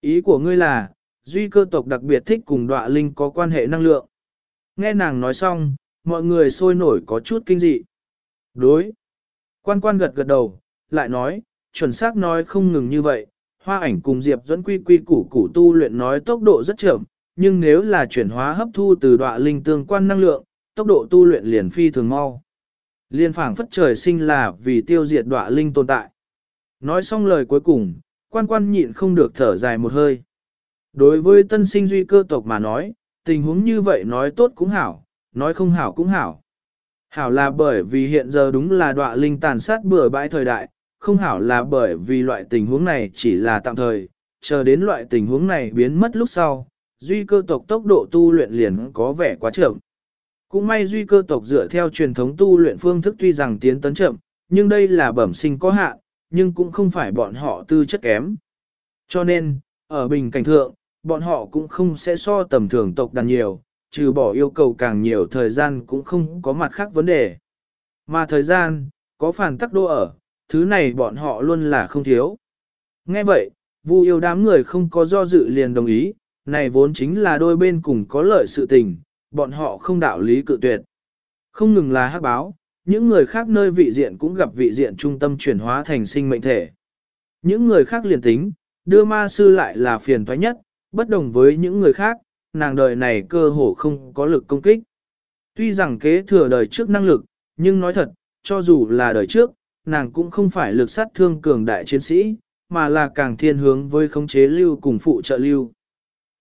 Ý của ngươi là, duy cơ tộc đặc biệt thích cùng đọa linh có quan hệ năng lượng. Nghe nàng nói xong, mọi người sôi nổi có chút kinh dị. Đối. Quan quan gật gật đầu, lại nói, chuẩn xác nói không ngừng như vậy, hoa ảnh cùng Diệp dẫn quy quy củ củ tu luyện nói tốc độ rất chậm, nhưng nếu là chuyển hóa hấp thu từ đọa linh tương quan năng lượng, tốc độ tu luyện liền phi thường mau. Liên phảng phất trời sinh là vì tiêu diệt đọa linh tồn tại. Nói xong lời cuối cùng, quan quan nhịn không được thở dài một hơi. Đối với tân sinh duy cơ tộc mà nói, tình huống như vậy nói tốt cũng hảo, nói không hảo cũng hảo. Hảo là bởi vì hiện giờ đúng là đọa linh tàn sát bừa bãi thời đại, không hảo là bởi vì loại tình huống này chỉ là tạm thời, chờ đến loại tình huống này biến mất lúc sau, duy cơ tộc tốc độ tu luyện liền có vẻ quá chậm. Cũng may duy cơ tộc dựa theo truyền thống tu luyện phương thức tuy rằng tiến tấn chậm, nhưng đây là bẩm sinh có hạn, nhưng cũng không phải bọn họ tư chất kém. Cho nên, ở bình cảnh thượng, bọn họ cũng không sẽ so tầm thường tộc đàn nhiều, trừ bỏ yêu cầu càng nhiều thời gian cũng không có mặt khác vấn đề. Mà thời gian, có phản tắc đô ở, thứ này bọn họ luôn là không thiếu. Nghe vậy, Vu yêu đám người không có do dự liền đồng ý, này vốn chính là đôi bên cùng có lợi sự tình, bọn họ không đạo lý cự tuyệt. Không ngừng là hắc báo, những người khác nơi vị diện cũng gặp vị diện trung tâm chuyển hóa thành sinh mệnh thể. Những người khác liền tính, đưa ma sư lại là phiền toái nhất, bất đồng với những người khác, nàng đời này cơ hồ không có lực công kích. Tuy rằng kế thừa đời trước năng lực, nhưng nói thật, cho dù là đời trước, nàng cũng không phải lực sát thương cường đại chiến sĩ, mà là càng thiên hướng với khống chế lưu cùng phụ trợ lưu.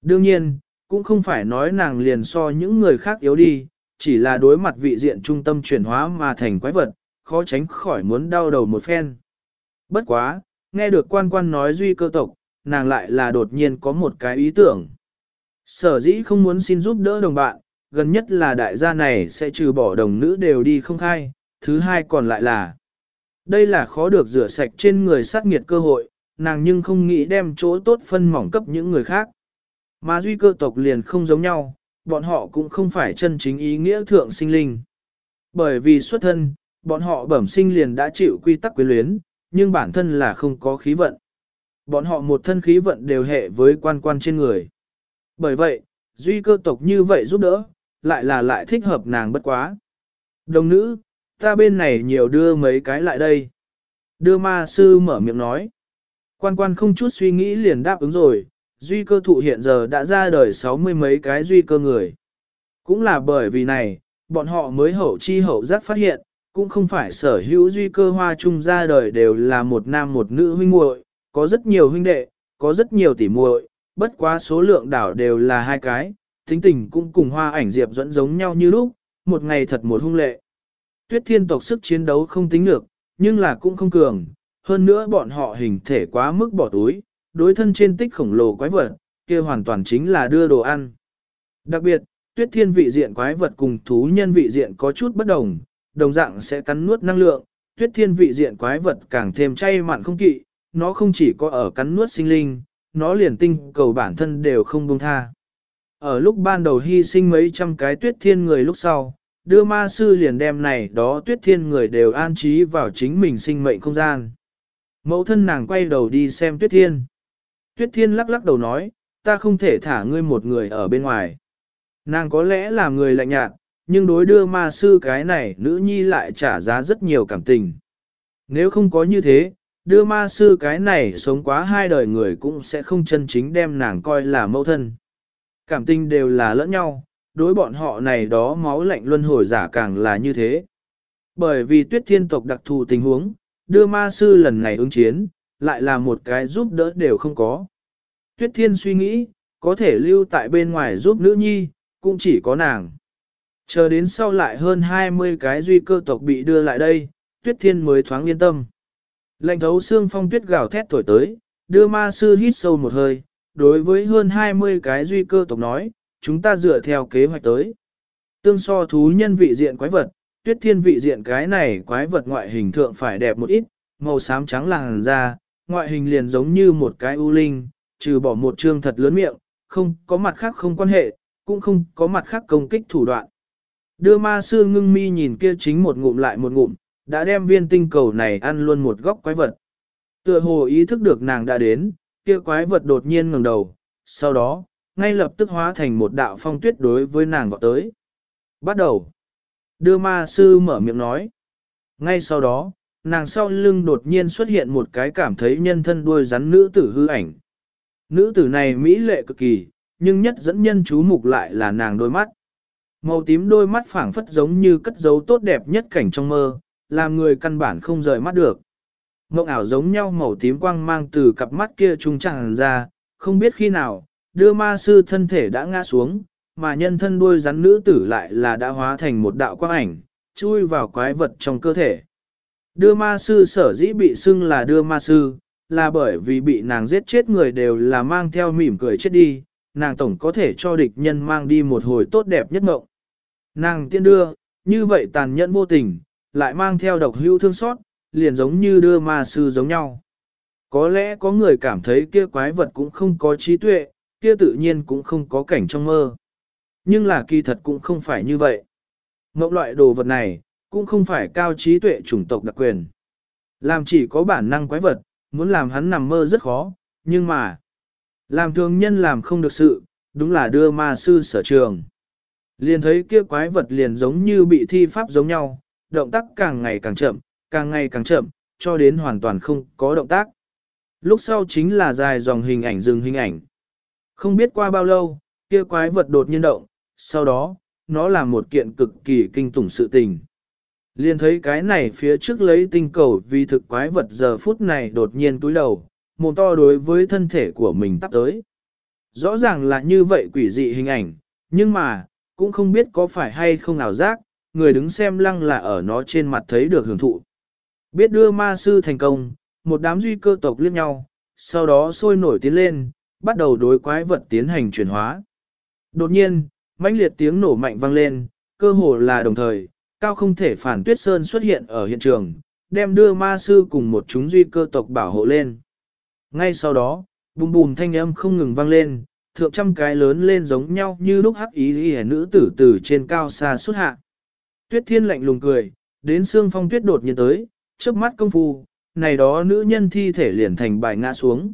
Đương nhiên, cũng không phải nói nàng liền so những người khác yếu đi, chỉ là đối mặt vị diện trung tâm chuyển hóa mà thành quái vật, khó tránh khỏi muốn đau đầu một phen. Bất quá, nghe được quan quan nói duy cơ tộc, nàng lại là đột nhiên có một cái ý tưởng. Sở dĩ không muốn xin giúp đỡ đồng bạn, gần nhất là đại gia này sẽ trừ bỏ đồng nữ đều đi không khai, thứ hai còn lại là đây là khó được rửa sạch trên người sát nghiệt cơ hội, nàng nhưng không nghĩ đem chỗ tốt phân mỏng cấp những người khác. Mà duy cơ tộc liền không giống nhau, bọn họ cũng không phải chân chính ý nghĩa thượng sinh linh. Bởi vì xuất thân, bọn họ bẩm sinh liền đã chịu quy tắc quyến luyến, nhưng bản thân là không có khí vận. Bọn họ một thân khí vận đều hệ với quan quan trên người. Bởi vậy, duy cơ tộc như vậy giúp đỡ, lại là lại thích hợp nàng bất quá. Đồng nữ, ta bên này nhiều đưa mấy cái lại đây. Đưa ma sư mở miệng nói. Quan quan không chút suy nghĩ liền đáp ứng rồi, duy cơ thụ hiện giờ đã ra đời sáu mươi mấy cái duy cơ người. Cũng là bởi vì này, bọn họ mới hậu chi hậu giác phát hiện, cũng không phải sở hữu duy cơ hoa chung ra đời đều là một nam một nữ huynh muội, có rất nhiều huynh đệ, có rất nhiều tỷ muội, bất quá số lượng đảo đều là hai cái, tính tình cũng cùng hoa ảnh diệp dẫn giống nhau như lúc, một ngày thật một hung lệ. Tuyết thiên tộc sức chiến đấu không tính được, nhưng là cũng không cường, hơn nữa bọn họ hình thể quá mức bỏ túi, đối thân trên tích khổng lồ quái vật, kia hoàn toàn chính là đưa đồ ăn. Đặc biệt, tuyết thiên vị diện quái vật cùng thú nhân vị diện có chút bất đồng, đồng dạng sẽ cắn nuốt năng lượng, tuyết thiên vị diện quái vật càng thêm chay mặn không kỵ, nó không chỉ có ở cắn nuốt sinh linh, nó liền tinh cầu bản thân đều không buông tha. Ở lúc ban đầu hy sinh mấy trăm cái tuyết thiên người lúc sau, đưa ma sư liền đem này đó tuyết thiên người đều an trí vào chính mình sinh mệnh không gian. Mẫu thân nàng quay đầu đi xem tuyết thiên. Tuyết thiên lắc lắc đầu nói, ta không thể thả ngươi một người ở bên ngoài. Nàng có lẽ là người lạnh nhạt, nhưng đối đưa ma sư cái này nữ nhi lại trả giá rất nhiều cảm tình. Nếu không có như thế, đưa ma sư cái này sống quá hai đời người cũng sẽ không chân chính đem nàng coi là mẫu thân. Cảm tình đều là lẫn nhau, đối bọn họ này đó máu lạnh luân hồi giả càng là như thế. Bởi vì tuyết thiên tộc đặc thù tình huống, đưa ma sư lần này ứng chiến, lại là một cái giúp đỡ đều không có. Tuyết thiên suy nghĩ, có thể lưu tại bên ngoài giúp nữ nhi, cũng chỉ có nàng. Chờ đến sau lại hơn 20 cái duy cơ tộc bị đưa lại đây, tuyết thiên mới thoáng yên tâm. Lệnh thấu xương phong tuyết gào thét thổi tới, đưa ma sư hít sâu một hơi, đối với hơn 20 cái duy cơ tộc nói, chúng ta dựa theo kế hoạch tới. Tương so thú nhân vị diện quái vật, tuyết thiên vị diện cái này quái vật ngoại hình thượng phải đẹp một ít, màu xám trắng làn da, ngoại hình liền giống như một cái u linh, trừ bỏ một trương thật lớn miệng, không có mặt khác không quan hệ, cũng không có mặt khác công kích thủ đoạn. Đưa ma sư ngưng mi nhìn kia chính một ngụm lại một ngụm, đã đem viên tinh cầu này ăn luôn một góc quái vật. Tựa hồ ý thức được nàng đã đến, kia quái vật đột nhiên ngẩng đầu, sau đó, ngay lập tức hóa thành một đạo phong tuyết đối với nàng vọt tới. Bắt đầu. Đưa ma sư mở miệng nói. Ngay sau đó, nàng sau lưng đột nhiên xuất hiện một cái cảm thấy nhân thân đuôi rắn nữ tử hư ảnh. Nữ tử này mỹ lệ cực kỳ, nhưng nhất dẫn nhân chú mục lại là nàng đôi mắt. Màu tím đôi mắt phảng phất giống như cất dấu tốt đẹp nhất cảnh trong mơ, làm người căn bản không rời mắt được. Mộng ảo giống nhau màu tím quang mang từ cặp mắt kia trung tràn ra, không biết khi nào, đưa ma sư thân thể đã ngã xuống, mà nhân thân đuôi rắn nữ tử lại là đã hóa thành một đạo quang ảnh, chui vào quái vật trong cơ thể. Đưa ma sư sở dĩ bị xưng là đưa ma sư, là bởi vì bị nàng giết chết người đều là mang theo mỉm cười chết đi, nàng tổng có thể cho địch nhân mang đi một hồi tốt đẹp nhất ngộng. Nàng tiên đưa, như vậy tàn nhẫn vô tình, lại mang theo độc hưu thương xót, liền giống như đưa ma sư giống nhau. Có lẽ có người cảm thấy kia quái vật cũng không có trí tuệ, kia tự nhiên cũng không có cảnh trong mơ. Nhưng là kỳ thật cũng không phải như vậy. Ngộng loại đồ vật này, cũng không phải cao trí tuệ chủng tộc đặc quyền. Làm chỉ có bản năng quái vật, muốn làm hắn nằm mơ rất khó, nhưng mà, làm thường nhân làm không được sự, đúng là đưa ma sư sở trường. Liền thấy kia quái vật liền giống như bị thi pháp giống nhau, động tác càng ngày càng chậm, càng ngày càng chậm, cho đến hoàn toàn không có động tác. Lúc sau chính là dài dòng hình ảnh dừng hình ảnh. Không biết qua bao lâu, kia quái vật đột nhiên động, sau đó, nó là một kiện cực kỳ kinh tủng sự tình. Liền thấy cái này phía trước lấy tinh cầu vì thực quái vật giờ phút này đột nhiên túi đầu, mồm to đối với thân thể của mình tắp tới. Rõ ràng là như vậy quỷ dị hình ảnh, nhưng mà, cũng không biết có phải hay không nào giác, người đứng xem lăng là ở nó trên mặt thấy được hưởng thụ. Biết đưa ma sư thành công, một đám duy cơ tộc liếc nhau, sau đó sôi nổi tiến lên, bắt đầu đối quái vật tiến hành chuyển hóa. Đột nhiên, mãnh liệt tiếng nổ mạnh vang lên, cơ hồ là đồng thời, cao không thể phản tuyết sơn xuất hiện ở hiện trường, đem đưa ma sư cùng một chúng duy cơ tộc bảo hộ lên. Ngay sau đó, bùm bùm thanh âm không ngừng vang lên, thượng trăm cái lớn lên giống nhau như lúc hắc ý y nữ tử tử trên cao xa xuất hạ. Tuyết thiên lạnh lùng cười, đến xương phong tuyết đột nhiên tới, trước mắt công phu, này đó nữ nhân thi thể liền thành bài ngã xuống.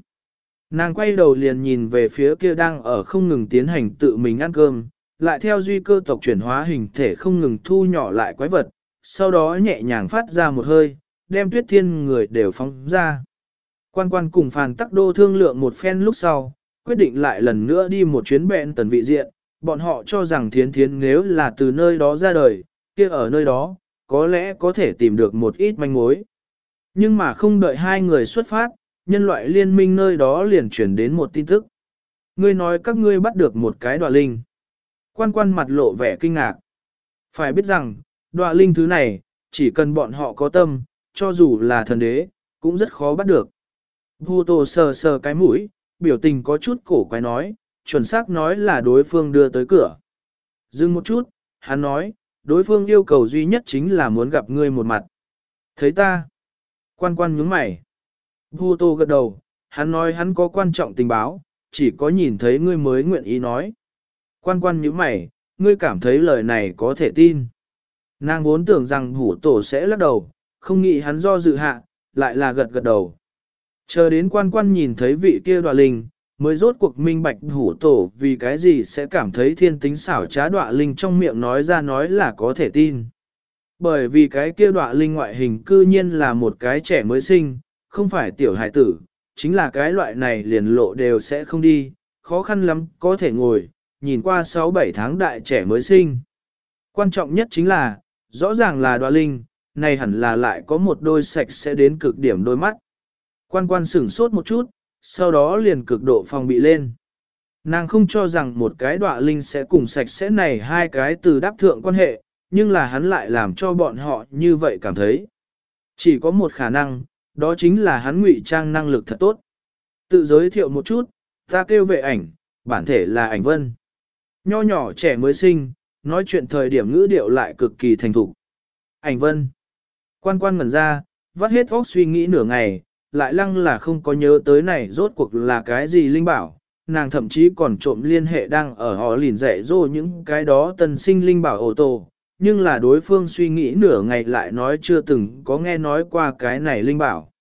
Nàng quay đầu liền nhìn về phía kia đang ở không ngừng tiến hành tự mình ăn cơm, lại theo duy cơ tộc chuyển hóa hình thể không ngừng thu nhỏ lại quái vật, sau đó nhẹ nhàng phát ra một hơi, đem tuyết thiên người đều phóng ra. Quan quan cùng phàn tắc đô thương lượng một phen lúc sau, quyết định lại lần nữa đi một chuyến bẹn tần vị diện, bọn họ cho rằng thiến thiến nếu là từ nơi đó ra đời, kia ở nơi đó, có lẽ có thể tìm được một ít manh mối. Nhưng mà không đợi hai người xuất phát, nhân loại liên minh nơi đó liền chuyển đến một tin tức. Ngươi nói các ngươi bắt được một cái đoạ linh. Quan quan mặt lộ vẻ kinh ngạc. Phải biết rằng, đoạ linh thứ này, chỉ cần bọn họ có tâm, cho dù là thần đế, cũng rất khó bắt được. Vu tổ sờ sờ cái mũi, biểu tình có chút cổ quái nói, chuẩn xác nói là đối phương đưa tới cửa. Dừng một chút, hắn nói, đối phương yêu cầu duy nhất chính là muốn gặp ngươi một mặt. Thấy ta? Quan quan nhướng mày. Vu tổ gật đầu, hắn nói hắn có quan trọng tình báo, chỉ có nhìn thấy ngươi mới nguyện ý nói. Quan quan như mày, ngươi cảm thấy lời này có thể tin. Nàng vốn tưởng rằng hủ tổ sẽ lắc đầu, không nghĩ hắn do dự hạ, lại là gật gật đầu. Chờ đến quan quan nhìn thấy vị kia đoạ linh, mới rốt cuộc minh bạch hủ tổ vì cái gì sẽ cảm thấy thiên tính xảo trá đoạ linh trong miệng nói ra nói là có thể tin. Bởi vì cái kia đoạ linh ngoại hình cư nhiên là một cái trẻ mới sinh, không phải tiểu hải tử, chính là cái loại này liền lộ đều sẽ không đi, khó khăn lắm có thể ngồi, nhìn qua 6-7 tháng đại trẻ mới sinh. Quan trọng nhất chính là, rõ ràng là đoạ linh, này hẳn là lại có một đôi sạch sẽ đến cực điểm đôi mắt. Quan quan sửng sốt một chút, sau đó liền cực độ phòng bị lên. Nàng không cho rằng một cái đọa linh sẽ cùng sạch sẽ này hai cái từ đáp thượng quan hệ, nhưng là hắn lại làm cho bọn họ như vậy cảm thấy. Chỉ có một khả năng, đó chính là hắn ngụy trang năng lực thật tốt. Tự giới thiệu một chút, ta kêu vệ ảnh, bản thể là ảnh vân. Nho nhỏ trẻ mới sinh, nói chuyện thời điểm ngữ điệu lại cực kỳ thành thục. Ảnh vân. Quan quan ngẩn ra, vắt hết óc suy nghĩ nửa ngày, lại lăng là không có nhớ tới này rốt cuộc là cái gì linh bảo, nàng thậm chí còn trộm liên hệ đang ở họ lìn dạy dỗ những cái đó tân sinh linh bảo ô tô, nhưng là đối phương suy nghĩ nửa ngày lại nói chưa từng có nghe nói qua cái này linh bảo.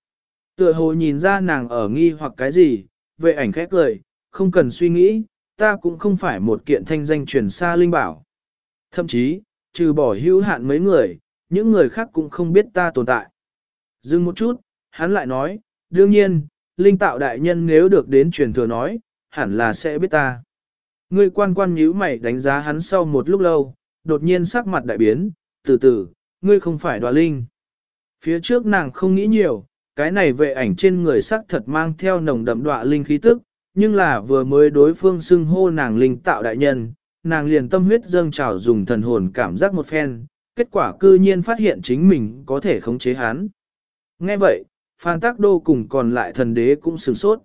Tựa hồ nhìn ra nàng ở nghi hoặc cái gì, vệ ảnh khét cười, không cần suy nghĩ, ta cũng không phải một kiện thanh danh truyền xa linh bảo. Thậm chí, trừ bỏ hữu hạn mấy người, những người khác cũng không biết ta tồn tại. Dừng một chút, hắn lại nói, đương nhiên, linh tạo đại nhân nếu được đến truyền thừa nói, hẳn là sẽ biết ta. Ngươi quan quan nhíu mày đánh giá hắn sau một lúc lâu, đột nhiên sắc mặt đại biến, từ từ, ngươi không phải đoà linh. Phía trước nàng không nghĩ nhiều, cái này vệ ảnh trên người sắc thật mang theo nồng đậm đoạ linh khí tức, nhưng là vừa mới đối phương xưng hô nàng linh tạo đại nhân, nàng liền tâm huyết dâng trào dùng thần hồn cảm giác một phen, kết quả cư nhiên phát hiện chính mình có thể khống chế hắn. Nghe vậy, Phan Tác Đô cùng còn lại thần đế cũng sửng sốt.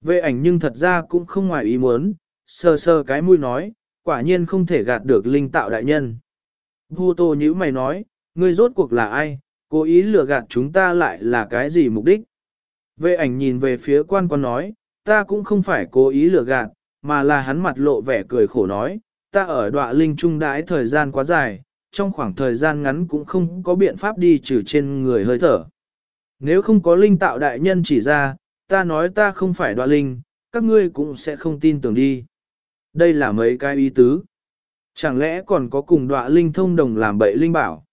Vệ ảnh nhưng thật ra cũng không ngoài ý muốn, sơ sơ cái mũi nói, quả nhiên không thể gạt được linh tạo đại nhân. Vu Tô nhữ mày nói, ngươi rốt cuộc là ai, cố ý lừa gạt chúng ta lại là cái gì mục đích. Vệ ảnh nhìn về phía quan quan nói, ta cũng không phải cố ý lừa gạt, mà là hắn mặt lộ vẻ cười khổ nói, ta ở đọa linh trung đãi thời gian quá dài, trong khoảng thời gian ngắn cũng không có biện pháp đi trừ trên người hơi thở. Nếu không có linh tạo đại nhân chỉ ra, ta nói ta không phải đọa linh, các ngươi cũng sẽ không tin tưởng đi. Đây là mấy cái ý tứ. Chẳng lẽ còn có cùng đọa linh thông đồng làm bậy linh bảo?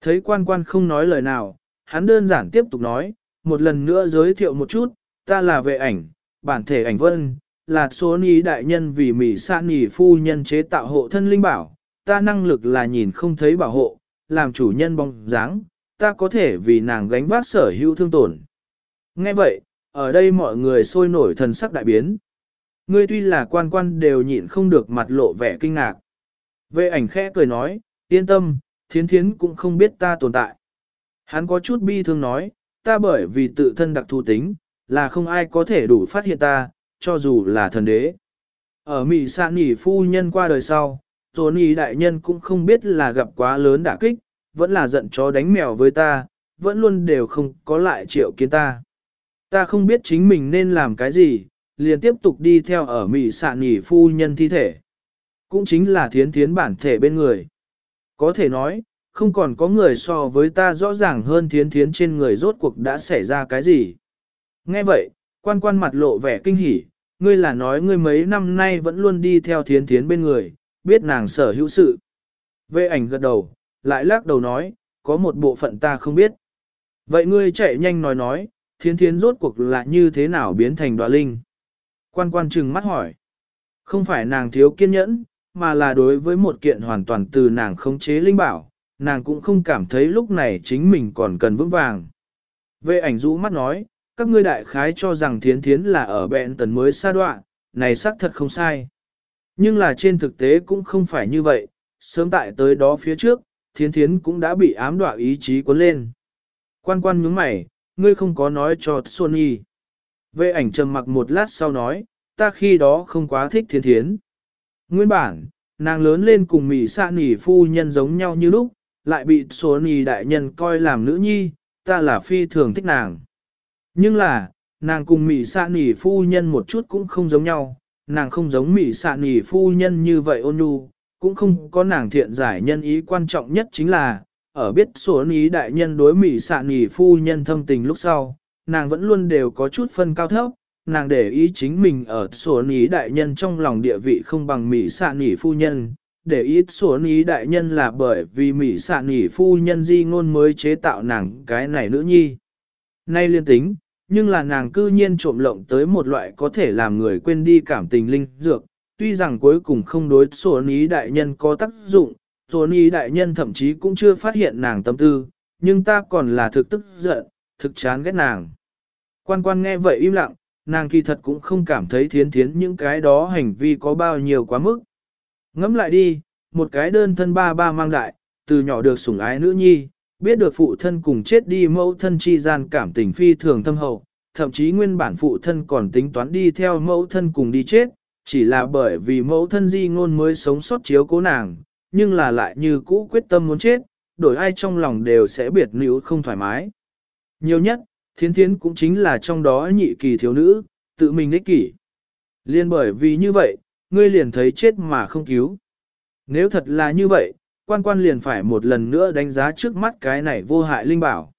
Thấy quan quan không nói lời nào, hắn đơn giản tiếp tục nói, một lần nữa giới thiệu một chút, ta là vệ ảnh, bản thể ảnh vân, là số đại nhân vì Mỹ sa nỉ phu nhân chế tạo hộ thân linh bảo, ta năng lực là nhìn không thấy bảo hộ, làm chủ nhân bóng dáng, ta có thể vì nàng gánh vác sở hữu thương tổn. Nghe vậy, ở đây mọi người sôi nổi thần sắc đại biến. Ngươi tuy là quan quan đều nhịn không được mặt lộ vẻ kinh ngạc. Vệ ảnh khẽ cười nói, yên tâm, thiến thiến cũng không biết ta tồn tại. Hắn có chút bi thương nói, ta bởi vì tự thân đặc thù tính, là không ai có thể đủ phát hiện ta, cho dù là thần đế. Ở Mỹ sạn Nỉ phu nhân qua đời sau, rồi đại nhân cũng không biết là gặp quá lớn đả kích, vẫn là giận chó đánh mèo với ta, vẫn luôn đều không có lại triệu kiến ta. Ta không biết chính mình nên làm cái gì, liền tiếp tục đi theo ở Mỹ sạn Nỉ phu nhân thi thể. Cũng chính là thiến thiến bản thể bên người. Có thể nói, không còn có người so với ta rõ ràng hơn thiến thiến trên người rốt cuộc đã xảy ra cái gì. Nghe vậy, quan quan mặt lộ vẻ kinh hỉ, ngươi là nói ngươi mấy năm nay vẫn luôn đi theo thiến thiến bên người, biết nàng sở hữu sự. Vệ ảnh gật đầu, lại lắc đầu nói, có một bộ phận ta không biết. Vậy ngươi chạy nhanh nói nói, thiến thiến rốt cuộc là như thế nào biến thành đoạ linh? Quan quan trừng mắt hỏi. Không phải nàng thiếu kiên nhẫn, mà là đối với một kiện hoàn toàn từ nàng khống chế linh bảo, nàng cũng không cảm thấy lúc này chính mình còn cần vững vàng. Vệ ảnh rũ mắt nói, các ngươi đại khái cho rằng thiến thiến là ở bẹn tần mới xa đoạn, này xác thật không sai. Nhưng là trên thực tế cũng không phải như vậy, sớm tại tới đó phía trước, thiến thiến cũng đã bị ám đoạ ý chí cuốn lên. Quan quan nhướng mày, ngươi không có nói cho Sony. Vệ ảnh trầm mặc một lát sau nói, ta khi đó không quá thích thiến thiến. Nguyên bản, nàng lớn lên cùng Mỹ Sa Nỉ phu nhân giống nhau như lúc, lại bị Sony đại nhân coi làm nữ nhi, ta là phi thường thích nàng. Nhưng là, nàng cùng Mỹ Sạ Nỉ phu nhân một chút cũng không giống nhau, nàng không giống Mỹ Sạ Nỉ phu nhân như vậy ôn nhu, cũng không có nàng thiện giải nhân ý quan trọng nhất chính là, ở biết số ý đại nhân đối Mỹ Sạ Nỉ phu nhân thâm tình lúc sau, nàng vẫn luôn đều có chút phân cao thấp, nàng để ý chính mình ở số ý đại nhân trong lòng địa vị không bằng Mỹ Sạ Nỉ phu nhân. Để ý số ý đại nhân là bởi vì Mỹ Sạ Nỉ phu nhân di ngôn mới chế tạo nàng cái này nữ nhi. Nay liên tính, nhưng là nàng cư nhiên trộm lộng tới một loại có thể làm người quên đi cảm tình linh dược, tuy rằng cuối cùng không đối sổ ní đại nhân có tác dụng, sổ ní đại nhân thậm chí cũng chưa phát hiện nàng tâm tư, nhưng ta còn là thực tức giận, thực chán ghét nàng. Quan quan nghe vậy im lặng, nàng kỳ thật cũng không cảm thấy thiến thiến những cái đó hành vi có bao nhiêu quá mức. Ngẫm lại đi, một cái đơn thân ba ba mang đại, từ nhỏ được sủng ái nữ nhi, biết được phụ thân cùng chết đi mẫu thân chi gian cảm tình phi thường thâm hậu, thậm chí nguyên bản phụ thân còn tính toán đi theo mẫu thân cùng đi chết, chỉ là bởi vì mẫu thân di ngôn mới sống sót chiếu cố nàng, nhưng là lại như cũ quyết tâm muốn chết, đổi ai trong lòng đều sẽ biệt nữ không thoải mái. Nhiều nhất, thiến thiến cũng chính là trong đó nhị kỳ thiếu nữ, tự mình ích kỷ. Liên bởi vì như vậy, ngươi liền thấy chết mà không cứu. Nếu thật là như vậy, quan quan liền phải một lần nữa đánh giá trước mắt cái này vô hại linh bảo.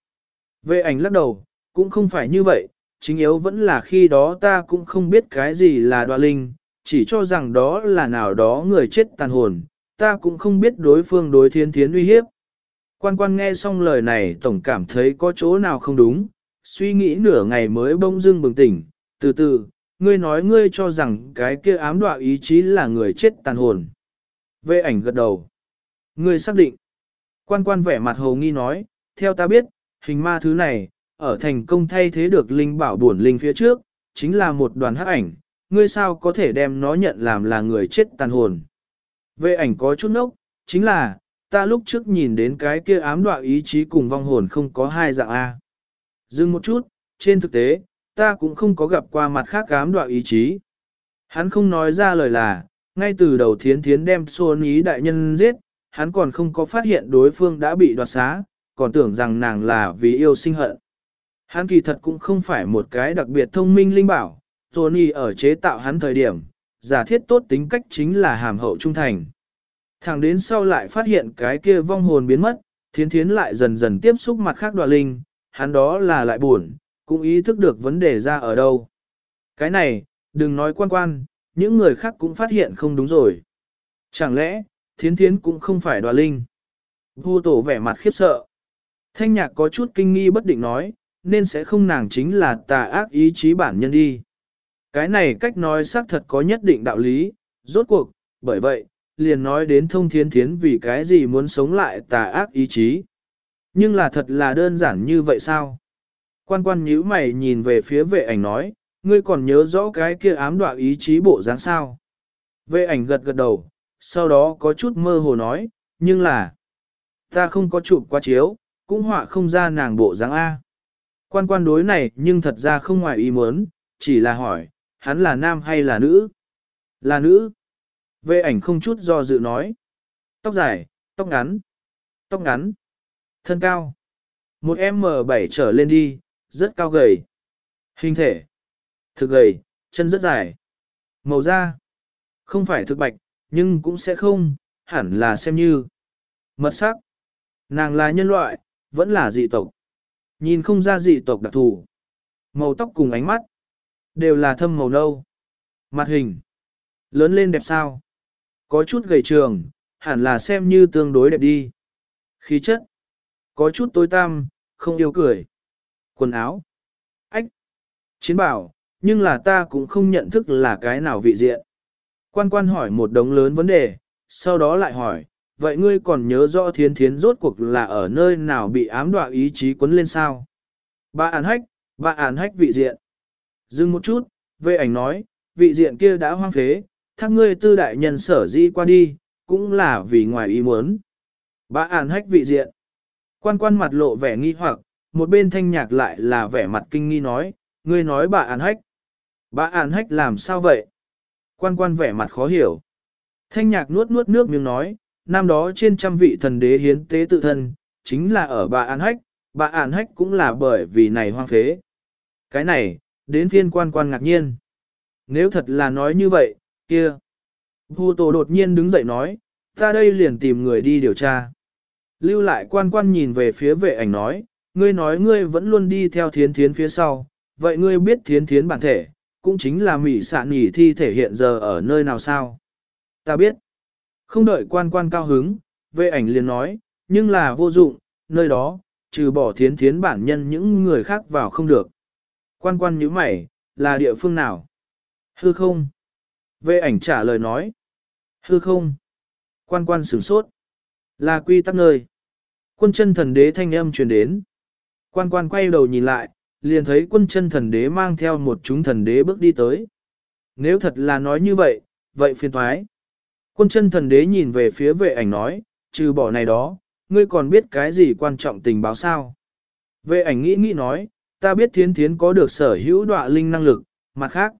Vệ ảnh lắc đầu, cũng không phải như vậy, chính yếu vẫn là khi đó ta cũng không biết cái gì là đoạ linh, chỉ cho rằng đó là nào đó người chết tàn hồn, ta cũng không biết đối phương đối thiên thiến uy hiếp. Quan quan nghe xong lời này tổng cảm thấy có chỗ nào không đúng, suy nghĩ nửa ngày mới bỗng dưng bừng tỉnh, từ từ, ngươi nói ngươi cho rằng cái kia ám đoạ ý chí là người chết tàn hồn. Vệ ảnh gật đầu. Ngươi xác định. Quan quan vẻ mặt hồ nghi nói, theo ta biết, hình ma thứ này, ở thành công thay thế được linh bảo buồn linh phía trước, chính là một đoàn hắc ảnh, ngươi sao có thể đem nó nhận làm là người chết tàn hồn. Vệ ảnh có chút nốc, chính là, ta lúc trước nhìn đến cái kia ám đoạ ý chí cùng vong hồn không có hai dạng A. Dừng một chút, trên thực tế, ta cũng không có gặp qua mặt khác ám đoạ ý chí. Hắn không nói ra lời là, ngay từ đầu thiến thiến đem xôn ý đại nhân giết, hắn còn không có phát hiện đối phương đã bị đoạt xá, còn tưởng rằng nàng là vì yêu sinh hận. Hắn kỳ thật cũng không phải một cái đặc biệt thông minh linh bảo, Tony ở chế tạo hắn thời điểm, giả thiết tốt tính cách chính là hàm hậu trung thành. Thẳng đến sau lại phát hiện cái kia vong hồn biến mất, thiến thiến lại dần dần tiếp xúc mặt khác đoạ linh, hắn đó là lại buồn, cũng ý thức được vấn đề ra ở đâu. Cái này, đừng nói quan quan, những người khác cũng phát hiện không đúng rồi. Chẳng lẽ, thiến thiến cũng không phải đoà linh. Vu tổ vẻ mặt khiếp sợ. Thanh nhạc có chút kinh nghi bất định nói, nên sẽ không nàng chính là tà ác ý chí bản nhân đi. Cái này cách nói xác thật có nhất định đạo lý, rốt cuộc, bởi vậy, liền nói đến thông thiến thiến vì cái gì muốn sống lại tà ác ý chí. Nhưng là thật là đơn giản như vậy sao? Quan quan nhíu mày nhìn về phía vệ ảnh nói, ngươi còn nhớ rõ cái kia ám đoạ ý chí bộ dáng sao? Vệ ảnh gật gật đầu, sau đó có chút mơ hồ nói, nhưng là, ta không có chụp qua chiếu, cũng họa không ra nàng bộ dáng A. Quan quan đối này nhưng thật ra không ngoài ý muốn, chỉ là hỏi, hắn là nam hay là nữ? Là nữ. Vệ ảnh không chút do dự nói. Tóc dài, tóc ngắn. Tóc ngắn. Thân cao. Một M7 trở lên đi, rất cao gầy. Hình thể. Thực gầy, chân rất dài. Màu da. Không phải thực bạch, nhưng cũng sẽ không, hẳn là xem như. Mật sắc. Nàng là nhân loại, vẫn là dị tộc. Nhìn không ra dị tộc đặc thù. Màu tóc cùng ánh mắt. Đều là thâm màu nâu. Mặt hình. Lớn lên đẹp sao? Có chút gầy trường, hẳn là xem như tương đối đẹp đi. Khí chất. Có chút tối tăm, không yêu cười. Quần áo. Ách. Chiến bảo, nhưng là ta cũng không nhận thức là cái nào vị diện. Quan quan hỏi một đống lớn vấn đề, sau đó lại hỏi, vậy ngươi còn nhớ rõ thiến thiến rốt cuộc là ở nơi nào bị ám đoạ ý chí quấn lên sao? Ba án hách, ba án hách vị diện. Dừng một chút, vệ ảnh nói, vị diện kia đã hoang phế, thác ngươi tư đại nhân sở di qua đi, cũng là vì ngoài ý muốn. Ba án hách vị diện. Quan quan mặt lộ vẻ nghi hoặc, một bên thanh nhạc lại là vẻ mặt kinh nghi nói, ngươi nói bà án hách. Bà án hách làm sao vậy? Quan quan vẻ mặt khó hiểu. Thanh nhạc nuốt nuốt nước miếng nói, năm đó trên trăm vị thần đế hiến tế tự thân, chính là ở bà An hách, bà An hách cũng là bởi vì này hoang phế. Cái này, đến phiên quan quan ngạc nhiên. Nếu thật là nói như vậy, kia. Vu tổ đột nhiên đứng dậy nói, ta đây liền tìm người đi điều tra. Lưu lại quan quan nhìn về phía vệ ảnh nói, ngươi nói ngươi vẫn luôn đi theo thiến thiến phía sau, vậy ngươi biết thiến thiến bản thể, cũng chính là mỉ sạn nỉ thi thể hiện giờ ở nơi nào sao? Ta biết. Không đợi quan quan cao hứng, vệ ảnh liền nói, nhưng là vô dụng, nơi đó, trừ bỏ thiến thiến bản nhân những người khác vào không được. Quan quan nhíu mày, là địa phương nào? Hư không? Vệ ảnh trả lời nói. Hư không? Quan quan sửng sốt. Là quy tắc nơi. Quân chân thần đế thanh âm truyền đến. Quan quan quay đầu nhìn lại, liền thấy quân chân thần đế mang theo một chúng thần đế bước đi tới. Nếu thật là nói như vậy, vậy phiền thoái. Quân chân thần đế nhìn về phía vệ ảnh nói, trừ bỏ này đó, ngươi còn biết cái gì quan trọng tình báo sao? Vệ ảnh nghĩ nghĩ nói, ta biết thiến thiến có được sở hữu đọa linh năng lực, mặt khác.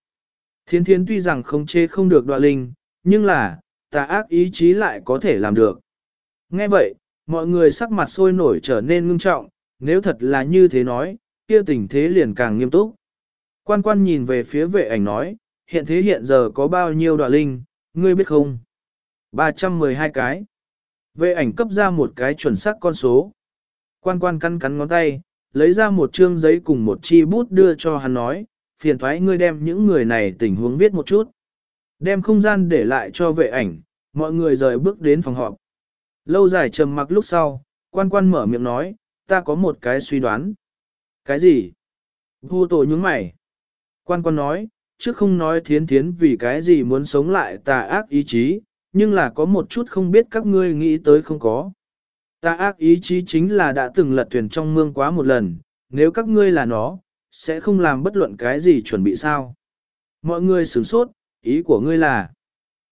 Thiến thiến tuy rằng không chê không được đọa linh, nhưng là, ta ác ý chí lại có thể làm được. Nghe vậy, mọi người sắc mặt sôi nổi trở nên ngưng trọng, nếu thật là như thế nói, kia tình thế liền càng nghiêm túc. Quan quan nhìn về phía vệ ảnh nói, hiện thế hiện giờ có bao nhiêu đoạn linh, ngươi biết không? 312 cái. Vệ ảnh cấp ra một cái chuẩn xác con số. Quan quan cắn cắn ngón tay, lấy ra một chương giấy cùng một chi bút đưa cho hắn nói, phiền thoái ngươi đem những người này tình huống viết một chút. Đem không gian để lại cho vệ ảnh, mọi người rời bước đến phòng họp. Lâu dài trầm mặc lúc sau, quan quan mở miệng nói, ta có một cái suy đoán. Cái gì? Vu tổ nhướng mày. Quan quan nói, trước không nói thiến thiến vì cái gì muốn sống lại tà ác ý chí, nhưng là có một chút không biết các ngươi nghĩ tới không có. Tà ác ý chí chính là đã từng lật thuyền trong mương quá một lần, nếu các ngươi là nó, sẽ không làm bất luận cái gì chuẩn bị sao. Mọi người sửng sốt, ý của ngươi là,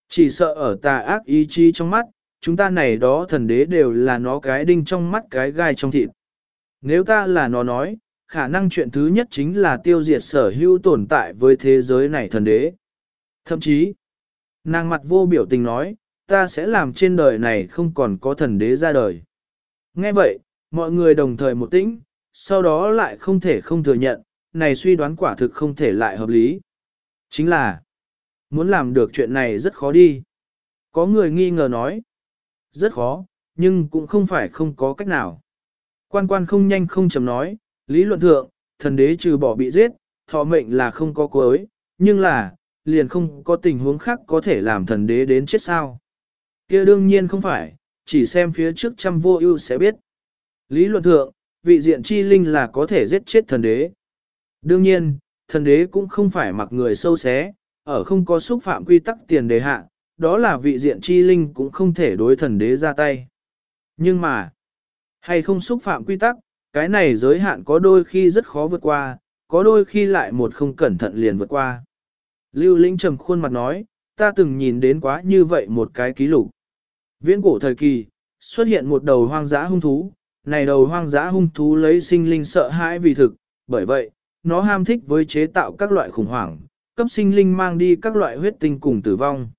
chỉ sợ ở tà ác ý chí trong mắt, chúng ta này đó thần đế đều là nó cái đinh trong mắt cái gai trong thịt. Nếu ta là nó nói, khả năng chuyện thứ nhất chính là tiêu diệt sở hữu tồn tại với thế giới này thần đế. Thậm chí, nàng mặt vô biểu tình nói, ta sẽ làm trên đời này không còn có thần đế ra đời. Nghe vậy, mọi người đồng thời một tĩnh, sau đó lại không thể không thừa nhận, này suy đoán quả thực không thể lại hợp lý. Chính là, muốn làm được chuyện này rất khó đi. Có người nghi ngờ nói, rất khó, nhưng cũng không phải không có cách nào. Quan quan không nhanh không chậm nói, lý luận thượng, thần đế trừ bỏ bị giết, thọ mệnh là không có cuối, nhưng là, liền không có tình huống khác có thể làm thần đế đến chết sao. kia đương nhiên không phải, chỉ xem phía trước trăm vô ưu sẽ biết. Lý luận thượng, vị diện chi linh là có thể giết chết thần đế. Đương nhiên, thần đế cũng không phải mặc người sâu xé, ở không có xúc phạm quy tắc tiền đề hạ, đó là vị diện chi linh cũng không thể đối thần đế ra tay. Nhưng mà, hay không xúc phạm quy tắc, cái này giới hạn có đôi khi rất khó vượt qua, có đôi khi lại một không cẩn thận liền vượt qua. Lưu Linh trầm khuôn mặt nói, ta từng nhìn đến quá như vậy một cái ký lục. Viễn cổ thời kỳ, xuất hiện một đầu hoang dã hung thú, này đầu hoang dã hung thú lấy sinh linh sợ hãi vì thực, bởi vậy, nó ham thích với chế tạo các loại khủng hoảng, cấp sinh linh mang đi các loại huyết tinh cùng tử vong.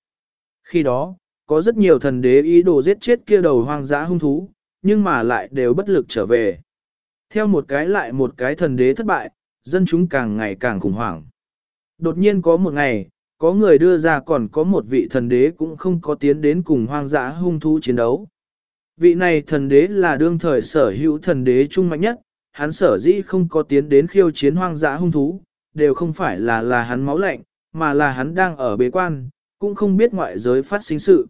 Khi đó, có rất nhiều thần đế ý đồ giết chết kia đầu hoang dã hung thú, nhưng mà lại đều bất lực trở về. Theo một cái lại một cái thần đế thất bại, dân chúng càng ngày càng khủng hoảng. Đột nhiên có một ngày, có người đưa ra còn có một vị thần đế cũng không có tiến đến cùng hoang dã hung thú chiến đấu. Vị này thần đế là đương thời sở hữu thần đế trung mạnh nhất, hắn sở dĩ không có tiến đến khiêu chiến hoang dã hung thú, đều không phải là là hắn máu lạnh, mà là hắn đang ở bế quan, cũng không biết ngoại giới phát sinh sự.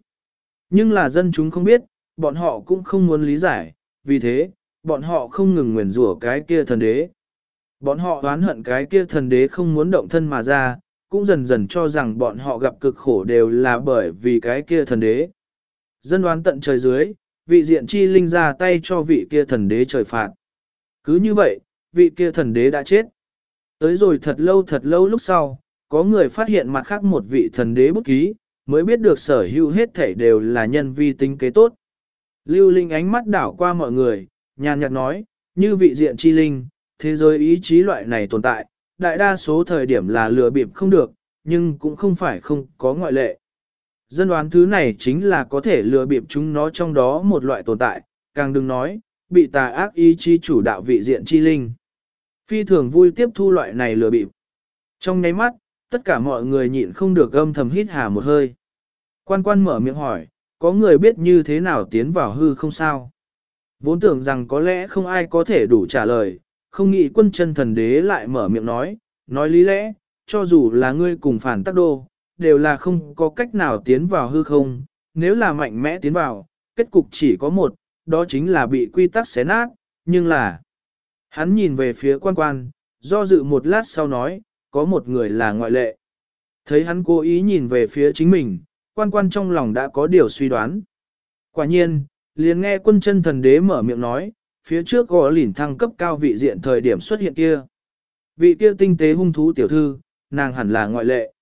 Nhưng là dân chúng không biết, bọn họ cũng không muốn lý giải, vì thế, bọn họ không ngừng nguyền rủa cái kia thần đế. Bọn họ oán hận cái kia thần đế không muốn động thân mà ra, cũng dần dần cho rằng bọn họ gặp cực khổ đều là bởi vì cái kia thần đế. Dân đoán tận trời dưới, vị diện chi linh ra tay cho vị kia thần đế trời phạt. Cứ như vậy, vị kia thần đế đã chết. Tới rồi thật lâu thật lâu lúc sau, có người phát hiện mặt khác một vị thần đế bút ký, mới biết được sở hữu hết thảy đều là nhân vi tính kế tốt. Lưu Linh ánh mắt đảo qua mọi người, nhàn nhạt nói, như vị diện chi linh, thế giới ý chí loại này tồn tại, đại đa số thời điểm là lừa bịp không được, nhưng cũng không phải không có ngoại lệ. Dân đoán thứ này chính là có thể lừa bịp chúng nó trong đó một loại tồn tại, càng đừng nói, bị tà ác ý chí chủ đạo vị diện chi linh. Phi thường vui tiếp thu loại này lừa bịp. Trong nháy mắt, tất cả mọi người nhịn không được âm thầm hít hà một hơi. Quan quan mở miệng hỏi, có người biết như thế nào tiến vào hư không sao? Vốn tưởng rằng có lẽ không ai có thể đủ trả lời, không nghĩ quân chân thần đế lại mở miệng nói, nói lý lẽ, cho dù là ngươi cùng phản tác đô, đều là không có cách nào tiến vào hư không, nếu là mạnh mẽ tiến vào, kết cục chỉ có một, đó chính là bị quy tắc xé nát, nhưng là... Hắn nhìn về phía quan quan, do dự một lát sau nói, có một người là ngoại lệ. Thấy hắn cố ý nhìn về phía chính mình, quan quan trong lòng đã có điều suy đoán. Quả nhiên, liền nghe quân chân thần đế mở miệng nói, phía trước gò lỉn thăng cấp cao vị diện thời điểm xuất hiện kia. Vị kia tinh tế hung thú tiểu thư, nàng hẳn là ngoại lệ.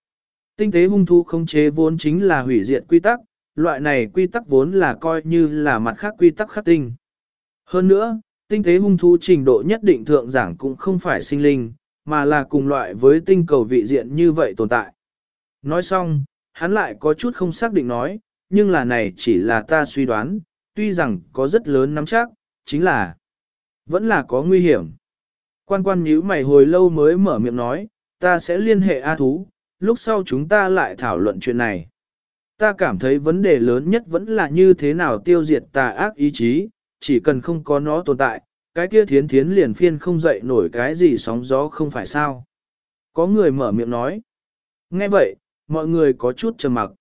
Tinh tế hung thú không chế vốn chính là hủy diệt quy tắc, loại này quy tắc vốn là coi như là mặt khác quy tắc khắc tinh. Hơn nữa, tinh tế hung thú trình độ nhất định thượng giảng cũng không phải sinh linh, mà là cùng loại với tinh cầu vị diện như vậy tồn tại. Nói xong, hắn lại có chút không xác định nói, nhưng là này chỉ là ta suy đoán, tuy rằng có rất lớn nắm chắc, chính là vẫn là có nguy hiểm. Quan quan nhíu mày hồi lâu mới mở miệng nói, ta sẽ liên hệ A thú, lúc sau chúng ta lại thảo luận chuyện này. Ta cảm thấy vấn đề lớn nhất vẫn là như thế nào tiêu diệt tà ác ý chí, chỉ cần không có nó tồn tại, cái kia thiến thiến liền phiên không dậy nổi cái gì sóng gió không phải sao. Có người mở miệng nói. Nghe vậy, mọi người có chút trầm mặc.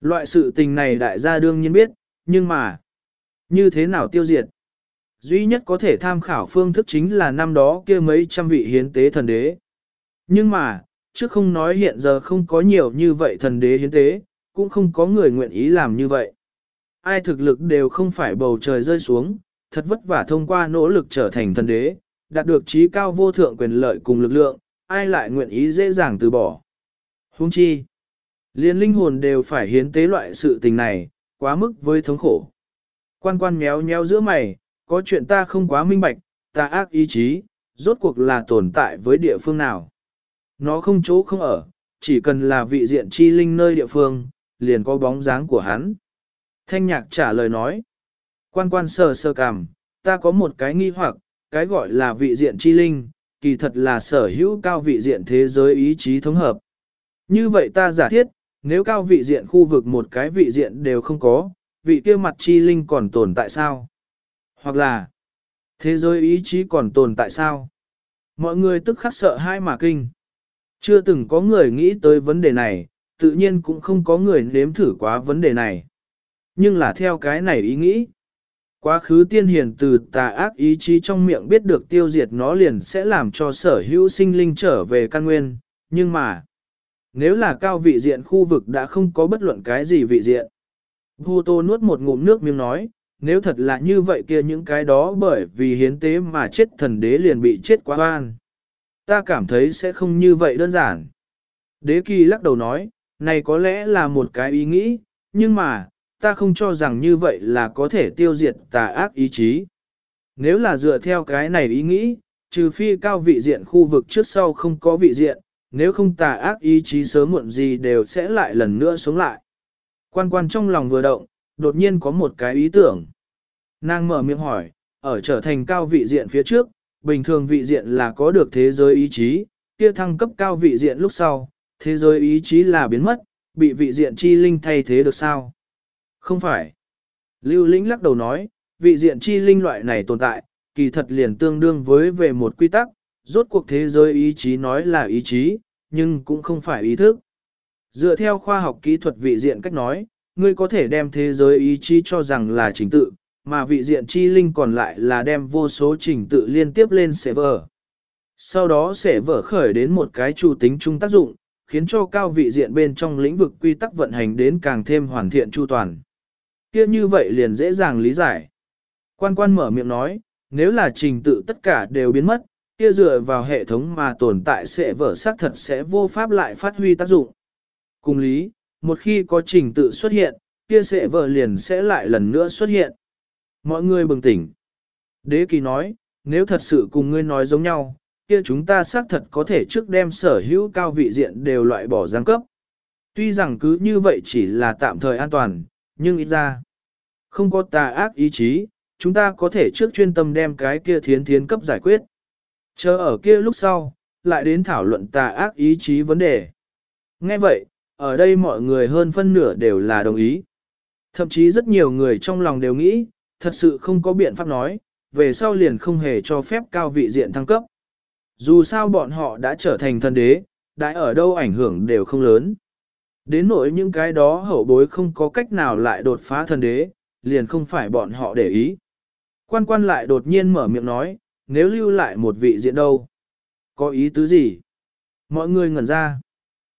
Loại sự tình này đại gia đương nhiên biết, nhưng mà, như thế nào tiêu diệt? Duy nhất có thể tham khảo phương thức chính là năm đó kia mấy trăm vị hiến tế thần đế. Nhưng mà, trước không nói hiện giờ không có nhiều như vậy thần đế hiến tế, cũng không có người nguyện ý làm như vậy. Ai thực lực đều không phải bầu trời rơi xuống, thật vất vả thông qua nỗ lực trở thành thần đế, đạt được trí cao vô thượng quyền lợi cùng lực lượng, ai lại nguyện ý dễ dàng từ bỏ. Hung chi, liên linh hồn đều phải hiến tế loại sự tình này, quá mức với thống khổ. Quan quan méo méo giữa mày, có chuyện ta không quá minh bạch, ta ác ý chí, rốt cuộc là tồn tại với địa phương nào. Nó không chỗ không ở, chỉ cần là vị diện chi linh nơi địa phương, liền có bóng dáng của hắn. Thanh nhạc trả lời nói, quan quan sờ sơ cảm, ta có một cái nghi hoặc, cái gọi là vị diện chi linh, kỳ thật là sở hữu cao vị diện thế giới ý chí thống hợp. Như vậy ta giả thiết, nếu cao vị diện khu vực một cái vị diện đều không có, vị kia mặt chi linh còn tồn tại sao? Hoặc là, thế giới ý chí còn tồn tại sao? Mọi người tức khắc sợ hai mà kinh. Chưa từng có người nghĩ tới vấn đề này, tự nhiên cũng không có người nếm thử quá vấn đề này. Nhưng là theo cái này ý nghĩ. Quá khứ tiên hiền từ tà ác ý chí trong miệng biết được tiêu diệt nó liền sẽ làm cho sở hữu sinh linh trở về căn nguyên, nhưng mà, nếu là cao vị diện khu vực đã không có bất luận cái gì vị diện. Vu Tô nuốt một ngụm nước miếng nói, nếu thật là như vậy kia những cái đó bởi vì hiến tế mà chết thần đế liền bị chết quá oan. Ta cảm thấy sẽ không như vậy đơn giản. Đế kỳ lắc đầu nói, này có lẽ là một cái ý nghĩ, nhưng mà, ta không cho rằng như vậy là có thể tiêu diệt tà ác ý chí. Nếu là dựa theo cái này ý nghĩ, trừ phi cao vị diện khu vực trước sau không có vị diện, nếu không tà ác ý chí sớm muộn gì đều sẽ lại lần nữa sống lại. Quan quan trong lòng vừa động, đột nhiên có một cái ý tưởng. Nàng mở miệng hỏi, ở trở thành cao vị diện phía trước, bình thường vị diện là có được thế giới ý chí, kia thăng cấp cao vị diện lúc sau, thế giới ý chí là biến mất, bị vị diện chi linh thay thế được sao? Không phải. Lưu Lĩnh lắc đầu nói, vị diện chi linh loại này tồn tại, kỳ thật liền tương đương với về một quy tắc, rốt cuộc thế giới ý chí nói là ý chí, nhưng cũng không phải ý thức. Dựa theo khoa học kỹ thuật vị diện cách nói, ngươi có thể đem thế giới ý chí cho rằng là trình tự, mà vị diện chi linh còn lại là đem vô số trình tự liên tiếp lên server. Sau đó sẽ vở khởi đến một cái chủ tính chung tác dụng, khiến cho cao vị diện bên trong lĩnh vực quy tắc vận hành đến càng thêm hoàn thiện chu toàn. Kia như vậy liền dễ dàng lý giải. Quan quan mở miệng nói, nếu là trình tự tất cả đều biến mất, kia dựa vào hệ thống mà tồn tại sẽ vở xác thật sẽ vô pháp lại phát huy tác dụng. Cùng lý, một khi có trình tự xuất hiện, kia sẽ vợ liền sẽ lại lần nữa xuất hiện. Mọi người bừng tỉnh. Đế kỳ nói, nếu thật sự cùng ngươi nói giống nhau, kia chúng ta xác thật có thể trước đem sở hữu cao vị diện đều loại bỏ giáng cấp. Tuy rằng cứ như vậy chỉ là tạm thời an toàn, nhưng ít ra, không có tà ác ý chí, chúng ta có thể trước chuyên tâm đem cái kia thiến thiến cấp giải quyết. Chờ ở kia lúc sau, lại đến thảo luận tà ác ý chí vấn đề. Nghe vậy, ở đây mọi người hơn phân nửa đều là đồng ý. Thậm chí rất nhiều người trong lòng đều nghĩ, thật sự không có biện pháp nói, về sau liền không hề cho phép cao vị diện thăng cấp. Dù sao bọn họ đã trở thành thần đế, đại ở đâu ảnh hưởng đều không lớn. Đến nỗi những cái đó hậu bối không có cách nào lại đột phá thần đế, liền không phải bọn họ để ý. Quan quan lại đột nhiên mở miệng nói, nếu lưu lại một vị diện đâu? Có ý tứ gì? Mọi người ngẩn ra.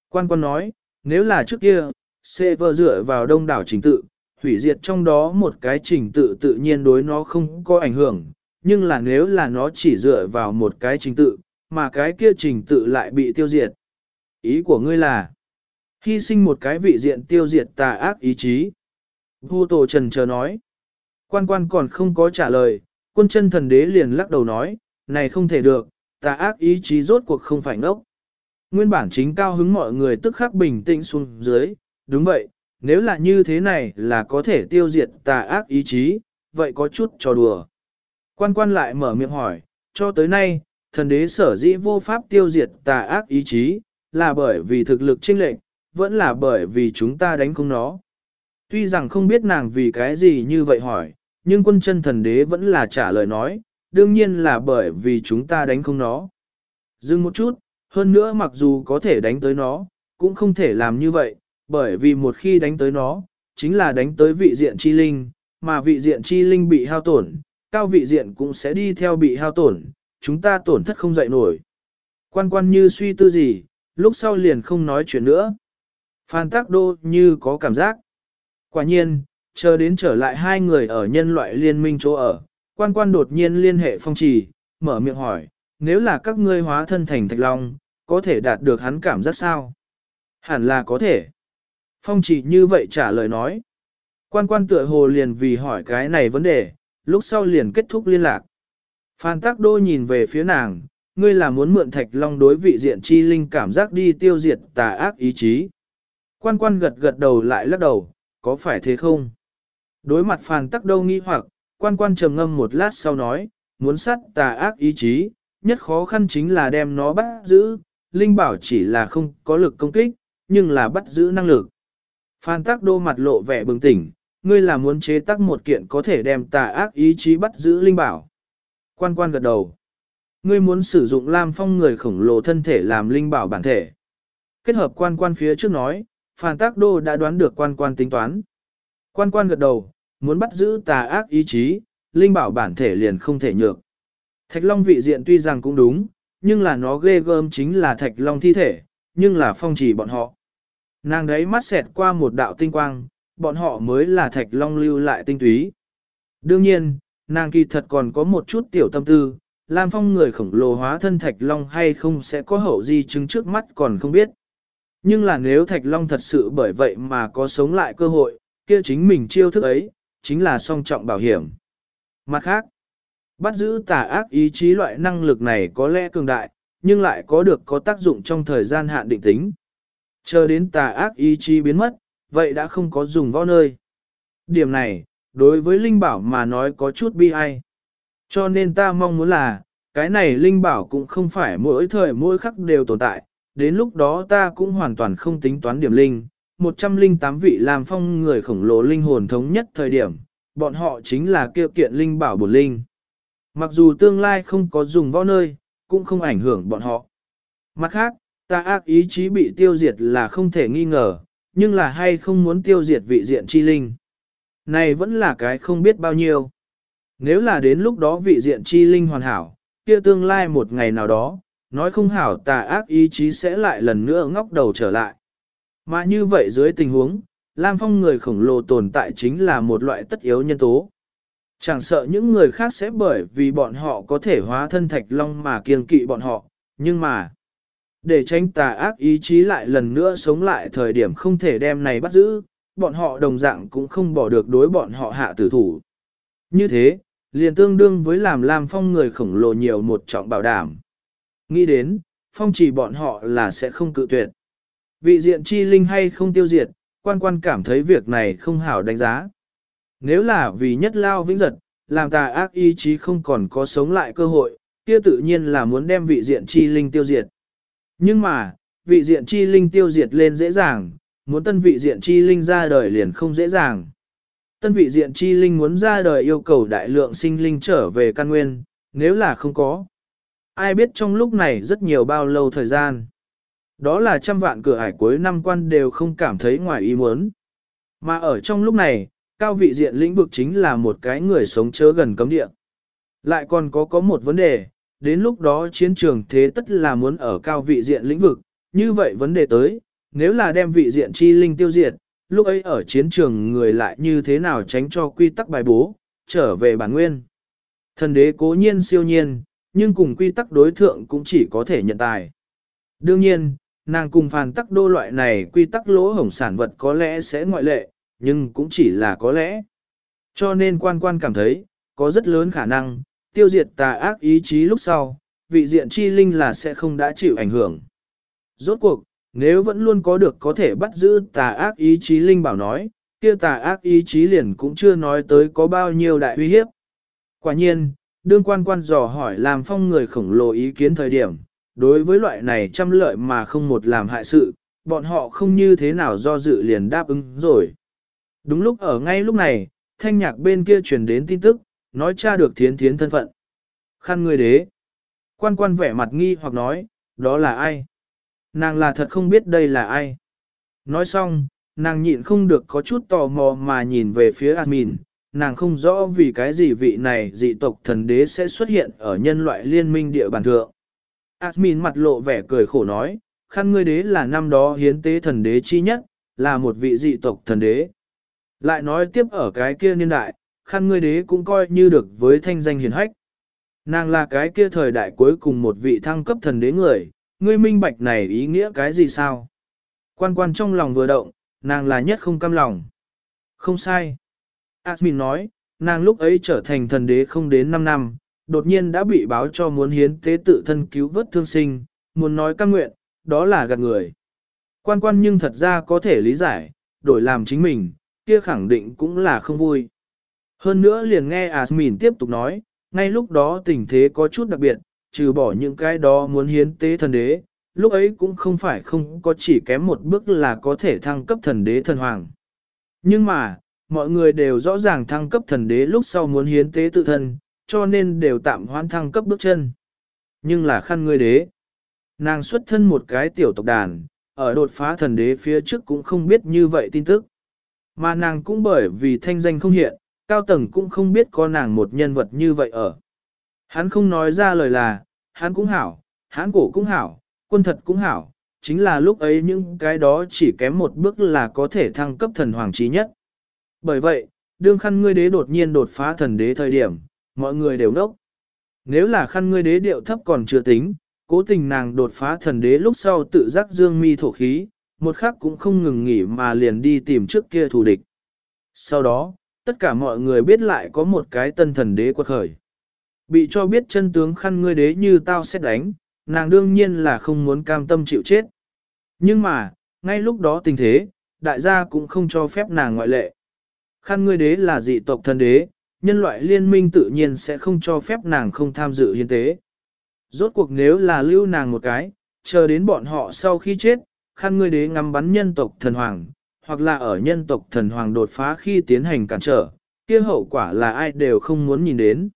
Quan quan nói, nếu là trước kia, sẽ dựa vào đông đảo trình tự, hủy diệt trong đó một cái trình tự tự nhiên đối nó không có ảnh hưởng, nhưng là nếu là nó chỉ dựa vào một cái trình tự, mà cái kia trình tự lại bị tiêu diệt. Ý của ngươi là, hy sinh một cái vị diện tiêu diệt tà ác ý chí. Vu Tổ Trần chờ nói, quan quan còn không có trả lời, quân chân thần đế liền lắc đầu nói, này không thể được, tà ác ý chí rốt cuộc không phải ngốc. Nguyên bản chính cao hứng mọi người tức khắc bình tĩnh xuống dưới, đúng vậy, nếu là như thế này là có thể tiêu diệt tà ác ý chí, vậy có chút trò đùa. Quan quan lại mở miệng hỏi, cho tới nay, thần đế sở dĩ vô pháp tiêu diệt tà ác ý chí, là bởi vì thực lực chênh lệch, vẫn là bởi vì chúng ta đánh không nó. Tuy rằng không biết nàng vì cái gì như vậy hỏi, nhưng quân chân thần đế vẫn là trả lời nói, đương nhiên là bởi vì chúng ta đánh không nó. Dừng một chút, hơn nữa mặc dù có thể đánh tới nó, cũng không thể làm như vậy, bởi vì một khi đánh tới nó, chính là đánh tới vị diện chi linh, mà vị diện chi linh bị hao tổn, cao vị diện cũng sẽ đi theo bị hao tổn, chúng ta tổn thất không dậy nổi. Quan quan như suy tư gì, lúc sau liền không nói chuyện nữa. Phan Tác Đô như có cảm giác. Quả nhiên, chờ đến trở lại hai người ở nhân loại liên minh chỗ ở, quan quan đột nhiên liên hệ phong trì, mở miệng hỏi, nếu là các ngươi hóa thân thành thạch long, có thể đạt được hắn cảm giác sao? Hẳn là có thể. Phong chỉ như vậy trả lời nói. Quan quan tựa hồ liền vì hỏi cái này vấn đề, lúc sau liền kết thúc liên lạc. Phan Tác Đô nhìn về phía nàng, ngươi là muốn mượn thạch long đối vị diện chi linh cảm giác đi tiêu diệt tà ác ý chí. Quan quan gật gật đầu lại lắc đầu, có phải thế không? Đối mặt Phan Tắc Đô nghi hoặc, quan quan trầm ngâm một lát sau nói, muốn sát tà ác ý chí, nhất khó khăn chính là đem nó bắt giữ, Linh bảo chỉ là không có lực công kích, nhưng là bắt giữ năng lực. Phan Tắc Đô mặt lộ vẻ bừng tỉnh, ngươi là muốn chế tác một kiện có thể đem tà ác ý chí bắt giữ Linh bảo. Quan quan gật đầu. Ngươi muốn sử dụng Lam Phong người khổng lồ thân thể làm Linh bảo bản thể. Kết hợp quan quan phía trước nói, Phan Tắc Đô đã đoán được quan quan tính toán. Quan quan gật đầu, muốn bắt giữ tà ác ý chí, Linh bảo bản thể liền không thể nhược. Thạch Long vị diện tuy rằng cũng đúng, nhưng là nó ghê gớm chính là Thạch Long thi thể, nhưng là phong trì bọn họ. Nàng đấy mắt xẹt qua một đạo tinh quang, bọn họ mới là Thạch Long lưu lại tinh túy. Đương nhiên, nàng kỳ thật còn có một chút tiểu tâm tư, Lam Phong người khổng lồ hóa thân Thạch Long hay không sẽ có hậu di chứng trước mắt còn không biết. Nhưng là nếu Thạch Long thật sự bởi vậy mà có sống lại cơ hội, kia chính mình chiêu thức ấy, chính là song trọng bảo hiểm. Mặt khác, bắt giữ tà ác ý chí loại năng lực này có lẽ cường đại, nhưng lại có được có tác dụng trong thời gian hạn định tính. Chờ đến tà ác ý chí biến mất, vậy đã không có dùng võ nơi. Điểm này, đối với Linh Bảo mà nói có chút bi ai. Cho nên ta mong muốn là, cái này Linh Bảo cũng không phải mỗi thời mỗi khắc đều tồn tại, đến lúc đó ta cũng hoàn toàn không tính toán điểm linh. 108 vị làm phong người khổng lồ linh hồn thống nhất thời điểm, bọn họ chính là kêu kiện Linh Bảo bổn linh. Mặc dù tương lai không có dùng võ nơi, cũng không ảnh hưởng bọn họ. Mặt khác, ta ác ý chí bị tiêu diệt là không thể nghi ngờ, nhưng là hay không muốn tiêu diệt vị diện chi linh. Này vẫn là cái không biết bao nhiêu. Nếu là đến lúc đó vị diện chi linh hoàn hảo, kia tương lai một ngày nào đó, nói không hảo tà ác ý chí sẽ lại lần nữa ngóc đầu trở lại. Mà như vậy dưới tình huống, Lam Phong người khổng lồ tồn tại chính là một loại tất yếu nhân tố. Chẳng sợ những người khác sẽ bởi vì bọn họ có thể hóa thân thạch long mà kiêng kỵ bọn họ, nhưng mà, để tránh tà ác ý chí lại lần nữa sống lại thời điểm không thể đem này bắt giữ, bọn họ đồng dạng cũng không bỏ được đối bọn họ hạ tử thủ. Như thế, liền tương đương với làm Lam Phong người khổng lồ nhiều một trọng bảo đảm. Nghĩ đến, Phong chỉ bọn họ là sẽ không cự tuyệt. Vị diện chi linh hay không tiêu diệt, quan quan cảm thấy việc này không hảo đánh giá. Nếu là vì nhất lao vĩnh giật, làm tà ác ý chí không còn có sống lại cơ hội, kia tự nhiên là muốn đem vị diện chi linh tiêu diệt. Nhưng mà, vị diện chi linh tiêu diệt lên dễ dàng, muốn tân vị diện chi linh ra đời liền không dễ dàng. Tân vị diện chi linh muốn ra đời yêu cầu đại lượng sinh linh trở về căn nguyên, nếu là không có. Ai biết trong lúc này rất nhiều bao lâu thời gian. Đó là trăm vạn cửa ải cuối năm quan đều không cảm thấy ngoài ý muốn. Mà ở trong lúc này, cao vị diện lĩnh vực chính là một cái người sống chớ gần cấm địa. Lại còn có có một vấn đề, đến lúc đó chiến trường thế tất là muốn ở cao vị diện lĩnh vực, như vậy vấn đề tới, nếu là đem vị diện chi linh tiêu diệt, lúc ấy ở chiến trường người lại như thế nào tránh cho quy tắc bài bố, trở về bản nguyên. Thần đế cố nhiên siêu nhiên, nhưng cùng quy tắc đối thượng cũng chỉ có thể nhận tài. Đương nhiên, nàng cùng phàn tắc đô loại này quy tắc lỗ hổng sản vật có lẽ sẽ ngoại lệ, nhưng cũng chỉ là có lẽ. Cho nên quan quan cảm thấy, có rất lớn khả năng, tiêu diệt tà ác ý chí lúc sau, vị diện chi linh là sẽ không đã chịu ảnh hưởng. Rốt cuộc, nếu vẫn luôn có được có thể bắt giữ tà ác ý chí linh bảo nói, kia tà ác ý chí liền cũng chưa nói tới có bao nhiêu đại uy hiếp. Quả nhiên, đương quan quan dò hỏi làm phong người khổng lồ ý kiến thời điểm, đối với loại này trăm lợi mà không một làm hại sự, bọn họ không như thế nào do dự liền đáp ứng rồi. Đúng lúc ở ngay lúc này, thanh nhạc bên kia truyền đến tin tức, nói cha được thiến thiến thân phận. Khăn người đế. Quan quan vẻ mặt nghi hoặc nói, đó là ai? Nàng là thật không biết đây là ai. Nói xong, nàng nhịn không được có chút tò mò mà nhìn về phía Asmin, nàng không rõ vì cái gì vị này dị tộc thần đế sẽ xuất hiện ở nhân loại liên minh địa bàn thượng. Asmin mặt lộ vẻ cười khổ nói, khăn ngươi đế là năm đó hiến tế thần đế chi nhất, là một vị dị tộc thần đế. Lại nói tiếp ở cái kia niên đại, khăn ngươi đế cũng coi như được với thanh danh hiền hách. Nàng là cái kia thời đại cuối cùng một vị thăng cấp thần đế người, ngươi minh bạch này ý nghĩa cái gì sao? Quan quan trong lòng vừa động, nàng là nhất không cam lòng. Không sai. Asmin nói, nàng lúc ấy trở thành thần đế không đến 5 năm, đột nhiên đã bị báo cho muốn hiến tế tự thân cứu vớt thương sinh, muốn nói căn nguyện, đó là gạt người. Quan quan nhưng thật ra có thể lý giải, đổi làm chính mình, kia khẳng định cũng là không vui. Hơn nữa liền nghe Asmin tiếp tục nói, ngay lúc đó tình thế có chút đặc biệt, trừ bỏ những cái đó muốn hiến tế thần đế, lúc ấy cũng không phải không có chỉ kém một bước là có thể thăng cấp thần đế thần hoàng. Nhưng mà, mọi người đều rõ ràng thăng cấp thần đế lúc sau muốn hiến tế tự thân, cho nên đều tạm hoãn thăng cấp bước chân. Nhưng là khăn ngươi đế. Nàng xuất thân một cái tiểu tộc đàn, ở đột phá thần đế phía trước cũng không biết như vậy tin tức. Mà nàng cũng bởi vì thanh danh không hiện, cao tầng cũng không biết có nàng một nhân vật như vậy ở. Hắn không nói ra lời là, hắn cũng hảo, hắn cổ cũng hảo, quân thật cũng hảo, chính là lúc ấy những cái đó chỉ kém một bước là có thể thăng cấp thần hoàng trí nhất. Bởi vậy, đương khăn ngươi đế đột nhiên đột phá thần đế thời điểm, mọi người đều nốc. Nếu là khăn ngươi đế điệu thấp còn chưa tính, cố tình nàng đột phá thần đế lúc sau tự giác dương mi thổ khí, một khắc cũng không ngừng nghỉ mà liền đi tìm trước kia thù địch. Sau đó, tất cả mọi người biết lại có một cái tân thần đế quật khởi. Bị cho biết chân tướng khăn ngươi đế như tao sẽ đánh, nàng đương nhiên là không muốn cam tâm chịu chết. Nhưng mà, ngay lúc đó tình thế, đại gia cũng không cho phép nàng ngoại lệ. Khăn ngươi đế là dị tộc thần đế, nhân loại liên minh tự nhiên sẽ không cho phép nàng không tham dự hiến tế. Rốt cuộc nếu là lưu nàng một cái, chờ đến bọn họ sau khi chết, khăn ngươi đế ngắm bắn nhân tộc thần hoàng, hoặc là ở nhân tộc thần hoàng đột phá khi tiến hành cản trở, kia hậu quả là ai đều không muốn nhìn đến.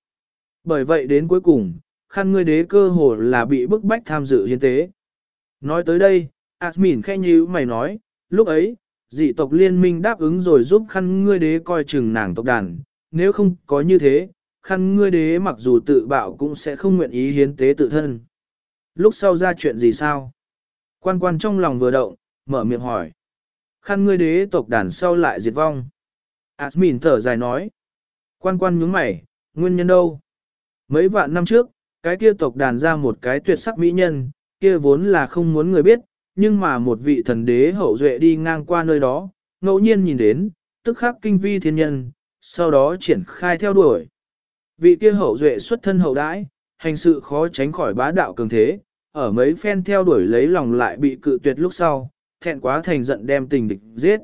Bởi vậy đến cuối cùng, khăn ngươi đế cơ hồ là bị bức bách tham dự hiến tế. Nói tới đây, Asmin khẽ như mày nói, lúc ấy, dị tộc liên minh đáp ứng rồi giúp khăn ngươi đế coi chừng nàng tộc đàn, nếu không có như thế, khăn ngươi đế mặc dù tự bạo cũng sẽ không nguyện ý hiến tế tự thân. Lúc sau ra chuyện gì sao? Quan quan trong lòng vừa động, mở miệng hỏi. Khăn ngươi đế tộc đàn sau lại diệt vong. Admin thở dài nói. Quan quan nhướng mày, nguyên nhân đâu? Mấy vạn năm trước, cái kia tộc đàn ra một cái tuyệt sắc mỹ nhân, kia vốn là không muốn người biết, nhưng mà một vị thần đế hậu duệ đi ngang qua nơi đó, ngẫu nhiên nhìn đến, tức khắc kinh vi thiên nhân, sau đó triển khai theo đuổi. Vị kia hậu duệ xuất thân hậu đãi, hành sự khó tránh khỏi bá đạo cường thế, ở mấy phen theo đuổi lấy lòng lại bị cự tuyệt lúc sau, thẹn quá thành giận đem tình địch giết.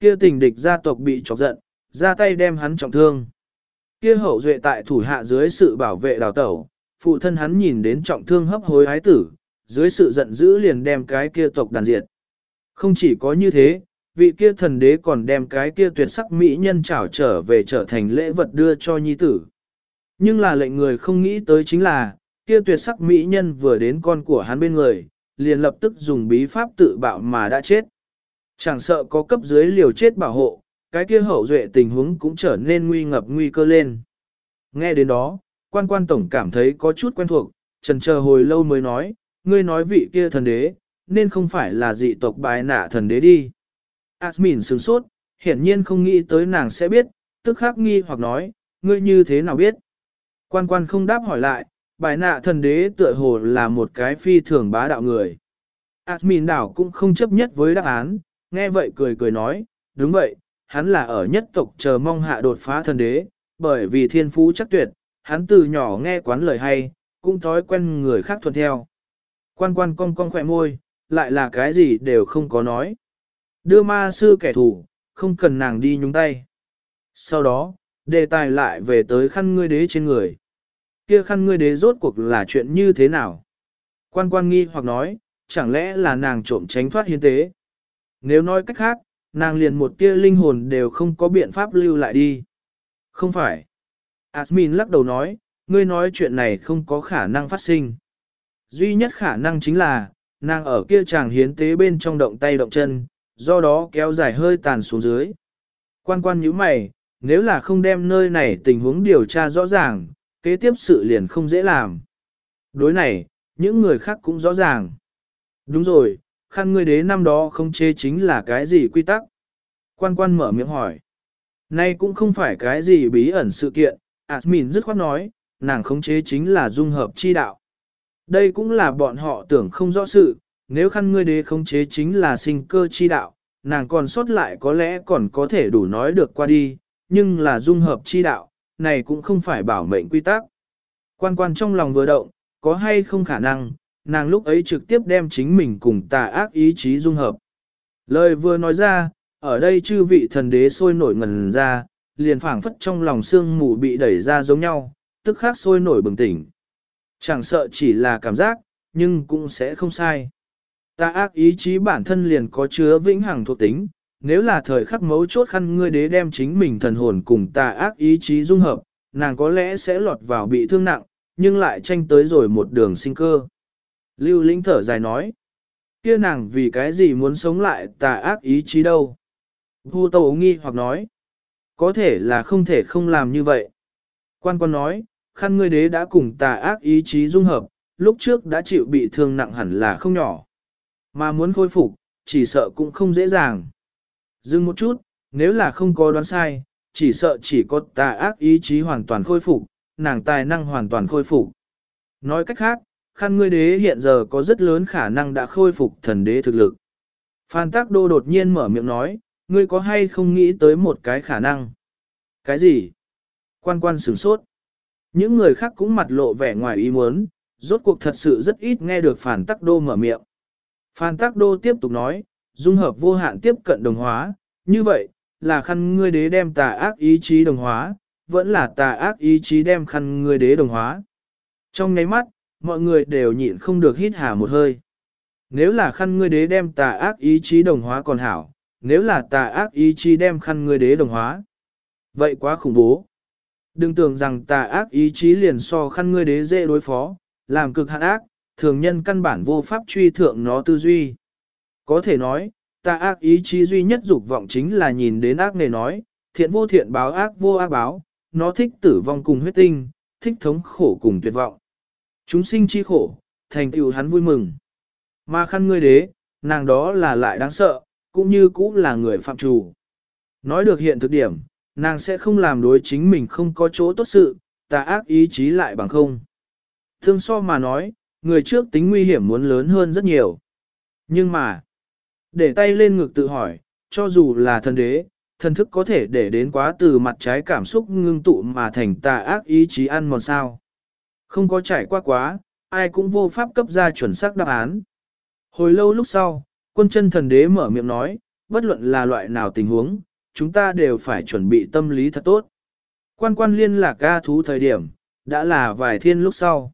Kia tình địch gia tộc bị chọc giận, ra tay đem hắn trọng thương. Kia hậu duệ tại thủ hạ dưới sự bảo vệ đào tẩu, phụ thân hắn nhìn đến trọng thương hấp hối ái tử, dưới sự giận dữ liền đem cái kia tộc đàn diệt. Không chỉ có như thế, vị kia thần đế còn đem cái kia tuyệt sắc mỹ nhân trảo trở về trở thành lễ vật đưa cho nhi tử. Nhưng là lệnh người không nghĩ tới chính là, kia tuyệt sắc mỹ nhân vừa đến con của hắn bên người, liền lập tức dùng bí pháp tự bạo mà đã chết. Chẳng sợ có cấp dưới liều chết bảo hộ, cái kia hậu duệ tình huống cũng trở nên nguy ngập nguy cơ lên. Nghe đến đó, quan quan tổng cảm thấy có chút quen thuộc, trần chờ hồi lâu mới nói, ngươi nói vị kia thần đế, nên không phải là dị tộc bài nạ thần đế đi. Asmin sướng sốt, hiển nhiên không nghĩ tới nàng sẽ biết, tức khắc nghi hoặc nói, ngươi như thế nào biết. Quan quan không đáp hỏi lại, bài nạ thần đế tựa hồ là một cái phi thường bá đạo người. Admin đảo cũng không chấp nhất với đáp án, nghe vậy cười cười nói, đúng vậy, hắn là ở nhất tộc chờ mong hạ đột phá thần đế, bởi vì thiên phú chắc tuyệt, hắn từ nhỏ nghe quán lời hay, cũng thói quen người khác thuận theo. Quan quan cong cong khỏe môi, lại là cái gì đều không có nói. Đưa ma sư kẻ thù, không cần nàng đi nhúng tay. Sau đó, đề tài lại về tới khăn ngươi đế trên người. Kia khăn ngươi đế rốt cuộc là chuyện như thế nào? Quan quan nghi hoặc nói, chẳng lẽ là nàng trộm tránh thoát hiến tế? Nếu nói cách khác, nàng liền một tia linh hồn đều không có biện pháp lưu lại đi. Không phải. Asmin lắc đầu nói, ngươi nói chuyện này không có khả năng phát sinh. Duy nhất khả năng chính là, nàng ở kia chàng hiến tế bên trong động tay động chân, do đó kéo dài hơi tàn xuống dưới. Quan quan nhíu mày, nếu là không đem nơi này tình huống điều tra rõ ràng, kế tiếp sự liền không dễ làm. Đối này, những người khác cũng rõ ràng. Đúng rồi, khăn ngươi đế năm đó không chê chính là cái gì quy tắc. Quan quan mở miệng hỏi. Nay cũng không phải cái gì bí ẩn sự kiện, Admin dứt khoát nói, nàng khống chế chính là dung hợp chi đạo. Đây cũng là bọn họ tưởng không rõ sự, nếu khăn ngươi đế khống chế chính là sinh cơ chi đạo, nàng còn sót lại có lẽ còn có thể đủ nói được qua đi, nhưng là dung hợp chi đạo, này cũng không phải bảo mệnh quy tắc. Quan quan trong lòng vừa động, có hay không khả năng, nàng lúc ấy trực tiếp đem chính mình cùng tà ác ý chí dung hợp. Lời vừa nói ra, ở đây chư vị thần đế sôi nổi ngần ra, liền phảng phất trong lòng xương mù bị đẩy ra giống nhau, tức khắc sôi nổi bừng tỉnh. Chẳng sợ chỉ là cảm giác, nhưng cũng sẽ không sai. Ta ác ý chí bản thân liền có chứa vĩnh hằng thuộc tính, nếu là thời khắc mấu chốt khăn ngươi đế đem chính mình thần hồn cùng tà ác ý chí dung hợp, nàng có lẽ sẽ lọt vào bị thương nặng, nhưng lại tranh tới rồi một đường sinh cơ. Lưu Linh thở dài nói, kia nàng vì cái gì muốn sống lại tà ác ý chí đâu? Vu Tâu nghi hoặc nói, có thể là không thể không làm như vậy. Quan quan nói, khăn ngươi đế đã cùng tà ác ý chí dung hợp, lúc trước đã chịu bị thương nặng hẳn là không nhỏ. Mà muốn khôi phục, chỉ sợ cũng không dễ dàng. Dừng một chút, nếu là không có đoán sai, chỉ sợ chỉ có tà ác ý chí hoàn toàn khôi phục, nàng tài năng hoàn toàn khôi phục. Nói cách khác, khăn ngươi đế hiện giờ có rất lớn khả năng đã khôi phục thần đế thực lực. Phan Tác Đô đột nhiên mở miệng nói, ngươi có hay không nghĩ tới một cái khả năng? Cái gì? Quan quan sửng sốt. Những người khác cũng mặt lộ vẻ ngoài ý muốn, rốt cuộc thật sự rất ít nghe được Phan Tắc Đô mở miệng. Phan Tắc Đô tiếp tục nói, dung hợp vô hạn tiếp cận đồng hóa, như vậy, là khăn ngươi đế đem tà ác ý chí đồng hóa, vẫn là tà ác ý chí đem khăn ngươi đế đồng hóa. Trong nháy mắt, mọi người đều nhịn không được hít hà một hơi. Nếu là khăn ngươi đế đem tà ác ý chí đồng hóa còn hảo, nếu là tà ác ý chí đem khăn ngươi đế đồng hóa. Vậy quá khủng bố. Đừng tưởng rằng tà ác ý chí liền so khăn ngươi đế dễ đối phó, làm cực hạn ác, thường nhân căn bản vô pháp truy thượng nó tư duy. Có thể nói, tà ác ý chí duy nhất dục vọng chính là nhìn đến ác này nói, thiện vô thiện báo ác vô ác báo, nó thích tử vong cùng huyết tinh, thích thống khổ cùng tuyệt vọng. Chúng sinh chi khổ, thành tựu hắn vui mừng. Mà khăn ngươi đế, nàng đó là lại đáng sợ, cũng như cũng là người phạm chủ. Nói được hiện thực điểm, nàng sẽ không làm đối chính mình không có chỗ tốt sự, tà ác ý chí lại bằng không. Thương so mà nói, người trước tính nguy hiểm muốn lớn hơn rất nhiều. Nhưng mà, để tay lên ngực tự hỏi, cho dù là thần đế, thần thức có thể để đến quá từ mặt trái cảm xúc ngưng tụ mà thành tà ác ý chí ăn mòn sao. Không có trải qua quá, ai cũng vô pháp cấp ra chuẩn xác đáp án. Hồi lâu lúc sau, quân chân thần đế mở miệng nói, bất luận là loại nào tình huống, chúng ta đều phải chuẩn bị tâm lý thật tốt. Quan quan liên lạc A thú thời điểm, đã là vài thiên lúc sau.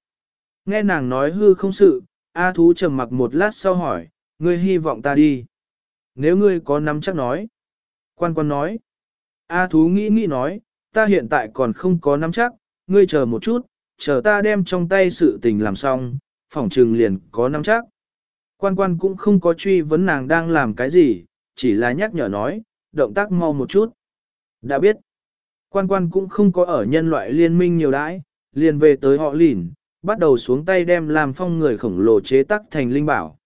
Nghe nàng nói hư không sự, A thú trầm mặc một lát sau hỏi, ngươi hy vọng ta đi. Nếu ngươi có nắm chắc nói. Quan quan nói. A thú nghĩ nghĩ nói, ta hiện tại còn không có nắm chắc, ngươi chờ một chút, chờ ta đem trong tay sự tình làm xong, phỏng trừng liền có nắm chắc. Quan quan cũng không có truy vấn nàng đang làm cái gì, chỉ là nhắc nhở nói, động tác mau một chút. Đã biết, quan quan cũng không có ở nhân loại liên minh nhiều đãi, liền về tới họ lỉn, bắt đầu xuống tay đem làm phong người khổng lồ chế tắc thành linh bảo.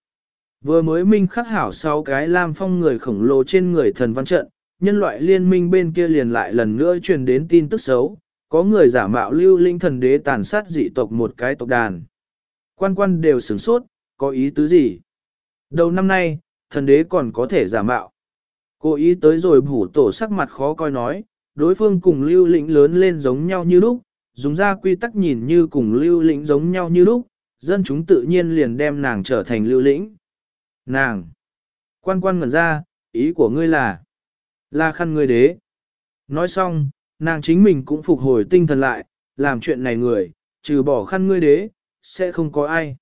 Vừa mới minh khắc hảo sau cái lam phong người khổng lồ trên người thần văn trận, nhân loại liên minh bên kia liền lại lần nữa truyền đến tin tức xấu, có người giả mạo lưu linh thần đế tàn sát dị tộc một cái tộc đàn. Quan quan đều sửng sốt, có ý tứ gì? Đầu năm nay, thần đế còn có thể giả mạo. Cô ý tới rồi bủ tổ sắc mặt khó coi nói, đối phương cùng lưu lĩnh lớn lên giống nhau như lúc, dùng ra quy tắc nhìn như cùng lưu lĩnh giống nhau như lúc, dân chúng tự nhiên liền đem nàng trở thành lưu lĩnh. Nàng! Quan quan ngẩn ra, ý của ngươi là, là khăn ngươi đế. Nói xong, nàng chính mình cũng phục hồi tinh thần lại, làm chuyện này người, trừ bỏ khăn ngươi đế, sẽ không có ai.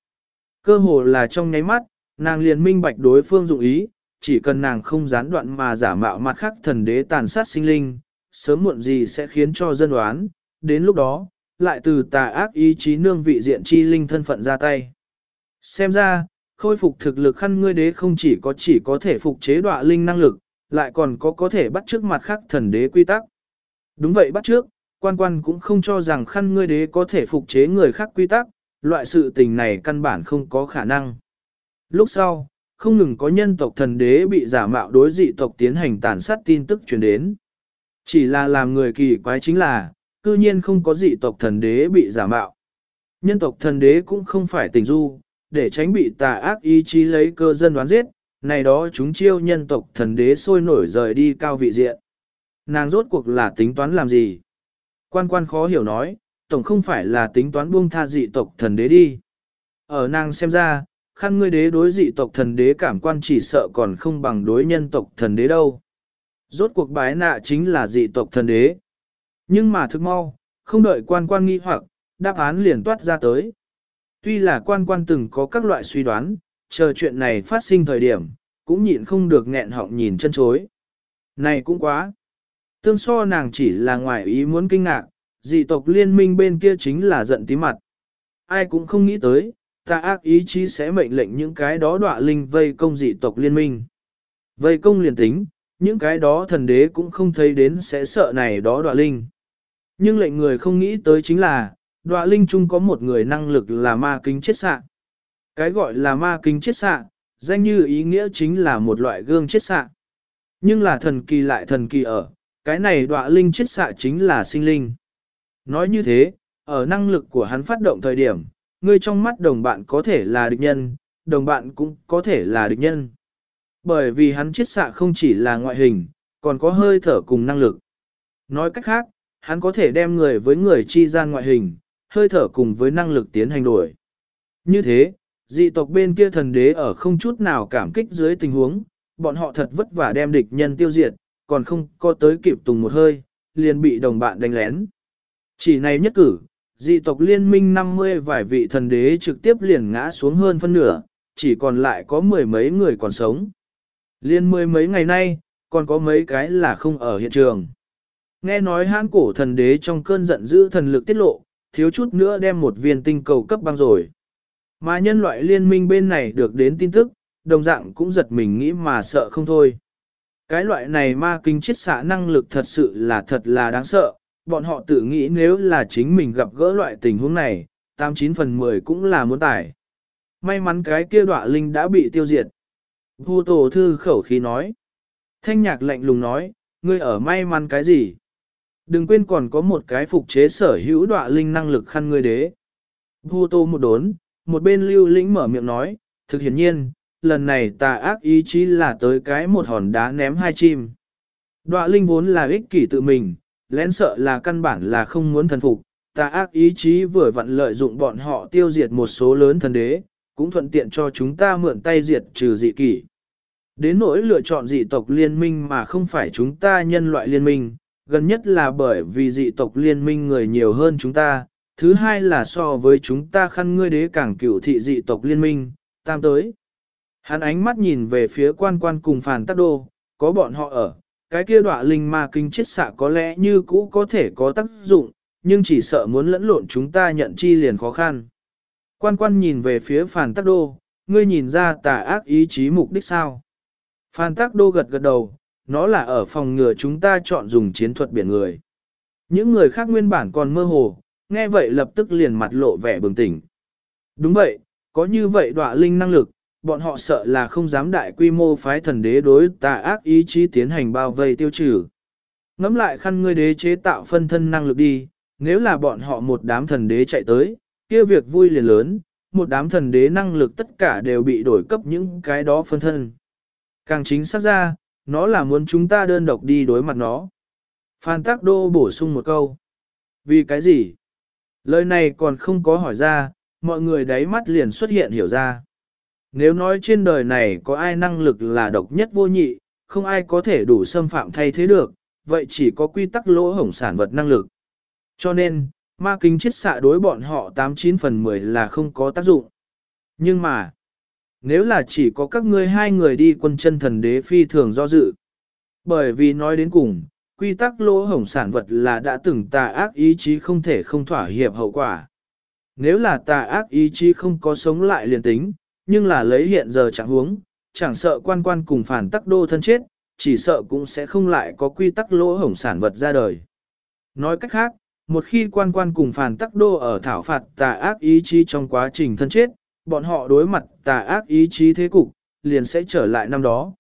Cơ hồ là trong nháy mắt, nàng liền minh bạch đối phương dụng ý, chỉ cần nàng không gián đoạn mà giả mạo mặt khác thần đế tàn sát sinh linh, sớm muộn gì sẽ khiến cho dân đoán, đến lúc đó, lại từ tà ác ý chí nương vị diện chi linh thân phận ra tay. Xem ra, khôi phục thực lực khăn ngươi đế không chỉ có chỉ có thể phục chế đọa linh năng lực, lại còn có có thể bắt trước mặt khác thần đế quy tắc. Đúng vậy bắt trước, quan quan cũng không cho rằng khăn ngươi đế có thể phục chế người khác quy tắc, loại sự tình này căn bản không có khả năng. Lúc sau, không ngừng có nhân tộc thần đế bị giả mạo đối dị tộc tiến hành tàn sát tin tức truyền đến. Chỉ là làm người kỳ quái chính là, cư nhiên không có dị tộc thần đế bị giả mạo. Nhân tộc thần đế cũng không phải tình du, để tránh bị tà ác ý chí lấy cơ dân đoán giết, này đó chúng chiêu nhân tộc thần đế sôi nổi rời đi cao vị diện. Nàng rốt cuộc là tính toán làm gì? Quan quan khó hiểu nói, tổng không phải là tính toán buông tha dị tộc thần đế đi. Ở nàng xem ra, khăn ngươi đế đối dị tộc thần đế cảm quan chỉ sợ còn không bằng đối nhân tộc thần đế đâu. Rốt cuộc bái nạ chính là dị tộc thần đế. Nhưng mà thức mau, không đợi quan quan nghi hoặc, đáp án liền toát ra tới. Tuy là quan quan từng có các loại suy đoán, chờ chuyện này phát sinh thời điểm, cũng nhịn không được nghẹn họng nhìn chân chối. Này cũng quá. Tương so nàng chỉ là ngoài ý muốn kinh ngạc, dị tộc liên minh bên kia chính là giận tí mặt. Ai cũng không nghĩ tới, ta ác ý chí sẽ mệnh lệnh những cái đó đọa linh vây công dị tộc liên minh. Vây công liền tính, những cái đó thần đế cũng không thấy đến sẽ sợ này đó đọa linh. Nhưng lệnh người không nghĩ tới chính là, Đoạ linh chung có một người năng lực là ma kính chết xạ. Cái gọi là ma kính chết xạ, danh như ý nghĩa chính là một loại gương chết xạ. Nhưng là thần kỳ lại thần kỳ ở, cái này đoạ linh chết xạ chính là sinh linh. Nói như thế, ở năng lực của hắn phát động thời điểm, ngươi trong mắt đồng bạn có thể là địch nhân, đồng bạn cũng có thể là địch nhân. Bởi vì hắn chiết xạ không chỉ là ngoại hình, còn có hơi thở cùng năng lực. Nói cách khác, hắn có thể đem người với người chi gian ngoại hình, hơi thở cùng với năng lực tiến hành đổi. Như thế, dị tộc bên kia thần đế ở không chút nào cảm kích dưới tình huống, bọn họ thật vất vả đem địch nhân tiêu diệt, còn không có tới kịp tùng một hơi, liền bị đồng bạn đánh lén. Chỉ này nhất cử, dị tộc liên minh 50 vài vị thần đế trực tiếp liền ngã xuống hơn phân nửa, chỉ còn lại có mười mấy người còn sống. Liên mười mấy ngày nay, còn có mấy cái là không ở hiện trường. Nghe nói hãn cổ thần đế trong cơn giận dữ thần lực tiết lộ, thiếu chút nữa đem một viên tinh cầu cấp băng rồi. Mà nhân loại liên minh bên này được đến tin tức, đồng dạng cũng giật mình nghĩ mà sợ không thôi. Cái loại này ma kinh chiết xạ năng lực thật sự là thật là đáng sợ, bọn họ tự nghĩ nếu là chính mình gặp gỡ loại tình huống này, 89 phần 10 cũng là muốn tải. May mắn cái kia đọa linh đã bị tiêu diệt. Vua tổ thư khẩu khí nói. Thanh nhạc lạnh lùng nói, ngươi ở may mắn cái gì? Đừng quên còn có một cái phục chế sở hữu đọa linh năng lực khăn ngươi đế. Vu tô một đốn, một bên lưu lĩnh mở miệng nói, thực hiển nhiên, lần này tà ác ý chí là tới cái một hòn đá ném hai chim. Đọa linh vốn là ích kỷ tự mình, lén sợ là căn bản là không muốn thần phục, tà ác ý chí vừa vặn lợi dụng bọn họ tiêu diệt một số lớn thần đế, cũng thuận tiện cho chúng ta mượn tay diệt trừ dị kỷ. Đến nỗi lựa chọn dị tộc liên minh mà không phải chúng ta nhân loại liên minh, gần nhất là bởi vì dị tộc liên minh người nhiều hơn chúng ta, thứ hai là so với chúng ta khăn ngươi đế càng cửu thị dị tộc liên minh, tam tới. Hắn ánh mắt nhìn về phía quan quan cùng phản tác đô, có bọn họ ở, cái kia đọa linh ma kinh chết xạ có lẽ như cũ có thể có tác dụng, nhưng chỉ sợ muốn lẫn lộn chúng ta nhận chi liền khó khăn. Quan quan nhìn về phía phản tác đô, ngươi nhìn ra tà ác ý chí mục đích sao? Phan Tắc Đô gật gật đầu, nó là ở phòng ngừa chúng ta chọn dùng chiến thuật biển người. Những người khác nguyên bản còn mơ hồ, nghe vậy lập tức liền mặt lộ vẻ bừng tỉnh. Đúng vậy, có như vậy đọa linh năng lực, bọn họ sợ là không dám đại quy mô phái thần đế đối tà ác ý chí tiến hành bao vây tiêu trừ. Ngắm lại khăn ngươi đế chế tạo phân thân năng lực đi, nếu là bọn họ một đám thần đế chạy tới, kia việc vui liền lớn, một đám thần đế năng lực tất cả đều bị đổi cấp những cái đó phân thân. Càng chính xác ra, nó là muốn chúng ta đơn độc đi đối mặt nó. Phan Tác Đô bổ sung một câu. Vì cái gì? Lời này còn không có hỏi ra, mọi người đáy mắt liền xuất hiện hiểu ra. Nếu nói trên đời này có ai năng lực là độc nhất vô nhị, không ai có thể đủ xâm phạm thay thế được, vậy chỉ có quy tắc lỗ hổng sản vật năng lực. Cho nên, ma kính chiết xạ đối bọn họ 89 phần 10 là không có tác dụng. Nhưng mà, nếu là chỉ có các ngươi hai người đi quân chân thần đế phi thường do dự. Bởi vì nói đến cùng, quy tắc lỗ hổng sản vật là đã từng tà ác ý chí không thể không thỏa hiệp hậu quả. Nếu là tà ác ý chí không có sống lại liền tính, nhưng là lấy hiện giờ chẳng huống, chẳng sợ quan quan cùng phản tắc đô thân chết, chỉ sợ cũng sẽ không lại có quy tắc lỗ hổng sản vật ra đời. Nói cách khác, một khi quan quan cùng phản tắc đô ở thảo phạt tà ác ý chí trong quá trình thân chết, bọn họ đối mặt tà ác ý chí thế cục, liền sẽ trở lại năm đó.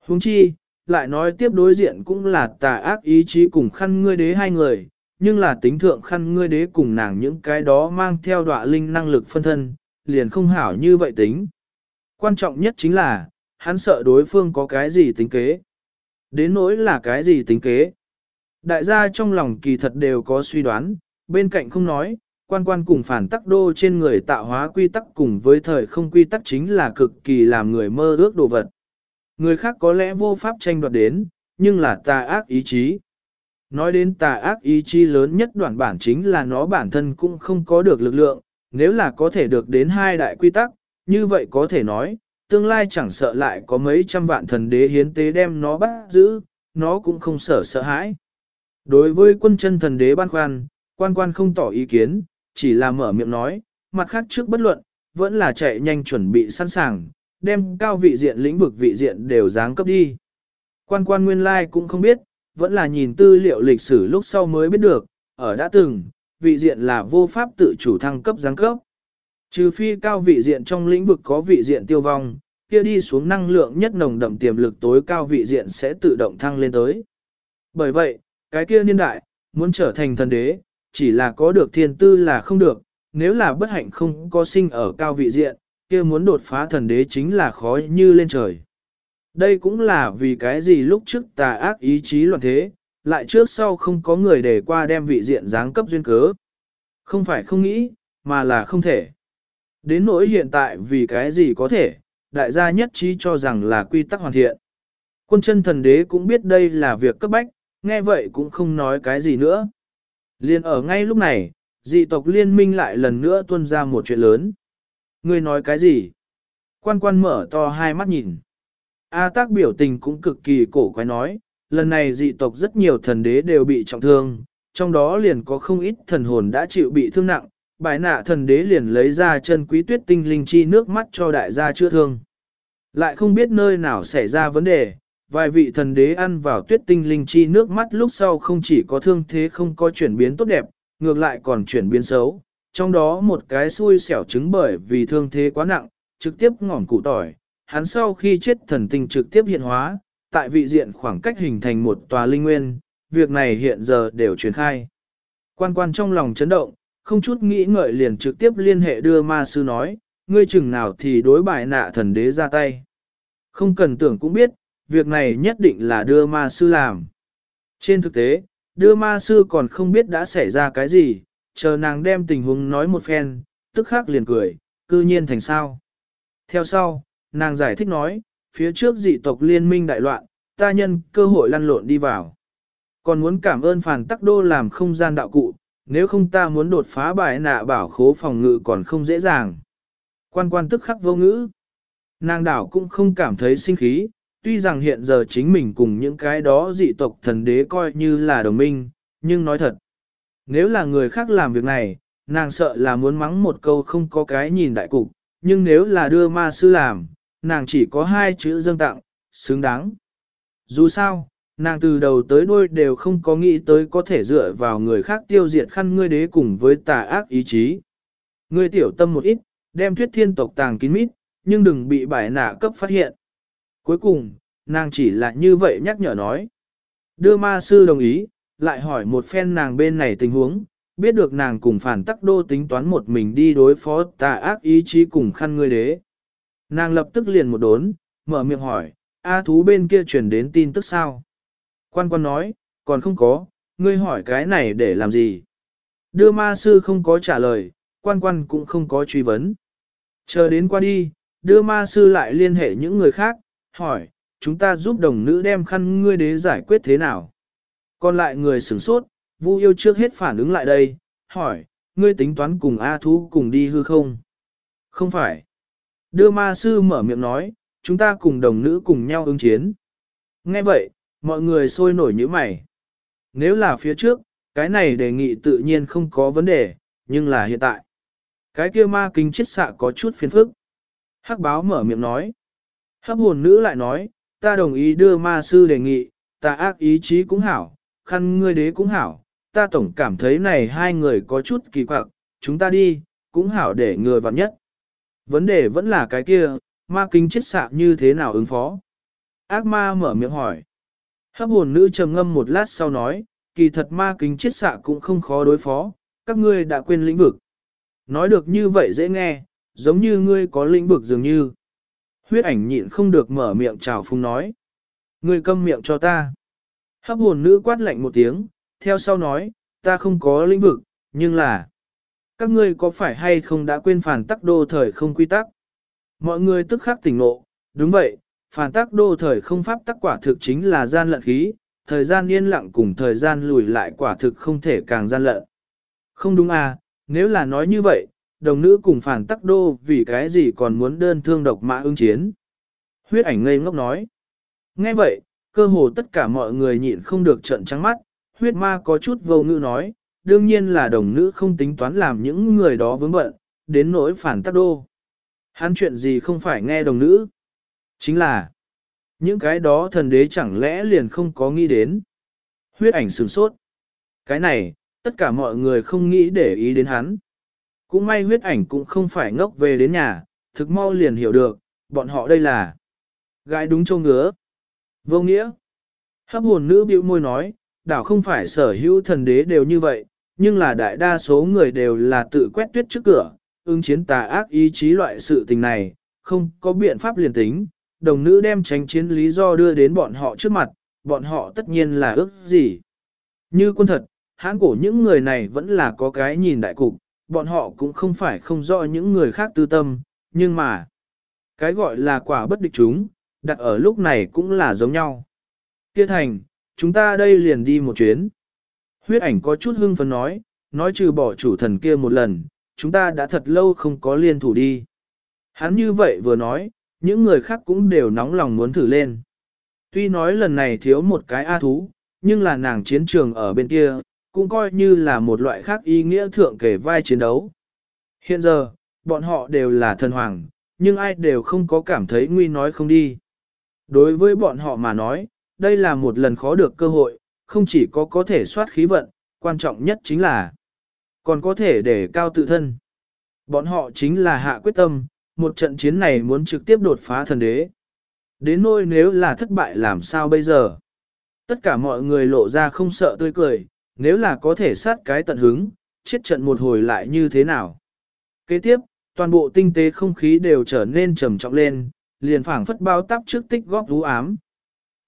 Huống chi, lại nói tiếp đối diện cũng là tà ác ý chí cùng khăn ngươi đế hai người, nhưng là tính thượng khăn ngươi đế cùng nàng những cái đó mang theo đọa linh năng lực phân thân, liền không hảo như vậy tính. Quan trọng nhất chính là, hắn sợ đối phương có cái gì tính kế. Đến nỗi là cái gì tính kế. Đại gia trong lòng kỳ thật đều có suy đoán, bên cạnh không nói, quan quan cùng phản tắc đô trên người tạo hóa quy tắc cùng với thời không quy tắc chính là cực kỳ làm người mơ ước đồ vật. Người khác có lẽ vô pháp tranh đoạt đến, nhưng là tà ác ý chí. Nói đến tà ác ý chí lớn nhất đoạn bản chính là nó bản thân cũng không có được lực lượng, nếu là có thể được đến hai đại quy tắc, như vậy có thể nói, tương lai chẳng sợ lại có mấy trăm vạn thần đế hiến tế đem nó bắt giữ, nó cũng không sợ sợ hãi. Đối với quân chân thần đế ban khoan, quan quan không tỏ ý kiến, chỉ là mở miệng nói, mặt khác trước bất luận, vẫn là chạy nhanh chuẩn bị sẵn sàng, đem cao vị diện lĩnh vực vị diện đều giáng cấp đi. Quan quan nguyên lai like cũng không biết, vẫn là nhìn tư liệu lịch sử lúc sau mới biết được, ở đã từng, vị diện là vô pháp tự chủ thăng cấp giáng cấp. Trừ phi cao vị diện trong lĩnh vực có vị diện tiêu vong, kia đi xuống năng lượng nhất nồng đậm tiềm lực tối cao vị diện sẽ tự động thăng lên tới. Bởi vậy, cái kia niên đại, muốn trở thành thần đế, chỉ là có được thiên tư là không được, nếu là bất hạnh không có sinh ở cao vị diện, kia muốn đột phá thần đế chính là khó như lên trời. Đây cũng là vì cái gì lúc trước tà ác ý chí loạn thế, lại trước sau không có người để qua đem vị diện giáng cấp duyên cớ. Không phải không nghĩ, mà là không thể. Đến nỗi hiện tại vì cái gì có thể, đại gia nhất trí cho rằng là quy tắc hoàn thiện. Quân chân thần đế cũng biết đây là việc cấp bách, nghe vậy cũng không nói cái gì nữa. Liên ở ngay lúc này, dị tộc liên minh lại lần nữa tuân ra một chuyện lớn. Ngươi nói cái gì? Quan quan mở to hai mắt nhìn. A tác biểu tình cũng cực kỳ cổ quái nói, lần này dị tộc rất nhiều thần đế đều bị trọng thương, trong đó liền có không ít thần hồn đã chịu bị thương nặng, bài nạ thần đế liền lấy ra chân quý tuyết tinh linh chi nước mắt cho đại gia chữa thương. Lại không biết nơi nào xảy ra vấn đề, vài vị thần đế ăn vào tuyết tinh linh chi nước mắt lúc sau không chỉ có thương thế không có chuyển biến tốt đẹp, ngược lại còn chuyển biến xấu. Trong đó một cái xui xẻo chứng bởi vì thương thế quá nặng, trực tiếp ngỏm cụ tỏi, hắn sau khi chết thần tinh trực tiếp hiện hóa, tại vị diện khoảng cách hình thành một tòa linh nguyên, việc này hiện giờ đều truyền khai. Quan quan trong lòng chấn động, không chút nghĩ ngợi liền trực tiếp liên hệ đưa ma sư nói, ngươi chừng nào thì đối bài nạ thần đế ra tay. Không cần tưởng cũng biết, việc này nhất định là đưa ma sư làm. Trên thực tế, đưa ma sư còn không biết đã xảy ra cái gì, chờ nàng đem tình huống nói một phen, tức khắc liền cười, cư nhiên thành sao. Theo sau, nàng giải thích nói, phía trước dị tộc liên minh đại loạn, ta nhân cơ hội lăn lộn đi vào. Còn muốn cảm ơn phản tắc đô làm không gian đạo cụ, nếu không ta muốn đột phá bài nạ bảo khố phòng ngự còn không dễ dàng. Quan quan tức khắc vô ngữ. Nàng đảo cũng không cảm thấy sinh khí, tuy rằng hiện giờ chính mình cùng những cái đó dị tộc thần đế coi như là đồng minh, nhưng nói thật. Nếu là người khác làm việc này, nàng sợ là muốn mắng một câu không có cái nhìn đại cục, nhưng nếu là đưa ma sư làm, nàng chỉ có hai chữ dâng tặng, xứng đáng. Dù sao, nàng từ đầu tới đuôi đều không có nghĩ tới có thể dựa vào người khác tiêu diệt khăn ngươi đế cùng với tà ác ý chí. Ngươi tiểu tâm một ít, đem thuyết thiên tộc tàng kín mít, nhưng đừng bị bài nạ cấp phát hiện. Cuối cùng, nàng chỉ là như vậy nhắc nhở nói. Đưa ma sư đồng ý, lại hỏi một phen nàng bên này tình huống, biết được nàng cùng phản tắc đô tính toán một mình đi đối phó tà ác ý chí cùng khăn ngươi đế. Nàng lập tức liền một đốn, mở miệng hỏi, A thú bên kia truyền đến tin tức sao? Quan quan nói, còn không có, ngươi hỏi cái này để làm gì? Đưa ma sư không có trả lời, quan quan cũng không có truy vấn. Chờ đến qua đi, đưa ma sư lại liên hệ những người khác, hỏi, chúng ta giúp đồng nữ đem khăn ngươi đế giải quyết thế nào? Còn lại người sửng sốt, Vu yêu trước hết phản ứng lại đây, hỏi, ngươi tính toán cùng A thú cùng đi hư không? Không phải. Đưa ma sư mở miệng nói, chúng ta cùng đồng nữ cùng nhau ứng chiến. Nghe vậy, mọi người sôi nổi như mày. nếu là phía trước, cái này đề nghị tự nhiên không có vấn đề, nhưng là hiện tại. Cái kia ma kính chết xạ có chút phiền phức. Hắc báo mở miệng nói. Hấp hồn nữ lại nói, ta đồng ý đưa ma sư đề nghị, ta ác ý chí cũng hảo, khăn ngươi đế cũng hảo, ta tổng cảm thấy này hai người có chút kỳ quặc, chúng ta đi, cũng hảo để người vào nhất. Vấn đề vẫn là cái kia, ma kính chết xạ như thế nào ứng phó. Ác ma mở miệng hỏi. Hấp hồn nữ trầm ngâm một lát sau nói, kỳ thật ma kính chết xạ cũng không khó đối phó, các ngươi đã quên lĩnh vực. Nói được như vậy dễ nghe, giống như ngươi có lĩnh vực dường như. Huyết ảnh nhịn không được mở miệng chào phung nói. Ngươi câm miệng cho ta. Hấp hồn nữ quát lạnh một tiếng, theo sau nói, ta không có lĩnh vực, nhưng là... Các ngươi có phải hay không đã quên phản tắc đô thời không quy tắc? Mọi người tức khắc tỉnh nộ, đúng vậy, phản tắc đô thời không pháp tắc quả thực chính là gian lận khí, thời gian yên lặng cùng thời gian lùi lại quả thực không thể càng gian lận. Không đúng à, nếu là nói như vậy, đồng nữ cùng phản tắc đô vì cái gì còn muốn đơn thương độc mã ứng chiến. Huyết ảnh ngây ngốc nói. Nghe vậy, cơ hồ tất cả mọi người nhịn không được trận trắng mắt, huyết ma có chút vô ngữ nói, đương nhiên là đồng nữ không tính toán làm những người đó vướng bận, đến nỗi phản tắc đô. Hắn chuyện gì không phải nghe đồng nữ? Chính là, những cái đó thần đế chẳng lẽ liền không có nghĩ đến. Huyết ảnh sửng sốt. Cái này, tất cả mọi người không nghĩ để ý đến hắn. Cũng may huyết ảnh cũng không phải ngốc về đến nhà, thực mau liền hiểu được, bọn họ đây là gái đúng châu ngứa. Vô nghĩa. Hấp hồn nữ bĩu môi nói, đảo không phải sở hữu thần đế đều như vậy, nhưng là đại đa số người đều là tự quét tuyết trước cửa, ứng chiến tà ác ý chí loại sự tình này, không có biện pháp liền tính, đồng nữ đem tránh chiến lý do đưa đến bọn họ trước mặt, bọn họ tất nhiên là ước gì. Như quân thật, hãng cổ những người này vẫn là có cái nhìn đại cục, bọn họ cũng không phải không rõ những người khác tư tâm, nhưng mà, cái gọi là quả bất địch chúng, đặt ở lúc này cũng là giống nhau. Kia thành, chúng ta đây liền đi một chuyến. Huyết ảnh có chút hưng phấn nói, nói trừ bỏ chủ thần kia một lần, chúng ta đã thật lâu không có liên thủ đi. Hắn như vậy vừa nói, những người khác cũng đều nóng lòng muốn thử lên. Tuy nói lần này thiếu một cái A thú, nhưng là nàng chiến trường ở bên kia, cũng coi như là một loại khác ý nghĩa thượng kể vai chiến đấu. Hiện giờ, bọn họ đều là thần hoàng, nhưng ai đều không có cảm thấy nguy nói không đi. Đối với bọn họ mà nói, đây là một lần khó được cơ hội, không chỉ có có thể soát khí vận, quan trọng nhất chính là còn có thể để cao tự thân. Bọn họ chính là hạ quyết tâm, một trận chiến này muốn trực tiếp đột phá thần đế. Đến nỗi nếu là thất bại làm sao bây giờ? Tất cả mọi người lộ ra không sợ tươi cười, nếu là có thể sát cái tận hứng, chết trận một hồi lại như thế nào? Kế tiếp, toàn bộ tinh tế không khí đều trở nên trầm trọng lên, liền phảng phất bao tắp trước tích góp rú ám.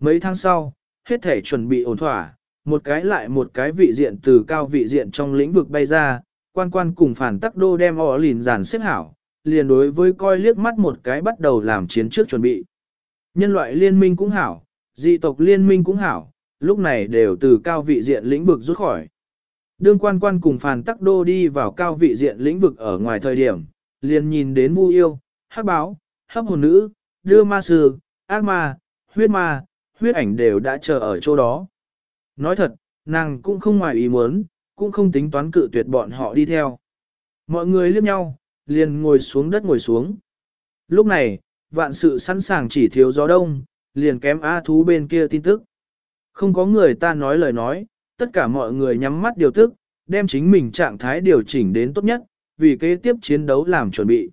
Mấy tháng sau, hết thể chuẩn bị ổn thỏa, một cái lại một cái vị diện từ cao vị diện trong lĩnh vực bay ra, quan quan cùng phản tắc đô đem ỏ lìn giàn xếp hảo, liền đối với coi liếc mắt một cái bắt đầu làm chiến trước chuẩn bị. Nhân loại liên minh cũng hảo, dị tộc liên minh cũng hảo, lúc này đều từ cao vị diện lĩnh vực rút khỏi. Đương quan quan cùng phàn tắc đô đi vào cao vị diện lĩnh vực ở ngoài thời điểm, liền nhìn đến vu yêu, hắc báo, hấp hồn nữ, đưa ma sư, ác ma, huyết ma, huyết ảnh đều đã chờ ở chỗ đó. Nói thật, nàng cũng không ngoài ý muốn, cũng không tính toán cự tuyệt bọn họ đi theo. Mọi người liếc nhau, liền ngồi xuống đất ngồi xuống. Lúc này, vạn sự sẵn sàng chỉ thiếu gió đông, liền kém A thú bên kia tin tức. Không có người ta nói lời nói, tất cả mọi người nhắm mắt điều tức, đem chính mình trạng thái điều chỉnh đến tốt nhất, vì kế tiếp chiến đấu làm chuẩn bị.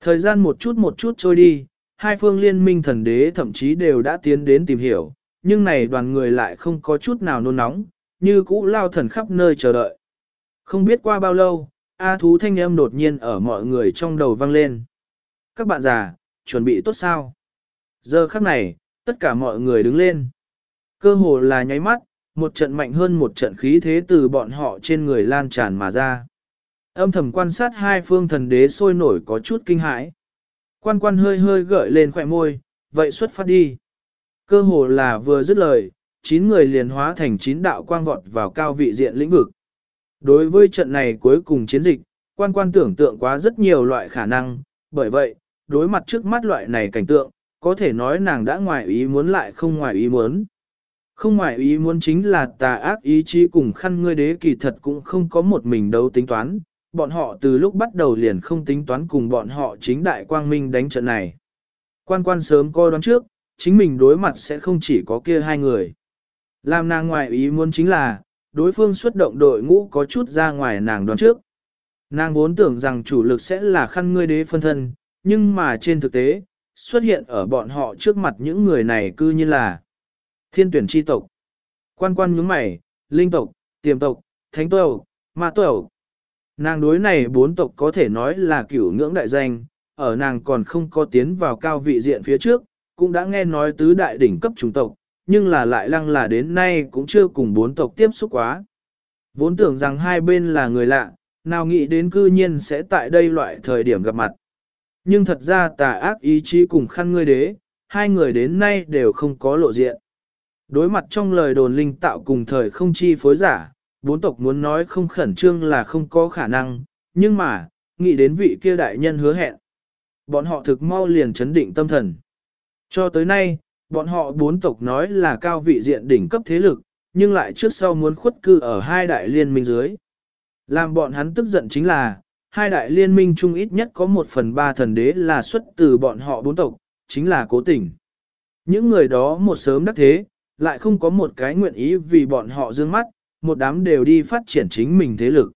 Thời gian một chút một chút trôi đi, hai phương liên minh thần đế thậm chí đều đã tiến đến tìm hiểu, nhưng này đoàn người lại không có chút nào nôn nóng, như cũ lao thần khắp nơi chờ đợi. Không biết qua bao lâu, A thú thanh âm đột nhiên ở mọi người trong đầu vang lên. Các bạn già, chuẩn bị tốt sao? Giờ khắc này, tất cả mọi người đứng lên. Cơ hồ là nháy mắt, một trận mạnh hơn một trận khí thế từ bọn họ trên người lan tràn mà ra. Âm thầm quan sát hai phương thần đế sôi nổi có chút kinh hãi. Quan quan hơi hơi gợi lên khỏe môi, vậy xuất phát đi. Cơ hồ là vừa dứt lời, chín người liền hóa thành chín đạo quang vọt vào cao vị diện lĩnh vực. Đối với trận này cuối cùng chiến dịch, quan quan tưởng tượng quá rất nhiều loại khả năng, bởi vậy, đối mặt trước mắt loại này cảnh tượng, có thể nói nàng đã ngoài ý muốn lại không ngoài ý muốn. Không ngoại ý muốn chính là tà ác ý chí cùng khăn ngươi đế kỳ thật cũng không có một mình đấu tính toán, bọn họ từ lúc bắt đầu liền không tính toán cùng bọn họ chính đại quang minh đánh trận này. Quan quan sớm coi đoán trước, chính mình đối mặt sẽ không chỉ có kia hai người. Làm nàng ngoại ý muốn chính là, đối phương xuất động đội ngũ có chút ra ngoài nàng đoán trước. Nàng vốn tưởng rằng chủ lực sẽ là khăn ngươi đế phân thân, nhưng mà trên thực tế, xuất hiện ở bọn họ trước mặt những người này cư như là thiên tuyển chi tộc. Quan quan nhướng mày, linh tộc, tiềm tộc, thánh tộc, ma tộc. Nàng đối này bốn tộc có thể nói là cửu ngưỡng đại danh, ở nàng còn không có tiến vào cao vị diện phía trước, cũng đã nghe nói tứ đại đỉnh cấp chủng tộc, nhưng là lại lăng là đến nay cũng chưa cùng bốn tộc tiếp xúc quá. Vốn tưởng rằng hai bên là người lạ, nào nghĩ đến cư nhiên sẽ tại đây loại thời điểm gặp mặt. Nhưng thật ra tà ác ý chí cùng khăn ngươi đế, hai người đến nay đều không có lộ diện. Đối mặt trong lời đồn linh tạo cùng thời không chi phối giả, bốn tộc muốn nói không khẩn trương là không có khả năng, nhưng mà, nghĩ đến vị kia đại nhân hứa hẹn. Bọn họ thực mau liền chấn định tâm thần. Cho tới nay, bọn họ bốn tộc nói là cao vị diện đỉnh cấp thế lực, nhưng lại trước sau muốn khuất cư ở hai đại liên minh dưới. Làm bọn hắn tức giận chính là, hai đại liên minh chung ít nhất có một phần ba thần đế là xuất từ bọn họ bốn tộc, chính là cố tình. Những người đó một sớm đắc thế, lại không có một cái nguyện ý vì bọn họ dương mắt, một đám đều đi phát triển chính mình thế lực.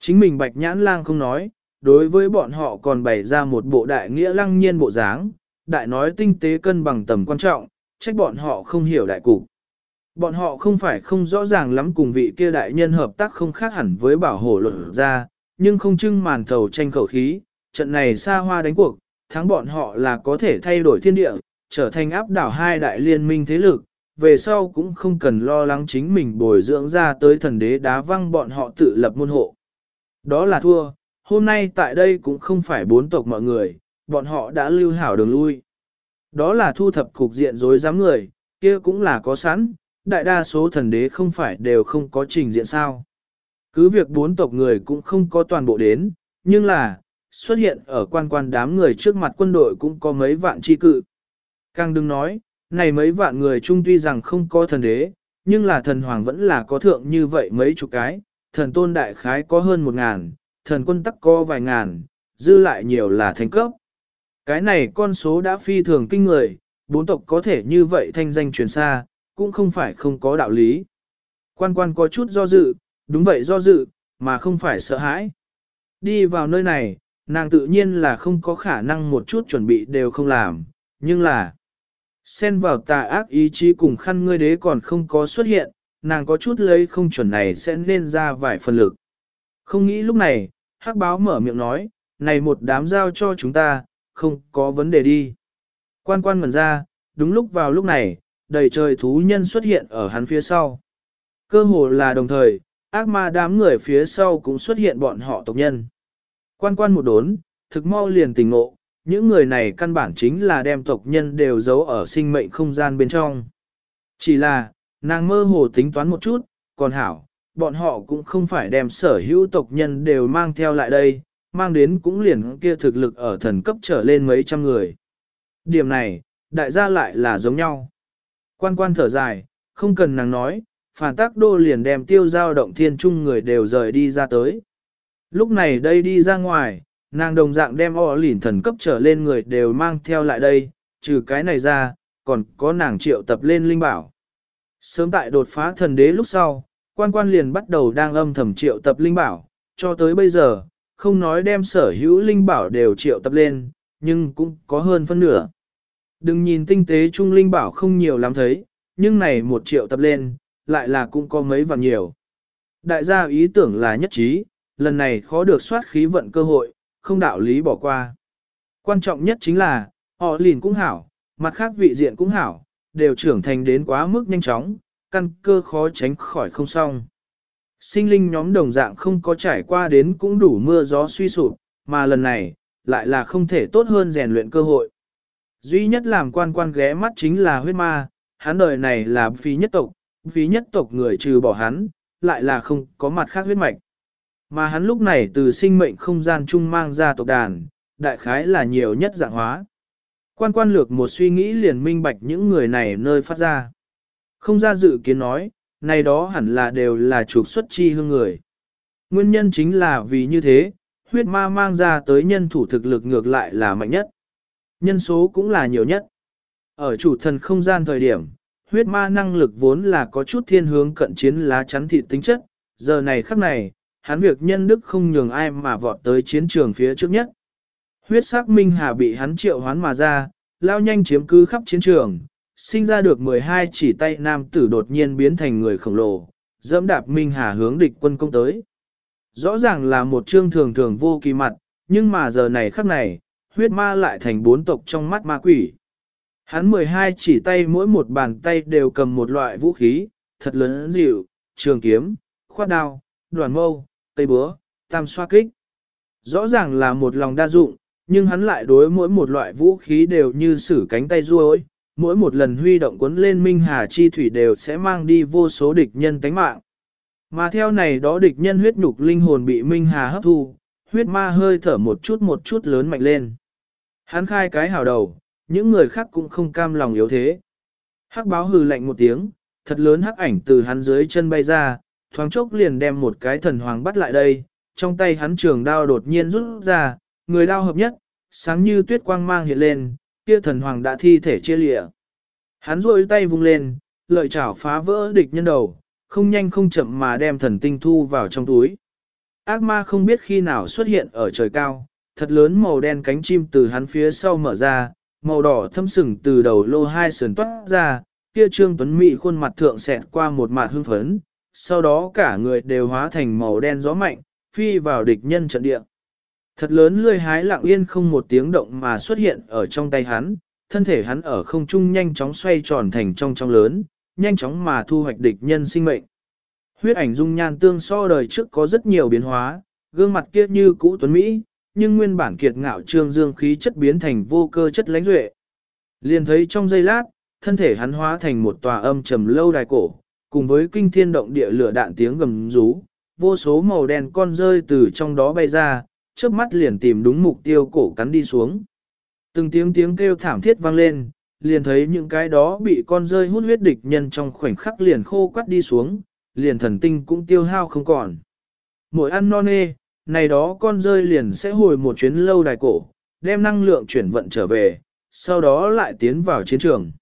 Chính mình bạch nhãn lang không nói, đối với bọn họ còn bày ra một bộ đại nghĩa lăng nhiên bộ dáng, đại nói tinh tế cân bằng tầm quan trọng, trách bọn họ không hiểu đại cục. Bọn họ không phải không rõ ràng lắm cùng vị kia đại nhân hợp tác không khác hẳn với bảo hộ luật ra, nhưng không trưng màn thầu tranh khẩu khí, trận này xa hoa đánh cuộc, thắng bọn họ là có thể thay đổi thiên địa, trở thành áp đảo hai đại liên minh thế lực, về sau cũng không cần lo lắng chính mình bồi dưỡng ra tới thần đế đá văng bọn họ tự lập môn hộ. Đó là thua, hôm nay tại đây cũng không phải bốn tộc mọi người, bọn họ đã lưu hảo đường lui. Đó là thu thập cục diện dối dám người, kia cũng là có sẵn, đại đa số thần đế không phải đều không có trình diện sao. Cứ việc bốn tộc người cũng không có toàn bộ đến, nhưng là, xuất hiện ở quan quan đám người trước mặt quân đội cũng có mấy vạn chi cự. Càng đừng nói, này mấy vạn người chung tuy rằng không có thần đế, nhưng là thần hoàng vẫn là có thượng như vậy mấy chục cái, thần tôn đại khái có hơn một ngàn, thần quân tắc có vài ngàn, dư lại nhiều là thành cấp. Cái này con số đã phi thường kinh người, bốn tộc có thể như vậy thanh danh truyền xa, cũng không phải không có đạo lý. Quan quan có chút do dự, đúng vậy do dự, mà không phải sợ hãi. Đi vào nơi này, nàng tự nhiên là không có khả năng một chút chuẩn bị đều không làm, nhưng là xen vào tà ác ý chí cùng khăn ngươi đế còn không có xuất hiện, nàng có chút lấy không chuẩn này sẽ nên ra vài phần lực. Không nghĩ lúc này, hắc báo mở miệng nói, này một đám giao cho chúng ta, không có vấn đề đi. Quan quan ngẩn ra, đúng lúc vào lúc này, đầy trời thú nhân xuất hiện ở hắn phía sau. Cơ hồ là đồng thời, ác ma đám người phía sau cũng xuất hiện bọn họ tộc nhân. Quan quan một đốn, thực mau liền tỉnh ngộ, những người này căn bản chính là đem tộc nhân đều giấu ở sinh mệnh không gian bên trong. Chỉ là, nàng mơ hồ tính toán một chút, còn hảo, bọn họ cũng không phải đem sở hữu tộc nhân đều mang theo lại đây, mang đến cũng liền kia thực lực ở thần cấp trở lên mấy trăm người. Điểm này, đại gia lại là giống nhau. Quan quan thở dài, không cần nàng nói, phản tác đô liền đem tiêu giao động thiên trung người đều rời đi ra tới. Lúc này đây đi ra ngoài, nàng đồng dạng đem o lỉn thần cấp trở lên người đều mang theo lại đây, trừ cái này ra, còn có nàng triệu tập lên linh bảo. Sớm tại đột phá thần đế lúc sau, quan quan liền bắt đầu đang âm thầm triệu tập linh bảo, cho tới bây giờ, không nói đem sở hữu linh bảo đều triệu tập lên, nhưng cũng có hơn phân nửa. Đừng nhìn tinh tế trung linh bảo không nhiều lắm thấy, nhưng này một triệu tập lên, lại là cũng có mấy vạn nhiều. Đại gia ý tưởng là nhất trí, lần này khó được soát khí vận cơ hội, không đạo lý bỏ qua. Quan trọng nhất chính là, họ lìn cũng hảo, mặt khác vị diện cũng hảo, đều trưởng thành đến quá mức nhanh chóng, căn cơ khó tránh khỏi không xong. Sinh linh nhóm đồng dạng không có trải qua đến cũng đủ mưa gió suy sụp, mà lần này, lại là không thể tốt hơn rèn luyện cơ hội. Duy nhất làm quan quan ghé mắt chính là huyết ma, hắn đời này là phí nhất tộc, phí nhất tộc người trừ bỏ hắn, lại là không có mặt khác huyết mạch. Mà hắn lúc này từ sinh mệnh không gian chung mang ra tộc đàn, đại khái là nhiều nhất dạng hóa. Quan quan lược một suy nghĩ liền minh bạch những người này nơi phát ra. Không ra dự kiến nói, này đó hẳn là đều là trục xuất chi hương người. Nguyên nhân chính là vì như thế, huyết ma mang ra tới nhân thủ thực lực ngược lại là mạnh nhất. Nhân số cũng là nhiều nhất. Ở chủ thần không gian thời điểm, huyết ma năng lực vốn là có chút thiên hướng cận chiến lá chắn thịt tính chất, giờ này khắc này, hắn việc nhân đức không nhường ai mà vọt tới chiến trường phía trước nhất. Huyết sắc minh hà bị hắn triệu hoán mà ra, lao nhanh chiếm cứ khắp chiến trường, sinh ra được 12 chỉ tay nam tử đột nhiên biến thành người khổng lồ, dẫm đạp minh hà hướng địch quân công tới. Rõ ràng là một chương thường thường vô kỳ mặt, nhưng mà giờ này khắc này, huyết ma lại thành bốn tộc trong mắt ma quỷ. Hắn 12 chỉ tay mỗi một bàn tay đều cầm một loại vũ khí, thật lớn dịu, trường kiếm, khoát đao, đoàn mâu, tây búa, tam xoa kích. Rõ ràng là một lòng đa dụng, nhưng hắn lại đối mỗi một loại vũ khí đều như sử cánh tay ruôi, mỗi một lần huy động cuốn lên minh hà chi thủy đều sẽ mang đi vô số địch nhân tánh mạng. Mà theo này đó địch nhân huyết nhục linh hồn bị minh hà hấp thu, huyết ma hơi thở một chút một chút lớn mạnh lên. Hắn khai cái hào đầu, những người khác cũng không cam lòng yếu thế. Hắc báo hừ lạnh một tiếng, thật lớn hắc ảnh từ hắn dưới chân bay ra, thoáng chốc liền đem một cái thần hoàng bắt lại đây, trong tay hắn trường đao đột nhiên rút ra, người đao hợp nhất, sáng như tuyết quang mang hiện lên, kia thần hoàng đã thi thể chia lịa. Hắn rôi tay vung lên, lợi chảo phá vỡ địch nhân đầu, không nhanh không chậm mà đem thần tinh thu vào trong túi. Ác ma không biết khi nào xuất hiện ở trời cao, thật lớn màu đen cánh chim từ hắn phía sau mở ra, màu đỏ thâm sừng từ đầu lô hai sườn toát ra, kia trương tuấn mỹ khuôn mặt thượng xẹt qua một mạt hương phấn, sau đó cả người đều hóa thành màu đen gió mạnh, phi vào địch nhân trận địa. Thật lớn lươi hái lặng yên không một tiếng động mà xuất hiện ở trong tay hắn, thân thể hắn ở không trung nhanh chóng xoay tròn thành trong trong lớn, nhanh chóng mà thu hoạch địch nhân sinh mệnh. Huyết ảnh dung nhan tương so đời trước có rất nhiều biến hóa, gương mặt kia như cũ tuấn Mỹ, nhưng nguyên bản kiệt ngạo trương dương khí chất biến thành vô cơ chất lãnh duệ. Liền thấy trong giây lát, thân thể hắn hóa thành một tòa âm trầm lâu đài cổ, cùng với kinh thiên động địa lửa đạn tiếng gầm rú, vô số màu đen con rơi từ trong đó bay ra, trước mắt liền tìm đúng mục tiêu cổ cắn đi xuống. Từng tiếng tiếng kêu thảm thiết vang lên, liền thấy những cái đó bị con rơi hút huyết địch nhân trong khoảnh khắc liền khô quắt đi xuống, liền thần tinh cũng tiêu hao không còn. Mỗi ăn non nê, này đó con rơi liền sẽ hồi một chuyến lâu đài cổ, đem năng lượng chuyển vận trở về, sau đó lại tiến vào chiến trường.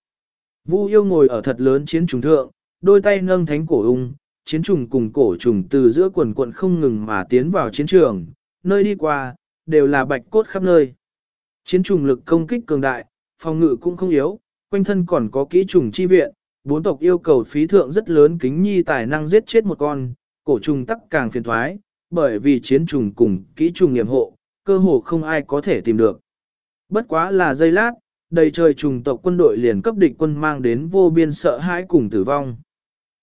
Vu yêu ngồi ở thật lớn chiến trùng thượng, đôi tay nâng thánh cổ ung, chiến trùng cùng cổ trùng từ giữa quần quận không ngừng mà tiến vào chiến trường, nơi đi qua, đều là bạch cốt khắp nơi. Chiến trùng lực công kích cường đại, phòng ngự cũng không yếu, quanh thân còn có kỹ trùng chi viện, bốn tộc yêu cầu phí thượng rất lớn kính nhi tài năng giết chết một con, cổ trùng tắc càng phiền thoái, bởi vì chiến trùng cùng kỹ trùng nghiệm hộ, cơ hồ không ai có thể tìm được. Bất quá là giây lát, đầy trời trùng tộc quân đội liền cấp địch quân mang đến vô biên sợ hãi cùng tử vong.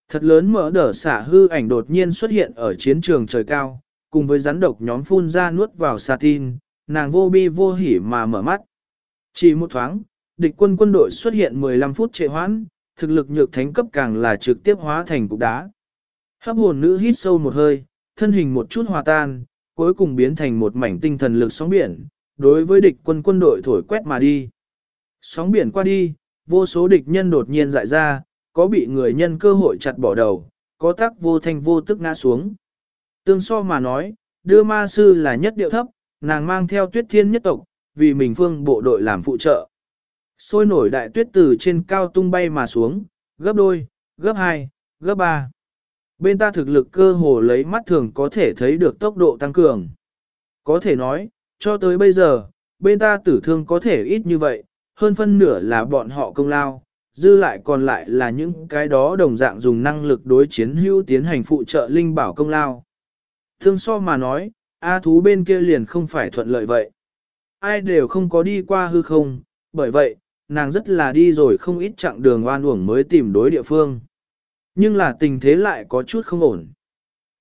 Thật lớn mở đở xả hư ảnh đột nhiên xuất hiện ở chiến trường trời cao, cùng với rắn độc nhóm phun ra nuốt vào xà tin, nàng vô bi vô hỉ mà mở mắt. Chỉ một thoáng, địch quân quân đội xuất hiện 15 phút trệ hoãn, thực lực nhược thánh cấp càng là trực tiếp hóa thành cục đá. Hấp hồn nữ hít sâu một hơi, thân hình một chút hòa tan, cuối cùng biến thành một mảnh tinh thần lực sóng biển, đối với địch quân quân đội thổi quét mà đi. Sóng biển qua đi, vô số địch nhân đột nhiên dại ra, có bị người nhân cơ hội chặt bỏ đầu, có tác vô thanh vô tức ngã xuống. Tương so mà nói, đưa ma sư là nhất điệu thấp, nàng mang theo tuyết thiên nhất tộc, vì mình phương bộ đội làm phụ trợ. Sôi nổi đại tuyết từ trên cao tung bay mà xuống, gấp đôi, gấp hai, gấp ba. Bên ta thực lực cơ hồ lấy mắt thường có thể thấy được tốc độ tăng cường. Có thể nói, cho tới bây giờ, bên ta tử thương có thể ít như vậy, hơn phân nửa là bọn họ công lao, dư lại còn lại là những cái đó đồng dạng dùng năng lực đối chiến hữu tiến hành phụ trợ linh bảo công lao. Thương so mà nói, A thú bên kia liền không phải thuận lợi vậy. Ai đều không có đi qua hư không, bởi vậy, nàng rất là đi rồi không ít chặng đường oan uổng mới tìm đối địa phương. Nhưng là tình thế lại có chút không ổn.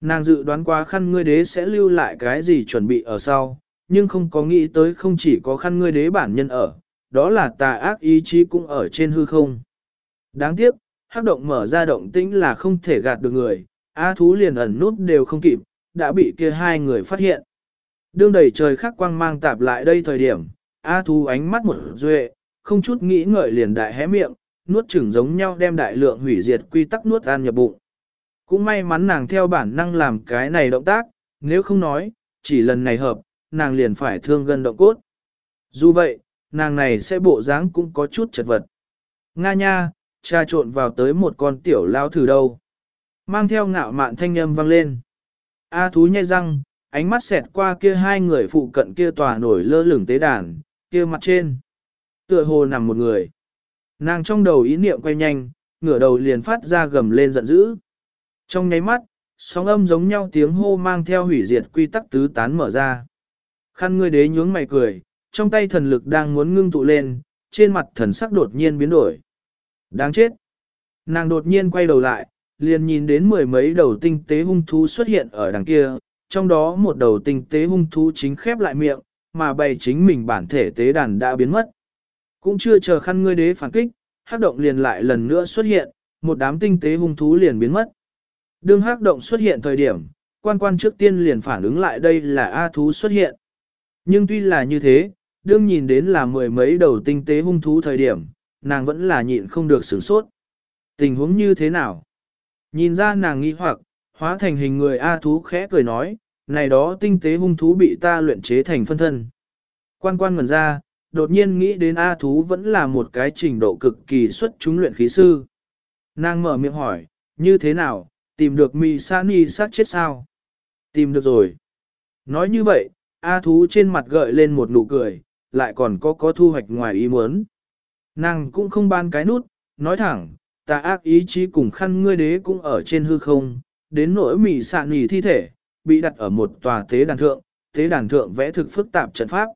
Nàng dự đoán quá khăn ngươi đế sẽ lưu lại cái gì chuẩn bị ở sau, nhưng không có nghĩ tới không chỉ có khăn ngươi đế bản nhân ở, đó là tà ác ý chí cũng ở trên hư không. Đáng tiếc, hắc động mở ra động tĩnh là không thể gạt được người, A thú liền ẩn nút đều không kịp, đã bị kia hai người phát hiện. Đương đầy trời khắc quang mang tạp lại đây thời điểm, A thú ánh mắt một duệ, không chút nghĩ ngợi liền đại hé miệng, nuốt chửng giống nhau đem đại lượng hủy diệt quy tắc nuốt ăn nhập bụng. Cũng may mắn nàng theo bản năng làm cái này động tác, nếu không nói, chỉ lần này hợp, nàng liền phải thương gân động cốt. Dù vậy, nàng này sẽ bộ dáng cũng có chút chật vật. Nga nha, trà trộn vào tới một con tiểu lao thử đâu. Mang theo ngạo mạn thanh âm vang lên. A thú nhai răng, ánh mắt xẹt qua kia hai người phụ cận kia tòa nổi lơ lửng tế đàn, kia mặt trên. Tựa hồ nằm một người. Nàng trong đầu ý niệm quay nhanh, ngửa đầu liền phát ra gầm lên giận dữ. Trong nháy mắt, sóng âm giống nhau tiếng hô mang theo hủy diệt quy tắc tứ tán mở ra. Khăn ngươi đế nhướng mày cười, trong tay thần lực đang muốn ngưng tụ lên, trên mặt thần sắc đột nhiên biến đổi. Đáng chết! Nàng đột nhiên quay đầu lại, liền nhìn đến mười mấy đầu tinh tế hung thú xuất hiện ở đằng kia, trong đó một đầu tinh tế hung thú chính khép lại miệng, mà bày chính mình bản thể tế đàn đã biến mất. Cũng chưa chờ khăn ngươi đế phản kích, hắc động liền lại lần nữa xuất hiện, một đám tinh tế hung thú liền biến mất. Đương hắc động xuất hiện thời điểm, quan quan trước tiên liền phản ứng lại đây là A thú xuất hiện. Nhưng tuy là như thế, đương nhìn đến là mười mấy đầu tinh tế hung thú thời điểm, nàng vẫn là nhịn không được sửng sốt. Tình huống như thế nào? Nhìn ra nàng nghi hoặc, hóa thành hình người A thú khẽ cười nói, này đó tinh tế hung thú bị ta luyện chế thành phân thân. Quan quan ngần ra, đột nhiên nghĩ đến A thú vẫn là một cái trình độ cực kỳ xuất chúng luyện khí sư. Nàng mở miệng hỏi, như thế nào, tìm được mì sa ni sát chết sao? Tìm được rồi. Nói như vậy, A thú trên mặt gợi lên một nụ cười, lại còn có có thu hoạch ngoài ý muốn. Nàng cũng không ban cái nút, nói thẳng, ta ác ý chí cùng khăn ngươi đế cũng ở trên hư không, đến nỗi mỉ sạn nỉ thi thể, bị đặt ở một tòa tế đàn thượng, tế đàn thượng vẽ thực phức tạp trận pháp.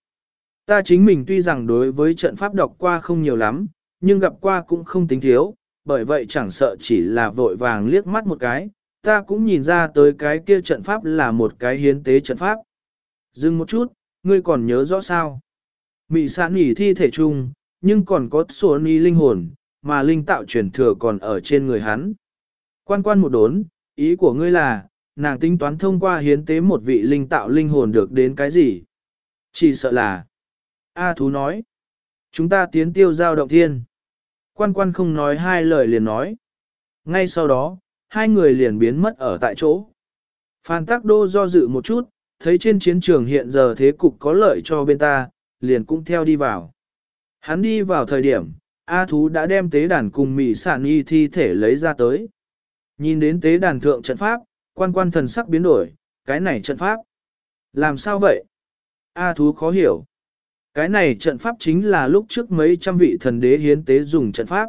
Ta chính mình tuy rằng đối với trận pháp đọc qua không nhiều lắm, nhưng gặp qua cũng không tính thiếu, bởi vậy chẳng sợ chỉ là vội vàng liếc mắt một cái, ta cũng nhìn ra tới cái kia trận pháp là một cái hiến tế trận pháp. Dừng một chút, ngươi còn nhớ rõ sao? Mị sạn nỉ thi thể chung, nhưng còn có sổ ni linh hồn, mà linh tạo truyền thừa còn ở trên người hắn. Quan quan một đốn, ý của ngươi là, nàng tính toán thông qua hiến tế một vị linh tạo linh hồn được đến cái gì? Chỉ sợ là... A thú nói. Chúng ta tiến tiêu giao động thiên. Quan quan không nói hai lời liền nói. Ngay sau đó, hai người liền biến mất ở tại chỗ. Phan Tắc Đô do dự một chút, thấy trên chiến trường hiện giờ thế cục có lợi cho bên ta, liền cũng theo đi vào. Hắn đi vào thời điểm, A thú đã đem tế đàn cùng Mỹ sản y thi thể lấy ra tới. Nhìn đến tế đàn thượng trận pháp, quan quan thần sắc biến đổi, cái này trận pháp. Làm sao vậy? A thú khó hiểu. Cái này trận pháp chính là lúc trước mấy trăm vị thần đế hiến tế dùng trận pháp.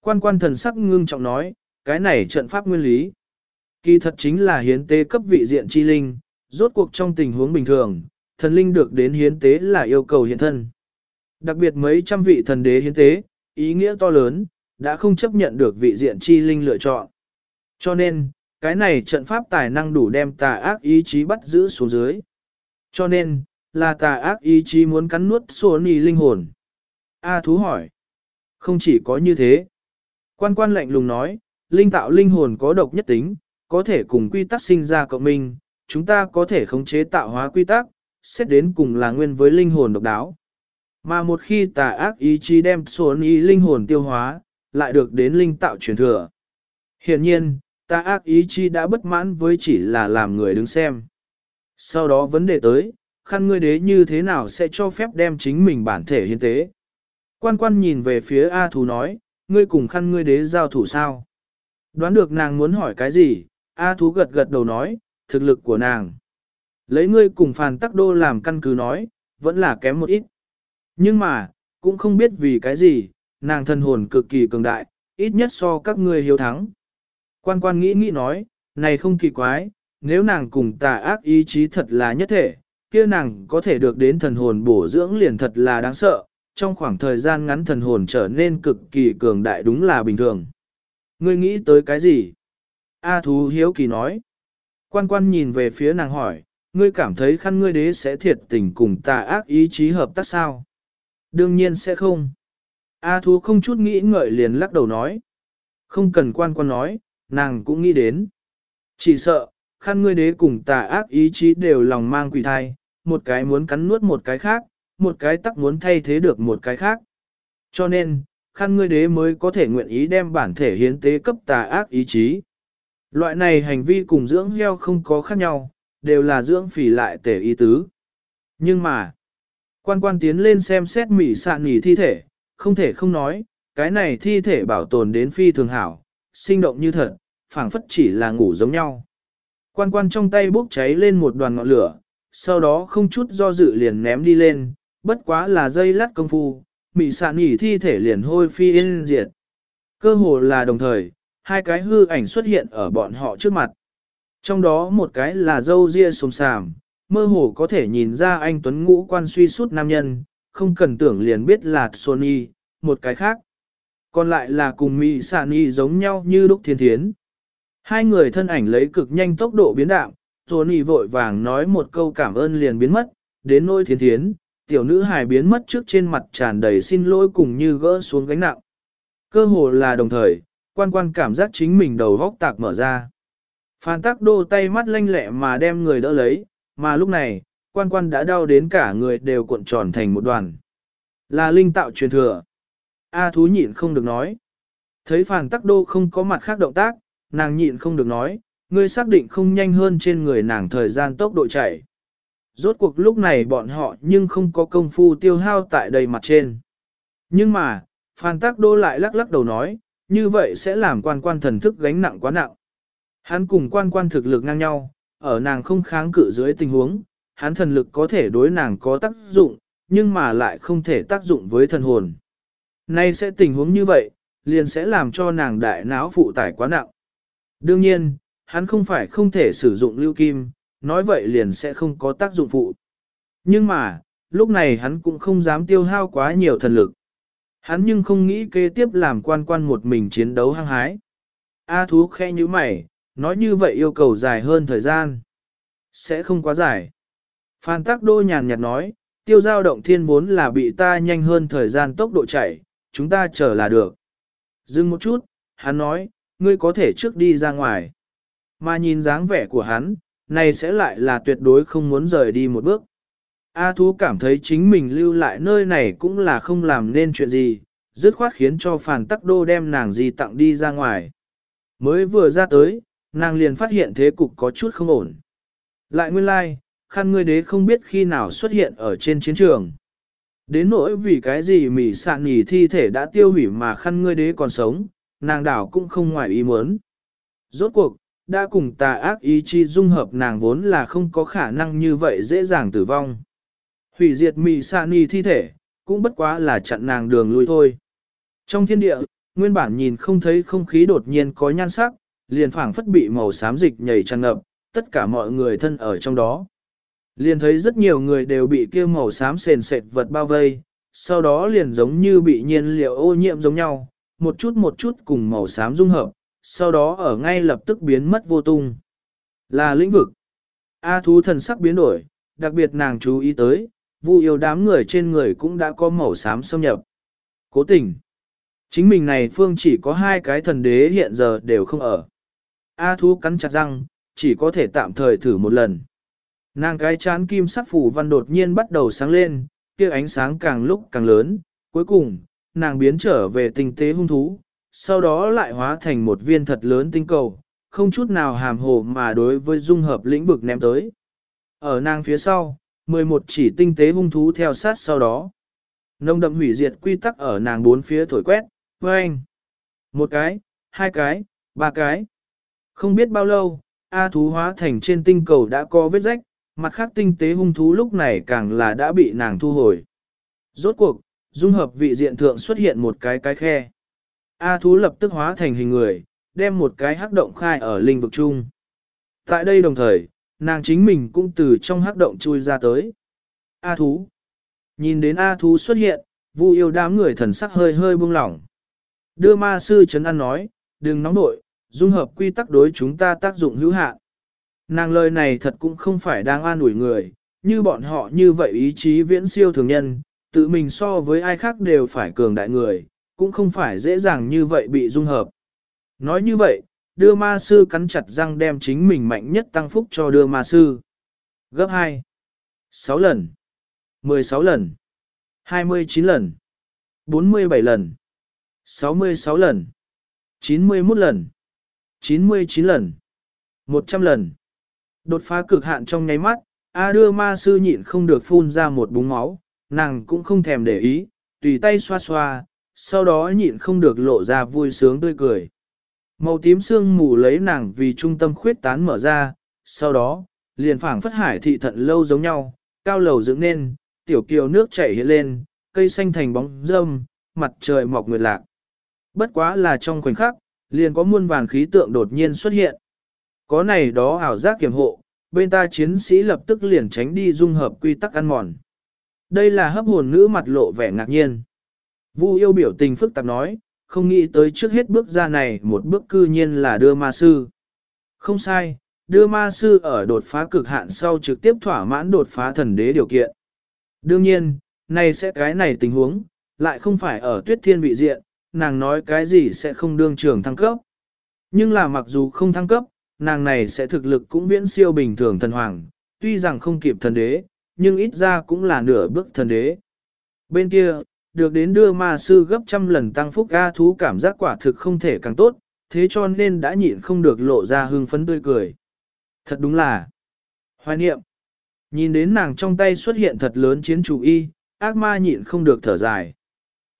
Quan quan thần sắc ngưng trọng nói, cái này trận pháp nguyên lý. Kỳ thật chính là hiến tế cấp vị diện chi linh, rốt cuộc trong tình huống bình thường, thần linh được đến hiến tế là yêu cầu hiện thân. Đặc biệt mấy trăm vị thần đế hiến tế, ý nghĩa to lớn, đã không chấp nhận được vị diện chi linh lựa chọn. Cho nên, cái này trận pháp tài năng đủ đem tà ác ý chí bắt giữ xuống dưới. Cho nên, là tà ác ý chí muốn cắn nuốt xuống nì linh hồn. A thú hỏi. Không chỉ có như thế. Quan quan lạnh lùng nói, linh tạo linh hồn có độc nhất tính, có thể cùng quy tắc sinh ra cộng minh, chúng ta có thể khống chế tạo hóa quy tắc, xét đến cùng là nguyên với linh hồn độc đáo. Mà một khi tà ác ý chí đem xuống ý linh hồn tiêu hóa, lại được đến linh tạo truyền thừa. Hiện nhiên, tà ác ý chí đã bất mãn với chỉ là làm người đứng xem. Sau đó vấn đề tới, khăn ngươi đế như thế nào sẽ cho phép đem chính mình bản thể hiến tế. Quan quan nhìn về phía A thú nói, ngươi cùng khăn ngươi đế giao thủ sao? Đoán được nàng muốn hỏi cái gì, A thú gật gật đầu nói, thực lực của nàng. Lấy ngươi cùng phàn tắc đô làm căn cứ nói, vẫn là kém một ít. Nhưng mà, cũng không biết vì cái gì, nàng thân hồn cực kỳ cường đại, ít nhất so các ngươi hiếu thắng. Quan quan nghĩ nghĩ nói, này không kỳ quái, nếu nàng cùng tà ác ý chí thật là nhất thể, kia nàng có thể được đến thần hồn bổ dưỡng liền thật là đáng sợ, trong khoảng thời gian ngắn thần hồn trở nên cực kỳ cường đại đúng là bình thường. Ngươi nghĩ tới cái gì? A thú hiếu kỳ nói. Quan quan nhìn về phía nàng hỏi, ngươi cảm thấy khăn ngươi đế sẽ thiệt tình cùng tà ác ý chí hợp tác sao? Đương nhiên sẽ không. A thú không chút nghĩ ngợi liền lắc đầu nói. Không cần quan quan nói, nàng cũng nghĩ đến. Chỉ sợ, khăn ngươi đế cùng tà ác ý chí đều lòng mang quỷ thai, một cái muốn cắn nuốt một cái khác, một cái tắc muốn thay thế được một cái khác. Cho nên, khăn ngươi đế mới có thể nguyện ý đem bản thể hiến tế cấp tà ác ý chí. Loại này hành vi cùng dưỡng heo không có khác nhau, đều là dưỡng phỉ lại tể ý tứ. Nhưng mà, quan quan tiến lên xem xét mỉ sạn nỉ thi thể, không thể không nói, cái này thi thể bảo tồn đến phi thường hảo, sinh động như thật, phảng phất chỉ là ngủ giống nhau. Quan quan trong tay bốc cháy lên một đoàn ngọn lửa, sau đó không chút do dự liền ném đi lên, bất quá là dây lát công phu, mị sạn nhỉ thi thể liền hôi phi yên diệt. Cơ hồ là đồng thời, hai cái hư ảnh xuất hiện ở bọn họ trước mặt. Trong đó một cái là dâu ria sồm sàm, mơ hồ có thể nhìn ra anh Tuấn ngũ quan suy sút nam nhân, không cần tưởng liền biết là Sony, một cái khác. Còn lại là cùng mỹ Sạn Nhi giống nhau như Đúc thiên thiến. Hai người thân ảnh lấy cực nhanh tốc độ biến đạo, Sony vội vàng nói một câu cảm ơn liền biến mất, đến nôi thiên thiến, tiểu nữ hài biến mất trước trên mặt tràn đầy xin lỗi cùng như gỡ xuống gánh nặng. Cơ hồ là đồng thời, quan quan cảm giác chính mình đầu góc tạc mở ra. Phan tắc đô tay mắt lanh lẹ mà đem người đỡ lấy, mà lúc này, quan quan đã đau đến cả người đều cuộn tròn thành một đoàn. Là linh tạo truyền thừa. A thú nhịn không được nói. Thấy phản tắc đô không có mặt khác động tác, nàng nhịn không được nói, ngươi xác định không nhanh hơn trên người nàng thời gian tốc độ chạy. Rốt cuộc lúc này bọn họ nhưng không có công phu tiêu hao tại đầy mặt trên. Nhưng mà, Phan Tắc Đô lại lắc lắc đầu nói, như vậy sẽ làm quan quan thần thức gánh nặng quá nặng. Hắn cùng quan quan thực lực ngang nhau, ở nàng không kháng cự dưới tình huống, hắn thần lực có thể đối nàng có tác dụng, nhưng mà lại không thể tác dụng với thần hồn. Nay sẽ tình huống như vậy, liền sẽ làm cho nàng đại não phụ tải quá nặng. Đương nhiên, hắn không phải không thể sử dụng lưu kim, nói vậy liền sẽ không có tác dụng phụ. Nhưng mà, lúc này hắn cũng không dám tiêu hao quá nhiều thần lực. Hắn nhưng không nghĩ kế tiếp làm quan quan một mình chiến đấu hăng hái. A thú khẽ như mày, nói như vậy yêu cầu dài hơn thời gian. Sẽ không quá dài. Phan Tắc Đô nhàn nhạt nói, tiêu giao động thiên vốn là bị ta nhanh hơn thời gian tốc độ chạy, chúng ta chờ là được. Dừng một chút, hắn nói, ngươi có thể trước đi ra ngoài. Mà nhìn dáng vẻ của hắn, này sẽ lại là tuyệt đối không muốn rời đi một bước. A thú cảm thấy chính mình lưu lại nơi này cũng là không làm nên chuyện gì, dứt khoát khiến cho phản tắc đô đem nàng gì tặng đi ra ngoài. Mới vừa ra tới, nàng liền phát hiện thế cục có chút không ổn. Lại nguyên lai, like, khăn ngươi đế không biết khi nào xuất hiện ở trên chiến trường. Đến nỗi vì cái gì mỉ sạn nhỉ thi thể đã tiêu hủy mà khăn ngươi đế còn sống, nàng đảo cũng không ngoài ý muốn. Rốt cuộc, đã cùng tà ác ý chi dung hợp nàng vốn là không có khả năng như vậy dễ dàng tử vong. Hủy diệt mỉ sạn nhỉ thi thể, cũng bất quá là chặn nàng đường lui thôi. Trong thiên địa, nguyên bản nhìn không thấy không khí đột nhiên có nhan sắc, liền phảng phất bị màu xám dịch nhảy tràn ngập, tất cả mọi người thân ở trong đó. Liền thấy rất nhiều người đều bị kia màu xám sền sệt vật bao vây, sau đó liền giống như bị nhiên liệu ô nhiễm giống nhau, một chút một chút cùng màu xám dung hợp, sau đó ở ngay lập tức biến mất vô tung. Là lĩnh vực. A thú thần sắc biến đổi, đặc biệt nàng chú ý tới, vu yêu đám người trên người cũng đã có màu xám xâm nhập. Cố tình. Chính mình này phương chỉ có hai cái thần đế hiện giờ đều không ở. A thú cắn chặt răng, chỉ có thể tạm thời thử một lần. Nàng cái chán kim sắc phủ văn đột nhiên bắt đầu sáng lên, kia ánh sáng càng lúc càng lớn, cuối cùng, nàng biến trở về tinh tế hung thú, sau đó lại hóa thành một viên thật lớn tinh cầu, không chút nào hàm hồ mà đối với dung hợp lĩnh vực ném tới. Ở nàng phía sau, 11 chỉ tinh tế hung thú theo sát sau đó. Nông đậm hủy diệt quy tắc ở nàng bốn phía thổi quét, anh Một cái, hai cái, ba cái. Không biết bao lâu, A thú hóa thành trên tinh cầu đã có vết rách, mặt khác tinh tế hung thú lúc này càng là đã bị nàng thu hồi. Rốt cuộc, dung hợp vị diện thượng xuất hiện một cái cái khe. A thú lập tức hóa thành hình người, đem một cái hắc động khai ở linh vực chung. Tại đây đồng thời, nàng chính mình cũng từ trong hắc động chui ra tới. A thú. Nhìn đến A thú xuất hiện, vu yêu đám người thần sắc hơi hơi buông lỏng. Đưa ma sư chấn an nói, đừng nóng nội, dung hợp quy tắc đối chúng ta tác dụng hữu hạn. Nàng lời này thật cũng không phải đang an ủi người, như bọn họ như vậy ý chí viễn siêu thường nhân, tự mình so với ai khác đều phải cường đại người, cũng không phải dễ dàng như vậy bị dung hợp. Nói như vậy, đưa ma sư cắn chặt răng đem chính mình mạnh nhất tăng phúc cho đưa ma sư. Gấp 2. 6 lần. 16 lần. 29 lần. 47 lần. 66 lần, 91 lần, 99 lần, 100 lần. Đột phá cực hạn trong nháy mắt, A đưa ma sư nhịn không được phun ra một búng máu, nàng cũng không thèm để ý, tùy tay xoa xoa, sau đó nhịn không được lộ ra vui sướng tươi cười. Màu tím sương mù lấy nàng vì trung tâm khuyết tán mở ra, sau đó, liền phảng phất hải thị thận lâu giống nhau, cao lầu dựng nên, tiểu kiều nước chảy hiện lên, cây xanh thành bóng râm, mặt trời mọc nguyệt lạc. Bất quá là trong khoảnh khắc, liền có muôn vàn khí tượng đột nhiên xuất hiện. Có này đó ảo giác kiểm hộ, bên ta chiến sĩ lập tức liền tránh đi dung hợp quy tắc ăn mòn. Đây là hấp hồn nữ mặt lộ vẻ ngạc nhiên. Vu yêu biểu tình phức tạp nói, không nghĩ tới trước hết bước ra này một bước cư nhiên là đưa ma sư. Không sai, đưa ma sư ở đột phá cực hạn sau trực tiếp thỏa mãn đột phá thần đế điều kiện. Đương nhiên, này sẽ cái này tình huống, lại không phải ở tuyết thiên vị diện, nàng nói cái gì sẽ không đương trường thăng cấp. Nhưng là mặc dù không thăng cấp, nàng này sẽ thực lực cũng viễn siêu bình thường thần hoàng, tuy rằng không kịp thần đế, nhưng ít ra cũng là nửa bước thần đế. Bên kia, được đến đưa ma sư gấp trăm lần tăng phúc ga thú cảm giác quả thực không thể càng tốt, thế cho nên đã nhịn không được lộ ra hương phấn tươi cười. Thật đúng là hoài niệm. Nhìn đến nàng trong tay xuất hiện thật lớn chiến chủ y, ác ma nhịn không được thở dài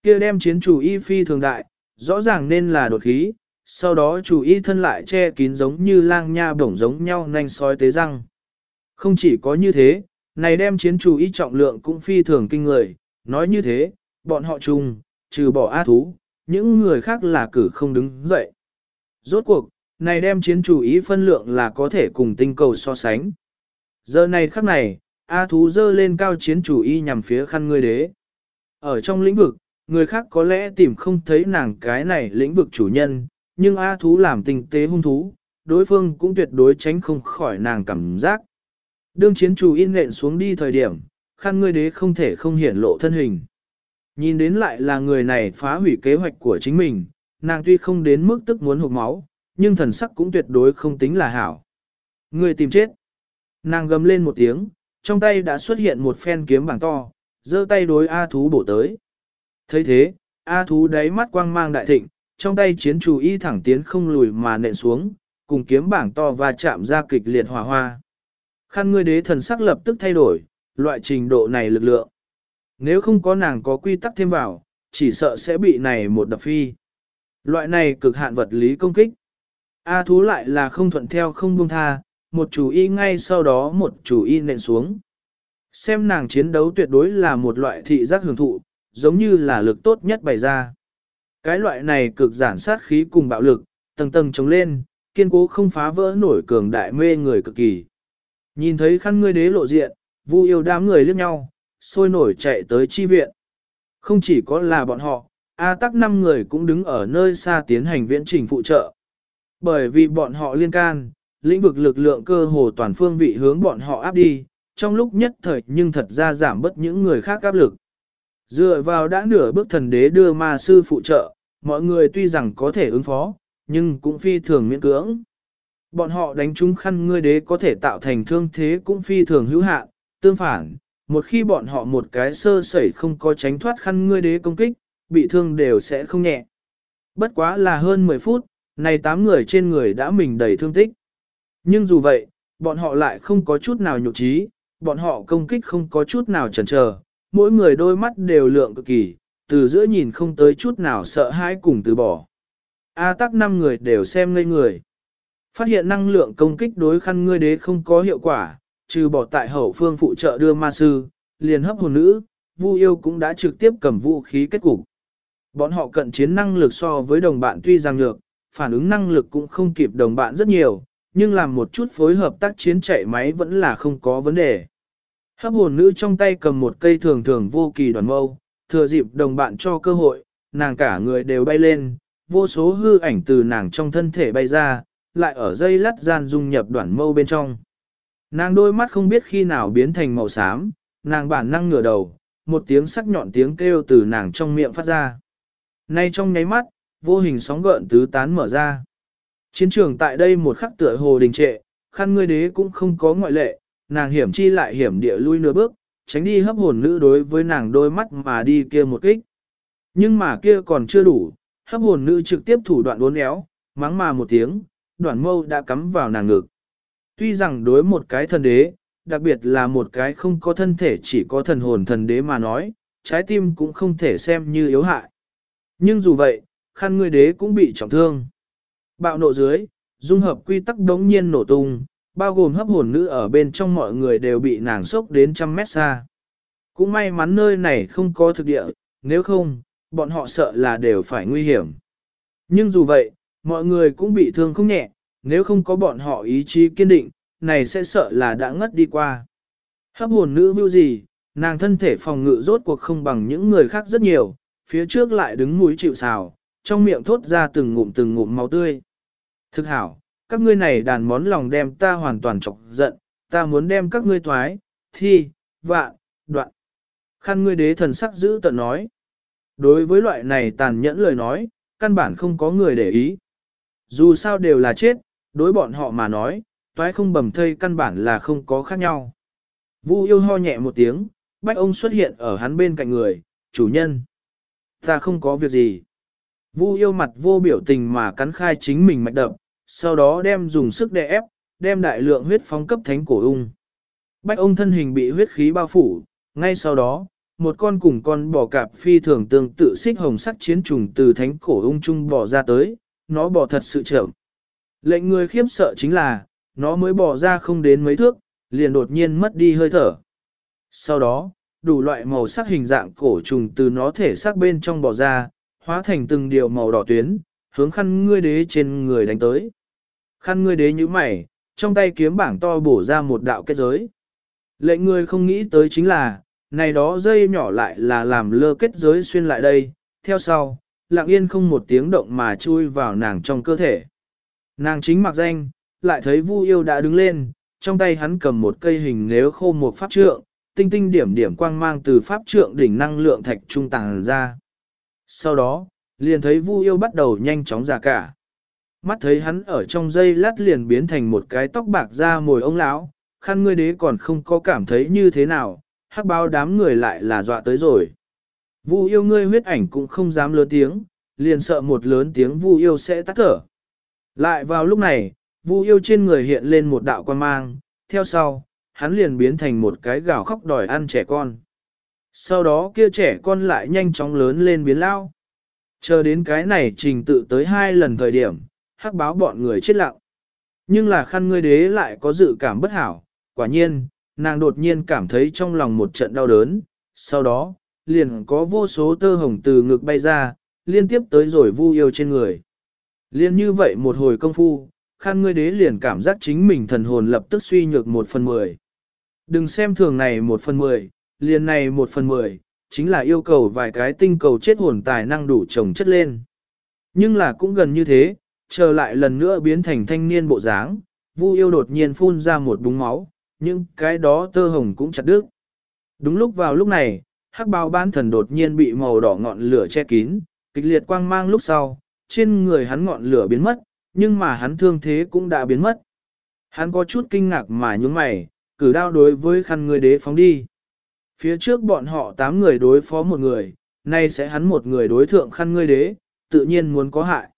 kia đem chiến chủ y phi thường đại, rõ ràng nên là đột khí, sau đó chủ y thân lại che kín giống như lang nha bổng giống nhau nanh sói tế răng. Không chỉ có như thế, này đem chiến chủ y trọng lượng cũng phi thường kinh người, nói như thế, bọn họ chung, trừ bỏ A thú, những người khác là cử không đứng dậy. Rốt cuộc, này đem chiến chủ ý phân lượng là có thể cùng tinh cầu so sánh. Giờ này khắc này, A thú dơ lên cao chiến chủ y nhằm phía khăn ngươi đế. Ở trong lĩnh vực, người khác có lẽ tìm không thấy nàng cái này lĩnh vực chủ nhân, nhưng A thú làm tinh tế hung thú, đối phương cũng tuyệt đối tránh không khỏi nàng cảm giác. Đương chiến chủ in nện xuống đi thời điểm, khăn ngươi đế không thể không hiển lộ thân hình. Nhìn đến lại là người này phá hủy kế hoạch của chính mình, nàng tuy không đến mức tức muốn hụt máu, nhưng thần sắc cũng tuyệt đối không tính là hảo. Người tìm chết. Nàng gầm lên một tiếng, trong tay đã xuất hiện một phen kiếm bảng to, giơ tay đối A thú bổ tới thấy thế, A thú đáy mắt quang mang đại thịnh, trong tay chiến chủ y thẳng tiến không lùi mà nện xuống, cùng kiếm bảng to và chạm ra kịch liệt hỏa hoa. Khăn ngươi đế thần sắc lập tức thay đổi, loại trình độ này lực lượng. Nếu không có nàng có quy tắc thêm vào, chỉ sợ sẽ bị này một đập phi. Loại này cực hạn vật lý công kích. A thú lại là không thuận theo không buông tha, một chủ y ngay sau đó một chủ y nện xuống. Xem nàng chiến đấu tuyệt đối là một loại thị giác hưởng thụ, giống như là lực tốt nhất bày ra. Cái loại này cực giản sát khí cùng bạo lực, tầng tầng chống lên, kiên cố không phá vỡ nổi cường đại mê người cực kỳ. Nhìn thấy khăn ngươi đế lộ diện, vu yêu đám người liếc nhau, sôi nổi chạy tới chi viện. Không chỉ có là bọn họ, A tắc năm người cũng đứng ở nơi xa tiến hành viễn trình phụ trợ. Bởi vì bọn họ liên can, lĩnh vực lực lượng cơ hồ toàn phương vị hướng bọn họ áp đi, trong lúc nhất thời nhưng thật ra giảm bớt những người khác áp lực. Dựa vào đã nửa bước thần đế đưa ma sư phụ trợ, mọi người tuy rằng có thể ứng phó, nhưng cũng phi thường miễn cưỡng. Bọn họ đánh trúng khăn ngươi đế có thể tạo thành thương thế cũng phi thường hữu hạn, tương phản, một khi bọn họ một cái sơ sẩy không có tránh thoát khăn ngươi đế công kích, bị thương đều sẽ không nhẹ. Bất quá là hơn 10 phút, này 8 người trên người đã mình đầy thương tích. Nhưng dù vậy, bọn họ lại không có chút nào nhục trí, bọn họ công kích không có chút nào chần chờ, mỗi người đôi mắt đều lượng cực kỳ, từ giữa nhìn không tới chút nào sợ hãi cùng từ bỏ. A tắc 5 người đều xem ngây người. Phát hiện năng lượng công kích đối khăn ngươi đế không có hiệu quả, trừ bỏ tại hậu phương phụ trợ đưa ma sư, liền hấp hồn nữ, Vu yêu cũng đã trực tiếp cầm vũ khí kết cục. Bọn họ cận chiến năng lực so với đồng bạn tuy rằng nhược, phản ứng năng lực cũng không kịp đồng bạn rất nhiều, nhưng làm một chút phối hợp tác chiến chạy máy vẫn là không có vấn đề. Hấp hồn nữ trong tay cầm một cây thường thường vô kỳ đoàn mâu, thừa dịp đồng bạn cho cơ hội, nàng cả người đều bay lên, vô số hư ảnh từ nàng trong thân thể bay ra, lại ở dây lắt gian dung nhập đoạn mâu bên trong. Nàng đôi mắt không biết khi nào biến thành màu xám, nàng bản năng ngửa đầu, một tiếng sắc nhọn tiếng kêu từ nàng trong miệng phát ra. Nay trong nháy mắt, vô hình sóng gợn tứ tán mở ra. Chiến trường tại đây một khắc tựa hồ đình trệ, khăn ngươi đế cũng không có ngoại lệ, nàng hiểm chi lại hiểm địa lui nửa bước, tránh đi hấp hồn nữ đối với nàng đôi mắt mà đi kia một kích. Nhưng mà kia còn chưa đủ, hấp hồn nữ trực tiếp thủ đoạn uốn éo, mắng mà một tiếng, đoạn mâu đã cắm vào nàng ngực. Tuy rằng đối một cái thần đế, đặc biệt là một cái không có thân thể chỉ có thần hồn thần đế mà nói, trái tim cũng không thể xem như yếu hại. Nhưng dù vậy, khăn ngươi đế cũng bị trọng thương. Bạo nộ dưới, dung hợp quy tắc đống nhiên nổ tung, bao gồm hấp hồn nữ ở bên trong mọi người đều bị nàng sốc đến trăm mét xa. Cũng may mắn nơi này không có thực địa, nếu không, bọn họ sợ là đều phải nguy hiểm. Nhưng dù vậy, mọi người cũng bị thương không nhẹ, nếu không có bọn họ ý chí kiên định, này sẽ sợ là đã ngất đi qua. Hấp hồn nữ vưu gì, nàng thân thể phòng ngự rốt cuộc không bằng những người khác rất nhiều, phía trước lại đứng mũi chịu xào, trong miệng thốt ra từng ngụm từng ngụm máu tươi. Thực hảo, các ngươi này đàn món lòng đem ta hoàn toàn chọc giận, ta muốn đem các ngươi thoái, thi, vạn, đoạn. Khăn ngươi đế thần sắc giữ tận nói. Đối với loại này tàn nhẫn lời nói, căn bản không có người để ý. Dù sao đều là chết, đối bọn họ mà nói, toái không bầm thây căn bản là không có khác nhau. Vu yêu ho nhẹ một tiếng, bách ông xuất hiện ở hắn bên cạnh người, chủ nhân. Ta không có việc gì. Vu yêu mặt vô biểu tình mà cắn khai chính mình mạch đập, sau đó đem dùng sức đè ép, đem đại lượng huyết phóng cấp thánh cổ ung. Bách ông thân hình bị huyết khí bao phủ, ngay sau đó, một con cùng con bò cạp phi thường tương tự xích hồng sắc chiến trùng từ thánh cổ ung trung bò ra tới, nó bò thật sự chậm. Lệnh người khiếp sợ chính là, nó mới bò ra không đến mấy thước, liền đột nhiên mất đi hơi thở. Sau đó, đủ loại màu sắc hình dạng cổ trùng từ nó thể xác bên trong bò ra, hóa thành từng điều màu đỏ tuyến, hướng khăn ngươi đế trên người đánh tới. Khăn ngươi đế như mày, trong tay kiếm bảng to bổ ra một đạo kết giới. Lệnh người không nghĩ tới chính là, này đó dây nhỏ lại là làm lơ kết giới xuyên lại đây, theo sau, lặng yên không một tiếng động mà chui vào nàng trong cơ thể. Nàng chính mặc danh, lại thấy Vu yêu đã đứng lên, trong tay hắn cầm một cây hình nếu khô một pháp trượng, tinh tinh điểm điểm quang mang từ pháp trượng đỉnh năng lượng thạch trung tàng ra. Sau đó, liền thấy Vu yêu bắt đầu nhanh chóng già cả. Mắt thấy hắn ở trong dây lát liền biến thành một cái tóc bạc ra mồi ông lão, khăn ngươi đế còn không có cảm thấy như thế nào, hắc báo đám người lại là dọa tới rồi. Vu yêu ngươi huyết ảnh cũng không dám lớn tiếng, liền sợ một lớn tiếng vu yêu sẽ tắt thở. Lại vào lúc này, vu yêu trên người hiện lên một đạo quan mang, theo sau, hắn liền biến thành một cái gào khóc đòi ăn trẻ con. Sau đó kia trẻ con lại nhanh chóng lớn lên biến lao. Chờ đến cái này trình tự tới hai lần thời điểm, hắc báo bọn người chết lặng. Nhưng là khăn ngươi đế lại có dự cảm bất hảo, quả nhiên, nàng đột nhiên cảm thấy trong lòng một trận đau đớn, sau đó, liền có vô số tơ hồng từ ngực bay ra, liên tiếp tới rồi vu yêu trên người. Liên như vậy một hồi công phu, khăn ngươi đế liền cảm giác chính mình thần hồn lập tức suy nhược một phần mười. Đừng xem thường này một phần mười, liền này một phần mười, chính là yêu cầu vài cái tinh cầu chết hồn tài năng đủ trồng chất lên. Nhưng là cũng gần như thế, chờ lại lần nữa biến thành thanh niên bộ dáng, Vu yêu đột nhiên phun ra một búng máu, nhưng cái đó tơ hồng cũng chặt đứt. Đúng lúc vào lúc này, hắc bao ban thần đột nhiên bị màu đỏ ngọn lửa che kín, kịch liệt quang mang lúc sau, trên người hắn ngọn lửa biến mất, nhưng mà hắn thương thế cũng đã biến mất. Hắn có chút kinh ngạc mà nhướng mày, cử đao đối với khăn người đế phóng đi. Phía trước bọn họ 8 người đối phó một người, nay sẽ hắn một người đối thượng khăn ngươi đế, tự nhiên muốn có hại.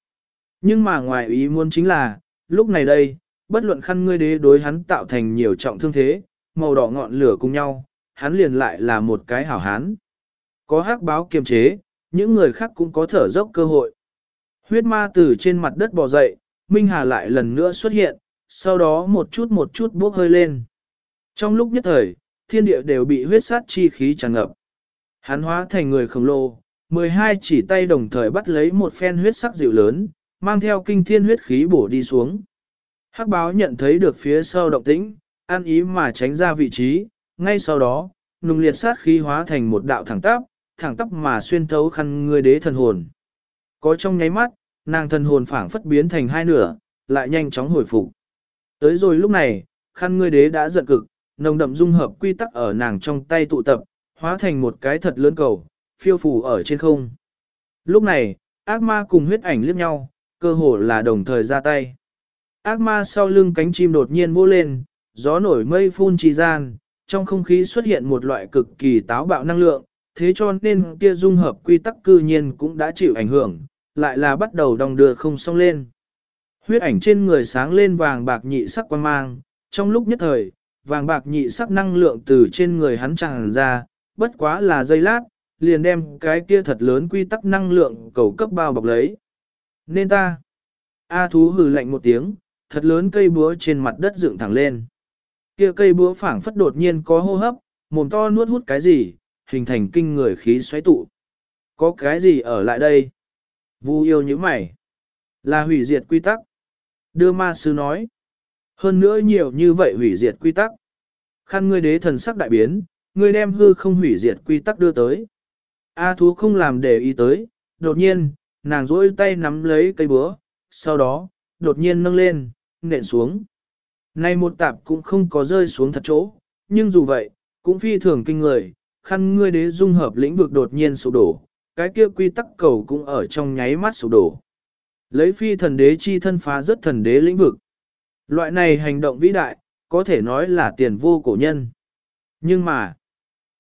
Nhưng mà ngoài ý muốn chính là, lúc này đây, bất luận khăn ngươi đế đối hắn tạo thành nhiều trọng thương thế, màu đỏ ngọn lửa cùng nhau, hắn liền lại là một cái hảo hán. Có hắc báo kiềm chế, những người khác cũng có thở dốc cơ hội. Huyết ma từ trên mặt đất bò dậy, Minh Hà lại lần nữa xuất hiện, sau đó một chút một chút bốc hơi lên. Trong lúc nhất thời, thiên địa đều bị huyết sát chi khí tràn ngập. Hắn hóa thành người khổng lồ, 12 chỉ tay đồng thời bắt lấy một phen huyết sắc dịu lớn, mang theo kinh thiên huyết khí bổ đi xuống. Hắc báo nhận thấy được phía sau động tĩnh, an ý mà tránh ra vị trí, ngay sau đó, nung liệt sát khí hóa thành một đạo thẳng tắp, thẳng tắp mà xuyên thấu khăn người đế thần hồn. Có trong nháy mắt, nàng thần hồn phảng phất biến thành hai nửa, lại nhanh chóng hồi phục. Tới rồi lúc này, khăn người đế đã giận cực, nồng đậm dung hợp quy tắc ở nàng trong tay tụ tập, hóa thành một cái thật lớn cầu, phiêu phù ở trên không. Lúc này, ác ma cùng huyết ảnh liếc nhau, cơ hồ là đồng thời ra tay. Ác ma sau lưng cánh chim đột nhiên vô lên, gió nổi mây phun trì gian, trong không khí xuất hiện một loại cực kỳ táo bạo năng lượng, thế cho nên kia dung hợp quy tắc cư nhiên cũng đã chịu ảnh hưởng, lại là bắt đầu đong đưa không song lên. Huyết ảnh trên người sáng lên vàng bạc nhị sắc quan mang, trong lúc nhất thời, vàng bạc nhị sắc năng lượng từ trên người hắn tràn ra, bất quá là giây lát, liền đem cái kia thật lớn quy tắc năng lượng cầu cấp bao bọc lấy. Nên ta, A thú hừ lạnh một tiếng, thật lớn cây búa trên mặt đất dựng thẳng lên. Kia cây búa phảng phất đột nhiên có hô hấp, mồm to nuốt hút cái gì, hình thành kinh người khí xoáy tụ. Có cái gì ở lại đây? Vu yêu như mày. Là hủy diệt quy tắc. Đưa ma sư nói. Hơn nữa nhiều như vậy hủy diệt quy tắc. Khăn ngươi đế thần sắc đại biến, ngươi đem hư không hủy diệt quy tắc đưa tới. A thú không làm để ý tới, đột nhiên, nàng duỗi tay nắm lấy cây búa, sau đó, đột nhiên nâng lên, nện xuống. nay một tạp cũng không có rơi xuống thật chỗ, nhưng dù vậy, cũng phi thường kinh người, khăn ngươi đế dung hợp lĩnh vực đột nhiên sụp đổ, cái kia quy tắc cầu cũng ở trong nháy mắt sụp đổ. Lấy phi thần đế chi thân phá rất thần đế lĩnh vực. Loại này hành động vĩ đại, có thể nói là tiền vô cổ nhân. Nhưng mà,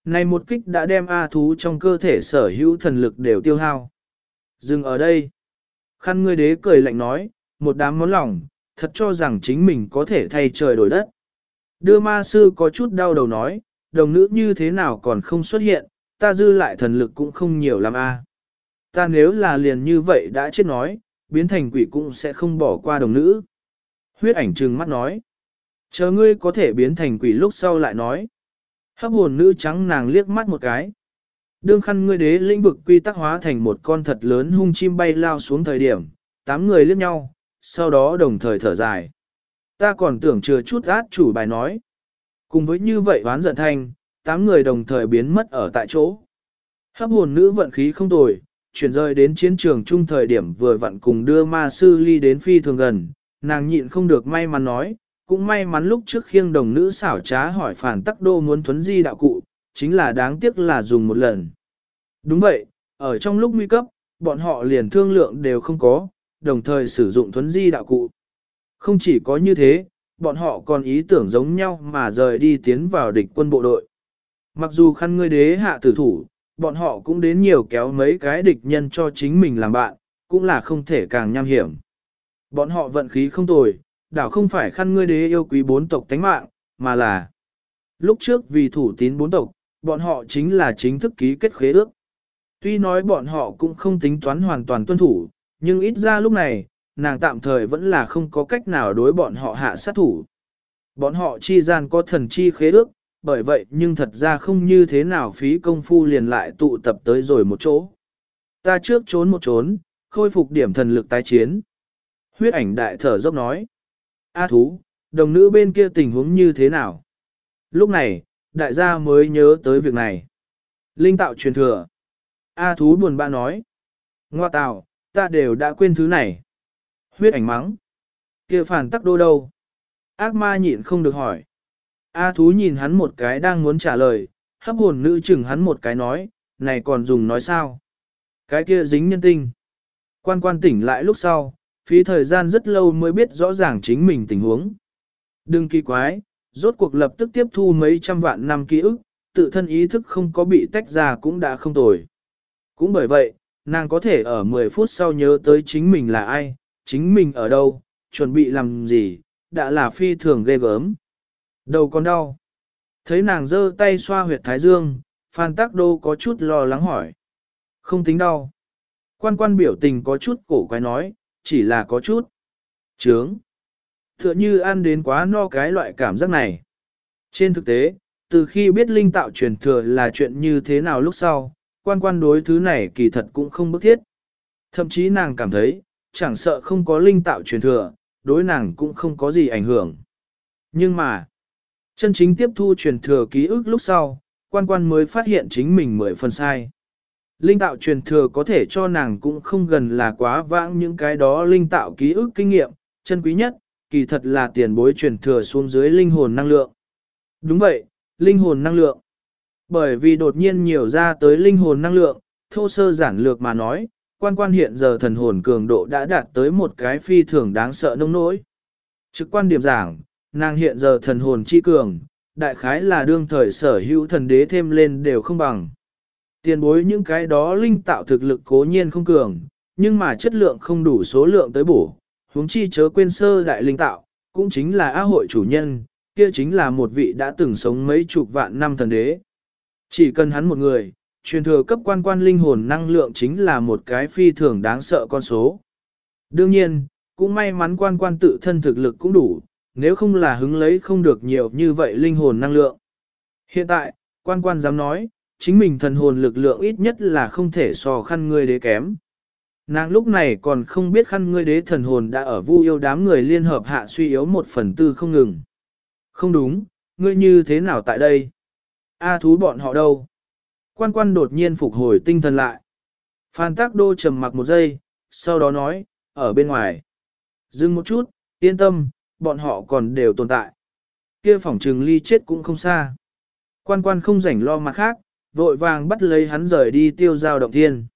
này một kích đã đem A thú trong cơ thể sở hữu thần lực đều tiêu hao. Dừng ở đây. Khăn ngươi đế cười lạnh nói, một đám món lòng, thật cho rằng chính mình có thể thay trời đổi đất. Đưa ma sư có chút đau đầu nói, đồng nữ như thế nào còn không xuất hiện, ta dư lại thần lực cũng không nhiều lắm a. Ta nếu là liền như vậy đã chết nói, biến thành quỷ cũng sẽ không bỏ qua đồng nữ. Huyết ảnh trừng mắt nói, chờ ngươi có thể biến thành quỷ lúc sau lại nói. Hấp hồn nữ trắng nàng liếc mắt một cái. Đương khăn ngươi đế lĩnh vực quy tắc hóa thành một con thật lớn hung chim bay lao xuống thời điểm, tám người liếc nhau, sau đó đồng thời thở dài. Ta còn tưởng chừa chút át chủ bài nói. Cùng với như vậy oán giận thanh, tám người đồng thời biến mất ở tại chỗ. Hấp hồn nữ vận khí không tồi, chuyển rời đến chiến trường chung thời điểm vừa vặn cùng đưa ma sư ly đến phi thường gần, nàng nhịn không được may mắn nói, cũng may mắn lúc trước khiêng đồng nữ xảo trá hỏi phản tắc đô muốn thuấn di đạo cụ, chính là đáng tiếc là dùng một lần. Đúng vậy, ở trong lúc nguy cấp, bọn họ liền thương lượng đều không có, đồng thời sử dụng thuấn di đạo cụ. Không chỉ có như thế, bọn họ còn ý tưởng giống nhau mà rời đi tiến vào địch quân bộ đội. Mặc dù khăn ngươi đế hạ tử thủ, bọn họ cũng đến nhiều kéo mấy cái địch nhân cho chính mình làm bạn, cũng là không thể càng nham hiểm. Bọn họ vận khí không tồi, đảo không phải khăn ngươi đế yêu quý bốn tộc tánh mạng, mà là lúc trước vì thủ tín bốn tộc, bọn họ chính là chính thức ký kết khế ước. Tuy nói bọn họ cũng không tính toán hoàn toàn tuân thủ, nhưng ít ra lúc này, nàng tạm thời vẫn là không có cách nào đối bọn họ hạ sát thủ. Bọn họ chi gian có thần chi khế ước, bởi vậy nhưng thật ra không như thế nào phí công phu liền lại tụ tập tới rồi một chỗ. Ta trước trốn một trốn, khôi phục điểm thần lực tái chiến. Huyết ảnh đại thở dốc nói. A thú, đồng nữ bên kia tình huống như thế nào? Lúc này, đại gia mới nhớ tới việc này. Linh tạo truyền thừa. A thú buồn bã nói. Ngoa tạo, ta đều đã quên thứ này. Huyết ảnh mắng. kia phản tắc đô đâu? Ác ma nhịn không được hỏi. A thú nhìn hắn một cái đang muốn trả lời, hấp hồn nữ chừng hắn một cái nói, này còn dùng nói sao? Cái kia dính nhân tinh. Quan quan tỉnh lại lúc sau, phí thời gian rất lâu mới biết rõ ràng chính mình tình huống. Đừng kỳ quái, rốt cuộc lập tức tiếp thu mấy trăm vạn năm ký ức, tự thân ý thức không có bị tách ra cũng đã không tồi. Cũng bởi vậy, nàng có thể ở 10 phút sau nhớ tới chính mình là ai, chính mình ở đâu, chuẩn bị làm gì, đã là phi thường ghê gớm. Đầu còn đau. Thấy nàng giơ tay xoa huyệt thái dương, Phan Tắc Đô có chút lo lắng hỏi. Không tính đau. Quan quan biểu tình có chút cổ quái nói, chỉ là có chút. Trướng. Tựa như ăn đến quá no cái loại cảm giác này. Trên thực tế, từ khi biết linh tạo truyền thừa là chuyện như thế nào lúc sau, quan quan đối thứ này kỳ thật cũng không bức thiết. Thậm chí nàng cảm thấy, chẳng sợ không có linh tạo truyền thừa, đối nàng cũng không có gì ảnh hưởng. Nhưng mà, chân chính tiếp thu truyền thừa ký ức lúc sau, quan quan mới phát hiện chính mình mười phần sai. Linh tạo truyền thừa có thể cho nàng cũng không gần là quá vãng những cái đó linh tạo ký ức kinh nghiệm, chân quý nhất, kỳ thật là tiền bối truyền thừa xuống dưới linh hồn năng lượng. Đúng vậy, linh hồn năng lượng. Bởi vì đột nhiên nhiều ra tới linh hồn năng lượng, thô sơ giản lược mà nói, quan quan hiện giờ thần hồn cường độ đã đạt tới một cái phi thường đáng sợ nông nỗi. Trực quan điểm giảng, nàng hiện giờ thần hồn chi cường, đại khái là đương thời sở hữu thần đế thêm lên đều không bằng. Tiền bối những cái đó linh tạo thực lực cố nhiên không cường, nhưng mà chất lượng không đủ số lượng tới bổ, huống chi chớ quên sơ đại linh tạo, cũng chính là á hội chủ nhân, kia chính là một vị đã từng sống mấy chục vạn năm thần đế. Chỉ cần hắn một người, truyền thừa cấp quan quan linh hồn năng lượng chính là một cái phi thường đáng sợ con số. Đương nhiên, cũng may mắn quan quan tự thân thực lực cũng đủ, nếu không là hứng lấy không được nhiều như vậy linh hồn năng lượng. Hiện tại, quan quan dám nói, chính mình thần hồn lực lượng ít nhất là không thể so khăn ngươi đế kém. Nàng lúc này còn không biết khăn ngươi đế thần hồn đã ở vu yêu đám người liên hợp hạ suy yếu một phần tư không ngừng. Không đúng, ngươi như thế nào tại đây? A thú bọn họ đâu? Quan quan đột nhiên phục hồi tinh thần lại. Phan tác đô trầm mặc một giây, sau đó nói, ở bên ngoài. Dừng một chút, yên tâm, bọn họ còn đều tồn tại. Kia phỏng trừng ly chết cũng không xa. Quan quan không rảnh lo mặt khác, vội vàng bắt lấy hắn rời đi tiêu giao động thiên.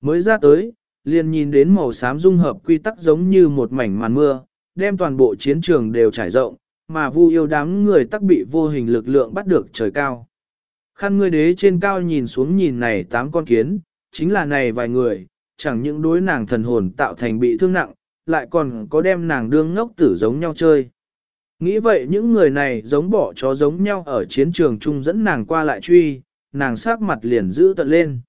Mới ra tới, liền nhìn đến màu xám dung hợp quy tắc giống như một mảnh màn mưa, đem toàn bộ chiến trường đều trải rộng, mà vu yêu đám người tắc bị vô hình lực lượng bắt được trời cao. Khăn ngươi đế trên cao nhìn xuống nhìn này tám con kiến, chính là này vài người, chẳng những đối nàng thần hồn tạo thành bị thương nặng, lại còn có đem nàng đương ngốc tử giống nhau chơi. Nghĩ vậy những người này giống bỏ chó giống nhau ở chiến trường chung dẫn nàng qua lại truy, nàng sát mặt liền giữ tận lên.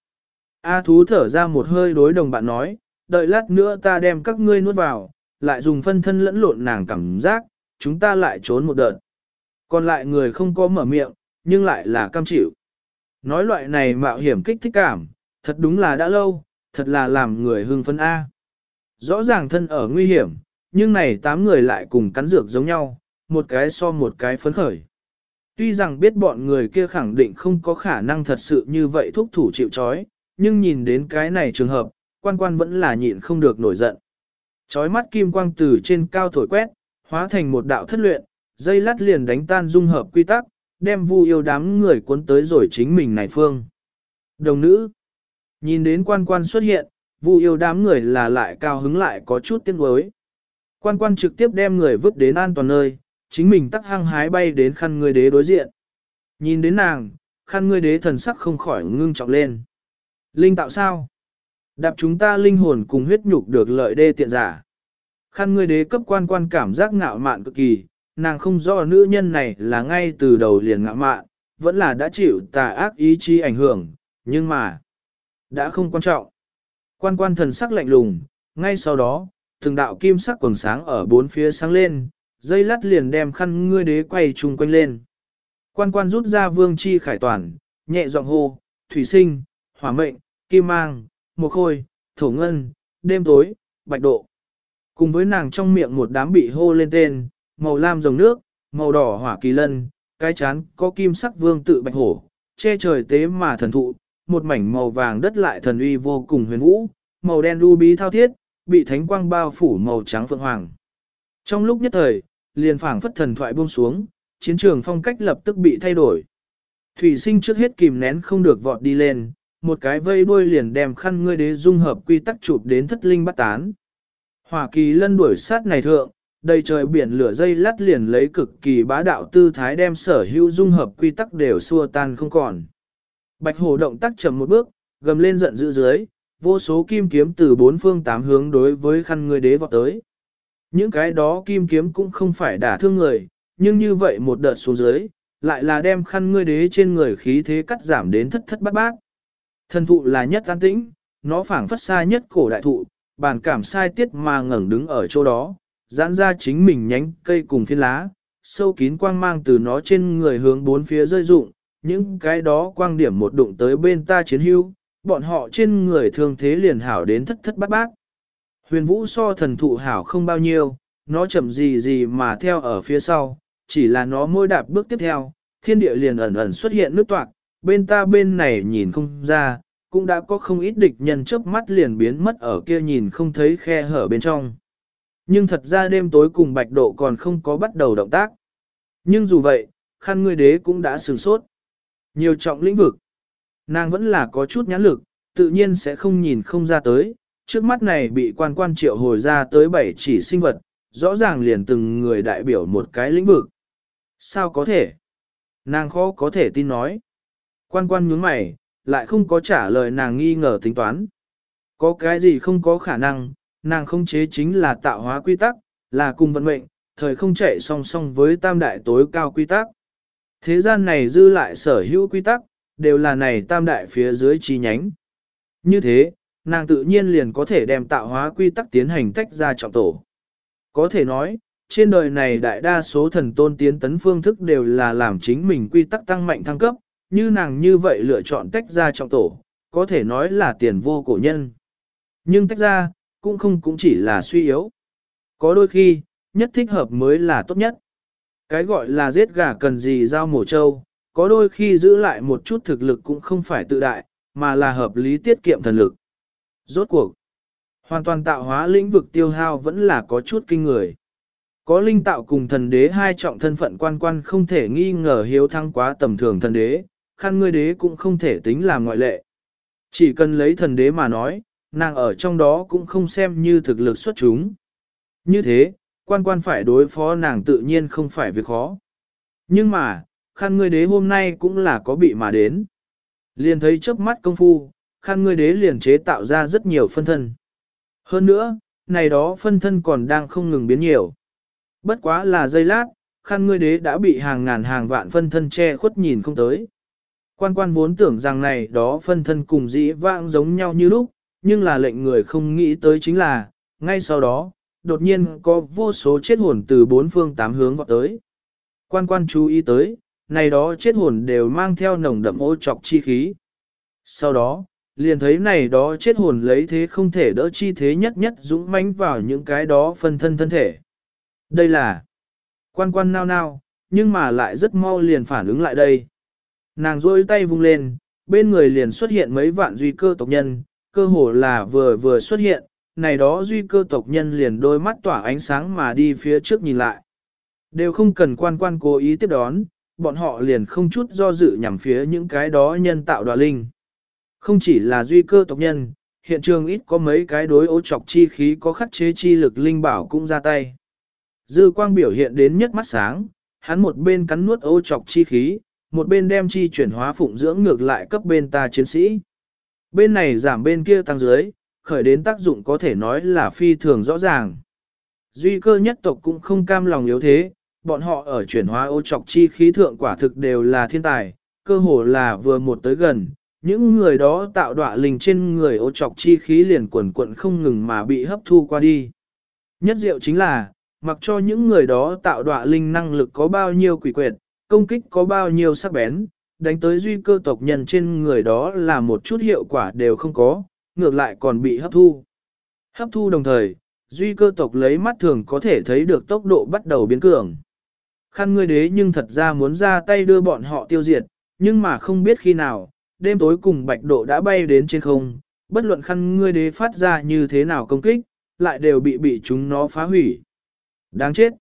A thú thở ra một hơi đối đồng bạn nói, đợi lát nữa ta đem các ngươi nuốt vào, lại dùng phân thân lẫn lộn nàng cảm giác, chúng ta lại trốn một đợt. Còn lại người không có mở miệng, nhưng lại là cam chịu. Nói loại này mạo hiểm kích thích cảm, thật đúng là đã lâu, thật là làm người hưng phấn A. Rõ ràng thân ở nguy hiểm, nhưng này tám người lại cùng cắn dược giống nhau, một cái so một cái phấn khởi. Tuy rằng biết bọn người kia khẳng định không có khả năng thật sự như vậy thúc thủ chịu chói, nhưng nhìn đến cái này trường hợp, quan quan vẫn là nhịn không được nổi giận. Chói mắt kim quang từ trên cao thổi quét, hóa thành một đạo thất luyện, dây lát liền đánh tan dung hợp quy tắc, đem vu yêu đám người cuốn tới rồi chính mình này phương. Đồng nữ, nhìn đến quan quan xuất hiện, vu yêu đám người là lại cao hứng lại có chút tiếc nuối. Quan quan trực tiếp đem người vứt đến an toàn nơi, chính mình tắc hăng hái bay đến khăn người đế đối diện. Nhìn đến nàng, khăn người đế thần sắc không khỏi ngưng trọng lên. Linh tạo sao? Đạp chúng ta linh hồn cùng huyết nhục được lợi đê tiện giả. Khăn ngươi đế cấp quan quan cảm giác ngạo mạn cực kỳ, nàng không rõ nữ nhân này là ngay từ đầu liền ngạo mạn, vẫn là đã chịu tà ác ý chí ảnh hưởng, nhưng mà, đã không quan trọng. Quan quan thần sắc lạnh lùng, ngay sau đó, từng đạo kim sắc quần sáng ở bốn phía sáng lên, dây lát liền đem khăn ngươi đế quay chung quanh lên. Quan quan rút ra vương chi khải toàn, nhẹ giọng hô, thủy sinh, hỏa mệnh, kim mang, một khôi, thổ ngân, đêm tối, bạch độ. Cùng với nàng trong miệng một đám bị hô lên tên, màu lam rồng nước, màu đỏ hỏa kỳ lân, cái chán có kim sắc vương tự bạch hổ, che trời tế mà thần thụ, một mảnh màu vàng đất lại thần uy vô cùng huyền vũ, màu đen ruby thao thiết, bị thánh quang bao phủ màu trắng phượng hoàng. Trong lúc nhất thời, liền phảng phất thần thoại buông xuống, chiến trường phong cách lập tức bị thay đổi. Thủy sinh trước hết kìm nén không được vọt đi lên, một cái vây đuôi liền đem khăn ngươi đế dung hợp quy tắc chụp đến thất linh bắt tán. Hỏa kỳ lân đuổi sát này thượng, đầy trời biển lửa dây lát liền lấy cực kỳ bá đạo tư thái đem sở hữu dung hợp quy tắc đều xua tan không còn. Bạch hổ động tác chậm một bước, gầm lên giận dữ dưới, vô số kim kiếm từ bốn phương tám hướng đối với khăn người đế vọt tới. Những cái đó kim kiếm cũng không phải đả thương người, nhưng như vậy một đợt xuống dưới, lại là đem khăn ngươi đế trên người khí thế cắt giảm đến thất thất bát bát. Thần thụ là nhất an tĩnh, nó phảng phất xa nhất cổ đại thụ, bàn cảm sai tiết mà ngẩng đứng ở chỗ đó, giãn ra chính mình nhánh cây cùng phiên lá, sâu kín quang mang từ nó trên người hướng bốn phía rơi rụng, những cái đó quang điểm một đụng tới bên ta chiến hưu, bọn họ trên người thương thế liền hảo đến thất thất bát bát. Huyền vũ so thần thụ hảo không bao nhiêu, nó chậm gì gì mà theo ở phía sau, chỉ là nó môi đạp bước tiếp theo, thiên địa liền ẩn ẩn xuất hiện nước toạc, bên ta bên này nhìn không ra, cũng đã có không ít địch nhân chớp mắt liền biến mất ở kia nhìn không thấy khe hở bên trong. Nhưng thật ra đêm tối cùng bạch độ còn không có bắt đầu động tác. Nhưng dù vậy, khăn ngươi đế cũng đã sửng sốt. Nhiều trọng lĩnh vực. Nàng vẫn là có chút nhãn lực, tự nhiên sẽ không nhìn không ra tới. Trước mắt này bị quan quan triệu hồi ra tới bảy chỉ sinh vật, rõ ràng liền từng người đại biểu một cái lĩnh vực. Sao có thể? Nàng khó có thể tin nói. Quan quan nhướng mày, lại không có trả lời nàng nghi ngờ tính toán. Có cái gì không có khả năng, nàng không chế chính là tạo hóa quy tắc, là cùng vận mệnh, thời không chạy song song với tam đại tối cao quy tắc. Thế gian này dư lại sở hữu quy tắc, đều là này tam đại phía dưới chi nhánh. Như thế, nàng tự nhiên liền có thể đem tạo hóa quy tắc tiến hành tách ra trọng tổ. Có thể nói, trên đời này đại đa số thần tôn tiến tấn phương thức đều là làm chính mình quy tắc tăng mạnh thăng cấp, như nàng như vậy lựa chọn tách ra trọng tổ, có thể nói là tiền vô cổ nhân. Nhưng tách ra, cũng không cũng chỉ là suy yếu. Có đôi khi, nhất thích hợp mới là tốt nhất. Cái gọi là giết gà cần gì giao mổ trâu, có đôi khi giữ lại một chút thực lực cũng không phải tự đại, mà là hợp lý tiết kiệm thần lực. Rốt cuộc, hoàn toàn tạo hóa lĩnh vực tiêu hao vẫn là có chút kinh người. Có linh tạo cùng thần đế hai trọng thân phận quan quan không thể nghi ngờ hiếu thăng quá tầm thường thần đế, khăn ngươi đế cũng không thể tính là ngoại lệ. Chỉ cần lấy thần đế mà nói, nàng ở trong đó cũng không xem như thực lực xuất chúng. Như thế, quan quan phải đối phó nàng tự nhiên không phải việc khó. Nhưng mà, khăn ngươi đế hôm nay cũng là có bị mà đến. Liền thấy chớp mắt công phu, khăn ngươi đế liền chế tạo ra rất nhiều phân thân. Hơn nữa, này đó phân thân còn đang không ngừng biến nhiều. Bất quá là giây lát, khăn ngươi đế đã bị hàng ngàn hàng vạn phân thân che khuất nhìn không tới. Quan quan vốn tưởng rằng này đó phân thân cùng dĩ vãng giống nhau như lúc, nhưng là lệnh người không nghĩ tới chính là, ngay sau đó, đột nhiên có vô số chết hồn từ bốn phương tám hướng vọt tới. Quan quan chú ý tới, này đó chết hồn đều mang theo nồng đậm ô trọc chi khí. Sau đó, liền thấy này đó chết hồn lấy thế không thể đỡ chi thế nhất nhất dũng mãnh vào những cái đó phân thân thân thể. Đây là quan quan nao nao, nhưng mà lại rất mau liền phản ứng lại đây. Nàng rôi tay vung lên, bên người liền xuất hiện mấy vạn duy cơ tộc nhân, cơ hồ là vừa vừa xuất hiện, này đó duy cơ tộc nhân liền đôi mắt tỏa ánh sáng mà đi phía trước nhìn lại. Đều không cần quan quan cố ý tiếp đón, bọn họ liền không chút do dự nhằm phía những cái đó nhân tạo đoà linh. Không chỉ là duy cơ tộc nhân, hiện trường ít có mấy cái đối ô trọc chi khí có khắc chế chi lực linh bảo cũng ra tay. Dư quang biểu hiện đến nhất mắt sáng, hắn một bên cắn nuốt ô trọc chi khí, một bên đem chi chuyển hóa phụng dưỡng ngược lại cấp bên ta chiến sĩ. Bên này giảm bên kia tăng dưới, khởi đến tác dụng có thể nói là phi thường rõ ràng. Duy cơ nhất tộc cũng không cam lòng yếu thế, bọn họ ở chuyển hóa ô trọc chi khí thượng quả thực đều là thiên tài, cơ hồ là vừa một tới gần, những người đó tạo đọa linh trên người ô trọc chi khí liền quần quận không ngừng mà bị hấp thu qua đi. Nhất diệu chính là, mặc cho những người đó tạo đọa linh năng lực có bao nhiêu quỷ quyệt, công kích có bao nhiêu sắc bén, đánh tới duy cơ tộc nhân trên người đó là một chút hiệu quả đều không có, ngược lại còn bị hấp thu. Hấp thu đồng thời, duy cơ tộc lấy mắt thường có thể thấy được tốc độ bắt đầu biến cường. Khăn ngươi đế nhưng thật ra muốn ra tay đưa bọn họ tiêu diệt, nhưng mà không biết khi nào, đêm tối cùng bạch độ đã bay đến trên không, bất luận khăn ngươi đế phát ra như thế nào công kích, lại đều bị bị chúng nó phá hủy. Đáng chết!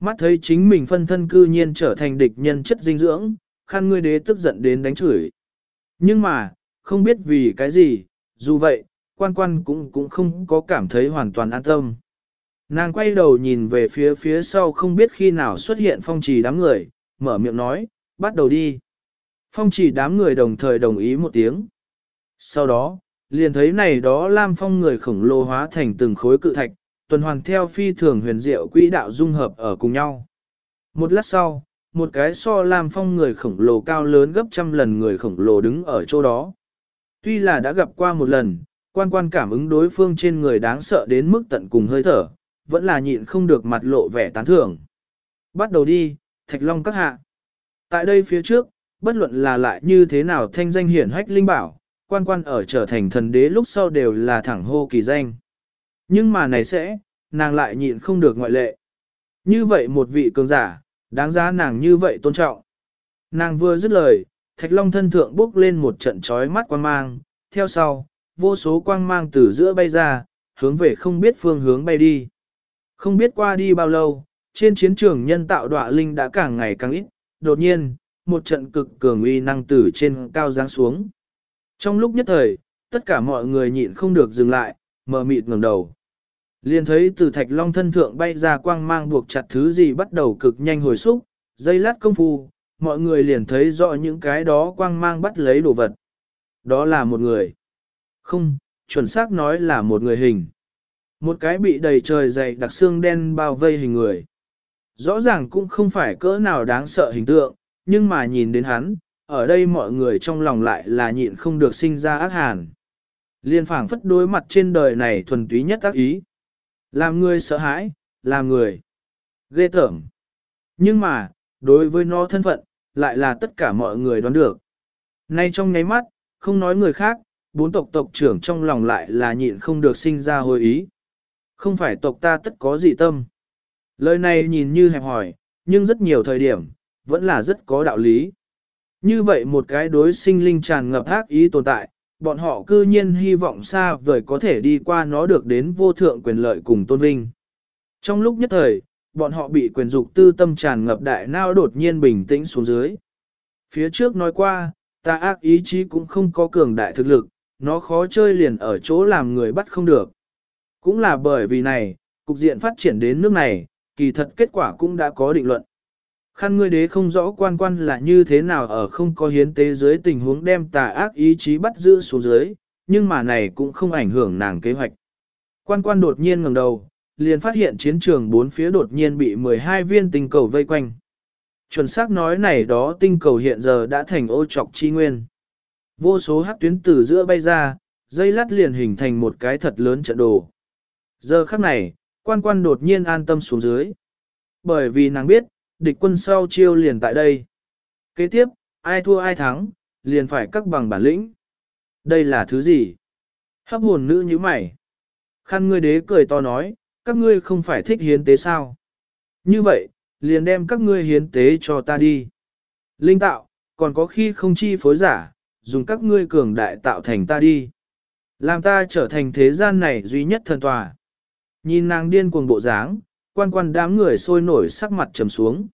Mắt thấy chính mình phân thân cư nhiên trở thành địch nhân chất dinh dưỡng, khan ngươi đế tức giận đến đánh chửi. Nhưng mà, không biết vì cái gì, dù vậy, quan quan cũng cũng không có cảm thấy hoàn toàn an tâm. Nàng quay đầu nhìn về phía phía sau không biết khi nào xuất hiện phong trì đám người, mở miệng nói, bắt đầu đi. Phong trì đám người đồng thời đồng ý một tiếng. Sau đó, liền thấy này đó Lam Phong người khổng lồ hóa thành từng khối cự thạch, tuần hoàn theo phi thường huyền diệu quỹ đạo dung hợp ở cùng nhau. Một lát sau, một cái so làm Phong người khổng lồ cao lớn gấp trăm lần người khổng lồ đứng ở chỗ đó. Tuy là đã gặp qua một lần, quan quan cảm ứng đối phương trên người đáng sợ đến mức tận cùng hơi thở, vẫn là nhịn không được mặt lộ vẻ tán thưởng. Bắt đầu đi, Thạch Long các hạ. Tại đây phía trước, bất luận là lại như thế nào thanh danh hiển hách linh bảo, quan quan ở trở thành thần đế lúc sau đều là thẳng hô kỳ danh. Nhưng mà này sẽ, nàng lại nhịn không được ngoại lệ. Như vậy một vị cường giả, đáng giá nàng như vậy tôn trọng. Nàng vừa dứt lời, thạch long thân thượng bốc lên một trận trói mắt quang mang, theo sau, vô số quang mang từ giữa bay ra, hướng về không biết phương hướng bay đi. Không biết qua đi bao lâu, trên chiến trường nhân tạo đọa linh đã càng ngày càng ít, đột nhiên, một trận cực cường uy năng từ trên cao giáng xuống. Trong lúc nhất thời, tất cả mọi người nhịn không được dừng lại, mờ mịt ngẩng đầu. Liền thấy từ thạch long thân thượng bay ra quang mang buộc chặt thứ gì bắt đầu cực nhanh hồi xúc, dây lát công phu, mọi người liền thấy rõ những cái đó quang mang bắt lấy đồ vật. Đó là một người. Không, chuẩn xác nói là một người hình. Một cái bị đầy trời dày đặc xương đen bao vây hình người. Rõ ràng cũng không phải cỡ nào đáng sợ hình tượng, nhưng mà nhìn đến hắn, ở đây mọi người trong lòng lại là nhịn không được sinh ra ác hàn. Liên phảng phất đối mặt trên đời này thuần túy nhất ác ý. Làm người sợ hãi, làm người ghê tởm. Nhưng mà, đối với nó thân phận, lại là tất cả mọi người đoán được. Nay trong nháy mắt, không nói người khác, bốn tộc tộc trưởng trong lòng lại là nhịn không được sinh ra hồi ý. Không phải tộc ta tất có gì tâm. Lời này nhìn như hẹp hỏi, nhưng rất nhiều thời điểm, vẫn là rất có đạo lý. Như vậy một cái đối sinh linh tràn ngập ác ý tồn tại, bọn họ cư nhiên hy vọng xa vời có thể đi qua nó được đến vô thượng quyền lợi cùng tôn vinh. Trong lúc nhất thời, bọn họ bị quyền dục tư tâm tràn ngập đại nao đột nhiên bình tĩnh xuống dưới. Phía trước nói qua, ta ác ý chí cũng không có cường đại thực lực, nó khó chơi liền ở chỗ làm người bắt không được. Cũng là bởi vì này, cục diện phát triển đến nước này, kỳ thật kết quả cũng đã có định luận. Khăn ngươi đế không rõ quan quan là như thế nào ở không có hiến tế dưới tình huống đem tà ác ý chí bắt giữ xuống dưới, nhưng mà này cũng không ảnh hưởng nàng kế hoạch. Quan quan đột nhiên ngẩng đầu, liền phát hiện chiến trường bốn phía đột nhiên bị 12 viên tinh cầu vây quanh. Chuẩn xác nói này đó tinh cầu hiện giờ đã thành ô trọc chi nguyên. Vô số hắc tuyến từ giữa bay ra, dây lát liền hình thành một cái thật lớn trận đồ. Giờ khắc này, quan quan đột nhiên an tâm xuống dưới. Bởi vì nàng biết, địch quân sau chiêu liền tại đây. Kế tiếp, ai thua ai thắng, liền phải cắt bằng bản lĩnh. Đây là thứ gì? Hấp hồn nữ như mày. Khăn ngươi đế cười to nói, các ngươi không phải thích hiến tế sao? Như vậy, liền đem các ngươi hiến tế cho ta đi. Linh tạo, còn có khi không chi phối giả, dùng các ngươi cường đại tạo thành ta đi. Làm ta trở thành thế gian này duy nhất thần tòa. Nhìn nàng điên cuồng bộ dáng, quan quan đám người sôi nổi sắc mặt trầm xuống.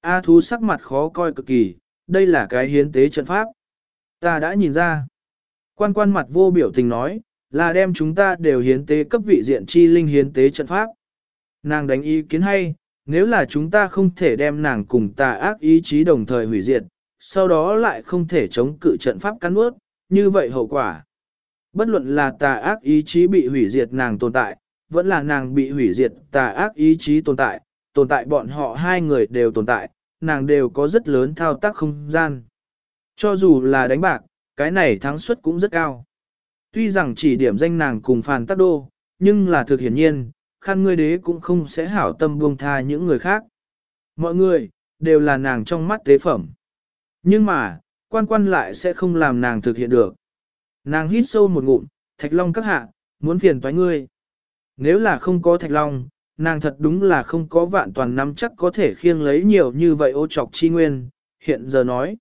A thú sắc mặt khó coi cực kỳ, đây là cái hiến tế trận pháp. Ta đã nhìn ra. Quan quan mặt vô biểu tình nói, là đem chúng ta đều hiến tế cấp vị diện chi linh hiến tế trận pháp. Nàng đánh ý kiến hay, nếu là chúng ta không thể đem nàng cùng tà ác ý chí đồng thời hủy diệt, sau đó lại không thể chống cự trận pháp cắn ướt, như vậy hậu quả. Bất luận là tà ác ý chí bị hủy diệt nàng tồn tại, vẫn là nàng bị hủy diệt tà ác ý chí tồn tại, tồn tại bọn họ hai người đều tồn tại, nàng đều có rất lớn thao tác không gian. Cho dù là đánh bạc, cái này thắng suất cũng rất cao. Tuy rằng chỉ điểm danh nàng cùng phàn tắc đô, nhưng là thực hiển nhiên, khăn ngươi đế cũng không sẽ hảo tâm buông tha những người khác. Mọi người, đều là nàng trong mắt tế phẩm. Nhưng mà, quan quan lại sẽ không làm nàng thực hiện được. Nàng hít sâu một ngụm, thạch long các hạ, muốn phiền toái ngươi. Nếu là không có thạch long, nàng thật đúng là không có vạn toàn nắm chắc có thể khiêng lấy nhiều như vậy ô trọc chi nguyên, hiện giờ nói.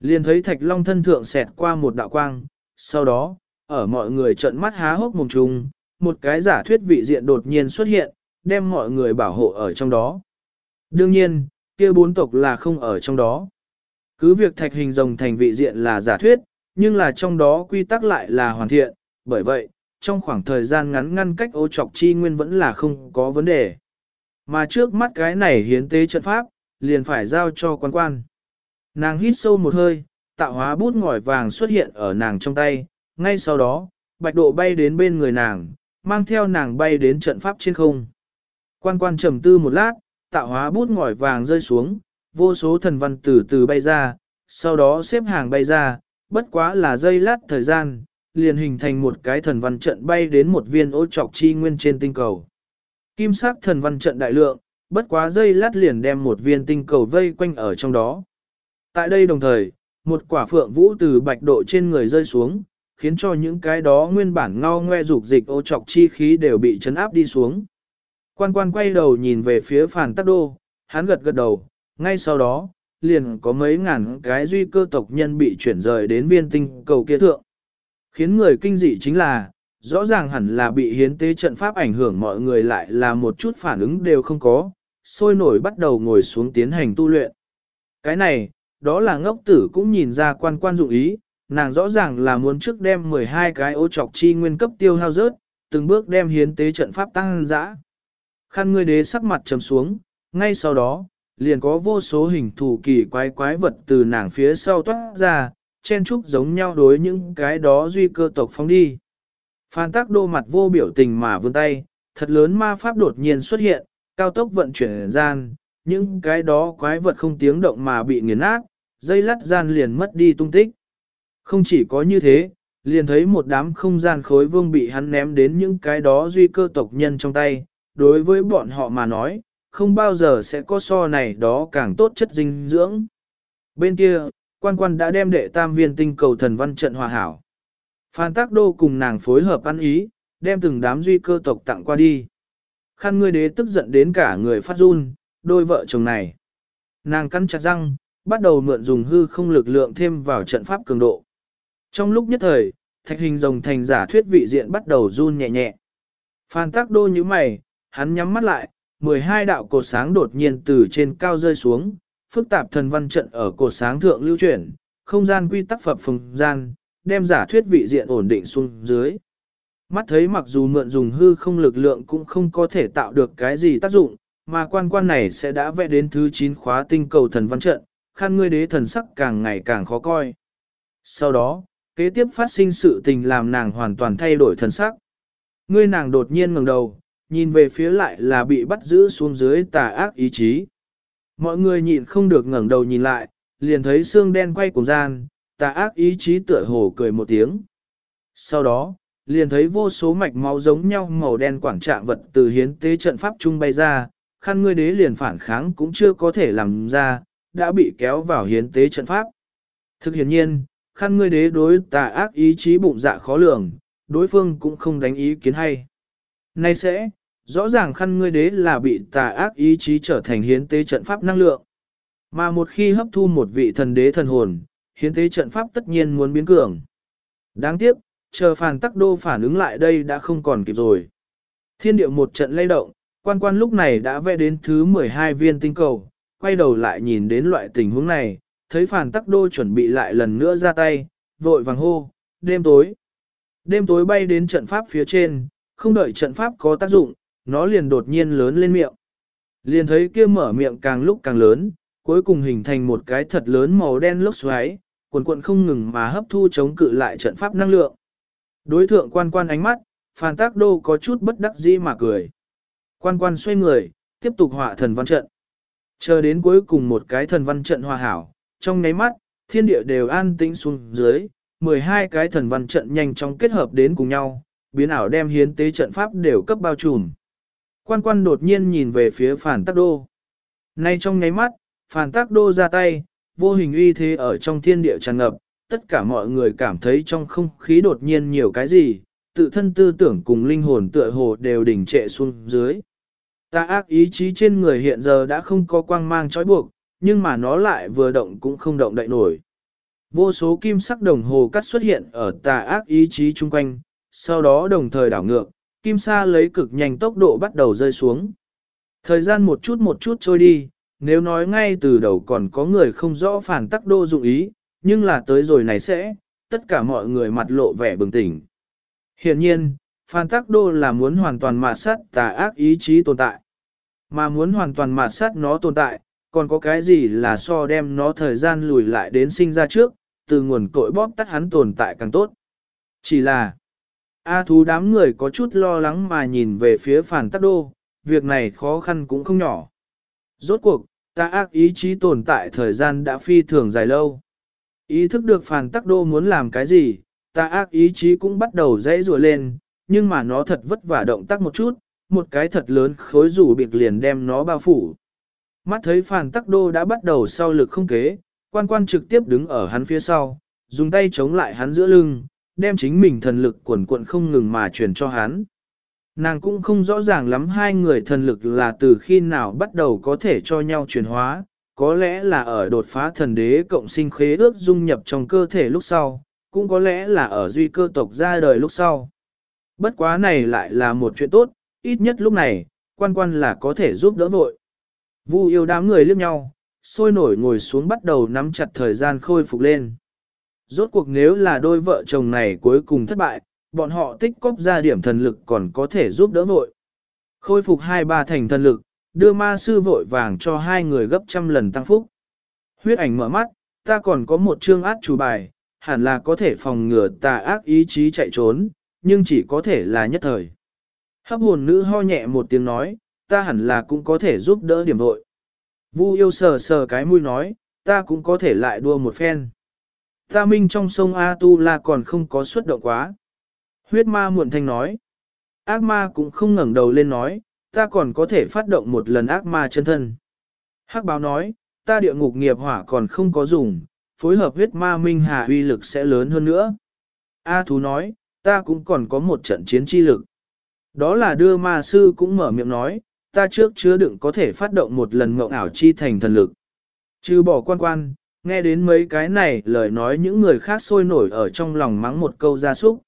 Liền thấy thạch long thân thượng xẹt qua một đạo quang, sau đó, ở mọi người trận mắt há hốc mồm trùng, một cái giả thuyết vị diện đột nhiên xuất hiện, đem mọi người bảo hộ ở trong đó. Đương nhiên, kia bốn tộc là không ở trong đó. Cứ việc thạch hình rồng thành vị diện là giả thuyết, nhưng là trong đó quy tắc lại là hoàn thiện, bởi vậy, trong khoảng thời gian ngắn ngăn cách ô trọc chi nguyên vẫn là không có vấn đề. Mà trước mắt cái này hiến tế trận pháp, liền phải giao cho quan quan. Nàng hít sâu một hơi, tạo hóa bút ngòi vàng xuất hiện ở nàng trong tay, ngay sau đó, bạch độ bay đến bên người nàng, mang theo nàng bay đến trận pháp trên không. Quan quan trầm tư một lát, tạo hóa bút ngòi vàng rơi xuống, vô số thần văn từ từ bay ra, sau đó xếp hàng bay ra, bất quá là dây lát thời gian, liền hình thành một cái thần văn trận bay đến một viên ô trọc chi nguyên trên tinh cầu. Kim sắc thần văn trận đại lượng, bất quá dây lát liền đem một viên tinh cầu vây quanh ở trong đó. Tại đây đồng thời, một quả phượng vũ từ bạch độ trên người rơi xuống, khiến cho những cái đó nguyên bản ngao ngoe dục dịch ô trọc chi khí đều bị chấn áp đi xuống. Quan quan quay đầu nhìn về phía phản tắc đô, hắn gật gật đầu, ngay sau đó, liền có mấy ngàn cái duy cơ tộc nhân bị chuyển rời đến viên tinh cầu kia thượng. Khiến người kinh dị chính là, rõ ràng hẳn là bị hiến tế trận pháp ảnh hưởng mọi người lại là một chút phản ứng đều không có, sôi nổi bắt đầu ngồi xuống tiến hành tu luyện. Cái này, đó là ngốc tử cũng nhìn ra quan quan dụng ý, nàng rõ ràng là muốn trước đem 12 cái ô trọc chi nguyên cấp tiêu hao rớt, từng bước đem hiến tế trận pháp tăng dã. Khăn ngươi đế sắc mặt trầm xuống, ngay sau đó, liền có vô số hình thù kỳ quái quái vật từ nàng phía sau toát ra, chen chúc giống nhau đối những cái đó duy cơ tộc phóng đi. Phan tác đô mặt vô biểu tình mà vươn tay, thật lớn ma pháp đột nhiên xuất hiện, cao tốc vận chuyển gian, những cái đó quái vật không tiếng động mà bị nghiền nát, dây lắt gian liền mất đi tung tích. Không chỉ có như thế, liền thấy một đám không gian khối vương bị hắn ném đến những cái đó duy cơ tộc nhân trong tay, đối với bọn họ mà nói, không bao giờ sẽ có so này đó càng tốt chất dinh dưỡng. Bên kia, quan quan đã đem đệ tam viên tinh cầu thần văn trận hòa hảo. Phan Tác Đô cùng nàng phối hợp ăn ý, đem từng đám duy cơ tộc tặng qua đi. Khăn ngươi đế tức giận đến cả người phát run, đôi vợ chồng này. Nàng cắn chặt răng, bắt đầu mượn dùng hư không lực lượng thêm vào trận pháp cường độ. Trong lúc nhất thời, thạch hình rồng thành giả thuyết vị diện bắt đầu run nhẹ nhẹ. Phan Tác Đô như mày, hắn nhắm mắt lại, 12 đạo cột sáng đột nhiên từ trên cao rơi xuống, phức tạp thần văn trận ở cột sáng thượng lưu chuyển, không gian quy tắc phập phồng gian, đem giả thuyết vị diện ổn định xuống dưới. Mắt thấy mặc dù mượn dùng hư không lực lượng cũng không có thể tạo được cái gì tác dụng, mà quan quan này sẽ đã vẽ đến thứ 9 khóa tinh cầu thần văn trận, khăn ngươi đế thần sắc càng ngày càng khó coi. Sau đó, kế tiếp phát sinh sự tình làm nàng hoàn toàn thay đổi thần sắc. Ngươi nàng đột nhiên ngẩng đầu, nhìn về phía lại là bị bắt giữ xuống dưới tà ác ý chí. Mọi người nhịn không được ngẩng đầu nhìn lại, liền thấy xương đen quay cùng gian, tà ác ý chí tựa hồ cười một tiếng. Sau đó, liền thấy vô số mạch máu giống nhau màu đen quảng trạng vật từ hiến tế trận pháp trung bay ra, khăn ngươi đế liền phản kháng cũng chưa có thể làm ra, đã bị kéo vào hiến tế trận pháp. Thực hiện nhiên, khăn ngươi đế đối tà ác ý chí bụng dạ khó lường, đối phương cũng không đánh ý kiến hay. Nay sẽ, rõ ràng khăn ngươi đế là bị tà ác ý chí trở thành hiến tế trận pháp năng lượng. Mà một khi hấp thu một vị thần đế thần hồn, hiến tế trận pháp tất nhiên muốn biến cường. Đáng tiếc, chờ phản tắc đô phản ứng lại đây đã không còn kịp rồi. Thiên điệu một trận lay động, quan quan lúc này đã vẽ đến thứ 12 viên tinh cầu, quay đầu lại nhìn đến loại tình huống này, thấy phản tắc đô chuẩn bị lại lần nữa ra tay, vội vàng hô, đêm tối. Đêm tối bay đến trận pháp phía trên, không đợi trận pháp có tác dụng, nó liền đột nhiên lớn lên miệng. Liền thấy kia mở miệng càng lúc càng lớn, cuối cùng hình thành một cái thật lớn màu đen lốc xoáy, cuộn cuộn không ngừng mà hấp thu chống cự lại trận pháp năng lượng. Đối thượng quan quan ánh mắt, Phan Tác Đô có chút bất đắc dĩ mà cười. Quan quan xoay người, tiếp tục họa thần văn trận. Chờ đến cuối cùng một cái thần văn trận hòa hảo, trong nháy mắt, thiên địa đều an tĩnh xuống dưới, 12 cái thần văn trận nhanh chóng kết hợp đến cùng nhau, biến ảo đem hiến tế trận pháp đều cấp bao trùm. Quan quan đột nhiên nhìn về phía phản tắc đô. Nay trong nháy mắt, phản tắc đô ra tay, vô hình uy thế ở trong thiên địa tràn ngập, tất cả mọi người cảm thấy trong không khí đột nhiên nhiều cái gì, tự thân tư tưởng cùng linh hồn tựa hồ đều đỉnh trệ xuống dưới. Ta ác ý chí trên người hiện giờ đã không có quang mang trói buộc, nhưng mà nó lại vừa động cũng không động đậy nổi. Vô số kim sắc đồng hồ cắt xuất hiện ở tà ác ý chí chung quanh, sau đó đồng thời đảo ngược, kim sa lấy cực nhanh tốc độ bắt đầu rơi xuống. Thời gian một chút một chút trôi đi, nếu nói ngay từ đầu còn có người không rõ phản tắc đô dụng ý, nhưng là tới rồi này sẽ, tất cả mọi người mặt lộ vẻ bừng tỉnh. Hiện nhiên, phản tắc đô là muốn hoàn toàn mạt sát tà ác ý chí tồn tại. Mà muốn hoàn toàn mạt sát nó tồn tại, còn có cái gì là so đem nó thời gian lùi lại đến sinh ra trước, từ nguồn cội bóp tắt hắn tồn tại càng tốt. Chỉ là, A thú đám người có chút lo lắng mà nhìn về phía phản tắc đô, việc này khó khăn cũng không nhỏ. Rốt cuộc, ta ác ý chí tồn tại thời gian đã phi thường dài lâu. Ý thức được phản tắc đô muốn làm cái gì, ta ác ý chí cũng bắt đầu dãy rùa lên, nhưng mà nó thật vất vả động tác một chút, một cái thật lớn khối rủ biệt liền đem nó bao phủ. Mắt thấy phản tắc đô đã bắt đầu sau lực không kế, quan quan trực tiếp đứng ở hắn phía sau, dùng tay chống lại hắn giữa lưng, đem chính mình thần lực quần quận không ngừng mà truyền cho hắn. Nàng cũng không rõ ràng lắm hai người thần lực là từ khi nào bắt đầu có thể cho nhau chuyển hóa, có lẽ là ở đột phá thần đế cộng sinh khế ước dung nhập trong cơ thể lúc sau, cũng có lẽ là ở duy cơ tộc ra đời lúc sau. Bất quá này lại là một chuyện tốt, ít nhất lúc này, quan quan là có thể giúp đỡ vội. Vu yêu đám người liếc nhau, sôi nổi ngồi xuống bắt đầu nắm chặt thời gian khôi phục lên. Rốt cuộc nếu là đôi vợ chồng này cuối cùng thất bại, bọn họ tích cóp ra điểm thần lực còn có thể giúp đỡ vội. Khôi phục hai ba thành thần lực, đưa ma sư vội vàng cho hai người gấp trăm lần tăng phúc. Huyết ảnh mở mắt, ta còn có một chương át chủ bài, hẳn là có thể phòng ngừa tà ác ý chí chạy trốn, nhưng chỉ có thể là nhất thời. Hấp hồn nữ ho nhẹ một tiếng nói, ta hẳn là cũng có thể giúp đỡ điểm vội. Vu yêu sờ sờ cái mũi nói, ta cũng có thể lại đua một phen. Ta minh trong sông A Tu La còn không có xuất động quá. Huyết ma muộn thanh nói. Ác ma cũng không ngẩng đầu lên nói, ta còn có thể phát động một lần ác ma chân thân. Hắc báo nói, ta địa ngục nghiệp hỏa còn không có dùng, phối hợp huyết ma minh hà uy lực sẽ lớn hơn nữa. A thú nói, ta cũng còn có một trận chiến chi lực. Đó là đưa ma sư cũng mở miệng nói, ta trước chứa đựng có thể phát động một lần ngộng ảo chi thành thần lực. Trừ bỏ quan quan, nghe đến mấy cái này lời nói những người khác sôi nổi ở trong lòng mắng một câu ra súc.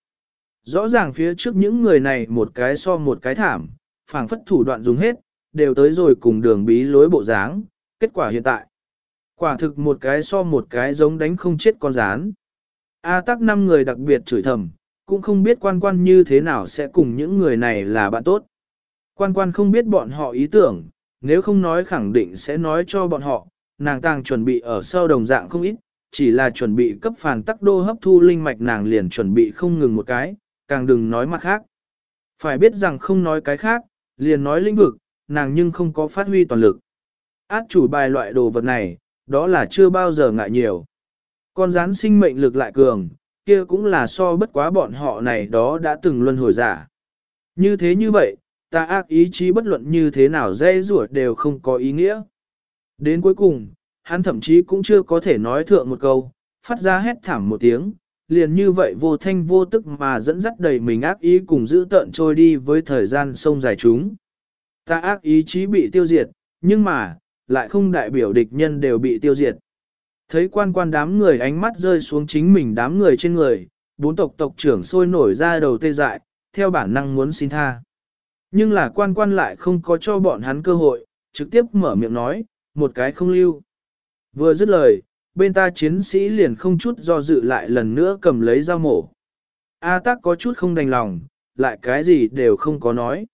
Rõ ràng phía trước những người này một cái so một cái thảm, phảng phất thủ đoạn dùng hết, đều tới rồi cùng đường bí lối bộ dáng, kết quả hiện tại. Quả thực một cái so một cái giống đánh không chết con rán. A tắc năm người đặc biệt chửi thầm, cũng không biết quan quan như thế nào sẽ cùng những người này là bạn tốt. Quan quan không biết bọn họ ý tưởng, nếu không nói khẳng định sẽ nói cho bọn họ, nàng tàng chuẩn bị ở sau đồng dạng không ít, chỉ là chuẩn bị cấp phản tắc đô hấp thu linh mạch nàng liền chuẩn bị không ngừng một cái, càng đừng nói mặt khác. Phải biết rằng không nói cái khác, liền nói lĩnh vực, nàng nhưng không có phát huy toàn lực. Át chủ bài loại đồ vật này, đó là chưa bao giờ ngại nhiều. Con rán sinh mệnh lực lại cường, kia cũng là so bất quá bọn họ này đó đã từng luân hồi giả. Như thế như vậy, ta ác ý chí bất luận như thế nào dây rủa đều không có ý nghĩa. Đến cuối cùng, hắn thậm chí cũng chưa có thể nói thượng một câu, phát ra hét thảm một tiếng, liền như vậy vô thanh vô tức mà dẫn dắt đầy mình ác ý cùng giữ tợn trôi đi với thời gian sông dài chúng. Ta ác ý chí bị tiêu diệt, nhưng mà, lại không đại biểu địch nhân đều bị tiêu diệt. Thấy quan quan đám người ánh mắt rơi xuống chính mình đám người trên người, bốn tộc tộc trưởng sôi nổi ra đầu tê dại, theo bản năng muốn xin tha. Nhưng là quan quan lại không có cho bọn hắn cơ hội, trực tiếp mở miệng nói, một cái không lưu. Vừa dứt lời, bên ta chiến sĩ liền không chút do dự lại lần nữa cầm lấy dao mổ. A tắc có chút không đành lòng, lại cái gì đều không có nói.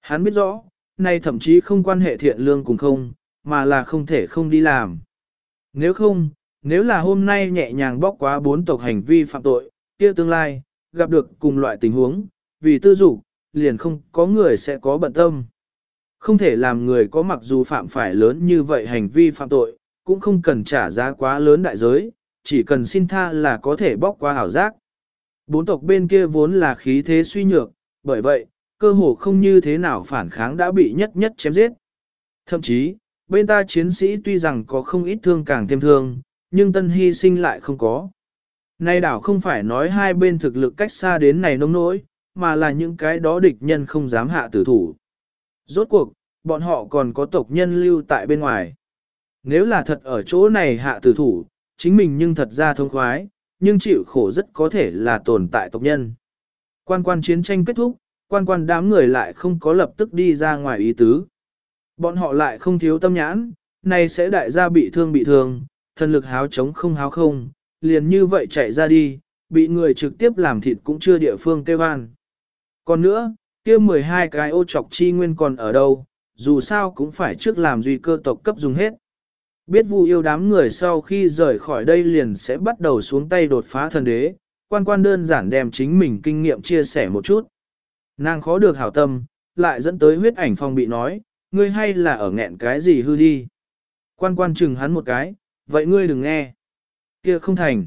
Hắn biết rõ, nay thậm chí không quan hệ thiện lương cùng không, mà là không thể không đi làm. Nếu không, nếu là hôm nay nhẹ nhàng bóc quá bốn tộc hành vi phạm tội, kia tương lai, gặp được cùng loại tình huống, vì tư dục liền không có người sẽ có bận tâm. Không thể làm người có mặc dù phạm phải lớn như vậy hành vi phạm tội, cũng không cần trả giá quá lớn đại giới, chỉ cần xin tha là có thể bóc qua hảo giác. Bốn tộc bên kia vốn là khí thế suy nhược, bởi vậy, cơ hồ không như thế nào phản kháng đã bị nhất nhất chém giết. Thậm chí, bên ta chiến sĩ tuy rằng có không ít thương càng thêm thương, nhưng tân hy sinh lại không có. Nay đảo không phải nói hai bên thực lực cách xa đến này nông nỗi, mà là những cái đó địch nhân không dám hạ tử thủ. Rốt cuộc, bọn họ còn có tộc nhân lưu tại bên ngoài. Nếu là thật ở chỗ này hạ tử thủ, chính mình nhưng thật ra thông khoái, nhưng chịu khổ rất có thể là tồn tại tộc nhân. Quan quan chiến tranh kết thúc, quan quan đám người lại không có lập tức đi ra ngoài ý tứ. Bọn họ lại không thiếu tâm nhãn, nay sẽ đại gia bị thương bị thương, thần lực háo chống không háo không, liền như vậy chạy ra đi, bị người trực tiếp làm thịt cũng chưa địa phương kêu an. Còn nữa, kia 12 cái ô trọc chi nguyên còn ở đâu, dù sao cũng phải trước làm duy cơ tộc cấp dùng hết. Biết vu yêu đám người sau khi rời khỏi đây liền sẽ bắt đầu xuống tay đột phá thần đế, quan quan đơn giản đem chính mình kinh nghiệm chia sẻ một chút. Nàng khó được hảo tâm, lại dẫn tới huyết ảnh phong bị nói, ngươi hay là ở nghẹn cái gì hư đi. Quan quan chừng hắn một cái, vậy ngươi đừng nghe. kia không thành.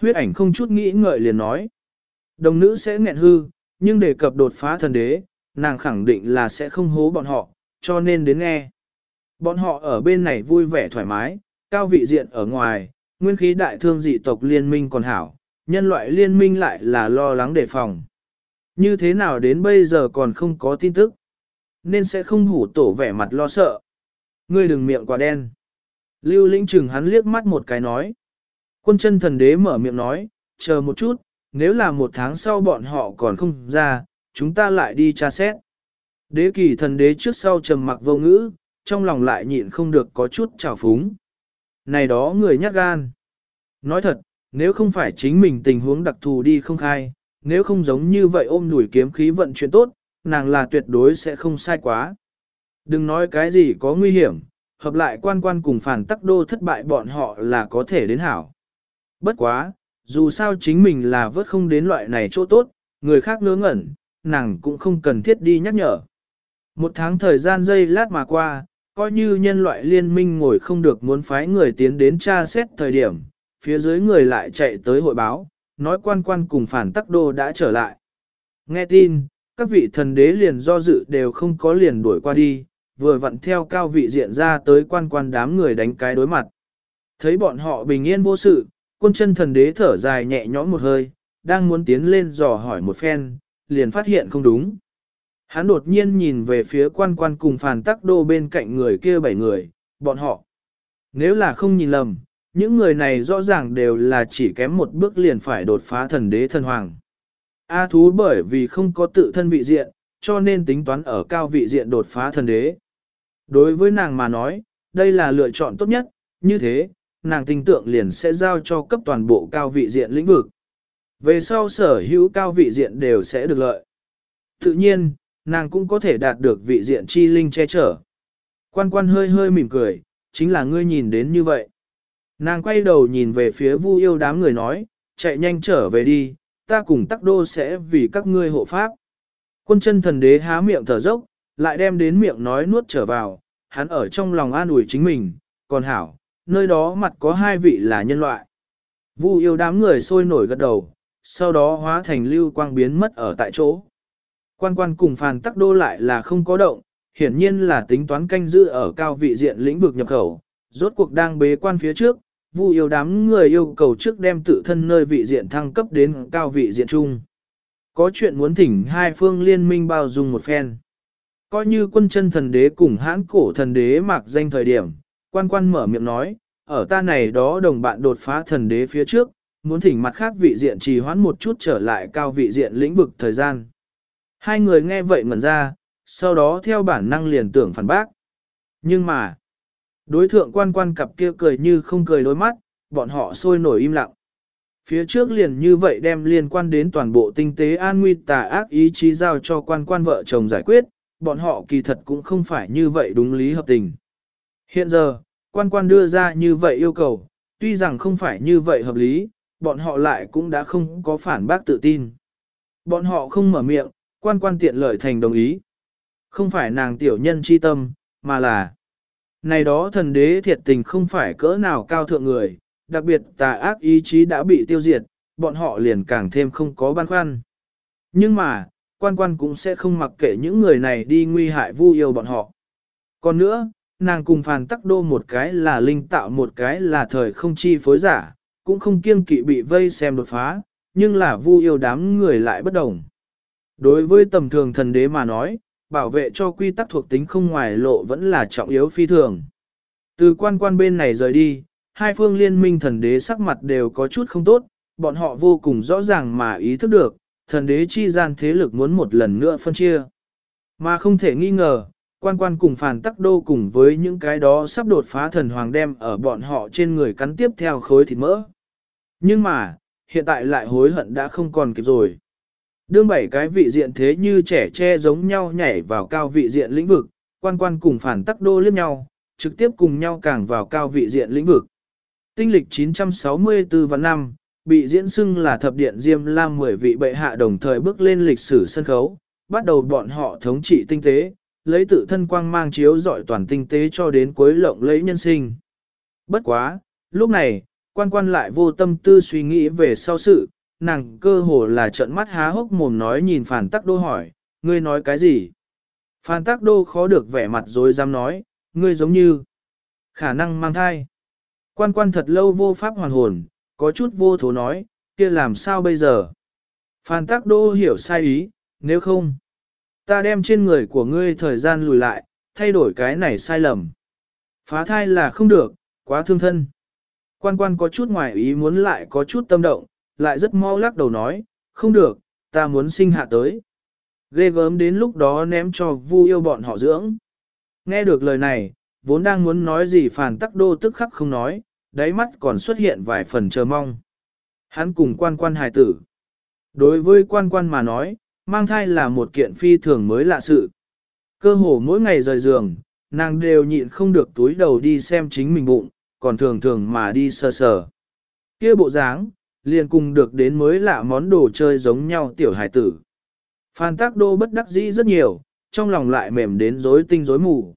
Huyết ảnh không chút nghĩ ngợi liền nói. Đồng nữ sẽ nghẹn hư, nhưng đề cập đột phá thần đế, nàng khẳng định là sẽ không hố bọn họ, cho nên đến nghe. Bọn họ ở bên này vui vẻ thoải mái, cao vị diện ở ngoài, nguyên khí đại thương dị tộc liên minh còn hảo, nhân loại liên minh lại là lo lắng đề phòng. Như thế nào đến bây giờ còn không có tin tức, nên sẽ không hủ tổ vẻ mặt lo sợ. Ngươi đừng miệng quá đen. Lưu lĩnh chừng hắn liếc mắt một cái nói. Quân chân thần đế mở miệng nói, chờ một chút, nếu là một tháng sau bọn họ còn không ra, chúng ta lại đi tra xét. Đế kỳ thần đế trước sau trầm mặc vô ngữ, trong lòng lại nhịn không được có chút trào phúng. Này đó người nhát gan. Nói thật, nếu không phải chính mình tình huống đặc thù đi không khai, nếu không giống như vậy ôm đuổi kiếm khí vận chuyện tốt, nàng là tuyệt đối sẽ không sai quá. Đừng nói cái gì có nguy hiểm, hợp lại quan quan cùng phản tắc đô thất bại bọn họ là có thể đến hảo. Bất quá, dù sao chính mình là vớt không đến loại này chỗ tốt, người khác ngớ ngẩn, nàng cũng không cần thiết đi nhắc nhở. Một tháng thời gian giây lát mà qua, coi như nhân loại liên minh ngồi không được muốn phái người tiến đến tra xét thời điểm, phía dưới người lại chạy tới hội báo, nói quan quan cùng phản tắc đô đã trở lại. Nghe tin, các vị thần đế liền do dự đều không có liền đuổi qua đi, vừa vặn theo cao vị diện ra tới quan quan đám người đánh cái đối mặt. Thấy bọn họ bình yên vô sự, quân chân thần đế thở dài nhẹ nhõm một hơi, đang muốn tiến lên dò hỏi một phen, liền phát hiện không đúng. Hắn đột nhiên nhìn về phía quan quan cùng phàn tắc đô bên cạnh người kia bảy người, bọn họ. Nếu là không nhìn lầm, những người này rõ ràng đều là chỉ kém một bước liền phải đột phá thần đế thần hoàng. A thú bởi vì không có tự thân vị diện, cho nên tính toán ở cao vị diện đột phá thần đế. Đối với nàng mà nói, đây là lựa chọn tốt nhất, như thế, nàng tình tượng liền sẽ giao cho cấp toàn bộ cao vị diện lĩnh vực. Về sau sở hữu cao vị diện đều sẽ được lợi. Tự nhiên, nàng cũng có thể đạt được vị diện chi linh che chở. Quan quan hơi hơi mỉm cười, chính là ngươi nhìn đến như vậy. Nàng quay đầu nhìn về phía vu yêu đám người nói, chạy nhanh trở về đi, ta cùng tắc đô sẽ vì các ngươi hộ pháp. Quân chân thần đế há miệng thở dốc, lại đem đến miệng nói nuốt trở vào, hắn ở trong lòng an ủi chính mình, còn hảo, nơi đó mặt có hai vị là nhân loại. Vu yêu đám người sôi nổi gật đầu, sau đó hóa thành lưu quang biến mất ở tại chỗ. Quan quan cùng phàn tắc đô lại là không có động, hiển nhiên là tính toán canh giữ ở cao vị diện lĩnh vực nhập khẩu, rốt cuộc đang bế quan phía trước, Vu yêu đám người yêu cầu trước đem tự thân nơi vị diện thăng cấp đến cao vị diện chung. Có chuyện muốn thỉnh hai phương liên minh bao dung một phen. Coi như quân chân thần đế cùng hãn cổ thần đế mạc danh thời điểm, quan quan mở miệng nói, ở ta này đó đồng bạn đột phá thần đế phía trước, muốn thỉnh mặt khác vị diện trì hoãn một chút trở lại cao vị diện lĩnh vực thời gian. Hai người nghe vậy ngẩn ra, sau đó theo bản năng liền tưởng phản bác. Nhưng mà, đối thượng quan quan cặp kia cười như không cười đôi mắt, bọn họ sôi nổi im lặng. Phía trước liền như vậy đem liên quan đến toàn bộ tinh tế an nguy tà ác ý chí giao cho quan quan vợ chồng giải quyết, bọn họ kỳ thật cũng không phải như vậy đúng lý hợp tình. Hiện giờ, quan quan đưa ra như vậy yêu cầu, tuy rằng không phải như vậy hợp lý, bọn họ lại cũng đã không có phản bác tự tin. Bọn họ không mở miệng, quan quan tiện lợi thành đồng ý. Không phải nàng tiểu nhân chi tâm, mà là này đó thần đế thiệt tình không phải cỡ nào cao thượng người, đặc biệt tà ác ý chí đã bị tiêu diệt, bọn họ liền càng thêm không có băn khoăn. Nhưng mà, quan quan cũng sẽ không mặc kệ những người này đi nguy hại vu yêu bọn họ. Còn nữa, nàng cùng phàn tắc đô một cái là linh tạo một cái là thời không chi phối giả, cũng không kiêng kỵ bị vây xem đột phá, nhưng là vu yêu đám người lại bất đồng. Đối với tầm thường thần đế mà nói, bảo vệ cho quy tắc thuộc tính không ngoài lộ vẫn là trọng yếu phi thường. Từ quan quan bên này rời đi, hai phương liên minh thần đế sắc mặt đều có chút không tốt, bọn họ vô cùng rõ ràng mà ý thức được, thần đế chi gian thế lực muốn một lần nữa phân chia. Mà không thể nghi ngờ, quan quan cùng phản tắc đô cùng với những cái đó sắp đột phá thần hoàng đem ở bọn họ trên người cắn tiếp theo khối thịt mỡ. Nhưng mà, hiện tại lại hối hận đã không còn kịp rồi. Đương bảy cái vị diện thế như trẻ tre giống nhau nhảy vào cao vị diện lĩnh vực, quan quan cùng phản tắc đô liếc nhau, trực tiếp cùng nhau càng vào cao vị diện lĩnh vực. Tinh lịch 964 và năm, bị diễn xưng là thập điện Diêm Lam 10 vị bệ hạ đồng thời bước lên lịch sử sân khấu, bắt đầu bọn họ thống trị tinh tế, lấy tự thân quang mang chiếu dọi toàn tinh tế cho đến cuối lộng lấy nhân sinh. Bất quá, lúc này, quan quan lại vô tâm tư suy nghĩ về sau sự, nàng cơ hồ là trợn mắt há hốc mồm nói nhìn phản tắc đô hỏi, ngươi nói cái gì? Phản tắc đô khó được vẻ mặt rồi dám nói, ngươi giống như khả năng mang thai. Quan quan thật lâu vô pháp hoàn hồn, có chút vô thố nói, kia làm sao bây giờ? Phan Tắc Đô hiểu sai ý, nếu không, ta đem trên người của ngươi thời gian lùi lại, thay đổi cái này sai lầm. Phá thai là không được, quá thương thân. Quan quan có chút ngoài ý muốn lại có chút tâm động, lại rất mau lắc đầu nói, không được, ta muốn sinh hạ tới. Ghê gớm đến lúc đó ném cho vu yêu bọn họ dưỡng. Nghe được lời này, vốn đang muốn nói gì phản tắc đô tức khắc không nói, đáy mắt còn xuất hiện vài phần chờ mong. Hắn cùng quan quan hài tử. Đối với quan quan mà nói, mang thai là một kiện phi thường mới lạ sự. Cơ hồ mỗi ngày rời giường, nàng đều nhịn không được túi đầu đi xem chính mình bụng, còn thường thường mà đi sờ sờ. kia bộ dáng, liền cùng được đến mới lạ món đồ chơi giống nhau tiểu hải tử. Phan tác đô bất đắc dĩ rất nhiều, trong lòng lại mềm đến rối tinh rối mù.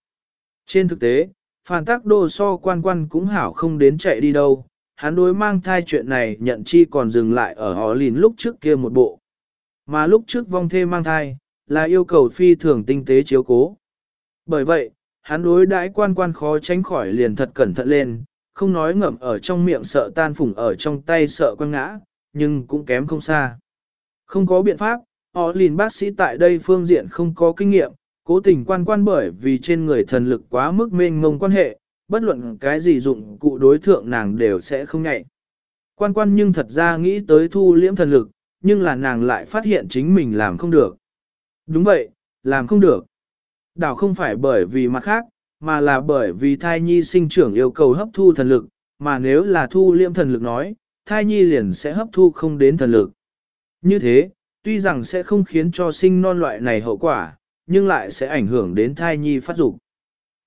Trên thực tế, Phan tác đô so quan quan cũng hảo không đến chạy đi đâu, hắn đối mang thai chuyện này nhận chi còn dừng lại ở họ lìn lúc trước kia một bộ. Mà lúc trước vong thê mang thai, là yêu cầu phi thường tinh tế chiếu cố. Bởi vậy, hắn đối đãi quan quan khó tránh khỏi liền thật cẩn thận lên, không nói ngậm ở trong miệng sợ tan phủng ở trong tay sợ quăng ngã, nhưng cũng kém không xa. Không có biện pháp, họ liền bác sĩ tại đây phương diện không có kinh nghiệm, cố tình quan quan bởi vì trên người thần lực quá mức mênh mông quan hệ, bất luận cái gì dụng cụ đối thượng nàng đều sẽ không ngại. Quan quan nhưng thật ra nghĩ tới thu liễm thần lực, nhưng là nàng lại phát hiện chính mình làm không được. Đúng vậy, làm không được. Đảo không phải bởi vì mặt khác, mà là bởi vì thai nhi sinh trưởng yêu cầu hấp thu thần lực, mà nếu là thu liễm thần lực nói, thai nhi liền sẽ hấp thu không đến thần lực. Như thế, tuy rằng sẽ không khiến cho sinh non loại này hậu quả, nhưng lại sẽ ảnh hưởng đến thai nhi phát dục.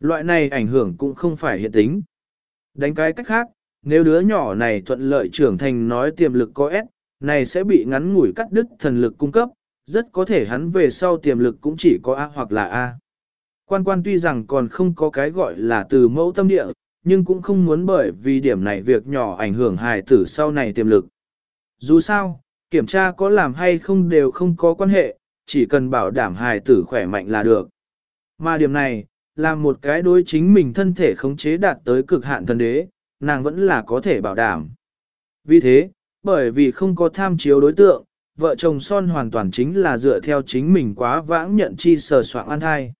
Loại này ảnh hưởng cũng không phải hiện tính. Đánh cái cách khác, nếu đứa nhỏ này thuận lợi trưởng thành nói tiềm lực có S, này sẽ bị ngắn ngủi cắt đứt thần lực cung cấp, rất có thể hắn về sau tiềm lực cũng chỉ có A hoặc là A. Quan quan tuy rằng còn không có cái gọi là từ mẫu tâm địa, nhưng cũng không muốn bởi vì điểm này việc nhỏ ảnh hưởng hài tử sau này tiềm lực. Dù sao, kiểm tra có làm hay không đều không có quan hệ, chỉ cần bảo đảm hài tử khỏe mạnh là được. Mà điểm này, là một cái đối chính mình thân thể khống chế đạt tới cực hạn thần đế, nàng vẫn là có thể bảo đảm. Vì thế, bởi vì không có tham chiếu đối tượng, vợ chồng son hoàn toàn chính là dựa theo chính mình quá vãng nhận chi sờ soạn an thai.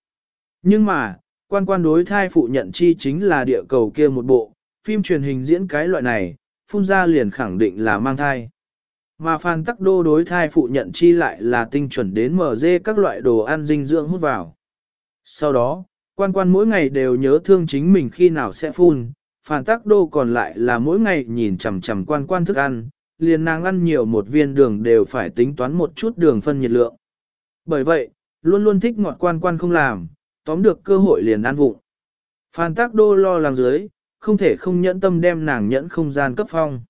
Nhưng mà, quan quan đối thai phụ nhận chi chính là địa cầu kia một bộ, phim truyền hình diễn cái loại này, phun ra liền khẳng định là mang thai. Mà phan tắc đô đối thai phụ nhận chi lại là tinh chuẩn đến mở dê các loại đồ ăn dinh dưỡng hút vào. Sau đó, quan quan mỗi ngày đều nhớ thương chính mình khi nào sẽ phun, phan tắc đô còn lại là mỗi ngày nhìn chằm chằm quan quan thức ăn, liền nàng ăn nhiều một viên đường đều phải tính toán một chút đường phân nhiệt lượng. Bởi vậy, luôn luôn thích ngọt quan quan không làm, tóm được cơ hội liền ăn vụng. Phan tác đô lo lắng dưới, không thể không nhẫn tâm đem nàng nhẫn không gian cấp phong.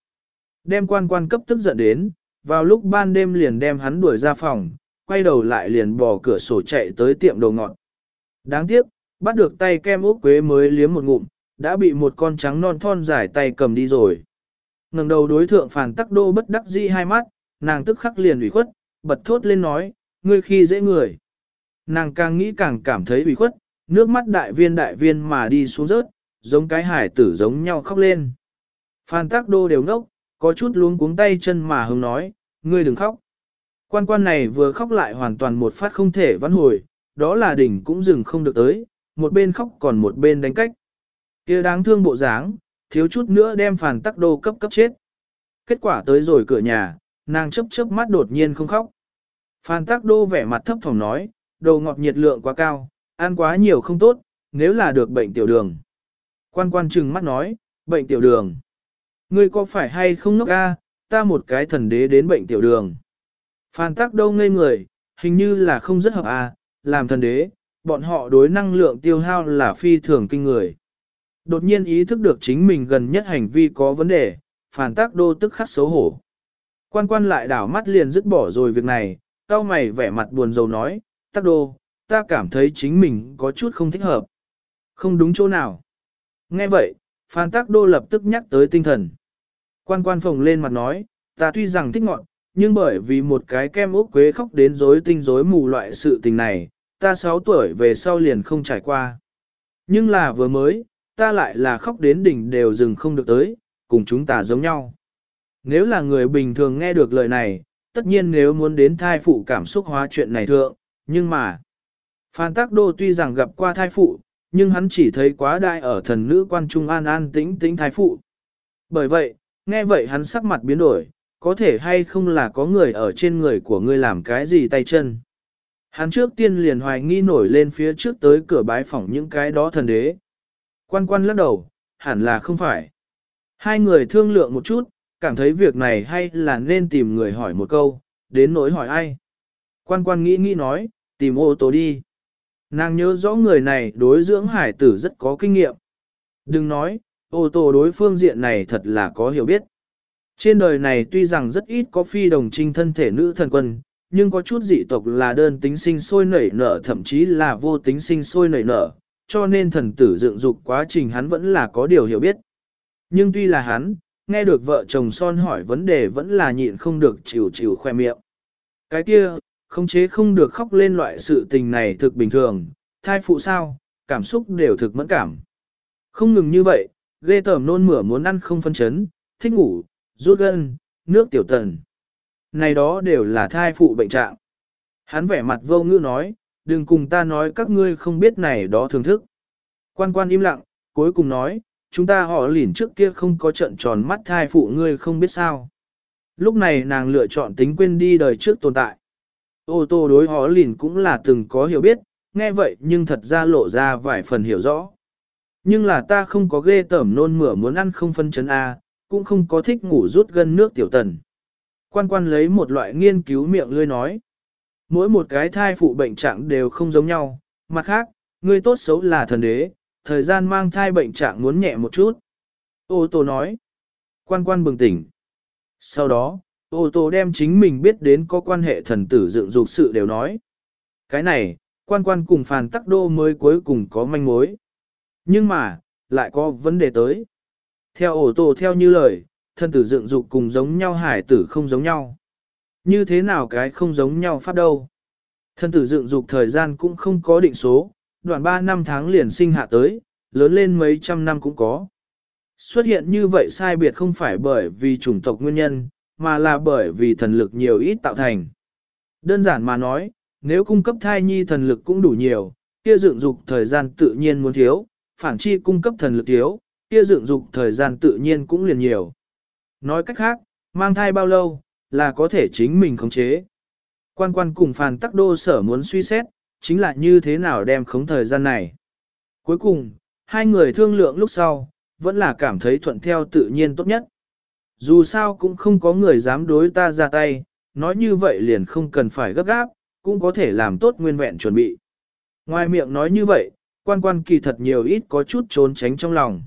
Đem quan quan cấp tức giận đến, vào lúc ban đêm liền đem hắn đuổi ra phòng, quay đầu lại liền bỏ cửa sổ chạy tới tiệm đồ ngọt. Đáng tiếc, bắt được tay kem ốc quế mới liếm một ngụm, đã bị một con trắng non thon dài tay cầm đi rồi ngẩng đầu đối thượng phản tắc đô bất đắc dĩ hai mắt, nàng tức khắc liền ủy khuất, bật thốt lên nói, ngươi khi dễ người. Nàng càng nghĩ càng cảm thấy ủy khuất, nước mắt đại viên đại viên mà đi xuống rớt, giống cái hải tử giống nhau khóc lên. Phan tác đô đều ngốc, có chút luống cuống tay chân mà hứng nói, ngươi đừng khóc. Quan quan này vừa khóc lại hoàn toàn một phát không thể vãn hồi, đó là đỉnh cũng dừng không được tới, một bên khóc còn một bên đánh cách. kia đáng thương bộ dáng, thiếu chút nữa đem phản tắc đô cấp cấp chết. Kết quả tới rồi cửa nhà, nàng chấp chớp mắt đột nhiên không khóc. Phan tắc đô vẻ mặt thấp thỏm nói, đồ ngọt nhiệt lượng quá cao, ăn quá nhiều không tốt, nếu là được bệnh tiểu đường. Quan quan trừng mắt nói, bệnh tiểu đường. Ngươi có phải hay không ngốc a? ta một cái thần đế đến bệnh tiểu đường. Phan tắc đâu ngây người, hình như là không rất hợp a, làm thần đế, bọn họ đối năng lượng tiêu hao là phi thường kinh người. Đột nhiên ý thức được chính mình gần nhất hành vi có vấn đề, phản tác đô tức khắc xấu hổ. Quan quan lại đảo mắt liền dứt bỏ rồi việc này, cao mày vẻ mặt buồn rầu nói, tác đô, ta cảm thấy chính mình có chút không thích hợp. Không đúng chỗ nào. Nghe vậy, Phan tác Đô lập tức nhắc tới tinh thần. Quan quan phồng lên mặt nói, ta tuy rằng thích ngọn, nhưng bởi vì một cái kem ốc quế khóc đến rối tinh rối mù loại sự tình này, ta 6 tuổi về sau liền không trải qua. Nhưng là vừa mới, ta lại là khóc đến đỉnh đều dừng không được tới, cùng chúng ta giống nhau. Nếu là người bình thường nghe được lời này, tất nhiên nếu muốn đến thai phụ cảm xúc hóa chuyện này thượng, nhưng mà, Phan Tác Đô tuy rằng gặp qua thai phụ, nhưng hắn chỉ thấy quá đại ở thần nữ quan trung an an tĩnh tĩnh thai phụ. Bởi vậy, nghe vậy hắn sắc mặt biến đổi, có thể hay không là có người ở trên người của ngươi làm cái gì tay chân. Hắn trước tiên liền hoài nghi nổi lên phía trước tới cửa bái phỏng những cái đó thần đế. Quan quan lắc đầu, hẳn là không phải. Hai người thương lượng một chút, cảm thấy việc này hay là nên tìm người hỏi một câu, đến nỗi hỏi ai. Quan quan nghĩ nghĩ nói, tìm ô tô đi. Nàng nhớ rõ người này đối dưỡng hải tử rất có kinh nghiệm. Đừng nói, ô tô đối phương diện này thật là có hiểu biết. Trên đời này tuy rằng rất ít có phi đồng trinh thân thể nữ thần quân, nhưng có chút dị tộc là đơn tính sinh sôi nảy nở thậm chí là vô tính sinh sôi nảy nở, cho nên thần tử dựng dục quá trình hắn vẫn là có điều hiểu biết. Nhưng tuy là hắn, nghe được vợ chồng son hỏi vấn đề vẫn là nhịn không được chịu chịu khoe miệng. Cái kia, không chế không được khóc lên loại sự tình này thực bình thường, thai phụ sao, cảm xúc đều thực mẫn cảm. Không ngừng như vậy, ghê tởm nôn mửa muốn ăn không phân chấn, thích ngủ, rút gân, nước tiểu tần. Này đó đều là thai phụ bệnh trạng. Hắn vẻ mặt vô ngữ nói, đừng cùng ta nói các ngươi không biết này đó thưởng thức. Quan quan im lặng, cuối cùng nói, chúng ta họ lỉn trước kia không có trận tròn mắt thai phụ ngươi không biết sao. Lúc này nàng lựa chọn tính quên đi đời trước tồn tại. Ô tô đối họ lỉn cũng là từng có hiểu biết, nghe vậy nhưng thật ra lộ ra vài phần hiểu rõ. Nhưng là ta không có ghê tởm nôn mửa muốn ăn không phân chấn A, cũng không có thích ngủ rút gân nước tiểu tần. Quan quan lấy một loại nghiên cứu miệng lươi nói. Mỗi một cái thai phụ bệnh trạng đều không giống nhau, mặt khác, ngươi tốt xấu là thần đế, thời gian mang thai bệnh trạng muốn nhẹ một chút. Ô tô nói. Quan quan bừng tỉnh. Sau đó, ô tô đem chính mình biết đến có quan hệ thần tử dựng dục sự đều nói. Cái này, quan quan cùng phàn tắc đô mới cuối cùng có manh mối. Nhưng mà, lại có vấn đề tới. Theo ổ tổ theo như lời, thân tử dựng dục cùng giống nhau hải tử không giống nhau. Như thế nào cái không giống nhau pháp đâu. Thân tử dựng dục thời gian cũng không có định số, đoạn 3 năm tháng liền sinh hạ tới, lớn lên mấy trăm năm cũng có. Xuất hiện như vậy sai biệt không phải bởi vì chủng tộc nguyên nhân, mà là bởi vì thần lực nhiều ít tạo thành. Đơn giản mà nói, nếu cung cấp thai nhi thần lực cũng đủ nhiều, kia dựng dục thời gian tự nhiên muốn thiếu, phản chi cung cấp thần lực thiếu, kia dựng dục thời gian tự nhiên cũng liền nhiều. Nói cách khác, mang thai bao lâu, là có thể chính mình khống chế. Quan quan cùng phàn tắc đô sở muốn suy xét, chính là như thế nào đem khống thời gian này. Cuối cùng, hai người thương lượng lúc sau, vẫn là cảm thấy thuận theo tự nhiên tốt nhất. Dù sao cũng không có người dám đối ta ra tay, nói như vậy liền không cần phải gấp gáp, cũng có thể làm tốt nguyên vẹn chuẩn bị. Ngoài miệng nói như vậy, quan quan kỳ thật nhiều ít có chút trốn tránh trong lòng.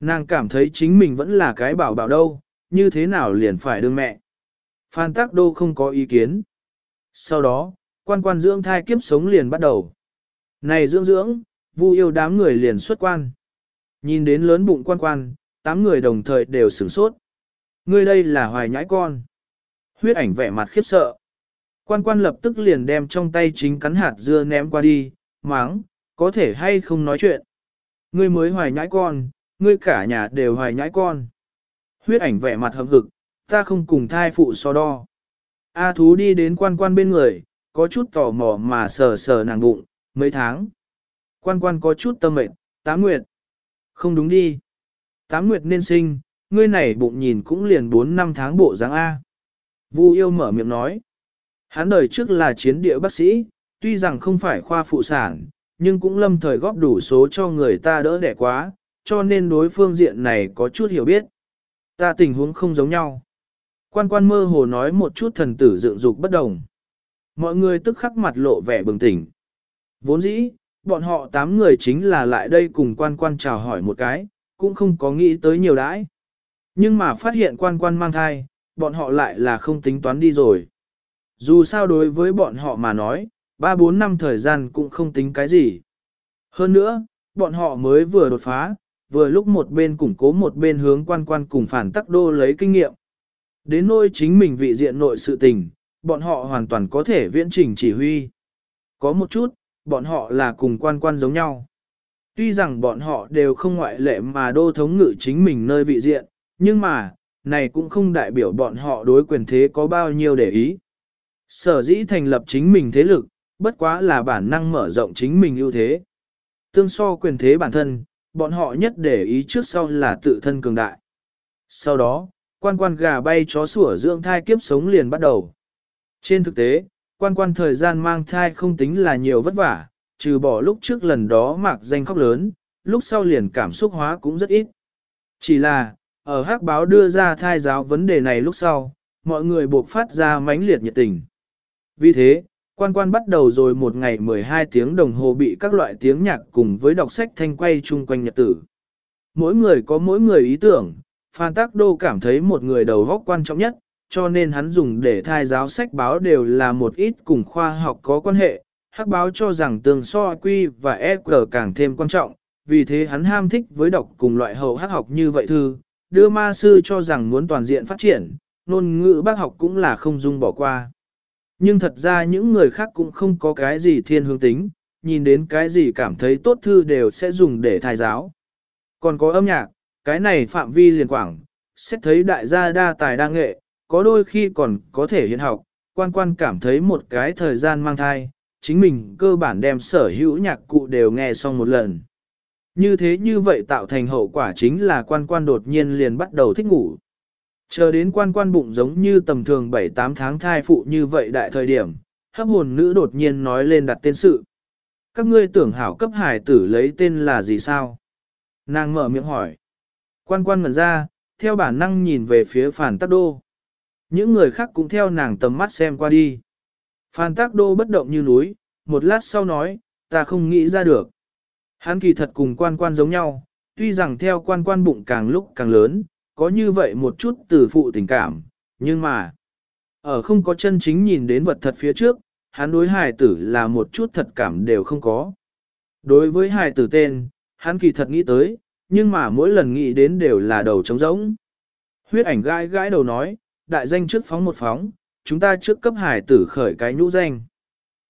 Nàng cảm thấy chính mình vẫn là cái bảo bảo đâu, như thế nào liền phải đương mẹ. Phan Tắc Đô không có ý kiến. Sau đó, quan quan dưỡng thai kiếp sống liền bắt đầu. Này dưỡng dưỡng, vu yêu đám người liền xuất quan. Nhìn đến lớn bụng quan quan, tám người đồng thời đều sửng sốt. Ngươi đây là hoài nhãi con. Huyết ảnh vẻ mặt khiếp sợ. Quan quan lập tức liền đem trong tay chính cắn hạt dưa ném qua đi, máng, có thể hay không nói chuyện. Ngươi mới hoài nhãi con, ngươi cả nhà đều hoài nhãi con. Huyết ảnh vẻ mặt hậm hực, ta không cùng thai phụ so đo. A thú đi đến quan quan bên người, có chút tò mò mà sờ sờ nàng bụng, mấy tháng. Quan quan có chút tâm mệnh, tám nguyệt. Không đúng đi. Tám nguyệt nên sinh, ngươi này bụng nhìn cũng liền bốn năm tháng bộ dáng A. Vu yêu mở miệng nói. Hắn đời trước là chiến địa bác sĩ, tuy rằng không phải khoa phụ sản, nhưng cũng lâm thời góp đủ số cho người ta đỡ đẻ quá, cho nên đối phương diện này có chút hiểu biết. Ta tình huống không giống nhau. Quan quan mơ hồ nói một chút thần tử dựng dục bất đồng. Mọi người tức khắc mặt lộ vẻ bừng tỉnh. Vốn dĩ, bọn họ tám người chính là lại đây cùng quan quan chào hỏi một cái, cũng không có nghĩ tới nhiều đãi. Nhưng mà phát hiện quan quan mang thai, bọn họ lại là không tính toán đi rồi. Dù sao đối với bọn họ mà nói, 3-4 năm thời gian cũng không tính cái gì. Hơn nữa, bọn họ mới vừa đột phá, vừa lúc một bên củng cố một bên hướng quan quan cùng phản tắc đô lấy kinh nghiệm. Đến nôi chính mình vị diện nội sự tình, bọn họ hoàn toàn có thể viễn trình chỉ huy. Có một chút, bọn họ là cùng quan quan giống nhau. Tuy rằng bọn họ đều không ngoại lệ mà đô thống ngự chính mình nơi vị diện, nhưng mà, này cũng không đại biểu bọn họ đối quyền thế có bao nhiêu để ý. Sở dĩ thành lập chính mình thế lực, bất quá là bản năng mở rộng chính mình ưu thế. Tương so quyền thế bản thân, bọn họ nhất để ý trước sau là tự thân cường đại. Sau đó, quan quan gà bay chó sủa dưỡng thai kiếp sống liền bắt đầu. Trên thực tế, quan quan thời gian mang thai không tính là nhiều vất vả, trừ bỏ lúc trước lần đó mạc danh khóc lớn, lúc sau liền cảm xúc hóa cũng rất ít. Chỉ là, ở hắc báo đưa ra thai giáo vấn đề này lúc sau, mọi người buộc phát ra mãnh liệt nhiệt tình. Vì thế, quan quan bắt đầu rồi một ngày 12 tiếng đồng hồ bị các loại tiếng nhạc cùng với đọc sách thanh quay chung quanh nhật tử. Mỗi người có mỗi người ý tưởng, Phan Tác Đô cảm thấy một người đầu góc quan trọng nhất, cho nên hắn dùng để thai giáo sách báo đều là một ít cùng khoa học có quan hệ. Hắc báo cho rằng tường so quy và EQ càng thêm quan trọng, vì thế hắn ham thích với đọc cùng loại hậu hắc học như vậy thư. Đưa ma sư cho rằng muốn toàn diện phát triển, ngôn ngữ bác học cũng là không dung bỏ qua. Nhưng thật ra những người khác cũng không có cái gì thiên hướng tính, nhìn đến cái gì cảm thấy tốt thư đều sẽ dùng để thai giáo. Còn có âm nhạc, cái này phạm vi liền quảng, xét thấy đại gia đa tài đa nghệ, có đôi khi còn có thể hiện học, quan quan cảm thấy một cái thời gian mang thai, chính mình cơ bản đem sở hữu nhạc cụ đều nghe xong một lần. Như thế như vậy tạo thành hậu quả chính là quan quan đột nhiên liền bắt đầu thích ngủ. Chờ đến quan quan bụng giống như tầm thường 7-8 tháng thai phụ như vậy đại thời điểm, hấp hồn nữ đột nhiên nói lên đặt tên sự. Các ngươi tưởng hảo cấp hải tử lấy tên là gì sao? Nàng mở miệng hỏi. Quan quan ngẩn ra, theo bản năng nhìn về phía phản tắc đô. Những người khác cũng theo nàng tầm mắt xem qua đi. Phan Tác Đô bất động như núi, một lát sau nói, ta không nghĩ ra được. Hắn kỳ thật cùng quan quan giống nhau, tuy rằng theo quan quan bụng càng lúc càng lớn, có như vậy một chút từ phụ tình cảm, nhưng mà, ở không có chân chính nhìn đến vật thật phía trước, hắn đối hài tử là một chút thật cảm đều không có. Đối với hài tử tên, hắn kỳ thật nghĩ tới, nhưng mà mỗi lần nghĩ đến đều là đầu trống rỗng. Huyết ảnh gãi gãi đầu nói, đại danh trước phóng một phóng, chúng ta trước cấp hải tử khởi cái nhũ danh.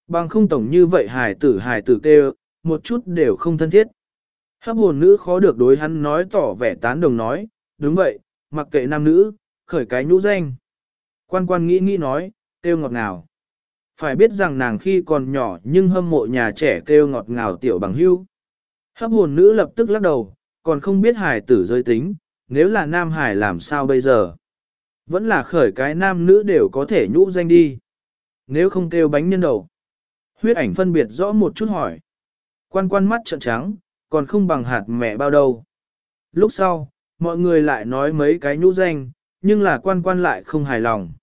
Bằng không tổng như vậy hải tử hải tử kêu, một chút đều không thân thiết. Hấp hồn nữ khó được đối hắn nói tỏ vẻ tán đồng nói, đúng vậy, mặc kệ nam nữ, khởi cái nhũ danh. Quan quan nghĩ nghĩ nói, kêu ngọt ngào. Phải biết rằng nàng khi còn nhỏ nhưng hâm mộ nhà trẻ kêu ngọt ngào tiểu bằng hưu. Hấp hồn nữ lập tức lắc đầu, còn không biết hải tử giới tính, nếu là nam hải làm sao bây giờ. Vẫn là khởi cái nam nữ đều có thể nhũ danh đi. Nếu không kêu bánh nhân đầu. Huyết ảnh phân biệt rõ một chút hỏi. Quan quan mắt trợn trắng, còn không bằng hạt mẹ bao đâu. Lúc sau, mọi người lại nói mấy cái nhũ danh, nhưng là quan quan lại không hài lòng.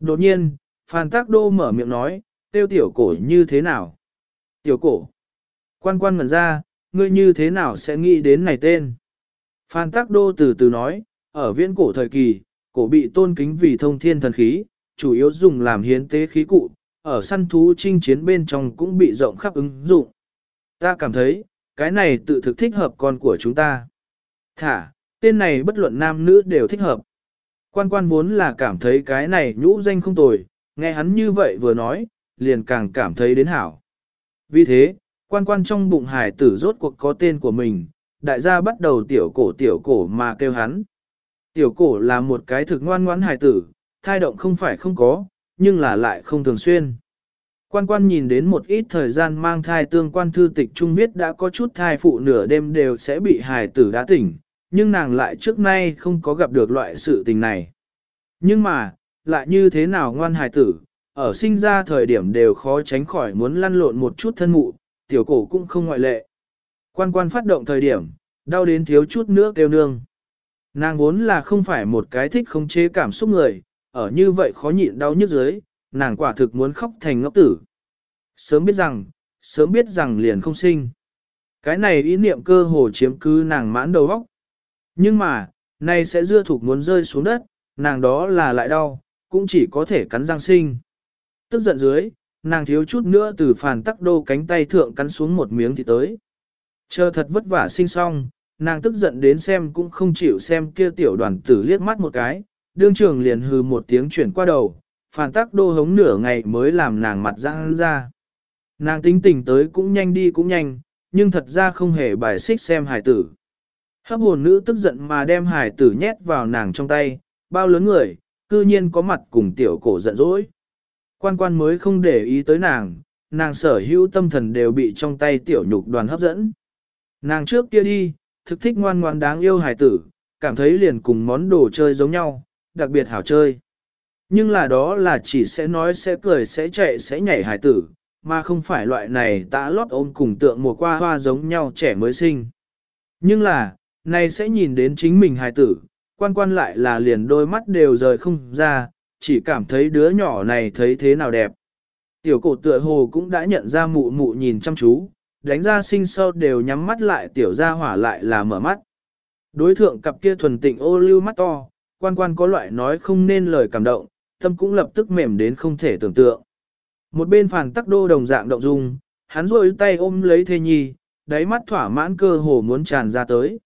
Đột nhiên, Phan Tác Đô mở miệng nói, tiêu tiểu cổ như thế nào? Tiểu cổ. Quan quan ngẩn ra, ngươi như thế nào sẽ nghĩ đến này tên? Phan Tắc Đô từ từ nói, ở viễn cổ thời kỳ, cổ bị tôn kính vì thông thiên thần khí, chủ yếu dùng làm hiến tế khí cụ, ở săn thú chinh chiến bên trong cũng bị rộng khắp ứng dụng. Ta cảm thấy, cái này tự thực thích hợp con của chúng ta. Thả, tên này bất luận nam nữ đều thích hợp. Quan quan vốn là cảm thấy cái này nhũ danh không tồi, nghe hắn như vậy vừa nói, liền càng cảm thấy đến hảo. Vì thế, quan quan trong bụng hải tử rốt cuộc có tên của mình, đại gia bắt đầu tiểu cổ tiểu cổ mà kêu hắn. Tiểu cổ là một cái thực ngoan ngoãn Hải tử, thai động không phải không có, nhưng là lại không thường xuyên. Quan quan nhìn đến một ít thời gian mang thai tương quan thư tịch trung viết đã có chút thai phụ nửa đêm đều sẽ bị hài tử đã tỉnh, nhưng nàng lại trước nay không có gặp được loại sự tình này. Nhưng mà, lại như thế nào ngoan hài tử, ở sinh ra thời điểm đều khó tránh khỏi muốn lăn lộn một chút thân mụ, tiểu cổ cũng không ngoại lệ. Quan quan phát động thời điểm, đau đến thiếu chút nữa kêu nương. Nàng vốn là không phải một cái thích không chế cảm xúc người, ở như vậy khó nhịn đau nhức dưới, nàng quả thực muốn khóc thành ngốc tử. Sớm biết rằng, sớm biết rằng liền không sinh. Cái này ý niệm cơ hồ chiếm cứ nàng mãn đầu óc. Nhưng mà, nay sẽ dưa thục muốn rơi xuống đất, nàng đó là lại đau, cũng chỉ có thể cắn răng sinh. Tức giận dưới, nàng thiếu chút nữa từ phàn tắc đô cánh tay thượng cắn xuống một miếng thì tới. Chờ thật vất vả sinh xong, nàng tức giận đến xem cũng không chịu xem kia tiểu đoàn tử liếc mắt một cái, đương trường liền hừ một tiếng chuyển qua đầu, phản tắc đô hống nửa ngày mới làm nàng mặt răng ra. Nàng tính tình tới cũng nhanh đi cũng nhanh, nhưng thật ra không hề bài xích xem hải tử. Hấp hồn nữ tức giận mà đem hải tử nhét vào nàng trong tay, bao lớn người, cư nhiên có mặt cùng tiểu cổ giận dỗi. Quan quan mới không để ý tới nàng, nàng sở hữu tâm thần đều bị trong tay tiểu nhục đoàn hấp dẫn. Nàng trước kia đi, thực thích ngoan ngoan đáng yêu hài tử, cảm thấy liền cùng món đồ chơi giống nhau, đặc biệt hảo chơi. Nhưng là đó là chỉ sẽ nói sẽ cười sẽ chạy sẽ nhảy hài tử, mà không phải loại này tã lót ôm cùng tượng mùa qua hoa giống nhau trẻ mới sinh. Nhưng là, này sẽ nhìn đến chính mình hài tử, quan quan lại là liền đôi mắt đều rời không ra, chỉ cảm thấy đứa nhỏ này thấy thế nào đẹp. Tiểu cổ tựa hồ cũng đã nhận ra mụ mụ nhìn chăm chú, đánh ra sinh sau đều nhắm mắt lại tiểu ra hỏa lại là mở mắt. Đối thượng cặp kia thuần tịnh ô lưu mắt to, quan quan có loại nói không nên lời cảm động, tâm cũng lập tức mềm đến không thể tưởng tượng. Một bên phản tắc đô đồng dạng động dung, hắn rôi tay ôm lấy thê nhi, đáy mắt thỏa mãn cơ hồ muốn tràn ra tới.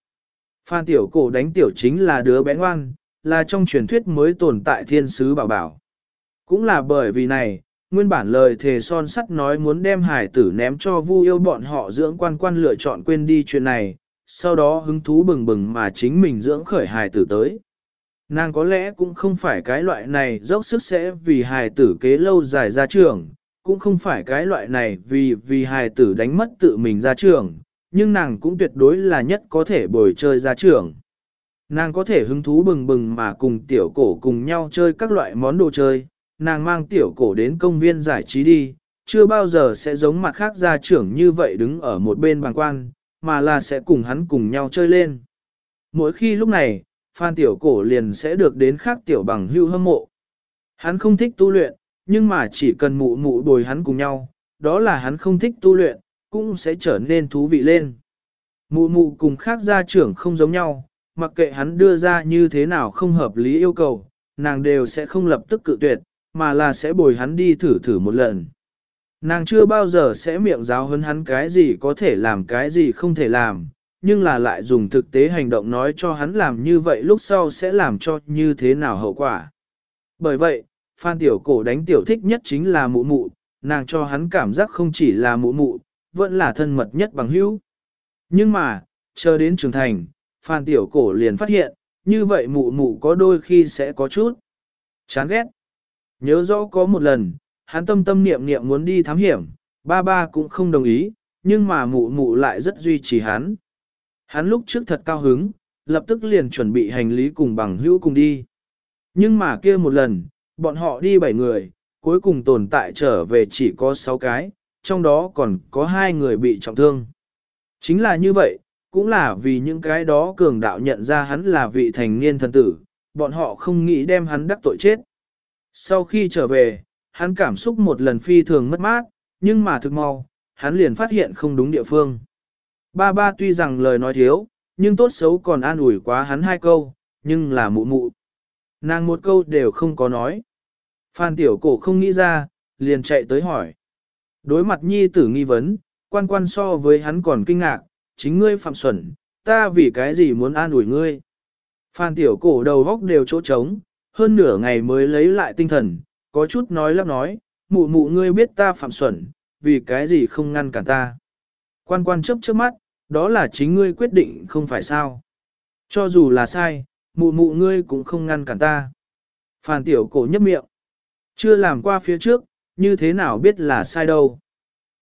Phan tiểu cổ đánh tiểu chính là đứa bé ngoan, là trong truyền thuyết mới tồn tại thiên sứ bảo bảo. Cũng là bởi vì này, nguyên bản lời thề son sắt nói muốn đem hải tử ném cho vu yêu bọn họ dưỡng quan quan lựa chọn quên đi chuyện này, sau đó hứng thú bừng bừng mà chính mình dưỡng khởi hải tử tới. Nàng có lẽ cũng không phải cái loại này dốc sức sẽ vì hài tử kế lâu dài ra trường, cũng không phải cái loại này vì vì hài tử đánh mất tự mình ra trường, nhưng nàng cũng tuyệt đối là nhất có thể bồi chơi ra trường. Nàng có thể hứng thú bừng bừng mà cùng tiểu cổ cùng nhau chơi các loại món đồ chơi, nàng mang tiểu cổ đến công viên giải trí đi, chưa bao giờ sẽ giống mặt khác gia trưởng như vậy đứng ở một bên bàn quan, mà là sẽ cùng hắn cùng nhau chơi lên. Mỗi khi lúc này, Phan Tiểu Cổ liền sẽ được đến khác Tiểu Bằng hưu hâm mộ. Hắn không thích tu luyện, nhưng mà chỉ cần mụ mụ bồi hắn cùng nhau, đó là hắn không thích tu luyện, cũng sẽ trở nên thú vị lên. Mụ mụ cùng khác gia trưởng không giống nhau, mặc kệ hắn đưa ra như thế nào không hợp lý yêu cầu, nàng đều sẽ không lập tức cự tuyệt, mà là sẽ bồi hắn đi thử thử một lần. Nàng chưa bao giờ sẽ miệng giáo hơn hắn cái gì có thể làm cái gì không thể làm, nhưng là lại dùng thực tế hành động nói cho hắn làm như vậy lúc sau sẽ làm cho như thế nào hậu quả. Bởi vậy, Phan Tiểu Cổ đánh tiểu thích nhất chính là mụ mụ, nàng cho hắn cảm giác không chỉ là mụ mụ, vẫn là thân mật nhất bằng hữu. Nhưng mà, chờ đến trưởng thành, Phan Tiểu Cổ liền phát hiện, như vậy mụ mụ có đôi khi sẽ có chút chán ghét. Nhớ rõ có một lần, hắn tâm tâm niệm niệm muốn đi thám hiểm, ba ba cũng không đồng ý, nhưng mà mụ mụ lại rất duy trì hắn. Hắn lúc trước thật cao hứng, lập tức liền chuẩn bị hành lý cùng bằng hữu cùng đi. Nhưng mà kia một lần, bọn họ đi bảy người, cuối cùng tồn tại trở về chỉ có sáu cái, trong đó còn có hai người bị trọng thương. Chính là như vậy, cũng là vì những cái đó cường đạo nhận ra hắn là vị thành niên thần tử, bọn họ không nghĩ đem hắn đắc tội chết. Sau khi trở về, hắn cảm xúc một lần phi thường mất mát, nhưng mà thực mau, hắn liền phát hiện không đúng địa phương. Ba ba tuy rằng lời nói thiếu, nhưng tốt xấu còn an ủi quá hắn hai câu, nhưng là mụ mụ. Nàng một câu đều không có nói. Phan tiểu cổ không nghĩ ra, liền chạy tới hỏi. Đối mặt nhi tử nghi vấn, quan quan so với hắn còn kinh ngạc, chính ngươi phạm xuẩn, ta vì cái gì muốn an ủi ngươi. Phan tiểu cổ đầu góc đều chỗ trống, hơn nửa ngày mới lấy lại tinh thần, có chút nói lắp nói, mụ mụ ngươi biết ta phạm xuẩn, vì cái gì không ngăn cản ta. Quan quan chấp trước mắt, đó là chính ngươi quyết định không phải sao. Cho dù là sai, mụ mụ ngươi cũng không ngăn cản ta. Phan tiểu cổ nhấp miệng. Chưa làm qua phía trước, như thế nào biết là sai đâu.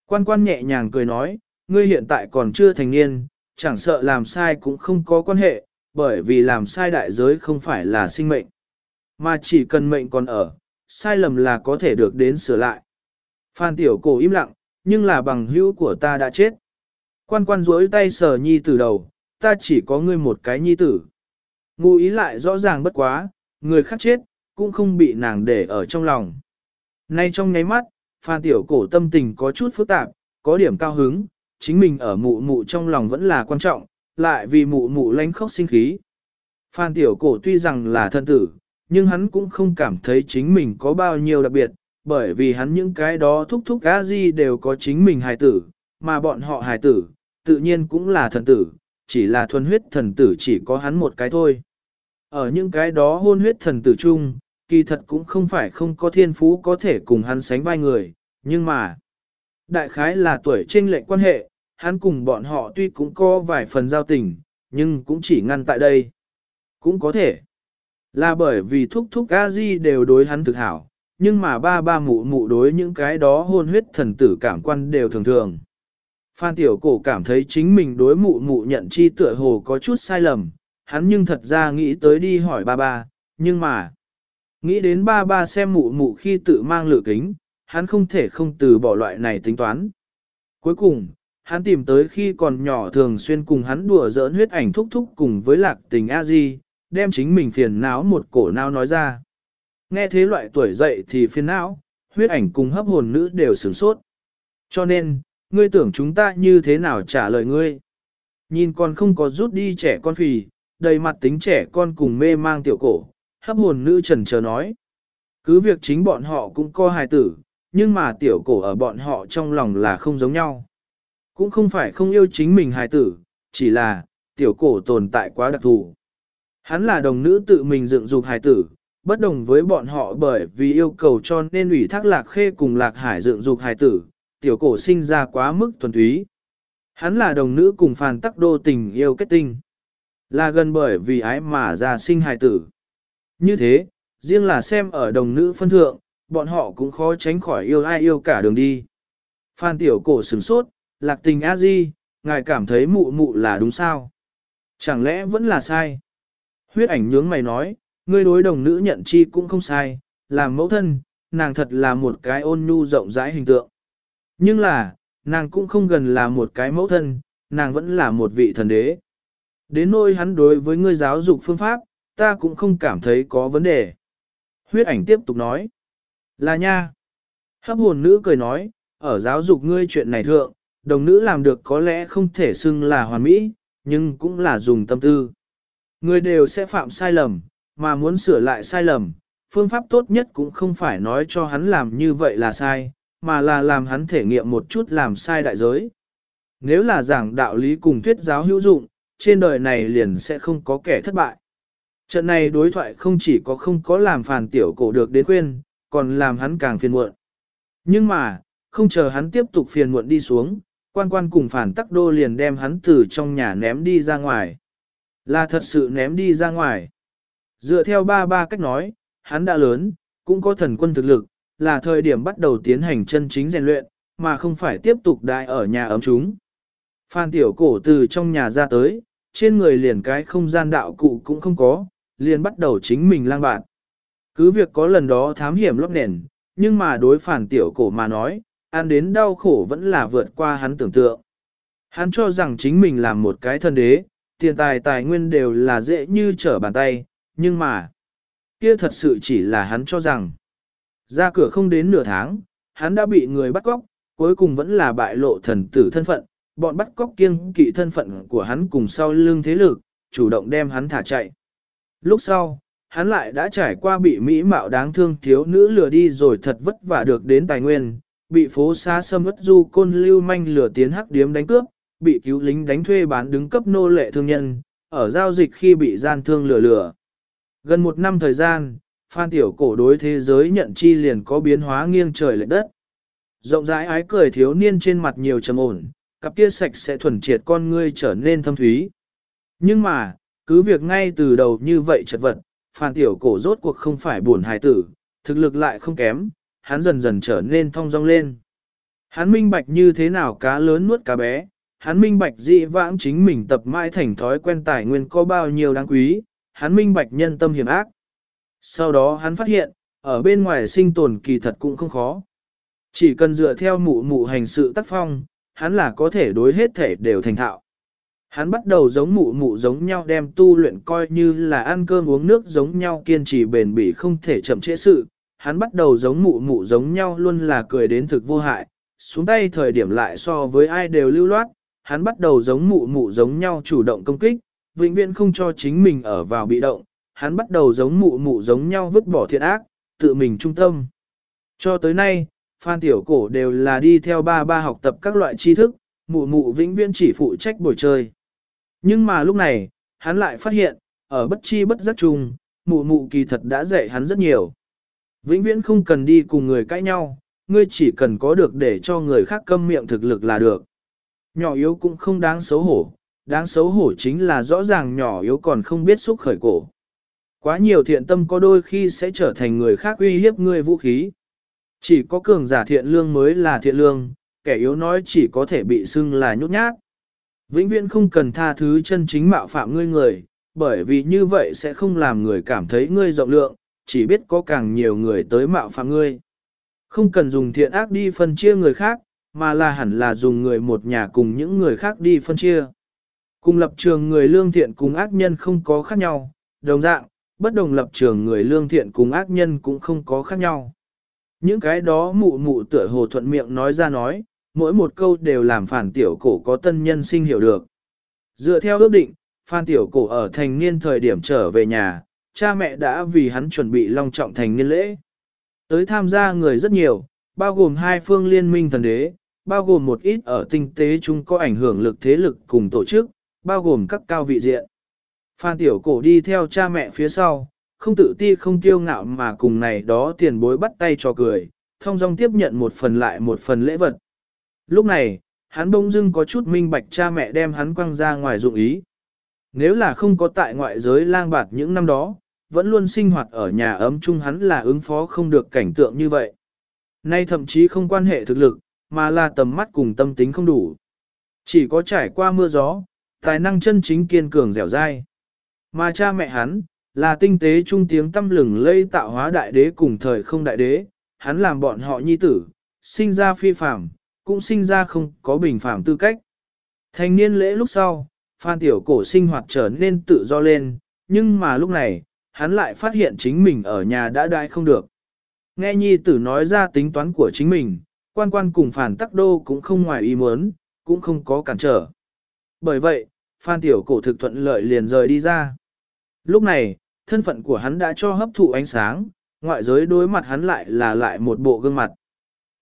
Quan quan nhẹ nhàng cười nói, ngươi hiện tại còn chưa thành niên, chẳng sợ làm sai cũng không có quan hệ, bởi vì làm sai đại giới không phải là sinh mệnh. Mà chỉ cần mệnh còn ở, sai lầm là có thể được đến sửa lại. Phan tiểu cổ im lặng, nhưng là bằng hữu của ta đã chết. Quan quan duỗi tay sờ nhi tử đầu, ta chỉ có ngươi một cái nhi tử. Ngụ ý lại rõ ràng bất quá, người khác chết, cũng không bị nàng để ở trong lòng. Nay trong nháy mắt, Phan Tiểu Cổ tâm tình có chút phức tạp, có điểm cao hứng, chính mình ở mụ mụ trong lòng vẫn là quan trọng, lại vì mụ mụ lánh khóc sinh khí. Phan Tiểu Cổ tuy rằng là thân tử, nhưng hắn cũng không cảm thấy chính mình có bao nhiêu đặc biệt, bởi vì hắn những cái đó thúc thúc gã gì đều có chính mình hài tử, mà bọn họ hài tử, tự nhiên cũng là thần tử, chỉ là thuần huyết thần tử chỉ có hắn một cái thôi. Ở những cái đó hôn huyết thần tử chung, kỳ thật cũng không phải không có thiên phú có thể cùng hắn sánh vai người, nhưng mà, đại khái là tuổi trên lệnh quan hệ, hắn cùng bọn họ tuy cũng có vài phần giao tình, nhưng cũng chỉ ngăn tại đây. Cũng có thể là bởi vì thúc thúc a di đều đối hắn thực hảo, nhưng mà ba ba mụ mụ đối những cái đó hôn huyết thần tử cảm quan đều thường thường. Phan Tiểu Cổ cảm thấy chính mình đối mụ mụ nhận chi tựa hồ có chút sai lầm, hắn nhưng thật ra nghĩ tới đi hỏi ba ba, nhưng mà, nghĩ đến ba ba xem mụ mụ khi tự mang lửa kính, hắn không thể không từ bỏ loại này tính toán. Cuối cùng, hắn tìm tới khi còn nhỏ thường xuyên cùng hắn đùa giỡn huyết ảnh thúc thúc cùng với lạc tình a di, đem chính mình phiền não một cổ não nói ra. Nghe thế loại tuổi dậy thì phiền não, huyết ảnh cùng hấp hồn nữ đều sửng sốt. Cho nên, ngươi tưởng chúng ta như thế nào trả lời ngươi. Nhìn con không có rút đi trẻ con phì, đầy mặt tính trẻ con cùng mê mang tiểu cổ, hấp hồn nữ trần chờ nói. Cứ việc chính bọn họ cũng có hài tử, nhưng mà tiểu cổ ở bọn họ trong lòng là không giống nhau. Cũng không phải không yêu chính mình hài tử, chỉ là, tiểu cổ tồn tại quá đặc thù. Hắn là đồng nữ tự mình dựng dục hài tử, bất đồng với bọn họ bởi vì yêu cầu cho nên ủy thác lạc khê cùng lạc hải dựng dục hài tử, tiểu cổ sinh ra quá mức thuần túy. Hắn là đồng nữ cùng phàn tắc đô tình yêu kết tinh. Là gần bởi vì ái mà ra sinh hài tử. Như thế, riêng là xem ở đồng nữ phân thượng, bọn họ cũng khó tránh khỏi yêu ai yêu cả đường đi. Phan tiểu cổ sửng sốt, lạc tình a di, ngài cảm thấy mụ mụ là đúng sao? Chẳng lẽ vẫn là sai? Huyết ảnh nhướng mày nói, ngươi đối đồng nữ nhận chi cũng không sai, làm mẫu thân, nàng thật là một cái ôn nhu rộng rãi hình tượng. Nhưng là, nàng cũng không gần là một cái mẫu thân, nàng vẫn là một vị thần đế. Đến nỗi hắn đối với ngươi giáo dục phương pháp, ta cũng không cảm thấy có vấn đề. Huyết ảnh tiếp tục nói. Là nha. Hấp hồn nữ cười nói, ở giáo dục ngươi chuyện này thượng, đồng nữ làm được có lẽ không thể xưng là hoàn mỹ, nhưng cũng là dùng tâm tư. Người đều sẽ phạm sai lầm, mà muốn sửa lại sai lầm, phương pháp tốt nhất cũng không phải nói cho hắn làm như vậy là sai, mà là làm hắn thể nghiệm một chút làm sai đại giới. Nếu là giảng đạo lý cùng thuyết giáo hữu dụng, trên đời này liền sẽ không có kẻ thất bại. Trận này đối thoại không chỉ có không có làm phản tiểu cổ được đến khuyên, còn làm hắn càng phiền muộn. Nhưng mà, không chờ hắn tiếp tục phiền muộn đi xuống, quan quan cùng phản tắc đô liền đem hắn từ trong nhà ném đi ra ngoài. Là thật sự ném đi ra ngoài. Dựa theo ba ba cách nói, hắn đã lớn, cũng có thần quân thực lực, là thời điểm bắt đầu tiến hành chân chính rèn luyện, mà không phải tiếp tục đại ở nhà ấm chúng. Phan tiểu cổ từ trong nhà ra tới, trên người liền cái không gian đạo cụ cũng không có, liền bắt đầu chính mình lang bạn. Cứ việc có lần đó thám hiểm lóc nền, nhưng mà đối phản tiểu cổ mà nói, ăn đến đau khổ vẫn là vượt qua hắn tưởng tượng. Hắn cho rằng chính mình là một cái thân đế, tiền tài tài nguyên đều là dễ như trở bàn tay, nhưng mà, kia thật sự chỉ là hắn cho rằng. Ra cửa không đến nửa tháng, hắn đã bị người bắt cóc, cuối cùng vẫn là bại lộ thần tử thân phận, bọn bắt cóc kiêng kỵ thân phận của hắn cùng sau lưng thế lực, chủ động đem hắn thả chạy. Lúc sau, hắn lại đã trải qua bị mỹ mạo đáng thương thiếu nữ lừa đi rồi thật vất vả được đến tài nguyên, bị phố xá xâm ất du côn lưu manh lừa tiến hắc điếm đánh cướp, bị cứu lính đánh thuê bán đứng cấp nô lệ thương nhân, ở giao dịch khi bị gian thương lừa lừa. Gần một năm thời gian, Phan Tiểu Cổ đối thế giới nhận chi liền có biến hóa nghiêng trời lệch đất. Rộng rãi ái cười thiếu niên trên mặt nhiều trầm ổn, cặp kia sạch sẽ thuần triệt con ngươi trở nên thâm thúy. Nhưng mà, cứ việc ngay từ đầu như vậy chật vật, Phan Tiểu Cổ rốt cuộc không phải buồn hài tử, thực lực lại không kém, hắn dần dần trở nên thong dong lên. Hắn minh bạch như thế nào cá lớn nuốt cá bé, hắn minh bạch dị vãng chính mình tập mãi thành thói quen tài nguyên có bao nhiêu đáng quý, hắn minh bạch nhân tâm hiểm ác. Sau đó hắn phát hiện, ở bên ngoài sinh tồn kỳ thật cũng không khó. Chỉ cần dựa theo mụ mụ hành sự tác phong, hắn là có thể đối hết thể đều thành thạo. Hắn bắt đầu giống mụ mụ giống nhau đem tu luyện coi như là ăn cơm uống nước giống nhau kiên trì bền bỉ không thể chậm trễ sự. Hắn bắt đầu giống mụ mụ giống nhau luôn là cười đến thực vô hại, xuống tay thời điểm lại so với ai đều lưu loát. Hắn bắt đầu giống mụ mụ giống nhau chủ động công kích, vĩnh viễn không cho chính mình ở vào bị động. Hắn bắt đầu giống mụ mụ giống nhau vứt bỏ thiện ác, tự mình trung tâm. Cho tới nay, Phan Tiểu Cổ đều là đi theo ba ba học tập các loại tri thức, mụ mụ vĩnh viễn chỉ phụ trách buổi chơi. Nhưng mà lúc này, hắn lại phát hiện, ở bất chi bất giác chung, mụ mụ kỳ thật đã dạy hắn rất nhiều. Vĩnh viễn không cần đi cùng người cãi nhau, ngươi chỉ cần có được để cho người khác câm miệng thực lực là được. Nhỏ yếu cũng không đáng xấu hổ, đáng xấu hổ chính là rõ ràng nhỏ yếu còn không biết xúc khởi cổ. Quá nhiều thiện tâm có đôi khi sẽ trở thành người khác uy hiếp ngươi vũ khí. Chỉ có cường giả thiện lương mới là thiện lương, kẻ yếu nói chỉ có thể bị xưng là nhút nhát. Vĩnh viễn không cần tha thứ chân chính mạo phạm ngươi người, bởi vì như vậy sẽ không làm người cảm thấy ngươi rộng lượng, chỉ biết có càng nhiều người tới mạo phạm ngươi. Không cần dùng thiện ác đi phân chia người khác, mà là hẳn là dùng người một nhà cùng những người khác đi phân chia. Cùng lập trường người lương thiện cùng ác nhân không có khác nhau, đồng dạng, bất đồng lập trường người lương thiện cùng ác nhân cũng không có khác nhau. Những cái đó mụ mụ tựa hồ thuận miệng nói ra nói, mỗi một câu đều làm phản tiểu cổ có tân nhân sinh hiểu được. Dựa theo ước định, Phan Tiểu Cổ ở thành niên thời điểm trở về nhà, cha mẹ đã vì hắn chuẩn bị long trọng thành niên lễ. Tới tham gia người rất nhiều, bao gồm hai phương liên minh thần đế, bao gồm một ít ở tinh tế chúng có ảnh hưởng lực thế lực cùng tổ chức, bao gồm các cao vị diện. Phan Tiểu Cổ đi theo cha mẹ phía sau, không tự ti không kiêu ngạo mà cùng này đó tiền bối bắt tay cho cười, thông dong tiếp nhận một phần lại một phần lễ vật. Lúc này, hắn bỗng dưng có chút minh bạch cha mẹ đem hắn quăng ra ngoài dụng ý. Nếu là không có tại ngoại giới lang bạt những năm đó, vẫn luôn sinh hoạt ở nhà ấm chung hắn là ứng phó không được cảnh tượng như vậy. Nay thậm chí không quan hệ thực lực, mà là tầm mắt cùng tâm tính không đủ. Chỉ có trải qua mưa gió, tài năng chân chính kiên cường dẻo dai. Mà cha mẹ hắn, là tinh tế trung tiếng tâm lừng lây tạo hóa đại đế cùng thời không đại đế, hắn làm bọn họ nhi tử, sinh ra phi phàm, cũng sinh ra không có bình phàm tư cách. Thành niên lễ lúc sau, Phan Tiểu Cổ sinh hoạt trở nên tự do lên, nhưng mà lúc này, hắn lại phát hiện chính mình ở nhà đã đai không được. Nghe nhi tử nói ra tính toán của chính mình, quan quan cùng phản tắc đô cũng không ngoài ý muốn, cũng không có cản trở. Bởi vậy, Phan Tiểu Cổ thực thuận lợi liền rời đi ra. Lúc này, thân phận của hắn đã cho hấp thụ ánh sáng, ngoại giới đối mặt hắn lại là lại một bộ gương mặt.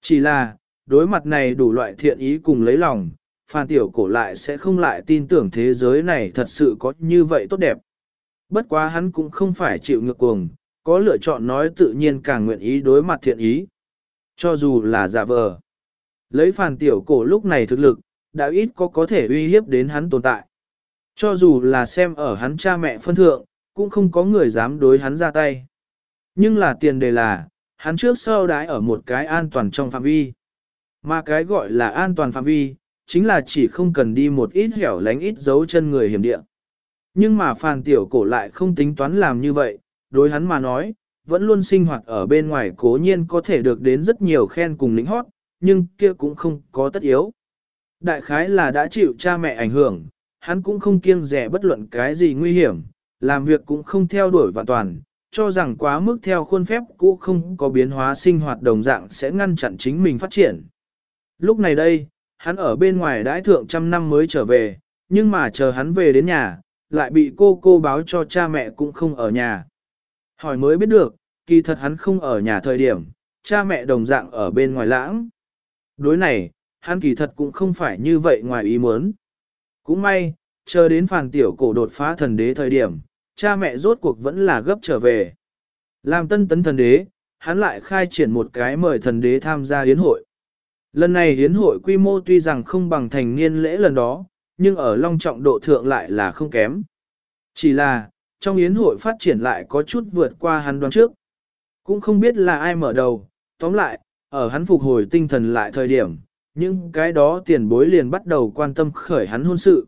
Chỉ là, đối mặt này đủ loại thiện ý cùng lấy lòng, Phan Tiểu Cổ lại sẽ không lại tin tưởng thế giới này thật sự có như vậy tốt đẹp. Bất quá hắn cũng không phải chịu ngược cuồng, có lựa chọn nói tự nhiên càng nguyện ý đối mặt thiện ý. Cho dù là giả vờ. Lấy phản Tiểu Cổ lúc này thực lực, đã ít có có thể uy hiếp đến hắn tồn tại. Cho dù là xem ở hắn cha mẹ phân thượng, cũng không có người dám đối hắn ra tay. Nhưng là tiền đề là, hắn trước sau đái ở một cái an toàn trong phạm vi. Mà cái gọi là an toàn phạm vi, chính là chỉ không cần đi một ít hẻo lánh ít dấu chân người hiểm địa. Nhưng mà phàn tiểu cổ lại không tính toán làm như vậy, đối hắn mà nói, vẫn luôn sinh hoạt ở bên ngoài cố nhiên có thể được đến rất nhiều khen cùng lính hót, nhưng kia cũng không có tất yếu. Đại khái là đã chịu cha mẹ ảnh hưởng, hắn cũng không kiêng rẻ bất luận cái gì nguy hiểm, làm việc cũng không theo đuổi vạn toàn, cho rằng quá mức theo khuôn phép cũ không có biến hóa sinh hoạt đồng dạng sẽ ngăn chặn chính mình phát triển. Lúc này đây, hắn ở bên ngoài đãi thượng trăm năm mới trở về, nhưng mà chờ hắn về đến nhà, lại bị cô cô báo cho cha mẹ cũng không ở nhà. Hỏi mới biết được, kỳ thật hắn không ở nhà thời điểm, cha mẹ đồng dạng ở bên ngoài lãng. Đối này, hắn kỳ thật cũng không phải như vậy ngoài ý muốn. Cũng may, chờ đến phàn tiểu cổ đột phá thần đế thời điểm, cha mẹ rốt cuộc vẫn là gấp trở về. Làm tân tấn thần đế, hắn lại khai triển một cái mời thần đế tham gia hiến hội. Lần này hiến hội quy mô tuy rằng không bằng thành niên lễ lần đó, nhưng ở long trọng độ thượng lại là không kém. Chỉ là, trong yến hội phát triển lại có chút vượt qua hắn đoán trước. Cũng không biết là ai mở đầu, tóm lại, ở hắn phục hồi tinh thần lại thời điểm, những cái đó tiền bối liền bắt đầu quan tâm khởi hắn hôn sự.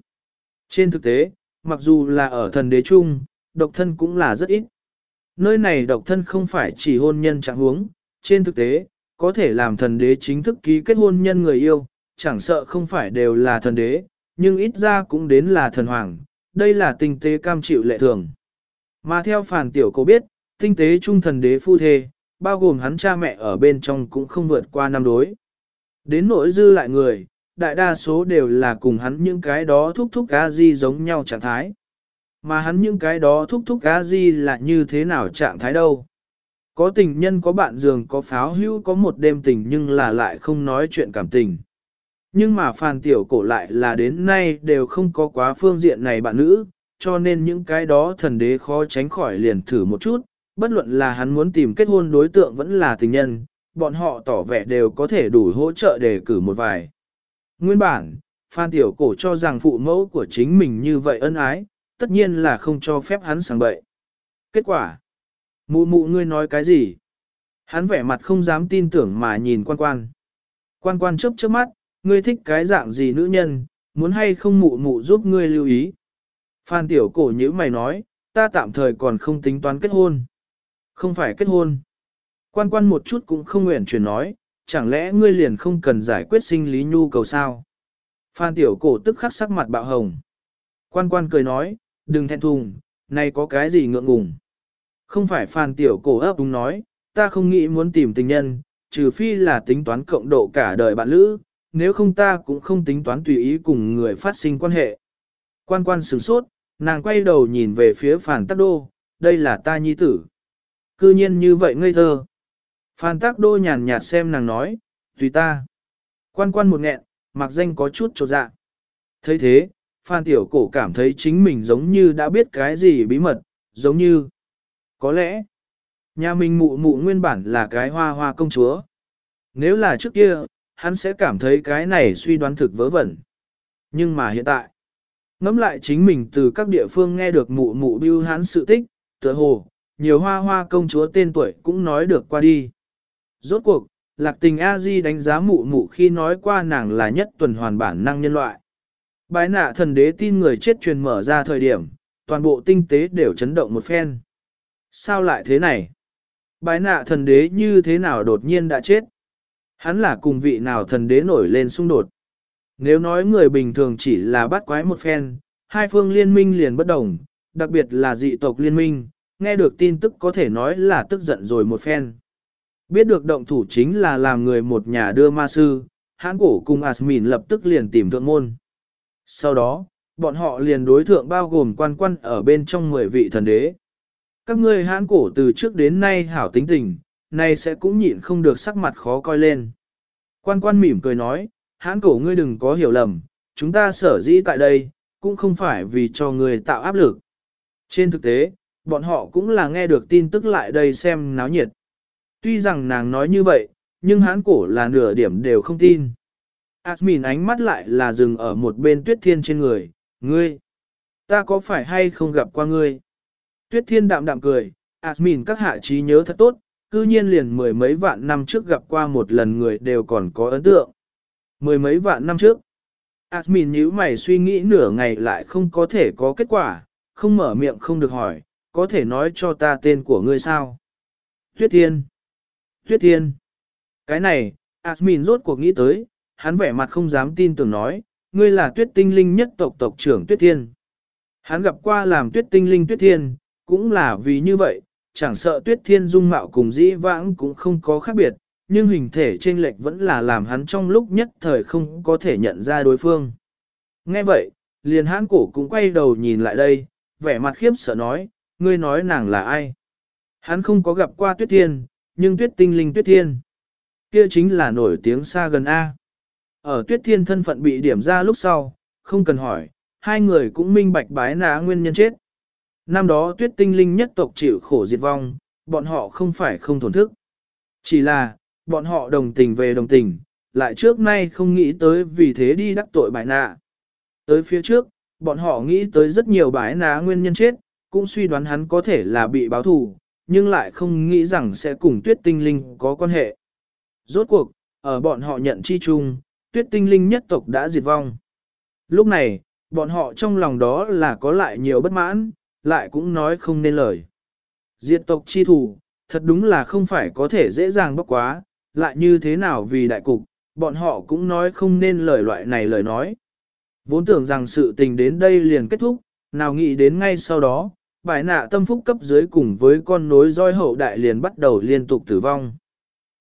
Trên thực tế, mặc dù là ở thần đế chung, độc thân cũng là rất ít. Nơi này độc thân không phải chỉ hôn nhân trạng huống, trên thực tế, có thể làm thần đế chính thức ký kết hôn nhân người yêu, chẳng sợ không phải đều là thần đế, nhưng ít ra cũng đến là thần hoàng, đây là tinh tế cam chịu lệ thường. Mà theo phản tiểu cô biết, tinh tế trung thần đế phu thê, bao gồm hắn cha mẹ ở bên trong cũng không vượt qua năm đối. Đến nỗi dư lại người, đại đa số đều là cùng hắn những cái đó thúc thúc cá di giống nhau trạng thái. Mà hắn những cái đó thúc thúc cá di là như thế nào trạng thái đâu. Có tình nhân có bạn giường có pháo hữu có một đêm tình nhưng là lại không nói chuyện cảm tình. Nhưng mà phàn tiểu cổ lại là đến nay đều không có quá phương diện này bạn nữ, cho nên những cái đó thần đế khó tránh khỏi liền thử một chút, bất luận là hắn muốn tìm kết hôn đối tượng vẫn là tình nhân, bọn họ tỏ vẻ đều có thể đủ hỗ trợ để cử một vài. Nguyên bản, Phan Tiểu Cổ cho rằng phụ mẫu của chính mình như vậy ân ái, tất nhiên là không cho phép hắn sang bậy. Kết quả, mụ mụ ngươi nói cái gì? Hắn vẻ mặt không dám tin tưởng mà nhìn quan quan. Quan quan chớp chớp mắt, ngươi thích cái dạng gì nữ nhân, muốn hay không mụ mụ giúp ngươi lưu ý. Phan Tiểu Cổ nhữ mày nói, ta tạm thời còn không tính toán kết hôn. Không phải kết hôn. Quan quan một chút cũng không nguyện chuyển nói, chẳng lẽ ngươi liền không cần giải quyết sinh lý nhu cầu sao? Phan Tiểu Cổ tức khắc sắc mặt bạo hồng. Quan quan cười nói, đừng thẹn thùng, này có cái gì ngượng ngùng. Không phải Phan Tiểu Cổ ấp đúng nói, ta không nghĩ muốn tìm tình nhân, trừ phi là tính toán cộng độ cả đời bạn lữ, nếu không ta cũng không tính toán tùy ý cùng người phát sinh quan hệ. Quan quan sửng sốt, nàng quay đầu nhìn về phía phản tắc đô, đây là ta nhi tử. Cư nhiên như vậy ngây thơ. Phan tắc đô nhàn nhạt xem nàng nói, tùy ta. Quan quan một nghẹn, mặc danh có chút trột dạ. thấy thế, Phan Tiểu Cổ cảm thấy chính mình giống như đã biết cái gì bí mật, giống như, có lẽ, nhà mình mụ mụ nguyên bản là cái hoa hoa công chúa. Nếu là trước kia, hắn sẽ cảm thấy cái này suy đoán thực vớ vẩn. Nhưng mà hiện tại, ngẫm lại chính mình từ các địa phương nghe được mụ mụ bưu hắn sự tích, tựa hồ, nhiều hoa hoa công chúa tên tuổi cũng nói được qua đi. Rốt cuộc, lạc tình A-di đánh giá mụ mụ khi nói qua nàng là nhất tuần hoàn bản năng nhân loại. Bái nạ thần đế tin người chết truyền mở ra thời điểm, toàn bộ tinh tế đều chấn động một phen. Sao lại thế này? Bái nạ thần đế như thế nào đột nhiên đã chết? Hắn là cùng vị nào thần đế nổi lên xung đột? Nếu nói người bình thường chỉ là bắt quái một phen, hai phương liên minh liền bất đồng, đặc biệt là dị tộc liên minh, nghe được tin tức có thể nói là tức giận rồi một phen. Biết được động thủ chính là làm người một nhà đưa ma sư, hãn cổ cùng Asmin lập tức liền tìm thượng môn. Sau đó, bọn họ liền đối thượng bao gồm quan quan ở bên trong 10 vị thần đế. Các ngươi hãn cổ từ trước đến nay hảo tính tình, nay sẽ cũng nhịn không được sắc mặt khó coi lên. Quan quan mỉm cười nói, hãn cổ ngươi đừng có hiểu lầm, chúng ta sở dĩ tại đây, cũng không phải vì cho người tạo áp lực. Trên thực tế, bọn họ cũng là nghe được tin tức lại đây xem náo nhiệt. Tuy rằng nàng nói như vậy, nhưng hãn cổ là nửa điểm đều không tin. Asmin ánh mắt lại là dừng ở một bên tuyết thiên trên người, ngươi, ta có phải hay không gặp qua ngươi? Tuyết thiên đạm đạm cười, Asmin các hạ trí nhớ thật tốt, cư nhiên liền mười mấy vạn năm trước gặp qua một lần người đều còn có ấn tượng. Mười mấy vạn năm trước, admin nhíu mày suy nghĩ nửa ngày lại không có thể có kết quả, không mở miệng không được hỏi, có thể nói cho ta tên của ngươi sao? Tuyết thiên. Tuyết thiên. Cái này, admin rốt cuộc nghĩ tới, hắn vẻ mặt không dám tin tưởng nói, ngươi là tuyết tinh linh nhất tộc tộc trưởng tuyết thiên. Hắn gặp qua làm tuyết tinh linh tuyết thiên, cũng là vì như vậy, chẳng sợ tuyết thiên dung mạo cùng dĩ vãng cũng không có khác biệt, nhưng hình thể trên lệch vẫn là làm hắn trong lúc nhất thời không có thể nhận ra đối phương. Nghe vậy, liền hãn cổ cũng quay đầu nhìn lại đây, vẻ mặt khiếp sợ nói, ngươi nói nàng là ai? Hắn không có gặp qua tuyết thiên, nhưng tuyết tinh linh tuyết thiên. Kia chính là nổi tiếng xa gần A. Ở tuyết thiên thân phận bị điểm ra lúc sau, không cần hỏi, hai người cũng minh bạch bái ná nguyên nhân chết. Năm đó tuyết tinh linh nhất tộc chịu khổ diệt vong, bọn họ không phải không thổn thức. Chỉ là, bọn họ đồng tình về đồng tình, lại trước nay không nghĩ tới vì thế đi đắc tội bại nạ. Tới phía trước, bọn họ nghĩ tới rất nhiều bái nạ nguyên nhân chết, cũng suy đoán hắn có thể là bị báo thù, nhưng lại không nghĩ rằng sẽ cùng tuyết tinh linh có quan hệ. Rốt cuộc, ở bọn họ nhận chi chung, tuyết tinh linh nhất tộc đã diệt vong. Lúc này, bọn họ trong lòng đó là có lại nhiều bất mãn, lại cũng nói không nên lời. Diệt tộc chi thủ, thật đúng là không phải có thể dễ dàng bóc quá, lại như thế nào vì đại cục, bọn họ cũng nói không nên lời loại này lời nói. Vốn tưởng rằng sự tình đến đây liền kết thúc, nào nghĩ đến ngay sau đó, bài nạ tâm phúc cấp dưới cùng với con nối roi hậu đại liền bắt đầu liên tục tử vong.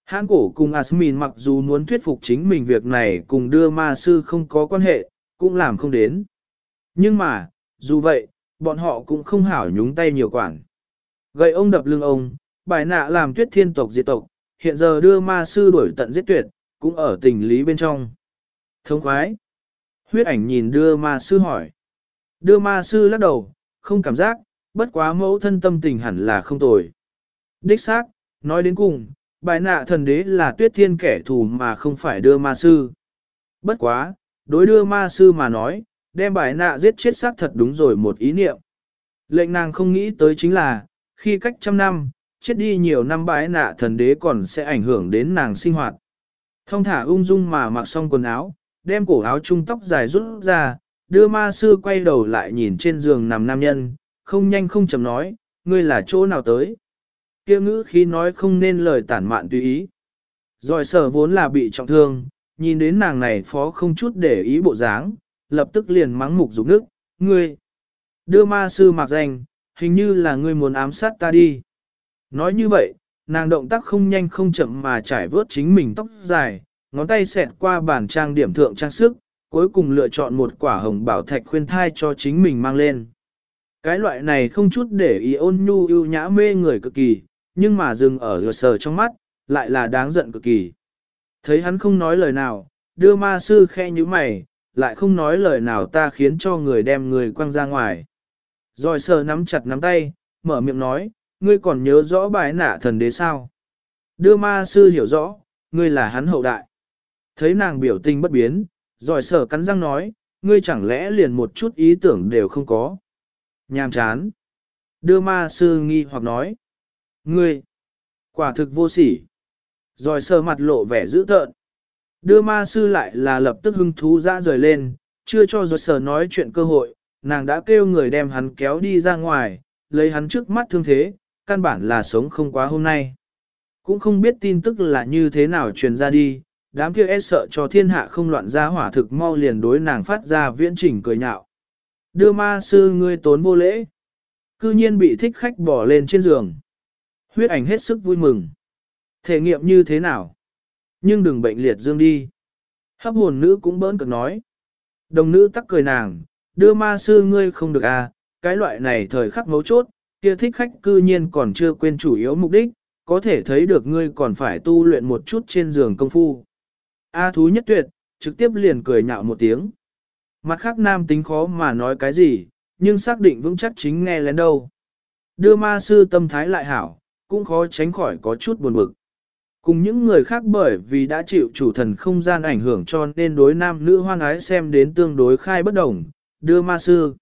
Hán cổ cùng Asmin mặc dù muốn thuyết phục chính mình việc này cùng đưa ma sư không có quan hệ, cũng làm không đến. Nhưng mà, dù vậy, bọn họ cũng không hảo nhúng tay nhiều quản. Gậy ông đập lưng ông, bài nạ làm tuyết thiên tộc diệt tộc, hiện giờ đưa ma sư đuổi tận giết tuyệt, cũng ở tình lý bên trong. Thông khoái. Huyết ảnh nhìn đưa ma sư hỏi. Đưa ma sư lắc đầu, không cảm giác, bất quá mẫu thân tâm tình hẳn là không tồi. Đích xác, nói đến cùng, bài nạ thần đế là tuyết thiên kẻ thù mà không phải đưa ma sư. Bất quá, đối đưa ma sư mà nói, đem bài nạ giết chết xác thật đúng rồi một ý niệm. Lệnh nàng không nghĩ tới chính là, khi cách trăm năm, chết đi nhiều năm bãi nạ thần đế còn sẽ ảnh hưởng đến nàng sinh hoạt. Thông thả ung dung mà mặc xong quần áo, đem cổ áo trung tóc dài rút ra, đưa ma sư quay đầu lại nhìn trên giường nằm nam nhân, không nhanh không chậm nói, ngươi là chỗ nào tới. Kia ngữ khi nói không nên lời tản mạn tùy ý. Rồi sở vốn là bị trọng thương, nhìn đến nàng này phó không chút để ý bộ dáng, lập tức liền mắng mục dục nước, ngươi. Đưa ma sư mặc danh, hình như là ngươi muốn ám sát ta đi. Nói như vậy, nàng động tác không nhanh không chậm mà trải vớt chính mình tóc dài, ngón tay xẹt qua bản trang điểm thượng trang sức, cuối cùng lựa chọn một quả hồng bảo thạch khuyên thai cho chính mình mang lên. Cái loại này không chút để ý ôn nhu yêu nhã mê người cực kỳ, nhưng mà dừng ở rửa sờ trong mắt, lại là đáng giận cực kỳ. Thấy hắn không nói lời nào, đưa ma sư khe như mày, lại không nói lời nào ta khiến cho người đem người quăng ra ngoài. Rồi sờ nắm chặt nắm tay, mở miệng nói, ngươi còn nhớ rõ bài nạ thần đế sao? Đưa ma sư hiểu rõ, ngươi là hắn hậu đại. Thấy nàng biểu tình bất biến, rồi sở cắn răng nói, ngươi chẳng lẽ liền một chút ý tưởng đều không có. Nhàm chán. Đưa ma sư nghi hoặc nói. Ngươi, quả thực vô sỉ. Rồi sờ mặt lộ vẻ dữ tợn. Đưa ma sư lại là lập tức hưng thú ra rời lên, chưa cho rồi sở nói chuyện cơ hội, nàng đã kêu người đem hắn kéo đi ra ngoài, lấy hắn trước mắt thương thế, căn bản là sống không quá hôm nay. Cũng không biết tin tức là như thế nào truyền ra đi, đám kia e sợ cho thiên hạ không loạn ra hỏa thực mau liền đối nàng phát ra viễn chỉnh cười nhạo. Đưa ma sư ngươi tốn vô lễ. Cư nhiên bị thích khách bỏ lên trên giường. Huyết ảnh hết sức vui mừng. Thể nghiệm như thế nào? Nhưng đừng bệnh liệt dương đi. Hấp hồn nữ cũng bỡn cực nói. Đồng nữ tắc cười nàng, đưa ma sư ngươi không được à, cái loại này thời khắc mấu chốt, kia thích khách cư nhiên còn chưa quên chủ yếu mục đích, có thể thấy được ngươi còn phải tu luyện một chút trên giường công phu. A thú nhất tuyệt, trực tiếp liền cười nhạo một tiếng. Mặt khác nam tính khó mà nói cái gì, nhưng xác định vững chắc chính nghe lén đâu. Đưa ma sư tâm thái lại hảo, cũng khó tránh khỏi có chút buồn bực. Cùng những người khác bởi vì đã chịu chủ thần không gian ảnh hưởng cho nên đối nam nữ hoan ái xem đến tương đối khai bất đồng, đưa ma sư.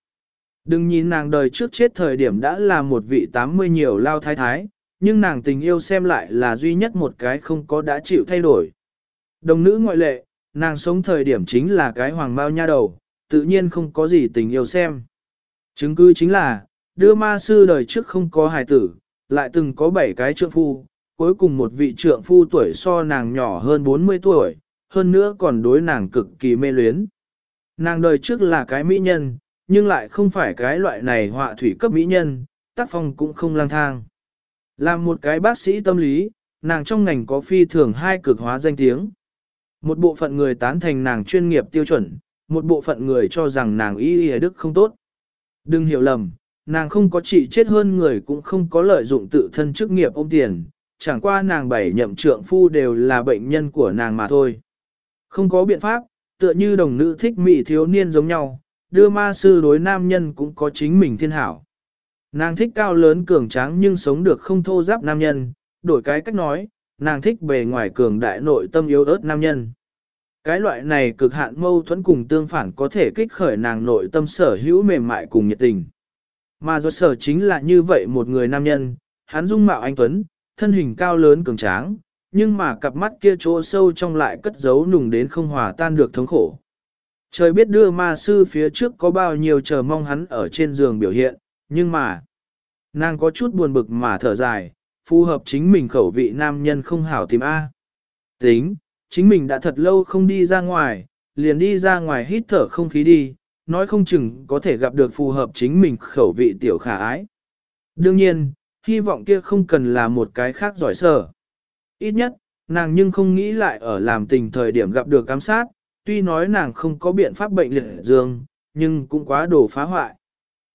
Đừng nhìn nàng đời trước chết thời điểm đã là một vị 80 nhiều lao thái thái, nhưng nàng tình yêu xem lại là duy nhất một cái không có đã chịu thay đổi. Đồng nữ ngoại lệ, nàng sống thời điểm chính là cái hoàng bao nha đầu, tự nhiên không có gì tình yêu xem. Chứng cứ chính là, đưa ma sư đời trước không có hài tử, lại từng có 7 cái trượng phu, cuối cùng một vị trượng phu tuổi so nàng nhỏ hơn 40 tuổi, hơn nữa còn đối nàng cực kỳ mê luyến. Nàng đời trước là cái mỹ nhân, nhưng lại không phải cái loại này họa thủy cấp mỹ nhân, tác phong cũng không lang thang. Là một cái bác sĩ tâm lý, nàng trong ngành có phi thường hai cực hóa danh tiếng. Một bộ phận người tán thành nàng chuyên nghiệp tiêu chuẩn, một bộ phận người cho rằng nàng y y đức không tốt. Đừng hiểu lầm, nàng không có trị chết hơn người cũng không có lợi dụng tự thân chức nghiệp ôm tiền, chẳng qua nàng bảy nhậm trượng phu đều là bệnh nhân của nàng mà thôi. Không có biện pháp, tựa như đồng nữ thích mỹ thiếu niên giống nhau, đưa ma sư đối nam nhân cũng có chính mình thiên hảo. Nàng thích cao lớn cường tráng nhưng sống được không thô giáp nam nhân, đổi cái cách nói, nàng thích bề ngoài cường đại nội tâm yếu ớt nam nhân. Cái loại này cực hạn mâu thuẫn cùng tương phản có thể kích khởi nàng nội tâm sở hữu mềm mại cùng nhiệt tình. Mà do sở chính là như vậy một người nam nhân, hắn dung mạo anh Tuấn, thân hình cao lớn cường tráng, nhưng mà cặp mắt kia chỗ sâu trong lại cất giấu nùng đến không hòa tan được thống khổ. Trời biết đưa ma sư phía trước có bao nhiêu chờ mong hắn ở trên giường biểu hiện, nhưng mà, nàng có chút buồn bực mà thở dài, phù hợp chính mình khẩu vị nam nhân không hảo tìm A. Tính, chính mình đã thật lâu không đi ra ngoài, liền đi ra ngoài hít thở không khí đi, nói không chừng có thể gặp được phù hợp chính mình khẩu vị tiểu khả ái. Đương nhiên, hy vọng kia không cần là một cái khác giỏi sở. Ít nhất, nàng nhưng không nghĩ lại ở làm tình thời điểm gặp được giám sát, tuy nói nàng không có biện pháp bệnh liệt dương, nhưng cũng quá đổ phá hoại.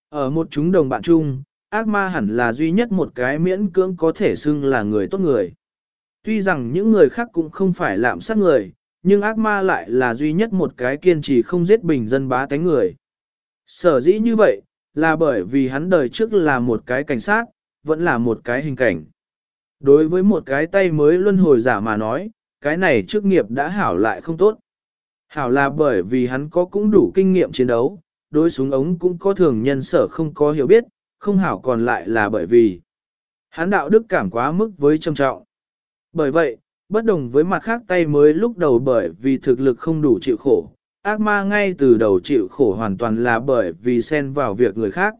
Ở một chúng đồng bạn chung, ác ma hẳn là duy nhất một cái miễn cưỡng có thể xưng là người tốt người. Tuy rằng những người khác cũng không phải lạm sát người, nhưng ác ma lại là duy nhất một cái kiên trì không giết bình dân bá tánh người. Sở dĩ như vậy, là bởi vì hắn đời trước là một cái cảnh sát, vẫn là một cái hình cảnh. Đối với một cái tay mới luân hồi giả mà nói, cái này chức nghiệp đã hảo lại không tốt. Hảo là bởi vì hắn có cũng đủ kinh nghiệm chiến đấu, đối súng ống cũng có thường nhân sở không có hiểu biết, không hảo còn lại là bởi vì hắn đạo đức cảm quá mức với trầm trọng. Bởi vậy, bất đồng với mặt khác tay mới lúc đầu bởi vì thực lực không đủ chịu khổ, ác ma ngay từ đầu chịu khổ hoàn toàn là bởi vì xen vào việc người khác.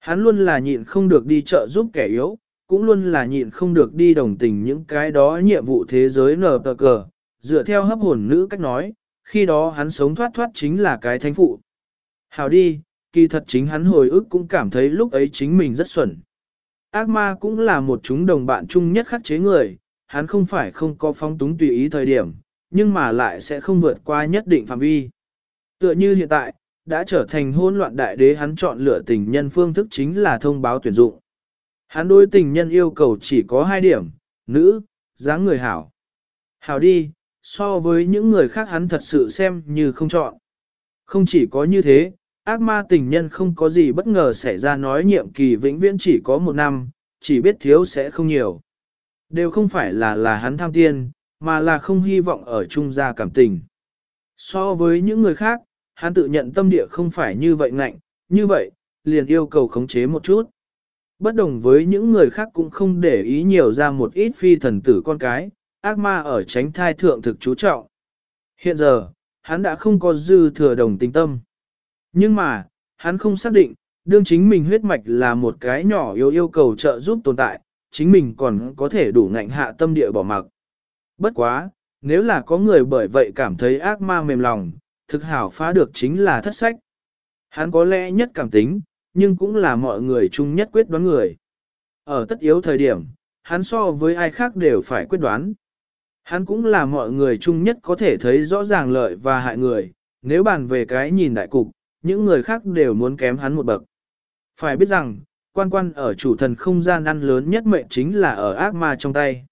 Hắn luôn là nhịn không được đi chợ giúp kẻ yếu, cũng luôn là nhịn không được đi đồng tình những cái đó nhiệm vụ thế giới nở tờ cờ, dựa theo hấp hồn nữ cách nói, khi đó hắn sống thoát thoát chính là cái thánh phụ. Hào đi, kỳ thật chính hắn hồi ức cũng cảm thấy lúc ấy chính mình rất xuẩn. Ác ma cũng là một chúng đồng bạn chung nhất khắc chế người, hắn không phải không có phong túng tùy ý thời điểm, nhưng mà lại sẽ không vượt qua nhất định phạm vi. Tựa như hiện tại, đã trở thành hôn loạn đại đế hắn chọn lựa tình nhân phương thức chính là thông báo tuyển dụng. Hắn đối tình nhân yêu cầu chỉ có hai điểm, nữ, dáng người hảo. Hảo đi, so với những người khác hắn thật sự xem như không chọn. Không chỉ có như thế, ác ma tình nhân không có gì bất ngờ xảy ra nói nhiệm kỳ vĩnh viễn chỉ có một năm, chỉ biết thiếu sẽ không nhiều. Đều không phải là là hắn tham tiên, mà là không hy vọng ở chung gia cảm tình. So với những người khác, hắn tự nhận tâm địa không phải như vậy ngạnh, như vậy, liền yêu cầu khống chế một chút. Bất đồng với những người khác cũng không để ý nhiều ra một ít phi thần tử con cái, ác ma ở tránh thai thượng thực chú trọng. Hiện giờ, hắn đã không có dư thừa đồng tình tâm. Nhưng mà, hắn không xác định, đương chính mình huyết mạch là một cái nhỏ yêu yêu cầu trợ giúp tồn tại, chính mình còn có thể đủ ngạnh hạ tâm địa bỏ mặc. Bất quá, nếu là có người bởi vậy cảm thấy ác ma mềm lòng, thực hảo phá được chính là thất sách. Hắn có lẽ nhất cảm tính, nhưng cũng là mọi người chung nhất quyết đoán người. Ở tất yếu thời điểm, hắn so với ai khác đều phải quyết đoán. Hắn cũng là mọi người chung nhất có thể thấy rõ ràng lợi và hại người, nếu bàn về cái nhìn đại cục, những người khác đều muốn kém hắn một bậc. Phải biết rằng, quan quan ở chủ thần không gian ăn lớn nhất mệnh chính là ở ác ma trong tay.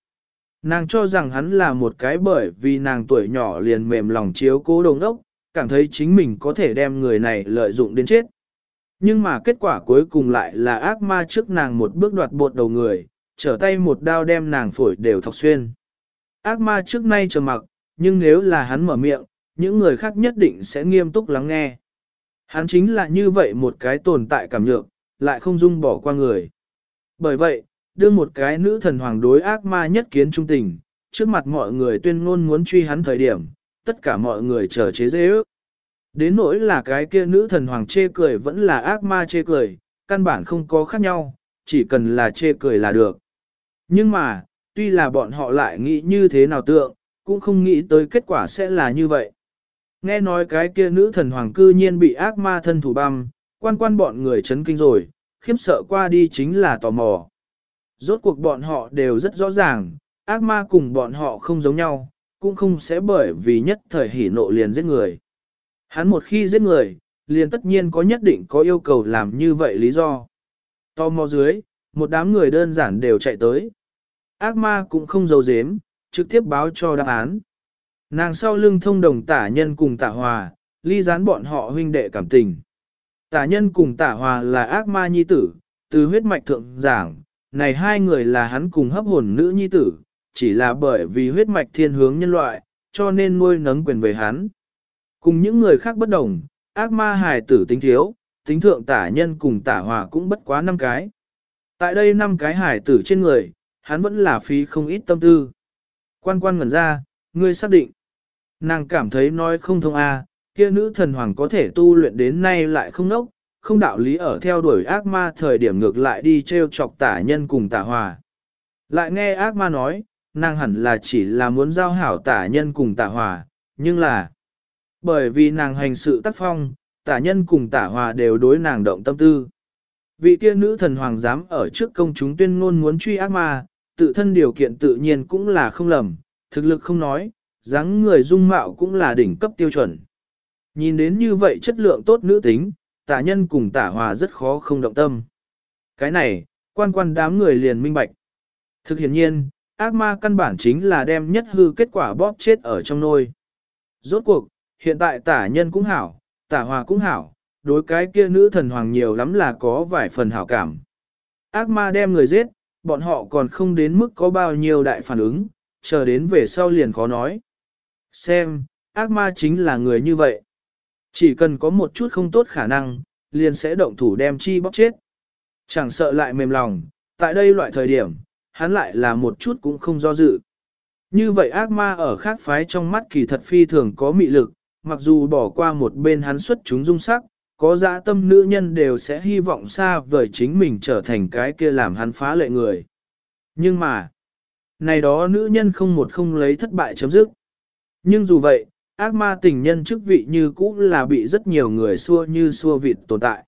Nàng cho rằng hắn là một cái bởi vì nàng tuổi nhỏ liền mềm lòng chiếu cố đồng ốc, cảm thấy chính mình có thể đem người này lợi dụng đến chết. Nhưng mà kết quả cuối cùng lại là ác ma trước nàng một bước đoạt bột đầu người, trở tay một đao đem nàng phổi đều thọc xuyên. Ác ma trước nay trầm mặc, nhưng nếu là hắn mở miệng, những người khác nhất định sẽ nghiêm túc lắng nghe. Hắn chính là như vậy một cái tồn tại cảm nhược, lại không dung bỏ qua người. Bởi vậy, đưa một cái nữ thần hoàng đối ác ma nhất kiến trung tình, trước mặt mọi người tuyên ngôn muốn truy hắn thời điểm, tất cả mọi người chờ chế dễ ước. Đến nỗi là cái kia nữ thần hoàng chê cười vẫn là ác ma chê cười, căn bản không có khác nhau, chỉ cần là chê cười là được. Nhưng mà, tuy là bọn họ lại nghĩ như thế nào tượng, cũng không nghĩ tới kết quả sẽ là như vậy. Nghe nói cái kia nữ thần hoàng cư nhiên bị ác ma thân thủ băm, quan quan bọn người chấn kinh rồi, khiếp sợ qua đi chính là tò mò. Rốt cuộc bọn họ đều rất rõ ràng, ác ma cùng bọn họ không giống nhau, cũng không sẽ bởi vì nhất thời hỉ nộ liền giết người. Hắn một khi giết người, liền tất nhiên có nhất định có yêu cầu làm như vậy lý do. To mò dưới, một đám người đơn giản đều chạy tới. Ác ma cũng không giấu giếm, trực tiếp báo cho đáp án. Nàng sau lưng thông đồng tả nhân cùng tả hòa, ly gián bọn họ huynh đệ cảm tình. Tả nhân cùng tả hòa là ác ma nhi tử, từ huyết mạch thượng giảng, này hai người là hắn cùng hấp hồn nữ nhi tử, chỉ là bởi vì huyết mạch thiên hướng nhân loại, cho nên nuôi nấng quyền về hắn. Cùng những người khác bất đồng, ác ma hài tử tính thiếu, tính thượng tả nhân cùng tả hòa cũng bất quá năm cái. Tại đây năm cái hài tử trên người, hắn vẫn là phí không ít tâm tư. Quan quan ngẩn ra, ngươi xác định. Nàng cảm thấy nói không thông a, kia nữ thần hoàng có thể tu luyện đến nay lại không nốc, không đạo lý ở theo đuổi ác ma thời điểm ngược lại đi treo chọc tả nhân cùng tả hòa. Lại nghe ác ma nói, nàng hẳn là chỉ là muốn giao hảo tả nhân cùng tả hòa, nhưng là bởi vì nàng hành sự tác phong, tả nhân cùng tả hòa đều đối nàng động tâm tư. Vị kia nữ thần hoàng dám ở trước công chúng tuyên ngôn muốn truy ác ma, tự thân điều kiện tự nhiên cũng là không lầm, thực lực không nói, dáng người dung mạo cũng là đỉnh cấp tiêu chuẩn. Nhìn đến như vậy chất lượng tốt nữ tính, tả nhân cùng tả hòa rất khó không động tâm. Cái này, quan quan đám người liền minh bạch. Thực hiện nhiên, ác ma căn bản chính là đem nhất hư kết quả bóp chết ở trong nôi. Rốt cuộc, hiện tại tả nhân cũng hảo, tả hòa cũng hảo, đối cái kia nữ thần hoàng nhiều lắm là có vài phần hảo cảm. Ác ma đem người giết, bọn họ còn không đến mức có bao nhiêu đại phản ứng, chờ đến về sau liền khó nói. Xem, ác ma chính là người như vậy. Chỉ cần có một chút không tốt khả năng, liền sẽ động thủ đem chi bóc chết. Chẳng sợ lại mềm lòng, tại đây loại thời điểm, hắn lại là một chút cũng không do dự. Như vậy ác ma ở khác phái trong mắt kỳ thật phi thường có mị lực, mặc dù bỏ qua một bên hắn xuất chúng dung sắc, có dã tâm nữ nhân đều sẽ hy vọng xa vời chính mình trở thành cái kia làm hắn phá lệ người. Nhưng mà, này đó nữ nhân không một không lấy thất bại chấm dứt. Nhưng dù vậy, ác ma tình nhân chức vị như cũ là bị rất nhiều người xua như xua vịt tồn tại.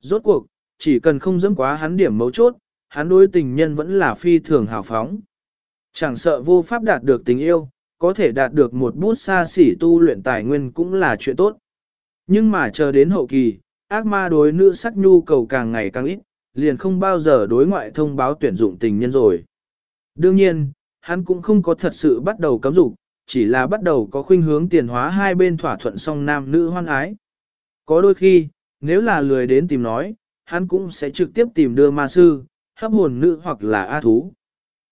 Rốt cuộc, chỉ cần không dẫm quá hắn điểm mấu chốt, hắn đối tình nhân vẫn là phi thường hào phóng. Chẳng sợ vô pháp đạt được tình yêu, có thể đạt được một bút xa xỉ tu luyện tài nguyên cũng là chuyện tốt. Nhưng mà chờ đến hậu kỳ, ác ma đối nữ sắc nhu cầu càng ngày càng ít, liền không bao giờ đối ngoại thông báo tuyển dụng tình nhân rồi. Đương nhiên, hắn cũng không có thật sự bắt đầu cấm dục, chỉ là bắt đầu có khuynh hướng tiền hóa hai bên thỏa thuận song nam nữ hoan ái. Có đôi khi, nếu là lười đến tìm nói, hắn cũng sẽ trực tiếp tìm đưa ma sư, hấp hồn nữ hoặc là A thú.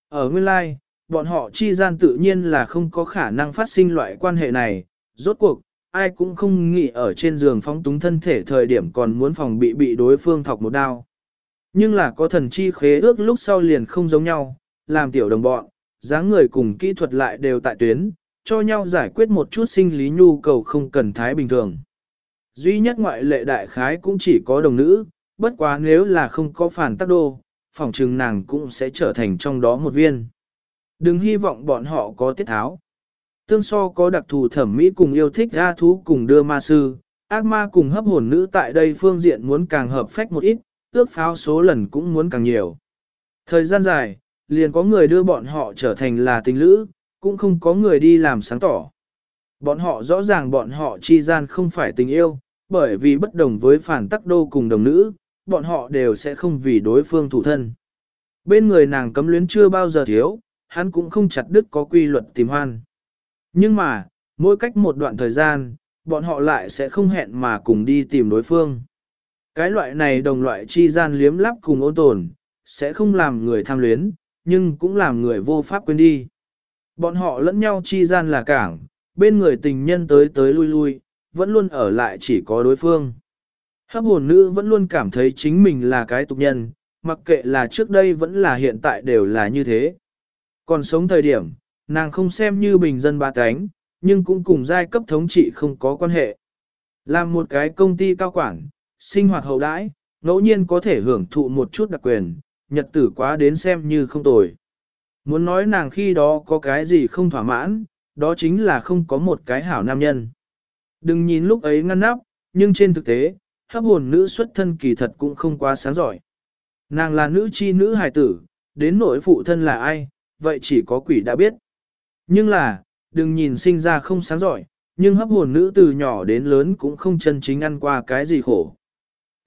Ở nguyên lai, bọn họ chi gian tự nhiên là không có khả năng phát sinh loại quan hệ này, rốt cuộc, ai cũng không nghĩ ở trên giường phóng túng thân thể thời điểm còn muốn phòng bị bị đối phương thọc một đao. Nhưng là có thần chi khế ước lúc sau liền không giống nhau, làm tiểu đồng bọn, dáng người cùng kỹ thuật lại đều tại tuyến, cho nhau giải quyết một chút sinh lý nhu cầu không cần thái bình thường. Duy nhất ngoại lệ đại khái cũng chỉ có đồng nữ, bất quá nếu là không có phản tác đô, phòng chừng nàng cũng sẽ trở thành trong đó một viên. Đừng hy vọng bọn họ có tiết tháo. Tương so có đặc thù thẩm mỹ cùng yêu thích ra thú cùng đưa ma sư, ác ma cùng hấp hồn nữ tại đây phương diện muốn càng hợp phách một ít, ước pháo số lần cũng muốn càng nhiều. Thời gian dài, liền có người đưa bọn họ trở thành là tình lữ, cũng không có người đi làm sáng tỏ. Bọn họ rõ ràng bọn họ chi gian không phải tình yêu, bởi vì bất đồng với phản tắc đô cùng đồng nữ, bọn họ đều sẽ không vì đối phương thủ thân. Bên người nàng cấm luyến chưa bao giờ thiếu, hắn cũng không chặt đứt có quy luật tìm hoan. Nhưng mà, mỗi cách một đoạn thời gian, bọn họ lại sẽ không hẹn mà cùng đi tìm đối phương. Cái loại này đồng loại chi gian liếm lắp cùng ôn tồn, sẽ không làm người tham luyến, nhưng cũng làm người vô pháp quên đi. Bọn họ lẫn nhau chi gian là cảng, bên người tình nhân tới tới lui lui, vẫn luôn ở lại chỉ có đối phương. Hấp hồn nữ vẫn luôn cảm thấy chính mình là cái tục nhân, mặc kệ là trước đây vẫn là hiện tại đều là như thế. Còn sống thời điểm, nàng không xem như bình dân ba cánh, nhưng cũng cùng giai cấp thống trị không có quan hệ. Làm một cái công ty cao quản, sinh hoạt hậu đãi, ngẫu nhiên có thể hưởng thụ một chút đặc quyền, nhật tử quá đến xem như không tồi. Muốn nói nàng khi đó có cái gì không thỏa mãn, đó chính là không có một cái hảo nam nhân. Đừng nhìn lúc ấy ngăn nắp, nhưng trên thực tế, hấp hồn nữ xuất thân kỳ thật cũng không quá sáng giỏi. Nàng là nữ chi nữ hài tử, đến nỗi phụ thân là ai, vậy chỉ có quỷ đã biết. Nhưng là, đừng nhìn sinh ra không sáng giỏi, nhưng hấp hồn nữ từ nhỏ đến lớn cũng không chân chính ăn qua cái gì khổ.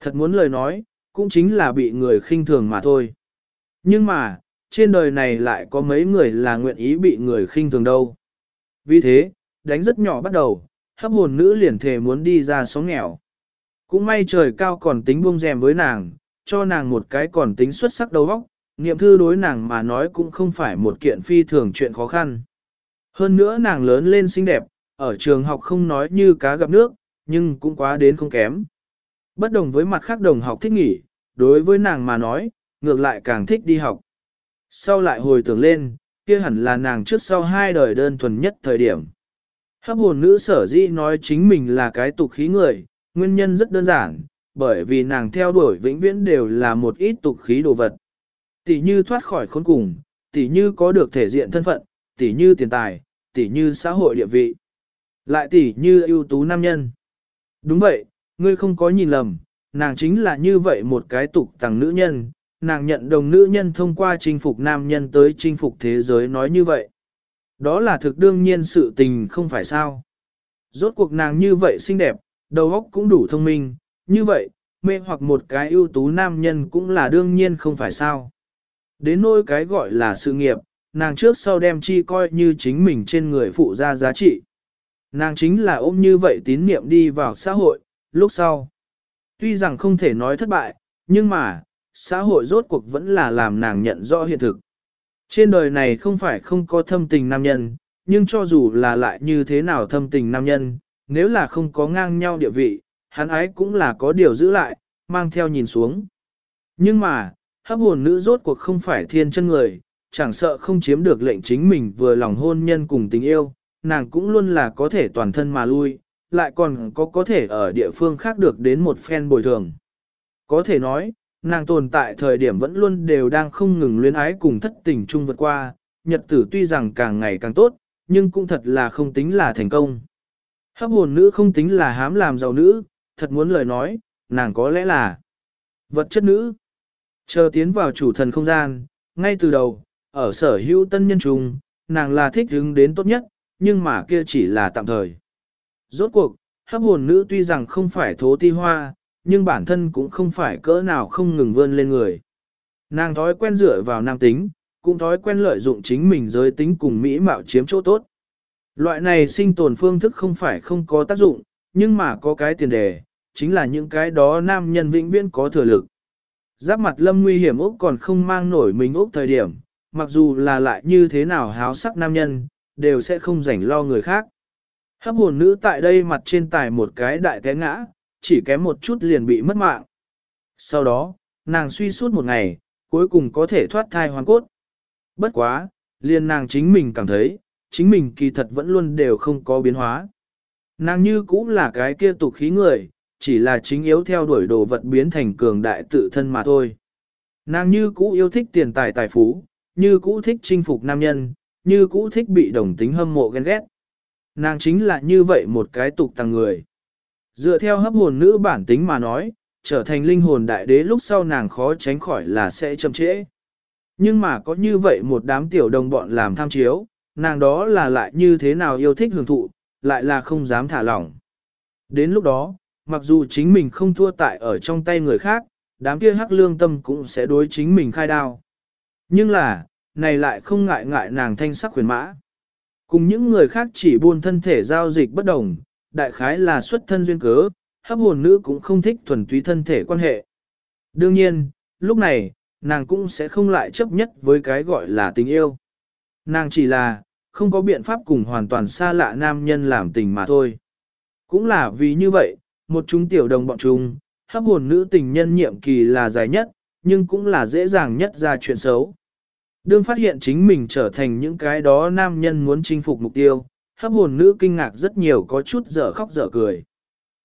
Thật muốn lời nói, cũng chính là bị người khinh thường mà thôi. Nhưng mà, trên đời này lại có mấy người là nguyện ý bị người khinh thường đâu. Vì thế, đánh rất nhỏ bắt đầu, hấp hồn nữ liền thề muốn đi ra sống nghèo. Cũng may trời cao còn tính buông rèm với nàng, cho nàng một cái còn tính xuất sắc đầu óc, niệm thư đối nàng mà nói cũng không phải một kiện phi thường chuyện khó khăn. Hơn nữa nàng lớn lên xinh đẹp, ở trường học không nói như cá gặp nước, nhưng cũng quá đến không kém. Bất đồng với mặt khác đồng học thích nghỉ, đối với nàng mà nói, ngược lại càng thích đi học. Sau lại hồi tưởng lên, kia hẳn là nàng trước sau hai đời đơn thuần nhất thời điểm. Hấp hồn nữ sở dĩ nói chính mình là cái tục khí người, nguyên nhân rất đơn giản, bởi vì nàng theo đuổi vĩnh viễn đều là một ít tục khí đồ vật. Tỷ như thoát khỏi khốn cùng, tỷ như có được thể diện thân phận, tỷ như tiền tài, tỷ như xã hội địa vị. Lại tỷ như ưu tú nam nhân. Đúng vậy, ngươi không có nhìn lầm, nàng chính là như vậy một cái tục tàng nữ nhân, nàng nhận đồng nữ nhân thông qua chinh phục nam nhân tới chinh phục thế giới nói như vậy. Đó là thực đương nhiên sự tình không phải sao. Rốt cuộc nàng như vậy xinh đẹp, đầu óc cũng đủ thông minh, như vậy, mê hoặc một cái ưu tú nam nhân cũng là đương nhiên không phải sao. Đến nỗi cái gọi là sự nghiệp, nàng trước sau đem chi coi như chính mình trên người phụ ra giá trị. Nàng chính là ôm như vậy tín niệm đi vào xã hội, lúc sau. Tuy rằng không thể nói thất bại, nhưng mà, xã hội rốt cuộc vẫn là làm nàng nhận rõ hiện thực. Trên đời này không phải không có thâm tình nam nhân, nhưng cho dù là lại như thế nào thâm tình nam nhân, nếu là không có ngang nhau địa vị, hắn ái cũng là có điều giữ lại, mang theo nhìn xuống. Nhưng mà, hấp hồn nữ rốt cuộc không phải thiên chân người, chẳng sợ không chiếm được lệnh chính mình vừa lòng hôn nhân cùng tình yêu, nàng cũng luôn là có thể toàn thân mà lui, lại còn có có thể ở địa phương khác được đến một phen bồi thường. Có thể nói, nàng tồn tại thời điểm vẫn luôn đều đang không ngừng luyến ái cùng thất tình chung vượt qua, nhật tử tuy rằng càng ngày càng tốt, nhưng cũng thật là không tính là thành công. Hấp hồn nữ không tính là hám làm giàu nữ, thật muốn lời nói, nàng có lẽ là vật chất nữ. Chờ tiến vào chủ thần không gian, ngay từ đầu, ở sở hữu tân nhân trùng, nàng là thích hứng đến tốt nhất, nhưng mà kia chỉ là tạm thời. Rốt cuộc, hấp hồn nữ tuy rằng không phải thố ti hoa, nhưng bản thân cũng không phải cỡ nào không ngừng vươn lên người. Nàng thói quen dựa vào nam tính, cũng thói quen lợi dụng chính mình giới tính cùng mỹ mạo chiếm chỗ tốt. Loại này sinh tồn phương thức không phải không có tác dụng, nhưng mà có cái tiền đề, chính là những cái đó nam nhân vĩnh viễn có thừa lực. Giáp mặt lâm nguy hiểm Úc còn không mang nổi mình Úc thời điểm, mặc dù là lại như thế nào háo sắc nam nhân, đều sẽ không rảnh lo người khác. Hấp hồn nữ tại đây mặt trên tài một cái đại té ngã, chỉ kém một chút liền bị mất mạng. Sau đó, nàng suy suốt một ngày, cuối cùng có thể thoát thai hoàn cốt. Bất quá, liền nàng chính mình cảm thấy, chính mình kỳ thật vẫn luôn đều không có biến hóa. Nàng như cũng là cái kia tục khí người, chỉ là chính yếu theo đuổi đồ vật biến thành cường đại tự thân mà thôi. Nàng như cũ yêu thích tiền tài tài phú, như cũ thích chinh phục nam nhân, như cũ thích bị đồng tính hâm mộ ghen ghét. Nàng chính là như vậy một cái tục tăng người. Dựa theo hấp hồn nữ bản tính mà nói, trở thành linh hồn đại đế lúc sau nàng khó tránh khỏi là sẽ chậm trễ. Nhưng mà có như vậy một đám tiểu đồng bọn làm tham chiếu, nàng đó là lại như thế nào yêu thích hưởng thụ, lại là không dám thả lỏng. Đến lúc đó, mặc dù chính mình không thua tại ở trong tay người khác, đám kia hắc lương tâm cũng sẽ đối chính mình khai đao. Nhưng là, này lại không ngại ngại nàng thanh sắc huyền mã. Cùng những người khác chỉ buôn thân thể giao dịch bất đồng, đại khái là xuất thân duyên cớ, hấp hồn nữ cũng không thích thuần túy thân thể quan hệ. Đương nhiên, lúc này, nàng cũng sẽ không lại chấp nhất với cái gọi là tình yêu. Nàng chỉ là, không có biện pháp cùng hoàn toàn xa lạ nam nhân làm tình mà thôi. Cũng là vì như vậy, một chúng tiểu đồng bọn chúng, hấp hồn nữ tình nhân nhiệm kỳ là dài nhất, nhưng cũng là dễ dàng nhất ra chuyện xấu. Đương phát hiện chính mình trở thành những cái đó nam nhân muốn chinh phục mục tiêu, hấp hồn nữ kinh ngạc rất nhiều có chút dở khóc dở cười.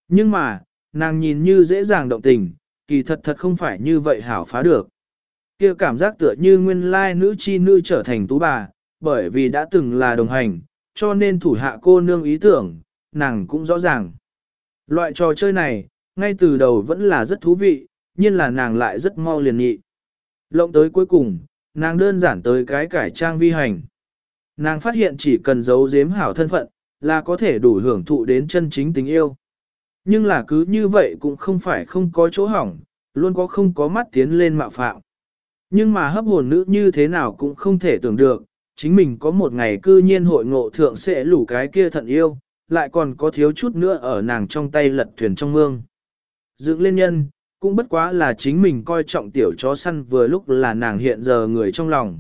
Nhưng mà, nàng nhìn như dễ dàng động tình, kỳ thật thật không phải như vậy hảo phá được. kia cảm giác tựa như nguyên lai nữ chi nữ trở thành tú bà, bởi vì đã từng là đồng hành, cho nên thủ hạ cô nương ý tưởng, nàng cũng rõ ràng. Loại trò chơi này, ngay từ đầu vẫn là rất thú vị, nhưng là nàng lại rất mau liền nhị. Lộng tới cuối cùng, nàng đơn giản tới cái cải trang vi hành. Nàng phát hiện chỉ cần giấu giếm hảo thân phận, là có thể đủ hưởng thụ đến chân chính tình yêu. Nhưng là cứ như vậy cũng không phải không có chỗ hỏng, luôn có không có mắt tiến lên mạo phạm. Nhưng mà hấp hồn nữ như thế nào cũng không thể tưởng được, chính mình có một ngày cư nhiên hội ngộ thượng sẽ lủ cái kia thận yêu, lại còn có thiếu chút nữa ở nàng trong tay lật thuyền trong mương. Dựng lên nhân, cũng bất quá là chính mình coi trọng tiểu chó săn vừa lúc là nàng hiện giờ người trong lòng.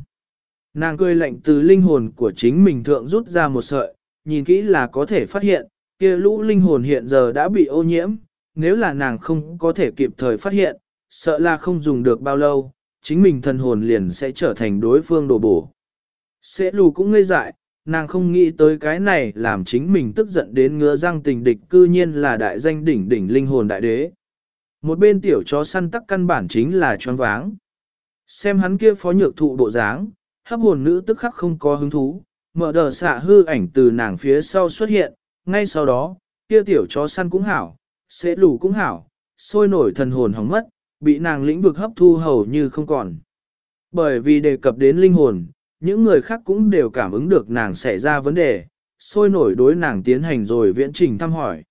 Nàng cười lạnh từ linh hồn của chính mình thượng rút ra một sợi, nhìn kỹ là có thể phát hiện, kia lũ linh hồn hiện giờ đã bị ô nhiễm, nếu là nàng không có thể kịp thời phát hiện, sợ là không dùng được bao lâu, chính mình thần hồn liền sẽ trở thành đối phương đồ bổ. Sẽ lù cũng ngây dại, nàng không nghĩ tới cái này làm chính mình tức giận đến ngứa răng tình địch cư nhiên là đại danh đỉnh đỉnh linh hồn đại đế. Một bên tiểu chó săn tắc căn bản chính là choáng váng. Xem hắn kia phó nhược thụ bộ dáng, hấp hồn nữ tức khắc không có hứng thú, mở đờ xạ hư ảnh từ nàng phía sau xuất hiện, ngay sau đó, kia tiểu chó săn cũng hảo, sẽ lù cũng hảo, sôi nổi thần hồn hỏng mất, bị nàng lĩnh vực hấp thu hầu như không còn. Bởi vì đề cập đến linh hồn, những người khác cũng đều cảm ứng được nàng xảy ra vấn đề, sôi nổi đối nàng tiến hành rồi viễn trình thăm hỏi.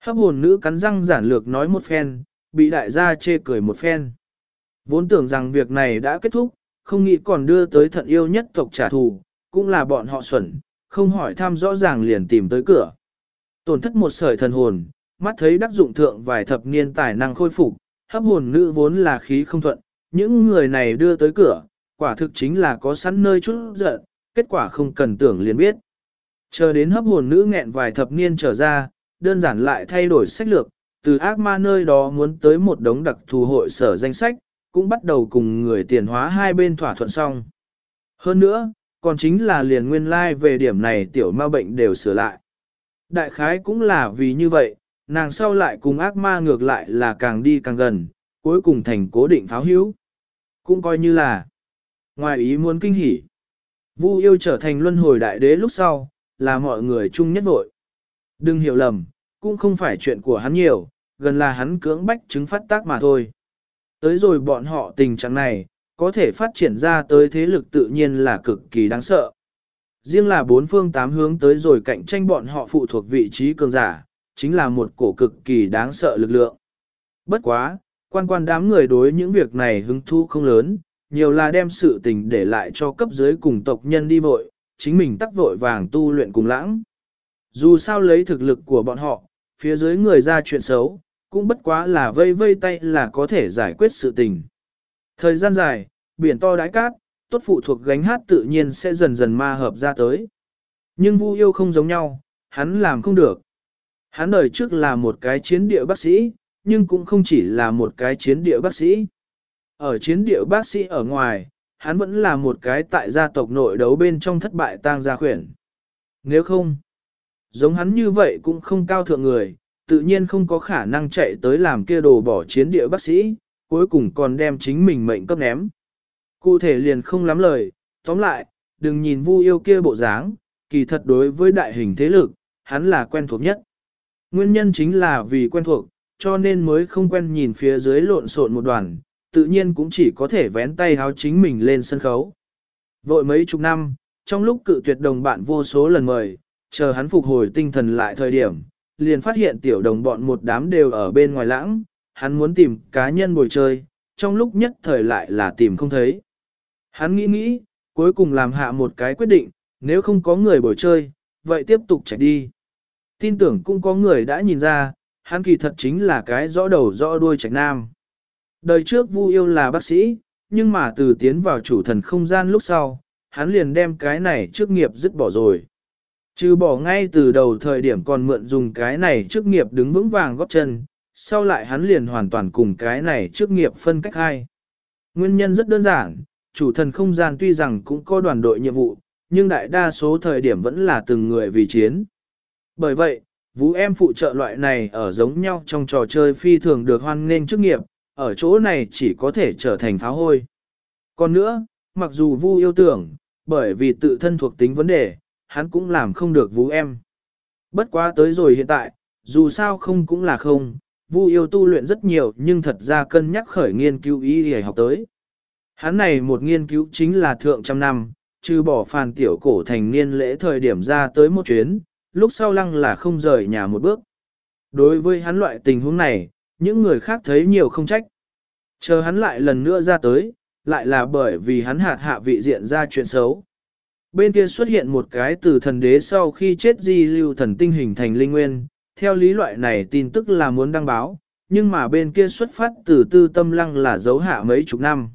Hấp hồn nữ cắn răng giản lược nói một phen, bị đại gia chê cười một phen. Vốn tưởng rằng việc này đã kết thúc, không nghĩ còn đưa tới thận yêu nhất tộc trả thù, cũng là bọn họ xuẩn, không hỏi thăm rõ ràng liền tìm tới cửa. Tổn thất một sợi thần hồn, mắt thấy đắc dụng thượng vài thập niên tài năng khôi phục, hấp hồn nữ vốn là khí không thuận, những người này đưa tới cửa, quả thực chính là có sẵn nơi chút giận, kết quả không cần tưởng liền biết. Chờ đến hấp hồn nữ nghẹn vài thập niên trở ra, đơn giản lại thay đổi sách lược, từ ác ma nơi đó muốn tới một đống đặc thù hội sở danh sách, cũng bắt đầu cùng người tiền hóa hai bên thỏa thuận xong. Hơn nữa, còn chính là liền nguyên lai like về điểm này tiểu ma bệnh đều sửa lại. Đại khái cũng là vì như vậy, nàng sau lại cùng ác ma ngược lại là càng đi càng gần, cuối cùng thành cố định pháo hữu. Cũng coi như là ngoài ý muốn kinh hỉ. Vu yêu trở thành luân hồi đại đế lúc sau, là mọi người chung nhất vội. Đừng hiểu lầm, cũng không phải chuyện của hắn nhiều, gần là hắn cưỡng bách chứng phát tác mà thôi. Tới rồi bọn họ tình trạng này, có thể phát triển ra tới thế lực tự nhiên là cực kỳ đáng sợ. Riêng là bốn phương tám hướng tới rồi cạnh tranh bọn họ phụ thuộc vị trí cường giả, chính là một cổ cực kỳ đáng sợ lực lượng. Bất quá, quan quan đám người đối những việc này hứng thú không lớn, nhiều là đem sự tình để lại cho cấp dưới cùng tộc nhân đi vội, chính mình tắc vội vàng tu luyện cùng lãng. Dù sao lấy thực lực của bọn họ, phía dưới người ra chuyện xấu, cũng bất quá là vây vây tay là có thể giải quyết sự tình. Thời gian dài, biển to đái cát, tốt phụ thuộc gánh hát tự nhiên sẽ dần dần ma hợp ra tới. Nhưng Vu yêu không giống nhau, hắn làm không được. Hắn đời trước là một cái chiến địa bác sĩ, nhưng cũng không chỉ là một cái chiến địa bác sĩ. Ở chiến địa bác sĩ ở ngoài, hắn vẫn là một cái tại gia tộc nội đấu bên trong thất bại tang gia khuyển. Nếu không, giống hắn như vậy cũng không cao thượng người, tự nhiên không có khả năng chạy tới làm kia đồ bỏ chiến địa bác sĩ, cuối cùng còn đem chính mình mệnh cấp ném. Cụ thể liền không lắm lời, tóm lại, đừng nhìn vu yêu kia bộ dáng, kỳ thật đối với đại hình thế lực, hắn là quen thuộc nhất. Nguyên nhân chính là vì quen thuộc, cho nên mới không quen nhìn phía dưới lộn xộn một đoàn, tự nhiên cũng chỉ có thể vén tay háo chính mình lên sân khấu. Vội mấy chục năm, trong lúc cự tuyệt đồng bạn vô số lần mời, chờ hắn phục hồi tinh thần lại thời điểm, liền phát hiện tiểu đồng bọn một đám đều ở bên ngoài lãng, hắn muốn tìm cá nhân bồi chơi, trong lúc nhất thời lại là tìm không thấy. Hắn nghĩ nghĩ, cuối cùng làm hạ một cái quyết định, nếu không có người bồi chơi, vậy tiếp tục chạy đi. Tin tưởng cũng có người đã nhìn ra, hắn kỳ thật chính là cái rõ đầu rõ đuôi trạch nam. Đời trước Vu Yêu là bác sĩ, nhưng mà từ tiến vào chủ thần không gian lúc sau, hắn liền đem cái này trước nghiệp dứt bỏ rồi. Trừ bỏ ngay từ đầu thời điểm còn mượn dùng cái này trước nghiệp đứng vững vàng góp chân, sau lại hắn liền hoàn toàn cùng cái này trước nghiệp phân cách hai. Nguyên nhân rất đơn giản, chủ thần không gian tuy rằng cũng có đoàn đội nhiệm vụ, nhưng đại đa số thời điểm vẫn là từng người vì chiến. Bởi vậy, vũ em phụ trợ loại này ở giống nhau trong trò chơi phi thường được hoan nghênh chức nghiệp, ở chỗ này chỉ có thể trở thành pháo hôi. Còn nữa, mặc dù vu yêu tưởng, bởi vì tự thân thuộc tính vấn đề, hắn cũng làm không được vũ em. Bất quá tới rồi hiện tại, dù sao không cũng là không, vu yêu tu luyện rất nhiều nhưng thật ra cân nhắc khởi nghiên cứu y để học tới. Hắn này một nghiên cứu chính là thượng trăm năm, trừ bỏ phàn tiểu cổ thành niên lễ thời điểm ra tới một chuyến, lúc sau lăng là không rời nhà một bước. Đối với hắn loại tình huống này, những người khác thấy nhiều không trách. Chờ hắn lại lần nữa ra tới, lại là bởi vì hắn hạt hạ vị diện ra chuyện xấu. Bên kia xuất hiện một cái từ thần đế sau khi chết di lưu thần tinh hình thành linh nguyên, theo lý loại này tin tức là muốn đăng báo, nhưng mà bên kia xuất phát từ tư tâm lăng là dấu hạ mấy chục năm.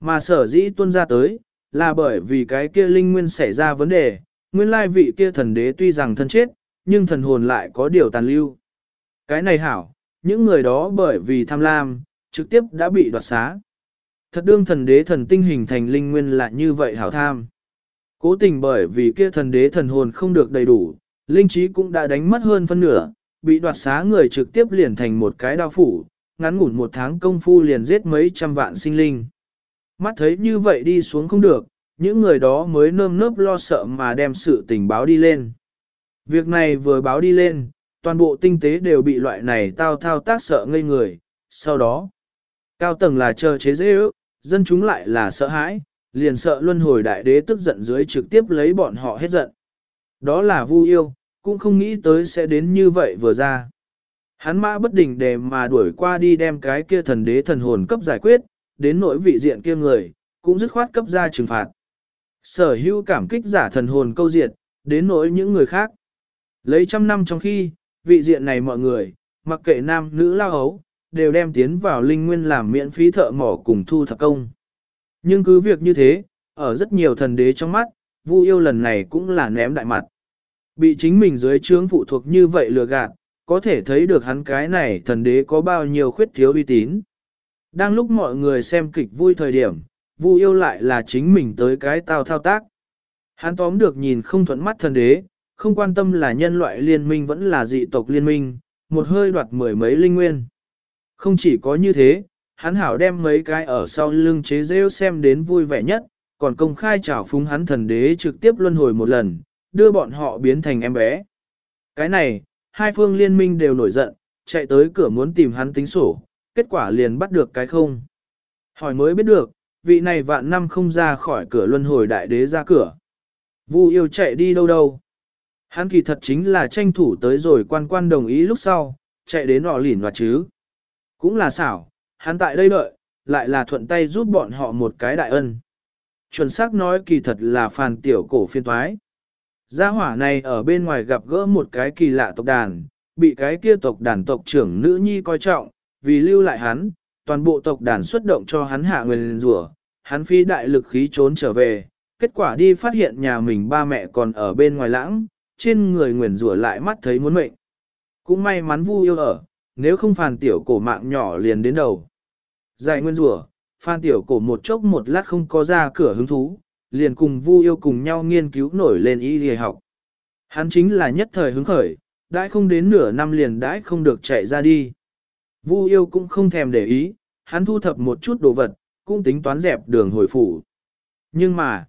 Mà sở dĩ tuân ra tới, là bởi vì cái kia linh nguyên xảy ra vấn đề, nguyên lai vị kia thần đế tuy rằng thân chết, nhưng thần hồn lại có điều tàn lưu. Cái này hảo, những người đó bởi vì tham lam, trực tiếp đã bị đoạt xá. Thật đương thần đế thần tinh hình thành linh nguyên là như vậy hảo tham. Cố tình bởi vì kia thần đế thần hồn không được đầy đủ, linh trí cũng đã đánh mất hơn phân nửa, bị đoạt xá người trực tiếp liền thành một cái đao phủ, ngắn ngủn một tháng công phu liền giết mấy trăm vạn sinh linh. Mắt thấy như vậy đi xuống không được, những người đó mới nơm nớp lo sợ mà đem sự tình báo đi lên. Việc này vừa báo đi lên, toàn bộ tinh tế đều bị loại này tao thao tác sợ ngây người, sau đó, cao tầng là chờ chế dễ ước, dân chúng lại là sợ hãi, liền sợ luân hồi đại đế tức giận dưới trực tiếp lấy bọn họ hết giận. Đó là vu yêu, cũng không nghĩ tới sẽ đến như vậy vừa ra. Hắn mã bất định để mà đuổi qua đi đem cái kia thần đế thần hồn cấp giải quyết, đến nỗi vị diện kia người, cũng dứt khoát cấp ra trừng phạt. Sở hữu cảm kích giả thần hồn câu diệt, đến nỗi những người khác. Lấy trăm năm trong khi, vị diện này mọi người, mặc kệ nam nữ lao ấu, đều đem tiến vào linh nguyên làm miễn phí thợ mỏ cùng thu thập công. Nhưng cứ việc như thế, ở rất nhiều thần đế trong mắt, Vu yêu lần này cũng là ném đại mặt. Bị chính mình dưới trướng phụ thuộc như vậy lừa gạt, có thể thấy được hắn cái này thần đế có bao nhiêu khuyết thiếu uy tín. Đang lúc mọi người xem kịch vui thời điểm, Vu yêu lại là chính mình tới cái tao thao tác. Hắn tóm được nhìn không thuận mắt thần đế, không quan tâm là nhân loại liên minh vẫn là dị tộc liên minh, một hơi đoạt mười mấy linh nguyên. Không chỉ có như thế, hắn hảo đem mấy cái ở sau lưng chế rêu xem đến vui vẻ nhất, còn công khai trảo phúng hắn thần đế trực tiếp luân hồi một lần, đưa bọn họ biến thành em bé. Cái này, hai phương liên minh đều nổi giận, chạy tới cửa muốn tìm hắn tính sổ, kết quả liền bắt được cái không. Hỏi mới biết được, vị này vạn năm không ra khỏi cửa luân hồi đại đế ra cửa. Vu yêu chạy đi đâu đâu. Hắn kỳ thật chính là tranh thủ tới rồi quan quan đồng ý lúc sau, chạy đến họ lỉn và chứ. Cũng là xảo, hắn tại đây đợi, lại là thuận tay giúp bọn họ một cái đại ân. Chuẩn xác nói kỳ thật là phàn tiểu cổ phiên thoái. Gia hỏa này ở bên ngoài gặp gỡ một cái kỳ lạ tộc đàn, bị cái kia tộc đàn tộc trưởng nữ nhi coi trọng, vì lưu lại hắn, toàn bộ tộc đàn xuất động cho hắn hạ người rủa, hắn phi đại lực khí trốn trở về, kết quả đi phát hiện nhà mình ba mẹ còn ở bên ngoài lãng, trên người nguyền rủa lại mắt thấy muốn mệnh. Cũng may mắn vu yêu ở, nếu không phàn tiểu cổ mạng nhỏ liền đến đầu. Giải nguyên rủa, phan tiểu cổ một chốc một lát không có ra cửa hứng thú, liền cùng vu yêu cùng nhau nghiên cứu nổi lên y y học. Hắn chính là nhất thời hứng khởi, đãi không đến nửa năm liền đãi không được chạy ra đi. Vu yêu cũng không thèm để ý, hắn thu thập một chút đồ vật, cũng tính toán dẹp đường hồi phủ. Nhưng mà,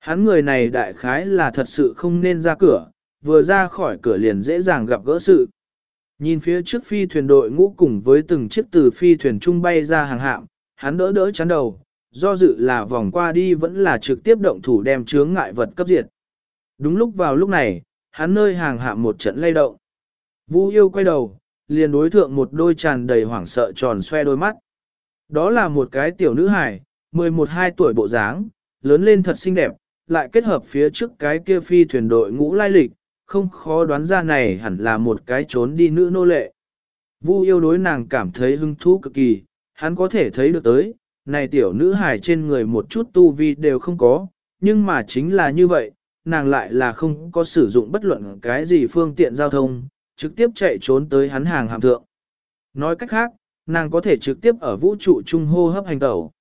hắn người này đại khái là thật sự không nên ra cửa, vừa ra khỏi cửa liền dễ dàng gặp gỡ sự. Nhìn phía trước phi thuyền đội ngũ cùng với từng chiếc từ phi thuyền trung bay ra hàng hạm, hắn đỡ đỡ chán đầu, do dự là vòng qua đi vẫn là trực tiếp động thủ đem chướng ngại vật cấp diệt. Đúng lúc vào lúc này, hắn nơi hàng hạm một trận lay động. vũ yêu quay đầu, liền đối thượng một đôi tràn đầy hoảng sợ tròn xoe đôi mắt. Đó là một cái tiểu nữ hài, 11-12 tuổi bộ dáng, lớn lên thật xinh đẹp, lại kết hợp phía trước cái kia phi thuyền đội ngũ lai lịch, không khó đoán ra này hẳn là một cái trốn đi nữ nô lệ. Vu yêu đối nàng cảm thấy hứng thú cực kỳ, hắn có thể thấy được tới, này tiểu nữ hài trên người một chút tu vi đều không có, nhưng mà chính là như vậy, nàng lại là không có sử dụng bất luận cái gì phương tiện giao thông, trực tiếp chạy trốn tới hắn hàng hạm thượng. Nói cách khác, nàng có thể trực tiếp ở vũ trụ trung hô hấp hành tẩu.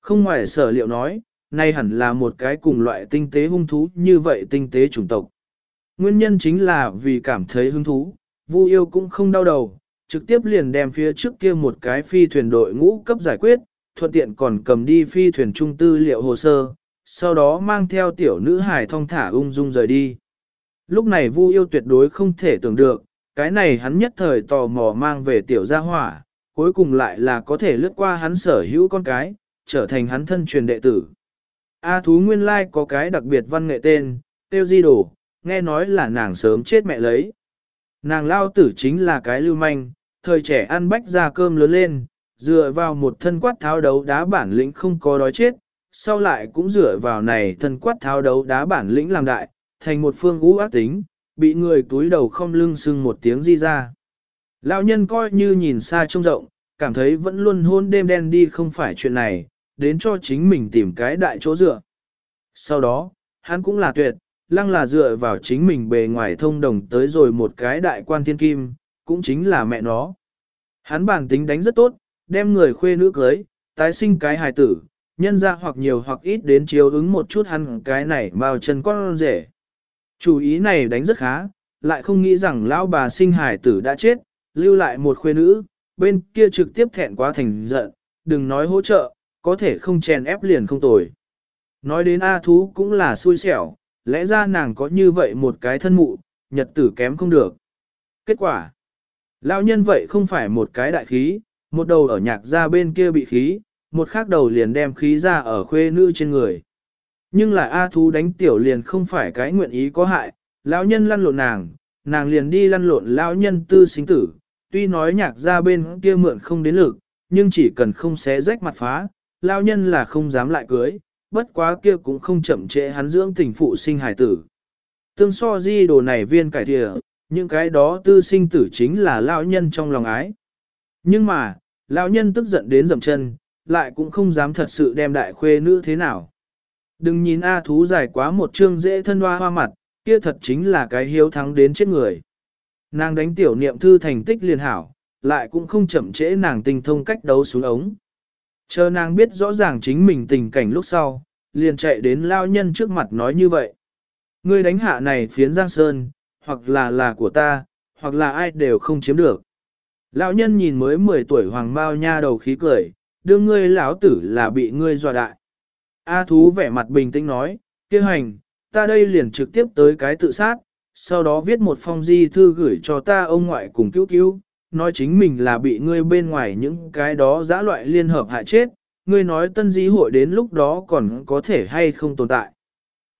Không ngoài sở liệu nói, nay hẳn là một cái cùng loại tinh tế hung thú như vậy tinh tế chủng tộc. Nguyên nhân chính là vì cảm thấy hứng thú, Vu yêu cũng không đau đầu, trực tiếp liền đem phía trước kia một cái phi thuyền đội ngũ cấp giải quyết, thuận tiện còn cầm đi phi thuyền trung tư liệu hồ sơ, sau đó mang theo tiểu nữ hải thong thả ung dung rời đi. Lúc này Vu yêu tuyệt đối không thể tưởng được, cái này hắn nhất thời tò mò mang về tiểu gia hỏa, cuối cùng lại là có thể lướt qua hắn sở hữu con cái, trở thành hắn thân truyền đệ tử. A thú nguyên lai có cái đặc biệt văn nghệ tên, tiêu di đổ, nghe nói là nàng sớm chết mẹ lấy. Nàng lao tử chính là cái lưu manh, thời trẻ ăn bách ra cơm lớn lên, dựa vào một thân quát tháo đấu đá bản lĩnh không có đói chết, sau lại cũng dựa vào này thân quát tháo đấu đá bản lĩnh làm đại, thành một phương ú ác tính, bị người túi đầu không lưng sưng một tiếng di ra. Lão nhân coi như nhìn xa trông rộng, cảm thấy vẫn luôn hôn đêm đen đi không phải chuyện này, đến cho chính mình tìm cái đại chỗ dựa. Sau đó, hắn cũng là tuyệt, lăng là dựa vào chính mình bề ngoài thông đồng tới rồi một cái đại quan thiên kim, cũng chính là mẹ nó. Hắn bản tính đánh rất tốt, đem người khuê nữ cưới, tái sinh cái hài tử, nhân ra hoặc nhiều hoặc ít đến chiếu ứng một chút hắn cái này bao chân con rể. Chủ ý này đánh rất khá, lại không nghĩ rằng lão bà sinh hài tử đã chết, lưu lại một khuê nữ, bên kia trực tiếp thẹn quá thành giận, đừng nói hỗ trợ, có thể không chèn ép liền không tồi. Nói đến A thú cũng là xui xẻo, lẽ ra nàng có như vậy một cái thân mụ, nhật tử kém không được. Kết quả, lão nhân vậy không phải một cái đại khí, một đầu ở nhạc ra bên kia bị khí, một khác đầu liền đem khí ra ở khuê nữ trên người. Nhưng là A thú đánh tiểu liền không phải cái nguyện ý có hại, lão nhân lăn lộn nàng, nàng liền đi lăn lộn lão nhân tư sinh tử, tuy nói nhạc ra bên kia mượn không đến lực, nhưng chỉ cần không xé rách mặt phá, lão nhân là không dám lại cưới, bất quá kia cũng không chậm trễ hắn dưỡng tình phụ sinh hài tử. Tương so di đồ này viên cải thịa, những cái đó tư sinh tử chính là lão nhân trong lòng ái. Nhưng mà, lão nhân tức giận đến dầm chân, lại cũng không dám thật sự đem đại khuê nữ thế nào. Đừng nhìn A thú dài quá một chương dễ thân hoa hoa mặt, kia thật chính là cái hiếu thắng đến chết người. Nàng đánh tiểu niệm thư thành tích liền hảo, lại cũng không chậm trễ nàng tinh thông cách đấu xuống ống. Chờ nàng biết rõ ràng chính mình tình cảnh lúc sau, liền chạy đến lao nhân trước mặt nói như vậy. Ngươi đánh hạ này phiến giang sơn, hoặc là là của ta, hoặc là ai đều không chiếm được. Lão nhân nhìn mới 10 tuổi hoàng bao nha đầu khí cười, đưa ngươi lão tử là bị ngươi dọa đại. A thú vẻ mặt bình tĩnh nói, kêu hành, ta đây liền trực tiếp tới cái tự sát, sau đó viết một phong di thư gửi cho ta ông ngoại cùng cứu cứu, nói chính mình là bị ngươi bên ngoài những cái đó giã loại liên hợp hại chết, ngươi nói tân di hội đến lúc đó còn có thể hay không tồn tại.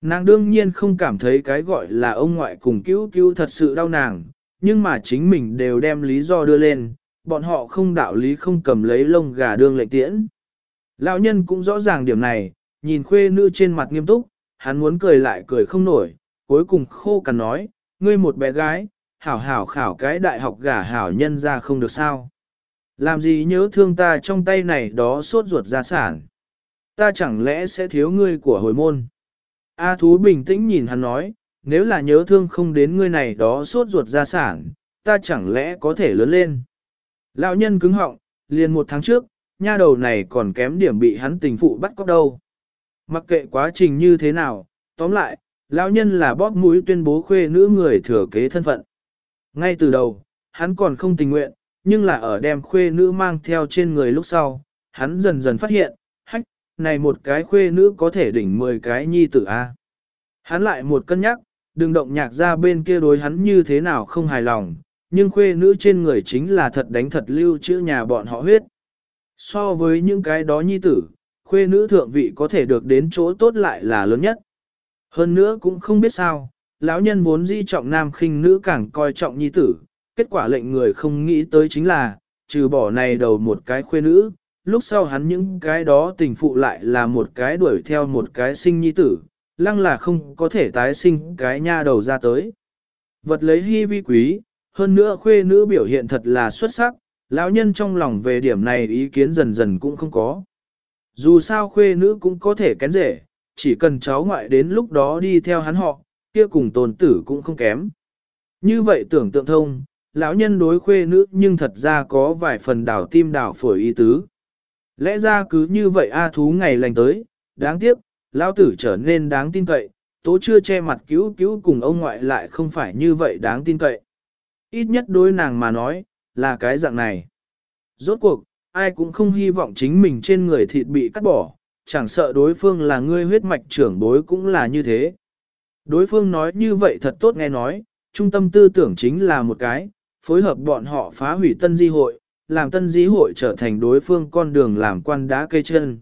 Nàng đương nhiên không cảm thấy cái gọi là ông ngoại cùng cứu cứu thật sự đau nàng, nhưng mà chính mình đều đem lý do đưa lên, bọn họ không đạo lý không cầm lấy lông gà đương lệnh tiễn. Lão nhân cũng rõ ràng điểm này, nhìn khuê nữ trên mặt nghiêm túc, hắn muốn cười lại cười không nổi, cuối cùng khô cằn nói, ngươi một bé gái, hảo hảo khảo cái đại học gả hảo nhân ra không được sao. Làm gì nhớ thương ta trong tay này đó sốt ruột gia sản. Ta chẳng lẽ sẽ thiếu ngươi của hồi môn. A thú bình tĩnh nhìn hắn nói, nếu là nhớ thương không đến ngươi này đó sốt ruột gia sản, ta chẳng lẽ có thể lớn lên. Lão nhân cứng họng, liền một tháng trước, nha đầu này còn kém điểm bị hắn tình phụ bắt cóc đâu. Mặc kệ quá trình như thế nào, tóm lại, lão nhân là bóp mũi tuyên bố khuê nữ người thừa kế thân phận. Ngay từ đầu, hắn còn không tình nguyện, nhưng là ở đem khuê nữ mang theo trên người lúc sau, hắn dần dần phát hiện, hách, này một cái khuê nữ có thể đỉnh 10 cái nhi tử A. Hắn lại một cân nhắc, đừng động nhạc ra bên kia đối hắn như thế nào không hài lòng, nhưng khuê nữ trên người chính là thật đánh thật lưu chữ nhà bọn họ huyết. So với những cái đó nhi tử, khuê nữ thượng vị có thể được đến chỗ tốt lại là lớn nhất. Hơn nữa cũng không biết sao, lão nhân vốn di trọng nam khinh nữ càng coi trọng nhi tử, kết quả lệnh người không nghĩ tới chính là, trừ bỏ này đầu một cái khuê nữ, lúc sau hắn những cái đó tình phụ lại là một cái đuổi theo một cái sinh nhi tử, lăng là không có thể tái sinh cái nha đầu ra tới. Vật lấy hy vi quý, hơn nữa khuê nữ biểu hiện thật là xuất sắc, lão nhân trong lòng về điểm này ý kiến dần dần cũng không có. Dù sao khuê nữ cũng có thể kén rể, chỉ cần cháu ngoại đến lúc đó đi theo hắn họ, kia cùng tồn tử cũng không kém. Như vậy tưởng tượng thông, lão nhân đối khuê nữ nhưng thật ra có vài phần đảo tim đảo phổi ý tứ. Lẽ ra cứ như vậy A thú ngày lành tới, đáng tiếc, lão tử trở nên đáng tin cậy, tố chưa che mặt cứu cứu cùng ông ngoại lại không phải như vậy đáng tin cậy. Ít nhất đối nàng mà nói, là cái dạng này. Rốt cuộc, ai cũng không hy vọng chính mình trên người thịt bị cắt bỏ, chẳng sợ đối phương là ngươi huyết mạch trưởng bối cũng là như thế. Đối phương nói như vậy thật tốt nghe nói, trung tâm tư tưởng chính là một cái, phối hợp bọn họ phá hủy tân di hội, làm tân di hội trở thành đối phương con đường làm quan đá cây chân.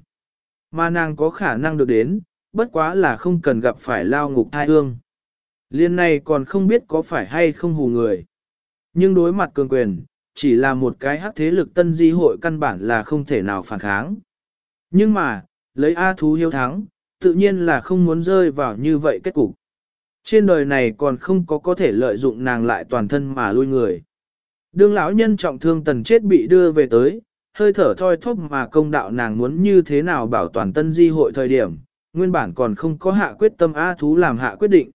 Mà nàng có khả năng được đến, bất quá là không cần gặp phải lao ngục thai hương. Liên này còn không biết có phải hay không hù người. Nhưng đối mặt cường quyền, chỉ là một cái hắc thế lực tân di hội căn bản là không thể nào phản kháng. Nhưng mà, lấy A thú hiếu thắng, tự nhiên là không muốn rơi vào như vậy kết cục. Trên đời này còn không có có thể lợi dụng nàng lại toàn thân mà lui người. Đương lão nhân trọng thương tần chết bị đưa về tới, hơi thở thoi thóp mà công đạo nàng muốn như thế nào bảo toàn tân di hội thời điểm, nguyên bản còn không có hạ quyết tâm A thú làm hạ quyết định.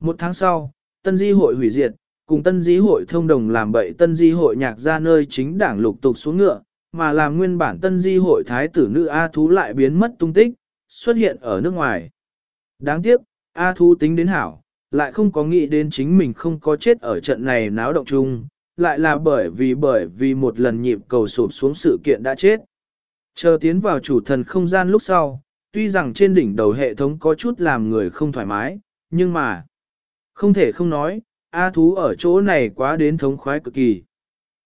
Một tháng sau, tân di hội hủy diệt, cùng tân di hội thông đồng làm bậy tân di hội nhạc ra nơi chính đảng lục tục xuống ngựa, mà làm nguyên bản tân di hội thái tử nữ A thú lại biến mất tung tích, xuất hiện ở nước ngoài. Đáng tiếc, A Thu tính đến hảo, lại không có nghĩ đến chính mình không có chết ở trận này náo động chung, lại là bởi vì bởi vì một lần nhịp cầu sụp xuống sự kiện đã chết. Chờ tiến vào chủ thần không gian lúc sau, tuy rằng trên đỉnh đầu hệ thống có chút làm người không thoải mái, nhưng mà, không thể không nói, A thú ở chỗ này quá đến thống khoái cực kỳ.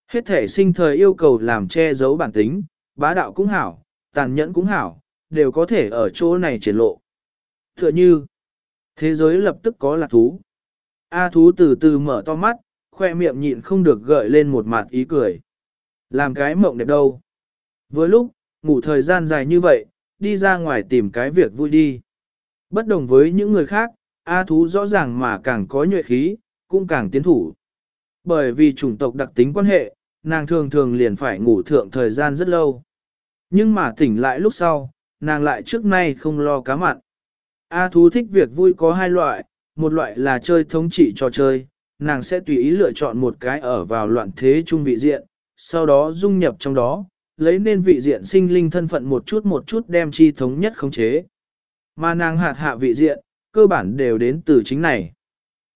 Hết thể sinh thời yêu cầu làm che giấu bản tính, bá đạo cũng hảo, tàn nhẫn cũng hảo, đều có thể ở chỗ này triển lộ. Tựa như, thế giới lập tức có lạc thú. A thú từ từ mở to mắt, khoe miệng nhịn không được gợi lên một mặt ý cười. Làm cái mộng đẹp đâu. Với lúc, ngủ thời gian dài như vậy, đi ra ngoài tìm cái việc vui đi. Bất đồng với những người khác, A thú rõ ràng mà càng có nhuệ khí, cũng càng tiến thủ. Bởi vì chủng tộc đặc tính quan hệ, nàng thường thường liền phải ngủ thượng thời gian rất lâu. Nhưng mà tỉnh lại lúc sau, nàng lại trước nay không lo cá mặn. A thú thích việc vui có hai loại, một loại là chơi thống trị trò chơi, nàng sẽ tùy ý lựa chọn một cái ở vào loạn thế trung vị diện, sau đó dung nhập trong đó, lấy nên vị diện sinh linh thân phận một chút một chút đem chi thống nhất khống chế. Mà nàng hạt hạ vị diện, cơ bản đều đến từ chính này.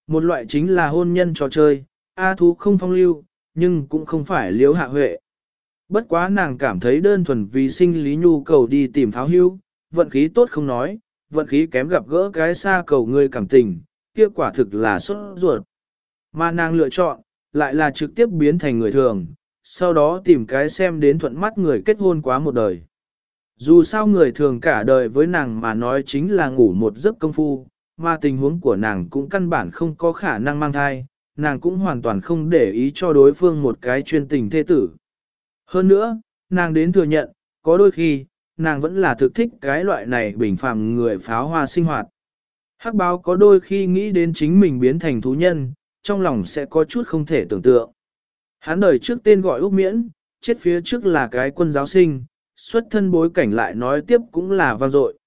Một loại chính là hôn nhân trò chơi, A thú không phong lưu, nhưng cũng không phải liếu hạ huệ. Bất quá nàng cảm thấy đơn thuần vì sinh lý nhu cầu đi tìm pháo hưu, vận khí tốt không nói, vận khí kém gặp gỡ cái xa cầu người cảm tình, kia quả thực là xuất ruột. Mà nàng lựa chọn, lại là trực tiếp biến thành người thường, sau đó tìm cái xem đến thuận mắt người kết hôn quá một đời. Dù sao người thường cả đời với nàng mà nói chính là ngủ một giấc công phu, mà tình huống của nàng cũng căn bản không có khả năng mang thai, nàng cũng hoàn toàn không để ý cho đối phương một cái chuyên tình thê tử. Hơn nữa, nàng đến thừa nhận, có đôi khi, nàng vẫn là thực thích cái loại này bình phàm người pháo hoa sinh hoạt. Hắc báo có đôi khi nghĩ đến chính mình biến thành thú nhân, trong lòng sẽ có chút không thể tưởng tượng. Hắn đời trước tên gọi Úc Miễn, chết phía trước là cái quân giáo sinh, xuất thân bối cảnh lại nói tiếp cũng là vang dội.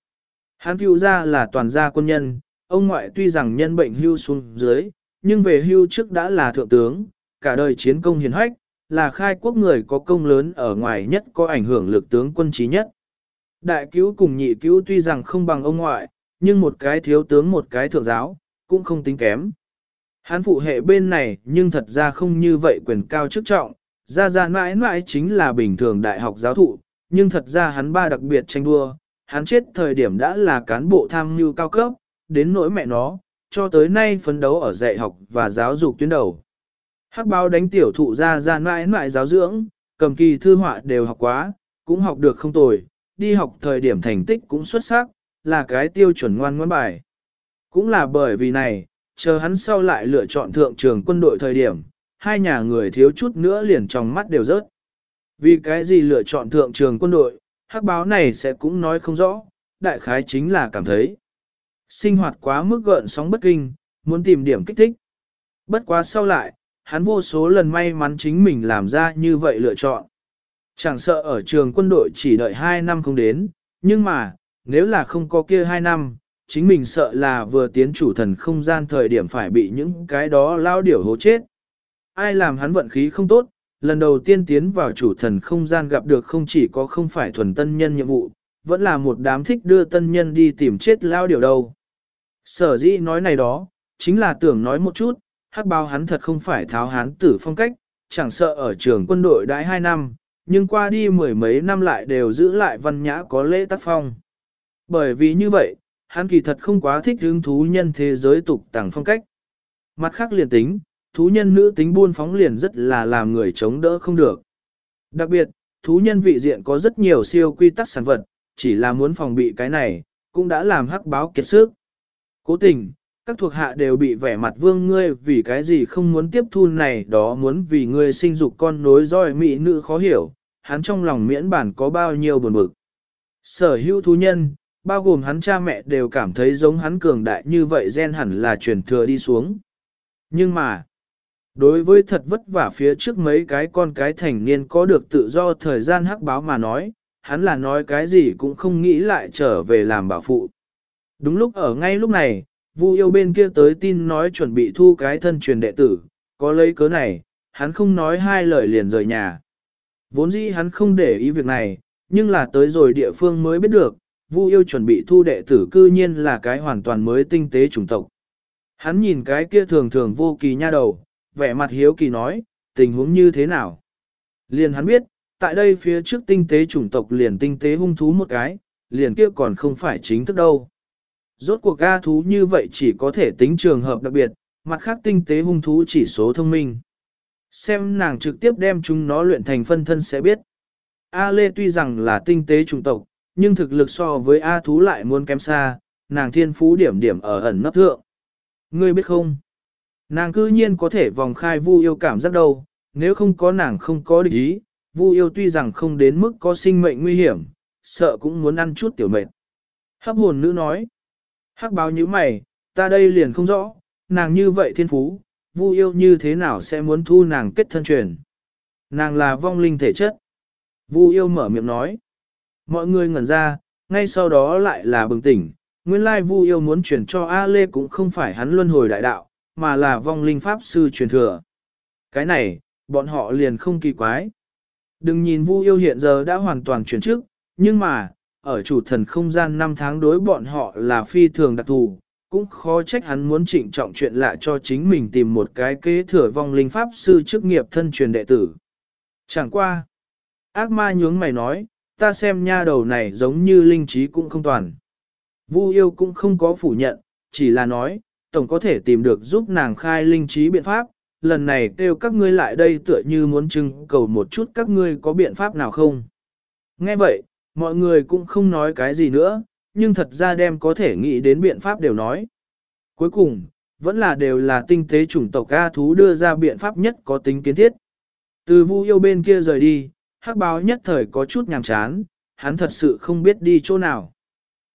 Hắn cứu ra là toàn gia quân nhân, ông ngoại tuy rằng nhân bệnh hưu xuống dưới, nhưng về hưu trước đã là thượng tướng, cả đời chiến công hiền hách, là khai quốc người có công lớn ở ngoài nhất có ảnh hưởng lực tướng quân trí nhất. Đại cứu cùng nhị cứu tuy rằng không bằng ông ngoại, nhưng một cái thiếu tướng một cái thượng giáo, cũng không tính kém. Hắn phụ hệ bên này nhưng thật ra không như vậy quyền cao chức trọng, ra ra mãi mãi chính là bình thường đại học giáo thụ, nhưng thật ra hắn ba đặc biệt tranh đua, hắn chết thời điểm đã là cán bộ tham mưu cao cấp, đến nỗi mẹ nó, cho tới nay phấn đấu ở dạy học và giáo dục tuyến đầu. Hắc báo đánh tiểu thụ ra ra mãi mãi giáo dưỡng, cầm kỳ thư họa đều học quá, cũng học được không tồi, đi học thời điểm thành tích cũng xuất sắc, là cái tiêu chuẩn ngoan ngoãn bài. Cũng là bởi vì này, chờ hắn sau lại lựa chọn thượng trường quân đội thời điểm, hai nhà người thiếu chút nữa liền trong mắt đều rớt. Vì cái gì lựa chọn thượng trường quân đội, hắc báo này sẽ cũng nói không rõ, đại khái chính là cảm thấy. Sinh hoạt quá mức gợn sóng bất kinh, muốn tìm điểm kích thích. Bất quá sau lại, hắn vô số lần may mắn chính mình làm ra như vậy lựa chọn. Chẳng sợ ở trường quân đội chỉ đợi 2 năm không đến, nhưng mà, nếu là không có kia 2 năm, chính mình sợ là vừa tiến chủ thần không gian thời điểm phải bị những cái đó lao điểu hố chết. Ai làm hắn vận khí không tốt, lần đầu tiên tiến vào chủ thần không gian gặp được không chỉ có không phải thuần tân nhân nhiệm vụ, vẫn là một đám thích đưa tân nhân đi tìm chết lao điểu đâu. Sở dĩ nói này đó, chính là tưởng nói một chút, hắc bao hắn thật không phải tháo hán tử phong cách, chẳng sợ ở trường quân đội đãi 2 năm, nhưng qua đi mười mấy năm lại đều giữ lại văn nhã có lễ tác phong. Bởi vì như vậy, hắn kỳ thật không quá thích hứng thú nhân thế giới tục tàng phong cách. Mặt khác liền tính, thú nhân nữ tính buôn phóng liền rất là làm người chống đỡ không được. Đặc biệt, thú nhân vị diện có rất nhiều siêu quy tắc sản vật, chỉ là muốn phòng bị cái này, cũng đã làm hắc báo kiệt sức. Cố tình, các thuộc hạ đều bị vẻ mặt vương ngươi vì cái gì không muốn tiếp thu này đó muốn vì ngươi sinh dục con nối roi mỹ nữ khó hiểu, hắn trong lòng miễn bản có bao nhiêu buồn bực. Sở hữu thú nhân, bao gồm hắn cha mẹ đều cảm thấy giống hắn cường đại như vậy gen hẳn là truyền thừa đi xuống. Nhưng mà, đối với thật vất vả phía trước mấy cái con cái thành niên có được tự do thời gian hắc báo mà nói, hắn là nói cái gì cũng không nghĩ lại trở về làm bảo phụ. Đúng lúc ở ngay lúc này, Vu yêu bên kia tới tin nói chuẩn bị thu cái thân truyền đệ tử, có lấy cớ này, hắn không nói hai lời liền rời nhà. Vốn dĩ hắn không để ý việc này, nhưng là tới rồi địa phương mới biết được, Vu yêu chuẩn bị thu đệ tử cư nhiên là cái hoàn toàn mới tinh tế chủng tộc. Hắn nhìn cái kia thường thường vô kỳ nha đầu, vẻ mặt hiếu kỳ nói, tình huống như thế nào. Liền hắn biết, tại đây phía trước tinh tế chủng tộc liền tinh tế hung thú một cái, liền kia còn không phải chính thức đâu. Rốt cuộc ga thú như vậy chỉ có thể tính trường hợp đặc biệt, mặt khác tinh tế hung thú chỉ số thông minh. Xem nàng trực tiếp đem chúng nó luyện thành phân thân sẽ biết. A Lê tuy rằng là tinh tế trùng tộc, nhưng thực lực so với A thú lại muốn kém xa, nàng thiên phú điểm điểm ở ẩn nấp thượng. Ngươi biết không? Nàng cư nhiên có thể vòng khai vu yêu cảm giác đâu, nếu không có nàng không có địch ý, vu yêu tuy rằng không đến mức có sinh mệnh nguy hiểm, sợ cũng muốn ăn chút tiểu mệnh. Hấp hồn nữ nói, hắc báo như mày, ta đây liền không rõ, nàng như vậy thiên phú, vu yêu như thế nào sẽ muốn thu nàng kết thân truyền. Nàng là vong linh thể chất. Vu yêu mở miệng nói. Mọi người ngẩn ra, ngay sau đó lại là bừng tỉnh. Nguyên lai Vu yêu muốn truyền cho A Lê cũng không phải hắn luân hồi đại đạo, mà là vong linh pháp sư truyền thừa. Cái này, bọn họ liền không kỳ quái. Đừng nhìn Vu yêu hiện giờ đã hoàn toàn chuyển trước, nhưng mà, ở chủ thần không gian năm tháng đối bọn họ là phi thường đặc thù, cũng khó trách hắn muốn trịnh trọng chuyện lạ cho chính mình tìm một cái kế thừa vong linh pháp sư chức nghiệp thân truyền đệ tử. Chẳng qua. Ác ma nhướng mày nói, ta xem nha đầu này giống như linh trí cũng không toàn. Vu yêu cũng không có phủ nhận, chỉ là nói, tổng có thể tìm được giúp nàng khai linh trí biện pháp, lần này kêu các ngươi lại đây tựa như muốn trưng cầu một chút các ngươi có biện pháp nào không. Nghe vậy, mọi người cũng không nói cái gì nữa, nhưng thật ra đem có thể nghĩ đến biện pháp đều nói. Cuối cùng, vẫn là đều là tinh tế chủng tộc A thú đưa ra biện pháp nhất có tính kiến thiết. Từ vu yêu bên kia rời đi, hắc báo nhất thời có chút nhàm chán, hắn thật sự không biết đi chỗ nào.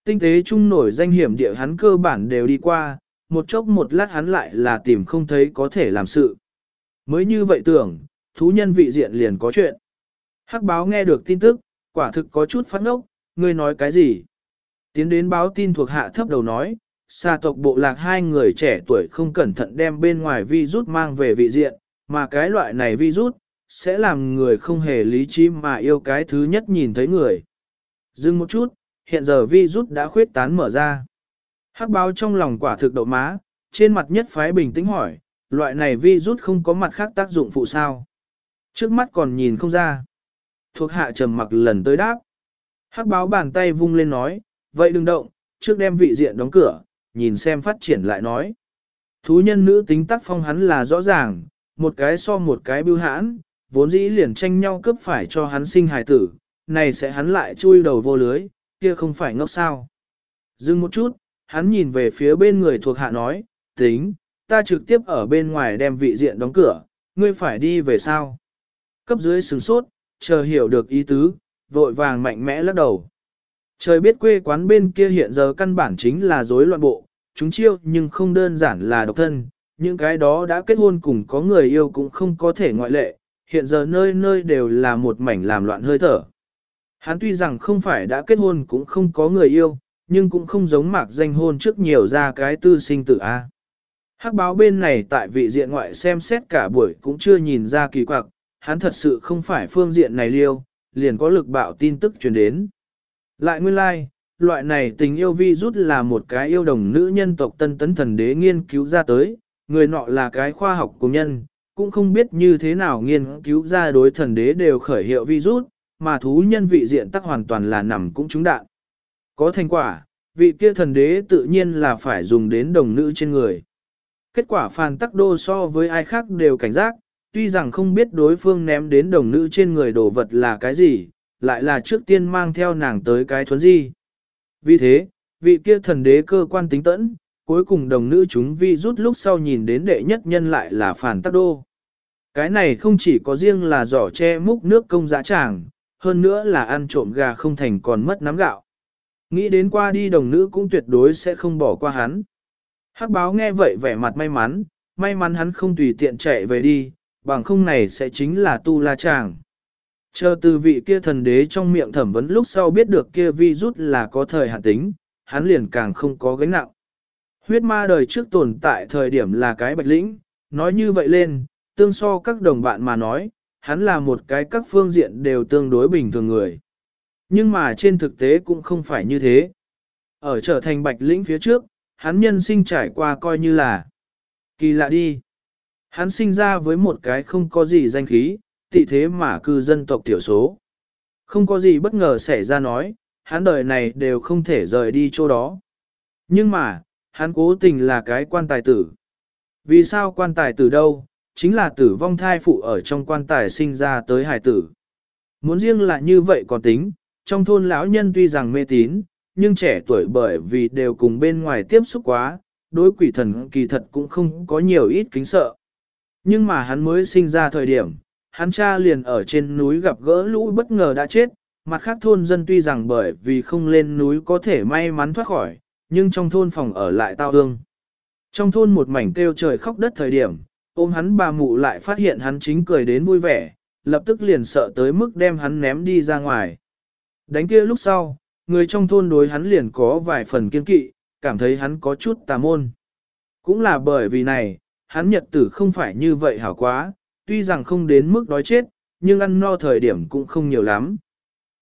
Tinh tế chung nổi danh hiểm địa hắn cơ bản đều đi qua, một chốc một lát hắn lại là tìm không thấy có thể làm sự. Mới như vậy tưởng, thú nhân vị diện liền có chuyện. Hắc báo nghe được tin tức, quả thực có chút phát ngốc, ngươi nói cái gì? Tiến đến báo tin thuộc hạ thấp đầu nói, xa tộc bộ lạc hai người trẻ tuổi không cẩn thận đem bên ngoài vi rút mang về vị diện, mà cái loại này vi rút sẽ làm người không hề lý trí mà yêu cái thứ nhất nhìn thấy người. Dừng một chút, hiện giờ vi rút đã khuyết tán mở ra. Hắc báo trong lòng quả thực đậu má, trên mặt nhất phái bình tĩnh hỏi, loại này vi rút không có mặt khác tác dụng phụ sao. Trước mắt còn nhìn không ra. Thuộc hạ trầm mặc lần tới đáp. Hắc báo bàn tay vung lên nói, vậy đừng động, trước đem vị diện đóng cửa, nhìn xem phát triển lại nói. Thú nhân nữ tính tác phong hắn là rõ ràng, một cái so một cái bưu hãn, vốn dĩ liền tranh nhau cướp phải cho hắn sinh hài tử, này sẽ hắn lại chui đầu vô lưới, kia không phải ngốc sao. Dừng một chút, hắn nhìn về phía bên người thuộc hạ nói, tính, ta trực tiếp ở bên ngoài đem vị diện đóng cửa, ngươi phải đi về sao. Cấp dưới sừng sốt, chờ hiểu được ý tứ, vội vàng mạnh mẽ lắc đầu. Trời biết quê quán bên kia hiện giờ căn bản chính là rối loạn bộ, chúng chiêu nhưng không đơn giản là độc thân, những cái đó đã kết hôn cùng có người yêu cũng không có thể ngoại lệ, hiện giờ nơi nơi đều là một mảnh làm loạn hơi thở. Hắn tuy rằng không phải đã kết hôn cũng không có người yêu, nhưng cũng không giống mạc danh hôn trước nhiều ra cái tư sinh tử A. Hắc báo bên này tại vị diện ngoại xem xét cả buổi cũng chưa nhìn ra kỳ quặc, hắn thật sự không phải phương diện này liêu, liền có lực bạo tin tức truyền đến. Lại nguyên lai, like, loại này tình yêu vi rút là một cái yêu đồng nữ nhân tộc tân tấn thần đế nghiên cứu ra tới, người nọ là cái khoa học của nhân, cũng không biết như thế nào nghiên cứu ra đối thần đế đều khởi hiệu vi rút, mà thú nhân vị diện tắc hoàn toàn là nằm cũng trúng đạn. Có thành quả, vị kia thần đế tự nhiên là phải dùng đến đồng nữ trên người. Kết quả phàn tắc đô so với ai khác đều cảnh giác, tuy rằng không biết đối phương ném đến đồng nữ trên người đồ vật là cái gì, lại là trước tiên mang theo nàng tới cái thuấn di. Vì thế, vị kia thần đế cơ quan tính tẫn, cuối cùng đồng nữ chúng vi rút lúc sau nhìn đến đệ nhất nhân lại là phản tắc đô. Cái này không chỉ có riêng là giỏ che múc nước công dã tràng, hơn nữa là ăn trộm gà không thành còn mất nắm gạo. Nghĩ đến qua đi đồng nữ cũng tuyệt đối sẽ không bỏ qua hắn. Hắc báo nghe vậy vẻ mặt may mắn, may mắn hắn không tùy tiện chạy về đi, bằng không này sẽ chính là tu la chàng. Chờ từ vị kia thần đế trong miệng thẩm vấn lúc sau biết được kia vi rút là có thời hạn tính, hắn liền càng không có gánh nặng. Huyết ma đời trước tồn tại thời điểm là cái bạch lĩnh, nói như vậy lên, tương so các đồng bạn mà nói, hắn là một cái các phương diện đều tương đối bình thường người. Nhưng mà trên thực tế cũng không phải như thế. Ở trở thành bạch lĩnh phía trước, hắn nhân sinh trải qua coi như là kỳ lạ đi. Hắn sinh ra với một cái không có gì danh khí, tị thế mà cư dân tộc thiểu số. Không có gì bất ngờ xảy ra nói, hắn đời này đều không thể rời đi chỗ đó. Nhưng mà, hắn cố tình là cái quan tài tử. Vì sao quan tài tử đâu? Chính là tử vong thai phụ ở trong quan tài sinh ra tới hải tử. Muốn riêng là như vậy còn tính, trong thôn lão nhân tuy rằng mê tín, nhưng trẻ tuổi bởi vì đều cùng bên ngoài tiếp xúc quá, đối quỷ thần kỳ thật cũng không có nhiều ít kính sợ. Nhưng mà hắn mới sinh ra thời điểm, hắn cha liền ở trên núi gặp gỡ lũ bất ngờ đã chết, mặt khác thôn dân tuy rằng bởi vì không lên núi có thể may mắn thoát khỏi, nhưng trong thôn phòng ở lại tao hương. Trong thôn một mảnh kêu trời khóc đất thời điểm, ôm hắn bà mụ lại phát hiện hắn chính cười đến vui vẻ, lập tức liền sợ tới mức đem hắn ném đi ra ngoài. Đánh kia lúc sau, người trong thôn đối hắn liền có vài phần kiên kỵ, cảm thấy hắn có chút tà môn. Cũng là bởi vì này, hắn nhật tử không phải như vậy hảo quá, tuy rằng không đến mức đói chết, nhưng ăn no thời điểm cũng không nhiều lắm.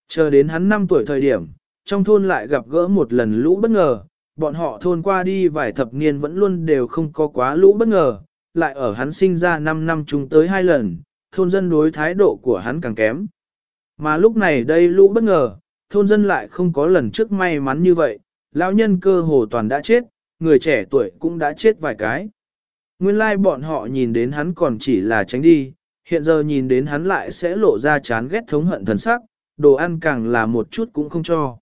Chờ đến hắn 5 tuổi thời điểm, trong thôn lại gặp gỡ một lần lũ bất ngờ, bọn họ thôn qua đi vài thập niên vẫn luôn đều không có quá lũ bất ngờ, lại ở hắn sinh ra 5 năm chung tới hai lần, thôn dân đối thái độ của hắn càng kém. Mà lúc này đây lũ bất ngờ, thôn dân lại không có lần trước may mắn như vậy, lão nhân cơ hồ toàn đã chết, người trẻ tuổi cũng đã chết vài cái. Nguyên lai like bọn họ nhìn đến hắn còn chỉ là tránh đi, hiện giờ nhìn đến hắn lại sẽ lộ ra chán ghét thống hận thần sắc, đồ ăn càng là một chút cũng không cho.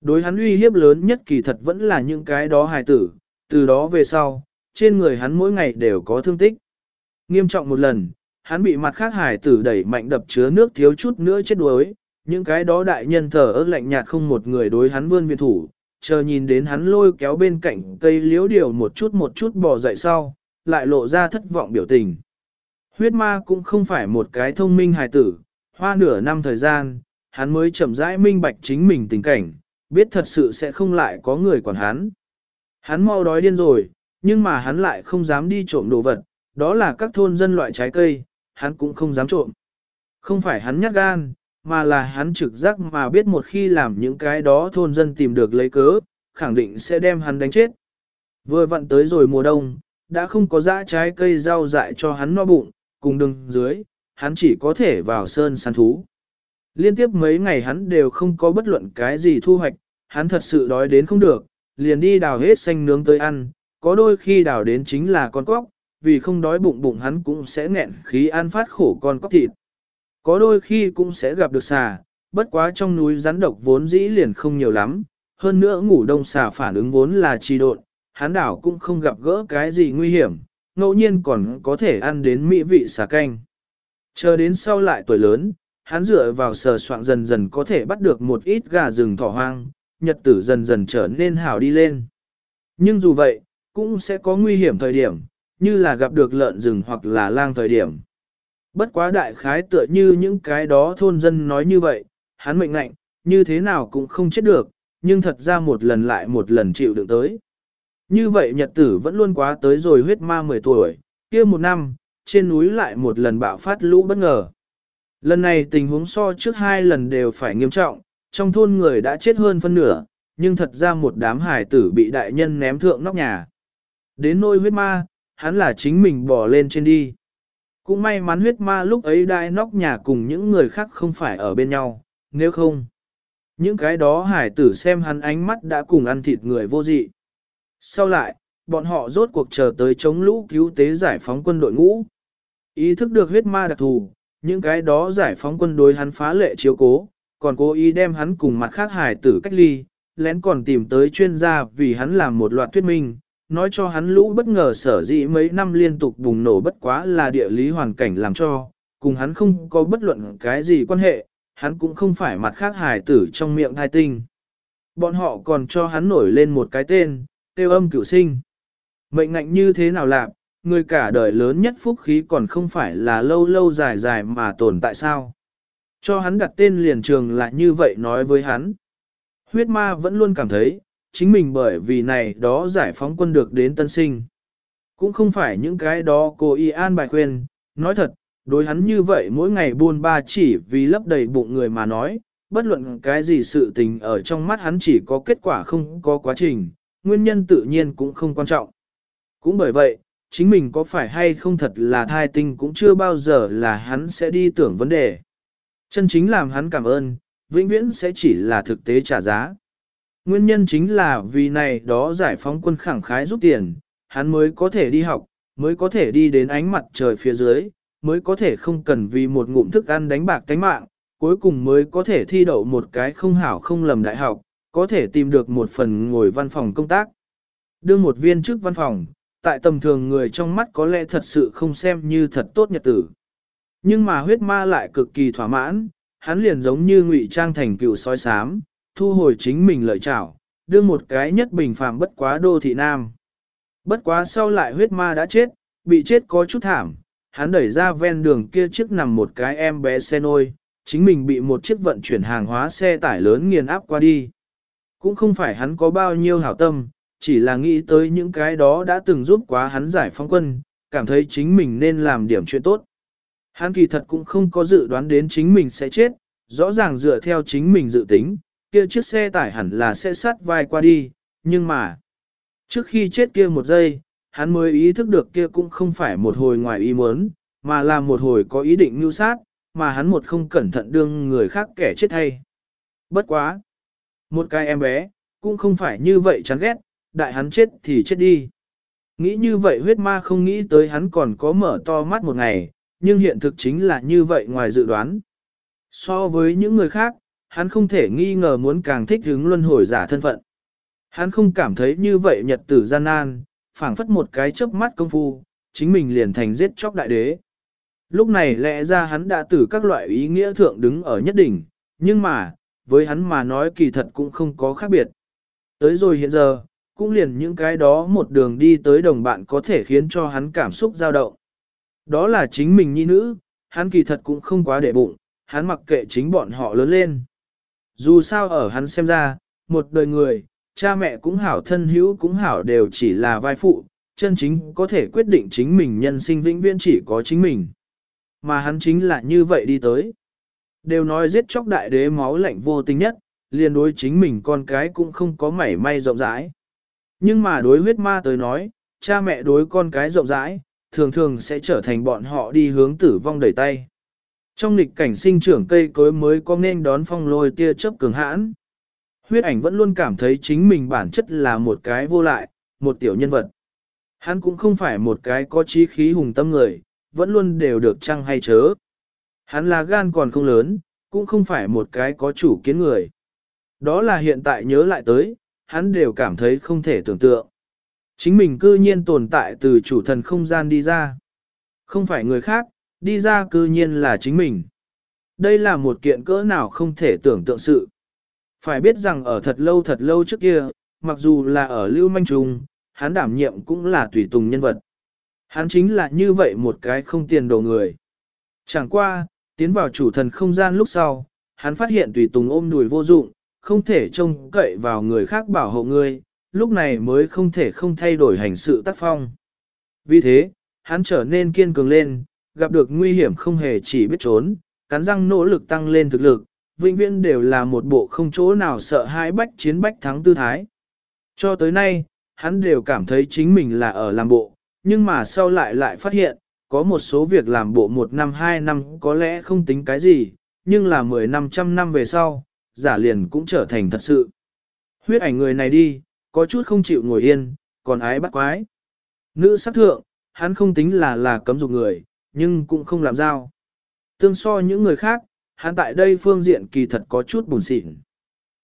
Đối hắn uy hiếp lớn nhất kỳ thật vẫn là những cái đó hài tử, Từ đó về sau, trên người hắn mỗi ngày đều có thương tích. Nghiêm trọng một lần, hắn bị mặt khác hải tử đẩy mạnh đập chứa nước thiếu chút nữa chết đuối, những cái đó đại nhân thờ ơ lạnh nhạt không một người đối hắn vươn viện thủ, chờ nhìn đến hắn lôi kéo bên cạnh cây liếu điều một chút một chút bỏ dậy sau, lại lộ ra thất vọng biểu tình. Huyết ma cũng không phải một cái thông minh hài tử, hoa nửa năm thời gian, hắn mới chậm rãi minh bạch chính mình tình cảnh, biết thật sự sẽ không lại có người quản hắn. Hắn mau đói điên rồi, nhưng mà hắn lại không dám đi trộm đồ vật, đó là các thôn dân loại trái cây, hắn cũng không dám trộm. Không phải hắn nhát gan, mà là hắn trực giác mà biết một khi làm những cái đó thôn dân tìm được lấy cớ, khẳng định sẽ đem hắn đánh chết. Vừa vặn tới rồi mùa đông, đã không có dã trái cây rau dại cho hắn no bụng, cùng đường dưới, hắn chỉ có thể vào sơn săn thú. Liên tiếp mấy ngày hắn đều không có bất luận cái gì thu hoạch, hắn thật sự đói đến không được, liền đi đào hết xanh nướng tới ăn, có đôi khi đào đến chính là con cóc, vì không đói bụng bụng hắn cũng sẽ nghẹn khí ăn phát khổ con cóc thịt. Có đôi khi cũng sẽ gặp được xà, bất quá trong núi rắn độc vốn dĩ liền không nhiều lắm, hơn nữa ngủ đông xà phản ứng vốn là trì độn, hắn đảo cũng không gặp gỡ cái gì nguy hiểm, ngẫu nhiên còn có thể ăn đến mỹ vị xà canh. Chờ đến sau lại tuổi lớn, hắn dựa vào sờ soạn dần dần có thể bắt được một ít gà rừng thỏ hoang, nhật tử dần dần trở nên hảo đi lên. Nhưng dù vậy, cũng sẽ có nguy hiểm thời điểm, như là gặp được lợn rừng hoặc là lang thời điểm. Bất quá đại khái tựa như những cái đó thôn dân nói như vậy, hắn mệnh lạnh, như thế nào cũng không chết được, nhưng thật ra một lần lại một lần chịu đựng tới. Như vậy nhật tử vẫn luôn quá tới rồi huyết ma 10 tuổi, kia một năm, trên núi lại một lần bạo phát lũ bất ngờ. Lần này tình huống so trước hai lần đều phải nghiêm trọng, trong thôn người đã chết hơn phân nửa, nhưng thật ra một đám hải tử bị đại nhân ném thượng nóc nhà. Đến nôi huyết ma, hắn là chính mình bỏ lên trên đi. Cũng may mắn huyết ma lúc ấy đai nóc nhà cùng những người khác không phải ở bên nhau, nếu không. Những cái đó hải tử xem hắn ánh mắt đã cùng ăn thịt người vô dị. Sau lại, bọn họ rốt cuộc chờ tới chống lũ cứu tế giải phóng quân đội ngũ. Ý thức được huyết ma đặc thù, những cái đó giải phóng quân đối hắn phá lệ chiếu cố, còn cố ý đem hắn cùng mặt khác hải tử cách ly, lén còn tìm tới chuyên gia vì hắn làm một loạt thuyết minh, nói cho hắn lũ bất ngờ sở dĩ mấy năm liên tục bùng nổ bất quá là địa lý hoàn cảnh làm cho, cùng hắn không có bất luận cái gì quan hệ, hắn cũng không phải mặt khác hải tử trong miệng thai tinh. Bọn họ còn cho hắn nổi lên một cái tên, tiêu âm cửu sinh. Mệnh ngạnh như thế nào lạc, người cả đời lớn nhất phúc khí còn không phải là lâu lâu dài dài mà tồn tại sao. Cho hắn đặt tên liền trường lại như vậy nói với hắn. Huyết ma vẫn luôn cảm thấy, chính mình bởi vì này đó giải phóng quân được đến tân sinh. Cũng không phải những cái đó cô y an bài khuyên, nói thật, đối hắn như vậy mỗi ngày buôn ba chỉ vì lấp đầy bụng người mà nói, bất luận cái gì sự tình ở trong mắt hắn chỉ có kết quả không có quá trình, nguyên nhân tự nhiên cũng không quan trọng. Cũng bởi vậy, chính mình có phải hay không thật là thai tinh cũng chưa bao giờ là hắn sẽ đi tưởng vấn đề. Chân chính làm hắn cảm ơn, vĩnh viễn sẽ chỉ là thực tế trả giá. Nguyên nhân chính là vì này đó giải phóng quân khẳng khái giúp tiền, hắn mới có thể đi học, mới có thể đi đến ánh mặt trời phía dưới, mới có thể không cần vì một ngụm thức ăn đánh bạc tánh mạng, cuối cùng mới có thể thi đậu một cái không hảo không lầm đại học, có thể tìm được một phần ngồi văn phòng công tác. Đương một viên chức văn phòng, tại tầm thường người trong mắt có lẽ thật sự không xem như thật tốt nhật tử. Nhưng mà huyết ma lại cực kỳ thỏa mãn, hắn liền giống như ngụy trang thành cựu sói sám, thu hồi chính mình lợi trảo, đưa một cái nhất bình phàm bất quá đô thị nam. Bất quá sau lại huyết ma đã chết, bị chết có chút thảm, hắn đẩy ra ven đường kia trước nằm một cái em bé xe nôi, chính mình bị một chiếc vận chuyển hàng hóa xe tải lớn nghiền áp qua đi. Cũng không phải hắn có bao nhiêu hảo tâm, chỉ là nghĩ tới những cái đó đã từng giúp quá hắn giải phóng quân, cảm thấy chính mình nên làm điểm chuyện tốt. Hắn kỳ thật cũng không có dự đoán đến chính mình sẽ chết, rõ ràng dựa theo chính mình dự tính, kia chiếc xe tải hẳn là sẽ sát vai qua đi, nhưng mà, trước khi chết kia một giây, hắn mới ý thức được kia cũng không phải một hồi ngoài ý muốn, mà là một hồi có ý định mưu sát, mà hắn một không cẩn thận đương người khác kẻ chết hay. Bất quá. Một cái em bé, cũng không phải như vậy chán ghét, đại hắn chết thì chết đi. Nghĩ như vậy huyết ma không nghĩ tới hắn còn có mở to mắt một ngày, nhưng hiện thực chính là như vậy ngoài dự đoán. So với những người khác, hắn không thể nghi ngờ muốn càng thích hứng luân hồi giả thân phận. Hắn không cảm thấy như vậy nhật tử gian nan, phảng phất một cái chớp mắt công phu, chính mình liền thành giết chóc đại đế. Lúc này lẽ ra hắn đã từ các loại ý nghĩa thượng đứng ở nhất đỉnh, nhưng mà, với hắn mà nói kỳ thật cũng không có khác biệt. Tới rồi hiện giờ, cũng liền những cái đó một đường đi tới đồng bạn có thể khiến cho hắn cảm xúc dao động. Đó là chính mình nhi nữ, hắn kỳ thật cũng không quá để bụng, hắn mặc kệ chính bọn họ lớn lên. Dù sao ở hắn xem ra, một đời người, cha mẹ cũng hảo thân hữu cũng hảo đều chỉ là vai phụ, chân chính có thể quyết định chính mình nhân sinh vĩnh viễn chỉ có chính mình. Mà hắn chính là như vậy đi tới. Đều nói giết chóc đại đế máu lạnh vô tình nhất, liền đối chính mình con cái cũng không có mảy may rộng rãi. Nhưng mà đối huyết ma tới nói, cha mẹ đối con cái rộng rãi, thường thường sẽ trở thành bọn họ đi hướng tử vong đẩy tay. Trong lịch cảnh sinh trưởng cây cối mới có nên đón phong lôi tia chớp cường hãn. Huyết ảnh vẫn luôn cảm thấy chính mình bản chất là một cái vô lại, một tiểu nhân vật. Hắn cũng không phải một cái có trí khí hùng tâm người, vẫn luôn đều được trăng hay chớ. Hắn là gan còn không lớn, cũng không phải một cái có chủ kiến người. Đó là hiện tại nhớ lại tới, hắn đều cảm thấy không thể tưởng tượng. Chính mình cư nhiên tồn tại từ chủ thần không gian đi ra. Không phải người khác, đi ra cư nhiên là chính mình. Đây là một kiện cỡ nào không thể tưởng tượng sự. Phải biết rằng ở thật lâu thật lâu trước kia, mặc dù là ở lưu manh trùng, hắn đảm nhiệm cũng là tùy tùng nhân vật. Hắn chính là như vậy một cái không tiền đồ người. Chẳng qua, tiến vào chủ thần không gian lúc sau, hắn phát hiện tùy tùng ôm đùi vô dụng, không thể trông cậy vào người khác bảo hộ ngươi, lúc này mới không thể không thay đổi hành sự tác phong. Vì thế, hắn trở nên kiên cường lên, gặp được nguy hiểm không hề chỉ biết trốn, cắn răng nỗ lực tăng lên thực lực, vĩnh viễn đều là một bộ không chỗ nào sợ hãi bách chiến bách thắng tư thái. Cho tới nay, hắn đều cảm thấy chính mình là ở làm bộ, nhưng mà sau lại lại phát hiện, có một số việc làm bộ một năm hai năm có lẽ không tính cái gì, nhưng là mười năm trăm năm về sau, giả liền cũng trở thành thật sự. Huyết ảnh người này đi, có chút không chịu ngồi yên, còn ái bắt quái. Nữ sắc thượng, hắn không tính là là cấm dục người, nhưng cũng không làm giao. Tương so những người khác, hắn tại đây phương diện kỳ thật có chút buồn xịn.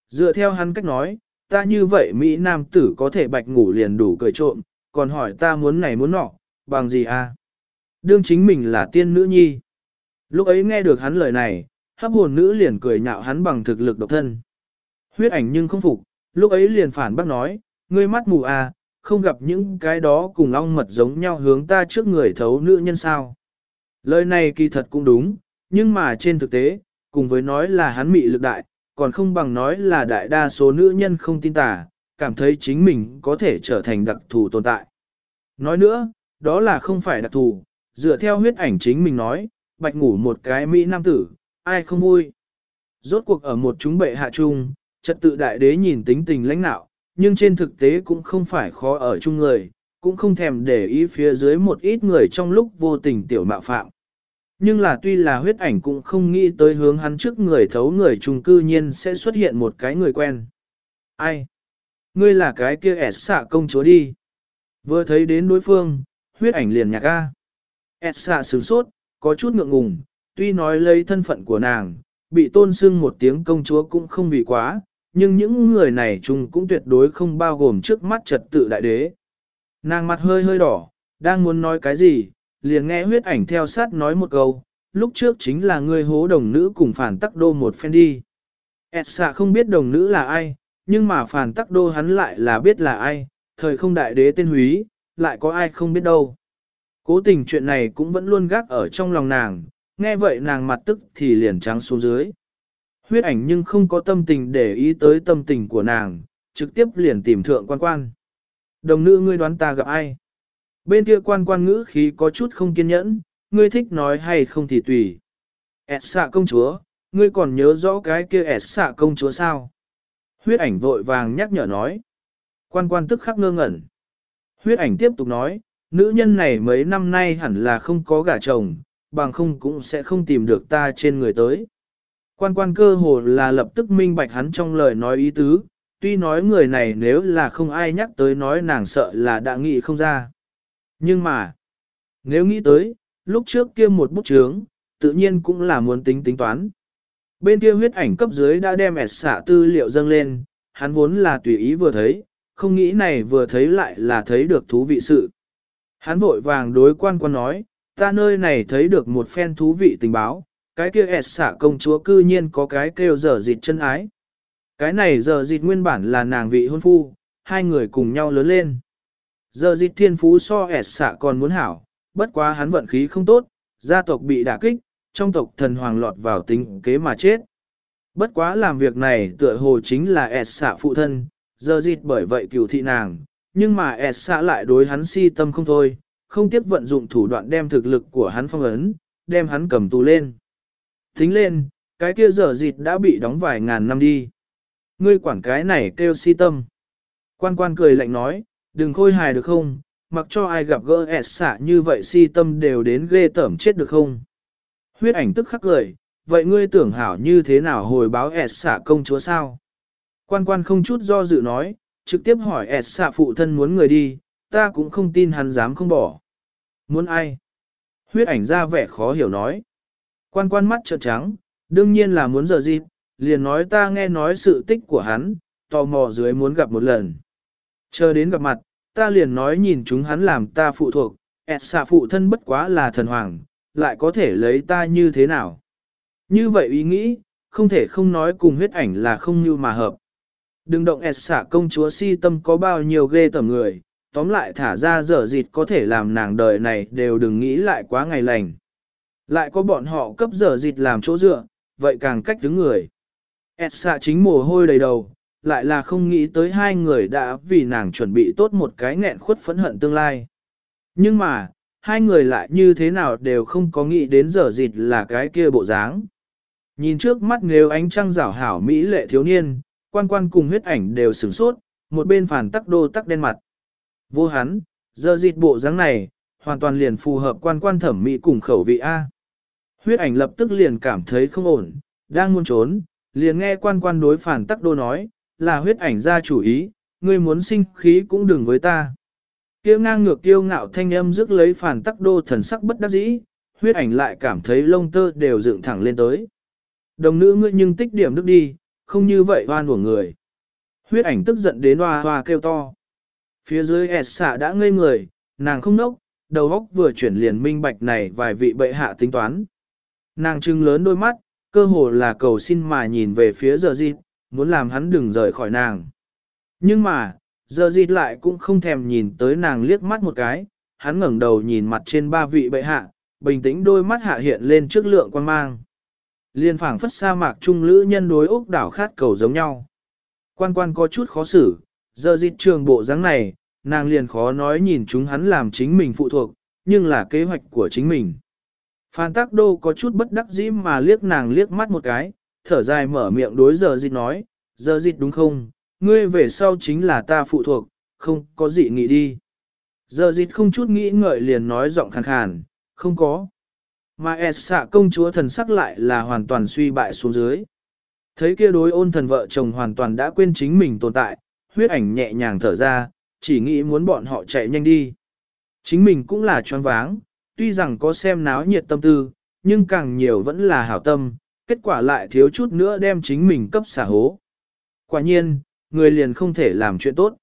Dựa theo hắn cách nói, ta như vậy Mỹ Nam tử có thể bạch ngủ liền đủ cười trộm, còn hỏi ta muốn này muốn nọ, bằng gì à? Đương chính mình là tiên nữ nhi. Lúc ấy nghe được hắn lời này, hấp hồn nữ liền cười nhạo hắn bằng thực lực độc thân. Huyết ảnh nhưng không phục, lúc ấy liền phản bác nói, ngươi mắt mù à, không gặp những cái đó cùng ong mật giống nhau hướng ta trước người thấu nữ nhân sao. Lời này kỳ thật cũng đúng, nhưng mà trên thực tế, cùng với nói là hắn mị lực đại, còn không bằng nói là đại đa số nữ nhân không tin tà, cảm thấy chính mình có thể trở thành đặc thù tồn tại. Nói nữa, đó là không phải đặc thù, dựa theo huyết ảnh chính mình nói, bạch ngủ một cái Mỹ nam tử, ai không vui. Rốt cuộc ở một chúng bệ hạ chung, trật tự đại đế nhìn tính tình lãnh nạo, nhưng trên thực tế cũng không phải khó ở chung người, cũng không thèm để ý phía dưới một ít người trong lúc vô tình tiểu mạo phạm. Nhưng là tuy là huyết ảnh cũng không nghĩ tới hướng hắn trước người thấu người trùng cư nhiên sẽ xuất hiện một cái người quen. Ai? Ngươi là cái kia ẻ xạ công chúa đi. Vừa thấy đến đối phương, huyết ảnh liền nhạc ga ẻs sửng sốt, có chút ngượng ngùng, tuy nói lấy thân phận của nàng, bị tôn sưng một tiếng công chúa cũng không vì quá, nhưng những người này chung cũng tuyệt đối không bao gồm trước mắt trật tự đại đế. Nàng mặt hơi hơi đỏ, đang muốn nói cái gì, liền nghe huyết ảnh theo sát nói một câu, lúc trước chính là người hố đồng nữ cùng phản tắc đô một phen đi. ẹt không biết đồng nữ là ai, nhưng mà phản tắc đô hắn lại là biết là ai, thời không đại đế tên húy, lại có ai không biết đâu. Cố tình chuyện này cũng vẫn luôn gác ở trong lòng nàng, nghe vậy nàng mặt tức thì liền trắng xuống dưới. Huyết ảnh nhưng không có tâm tình để ý tới tâm tình của nàng, trực tiếp liền tìm thượng quan quan. Đồng nữ ngươi đoán ta gặp ai? Bên kia quan quan ngữ khí có chút không kiên nhẫn, ngươi thích nói hay không thì tùy. Ẹt xạ công chúa, ngươi còn nhớ rõ cái kia ẹt xạ công chúa sao? Huyết ảnh vội vàng nhắc nhở nói. Quan quan tức khắc ngơ ngẩn. Huyết ảnh tiếp tục nói, nữ nhân này mấy năm nay hẳn là không có gả chồng, bằng không cũng sẽ không tìm được ta trên người tới. Quan quan cơ hồ là lập tức minh bạch hắn trong lời nói ý tứ, tuy nói người này nếu là không ai nhắc tới nói nàng sợ là đã nghĩ không ra. Nhưng mà, nếu nghĩ tới, lúc trước kia một bút chướng, tự nhiên cũng là muốn tính tính toán. Bên kia huyết ảnh cấp dưới đã đem ẹt xạ tư liệu dâng lên, hắn vốn là tùy ý vừa thấy, không nghĩ này vừa thấy lại là thấy được thú vị sự. Hắn vội vàng đối quan quan nói, ta nơi này thấy được một phen thú vị tình báo, cái kia ẹt xả công chúa cư nhiên có cái kêu dở dịt chân ái. Cái này giờ dịt nguyên bản là nàng vị hôn phu, hai người cùng nhau lớn lên. Giờ dịt thiên phú so ẹt xả còn muốn hảo, bất quá hắn vận khí không tốt, gia tộc bị đả kích, trong tộc thần hoàng lọt vào tính kế mà chết. Bất quá làm việc này tựa hồ chính là ẹt xạ phụ thân, giờ dịt bởi vậy cửu thị nàng, nhưng mà ẹt lại đối hắn si tâm không thôi, không tiếp vận dụng thủ đoạn đem thực lực của hắn phong ấn, đem hắn cầm tù lên. Tính lên, cái kia dở dịt đã bị đóng vài ngàn năm đi. Ngươi quản cái này kêu si tâm. Quan quan cười lạnh nói, đừng khôi hài được không, mặc cho ai gặp gỡ ẹt xạ như vậy si tâm đều đến ghê tởm chết được không. Huyết ảnh tức khắc cười, vậy ngươi tưởng hảo như thế nào hồi báo ẹt xạ công chúa sao? Quan quan không chút do dự nói, trực tiếp hỏi S xạ phụ thân muốn người đi, ta cũng không tin hắn dám không bỏ. Muốn ai? Huyết ảnh ra vẻ khó hiểu nói. Quan quan mắt trợn trắng, đương nhiên là muốn giờ gì, liền nói ta nghe nói sự tích của hắn, tò mò dưới muốn gặp một lần. Chờ đến gặp mặt, ta liền nói nhìn chúng hắn làm ta phụ thuộc, ẹt xạ phụ thân bất quá là thần hoàng, lại có thể lấy ta như thế nào. Như vậy ý nghĩ, không thể không nói cùng huyết ảnh là không như mà hợp. Đừng động ẹt xả công chúa si tâm có bao nhiêu ghê tởm người, tóm lại thả ra dở dịt có thể làm nàng đời này đều đừng nghĩ lại quá ngày lành. Lại có bọn họ cấp dở dịt làm chỗ dựa, vậy càng cách đứng người. ẹt xạ chính mồ hôi đầy đầu, lại là không nghĩ tới hai người đã vì nàng chuẩn bị tốt một cái nghẹn khuất phẫn hận tương lai. Nhưng mà, hai người lại như thế nào đều không có nghĩ đến dở dịt là cái kia bộ dáng. Nhìn trước mắt nếu ánh trăng rảo hảo mỹ lệ thiếu niên, quan quan cùng huyết ảnh đều sửng sốt, một bên phản tắc đô tắc đen mặt. Vô hắn, giờ dịt bộ dáng này, hoàn toàn liền phù hợp quan quan thẩm mỹ cùng khẩu vị A. Huyết ảnh lập tức liền cảm thấy không ổn, đang muốn trốn, liền nghe quan quan đối phản tắc đô nói, là huyết ảnh ra chủ ý, ngươi muốn sinh khí cũng đừng với ta. Kiêu ngang ngược kiêu ngạo thanh âm rước lấy phản tắc đô thần sắc bất đắc dĩ, huyết ảnh lại cảm thấy lông tơ đều dựng thẳng lên tới. Đồng nữ ngươi nhưng tích điểm đức đi, không như vậy hoan của người. Huyết ảnh tức giận đến hoa hoa kêu to. Phía dưới ẹt xạ đã ngây người, nàng không nốc, đầu óc vừa chuyển liền minh bạch này vài vị bệ hạ tính toán. Nàng trưng lớn đôi mắt, cơ hồ là cầu xin mà nhìn về phía giờ dịp, muốn làm hắn đừng rời khỏi nàng. Nhưng mà, giờ dịt lại cũng không thèm nhìn tới nàng liếc mắt một cái, hắn ngẩng đầu nhìn mặt trên ba vị bệ hạ, bình tĩnh đôi mắt hạ hiện lên trước lượng quan mang. Liên phảng phất sa mạc trung lữ nhân đối ốc đảo khát cầu giống nhau. Quan quan có chút khó xử, giờ dịch trường bộ dáng này, nàng liền khó nói nhìn chúng hắn làm chính mình phụ thuộc, nhưng là kế hoạch của chính mình. Phan Tắc Đô có chút bất đắc dĩ mà liếc nàng liếc mắt một cái, thở dài mở miệng đối giờ dịch nói, giờ dịch đúng không, ngươi về sau chính là ta phụ thuộc, không có gì nghĩ đi. Giờ dịch không chút nghĩ ngợi liền nói giọng khàn khàn, không có. Mà S xạ công chúa thần sắc lại là hoàn toàn suy bại xuống dưới. Thấy kia đối ôn thần vợ chồng hoàn toàn đã quên chính mình tồn tại, huyết ảnh nhẹ nhàng thở ra, chỉ nghĩ muốn bọn họ chạy nhanh đi. Chính mình cũng là choáng váng, tuy rằng có xem náo nhiệt tâm tư, nhưng càng nhiều vẫn là hảo tâm, kết quả lại thiếu chút nữa đem chính mình cấp xả hố. Quả nhiên, người liền không thể làm chuyện tốt.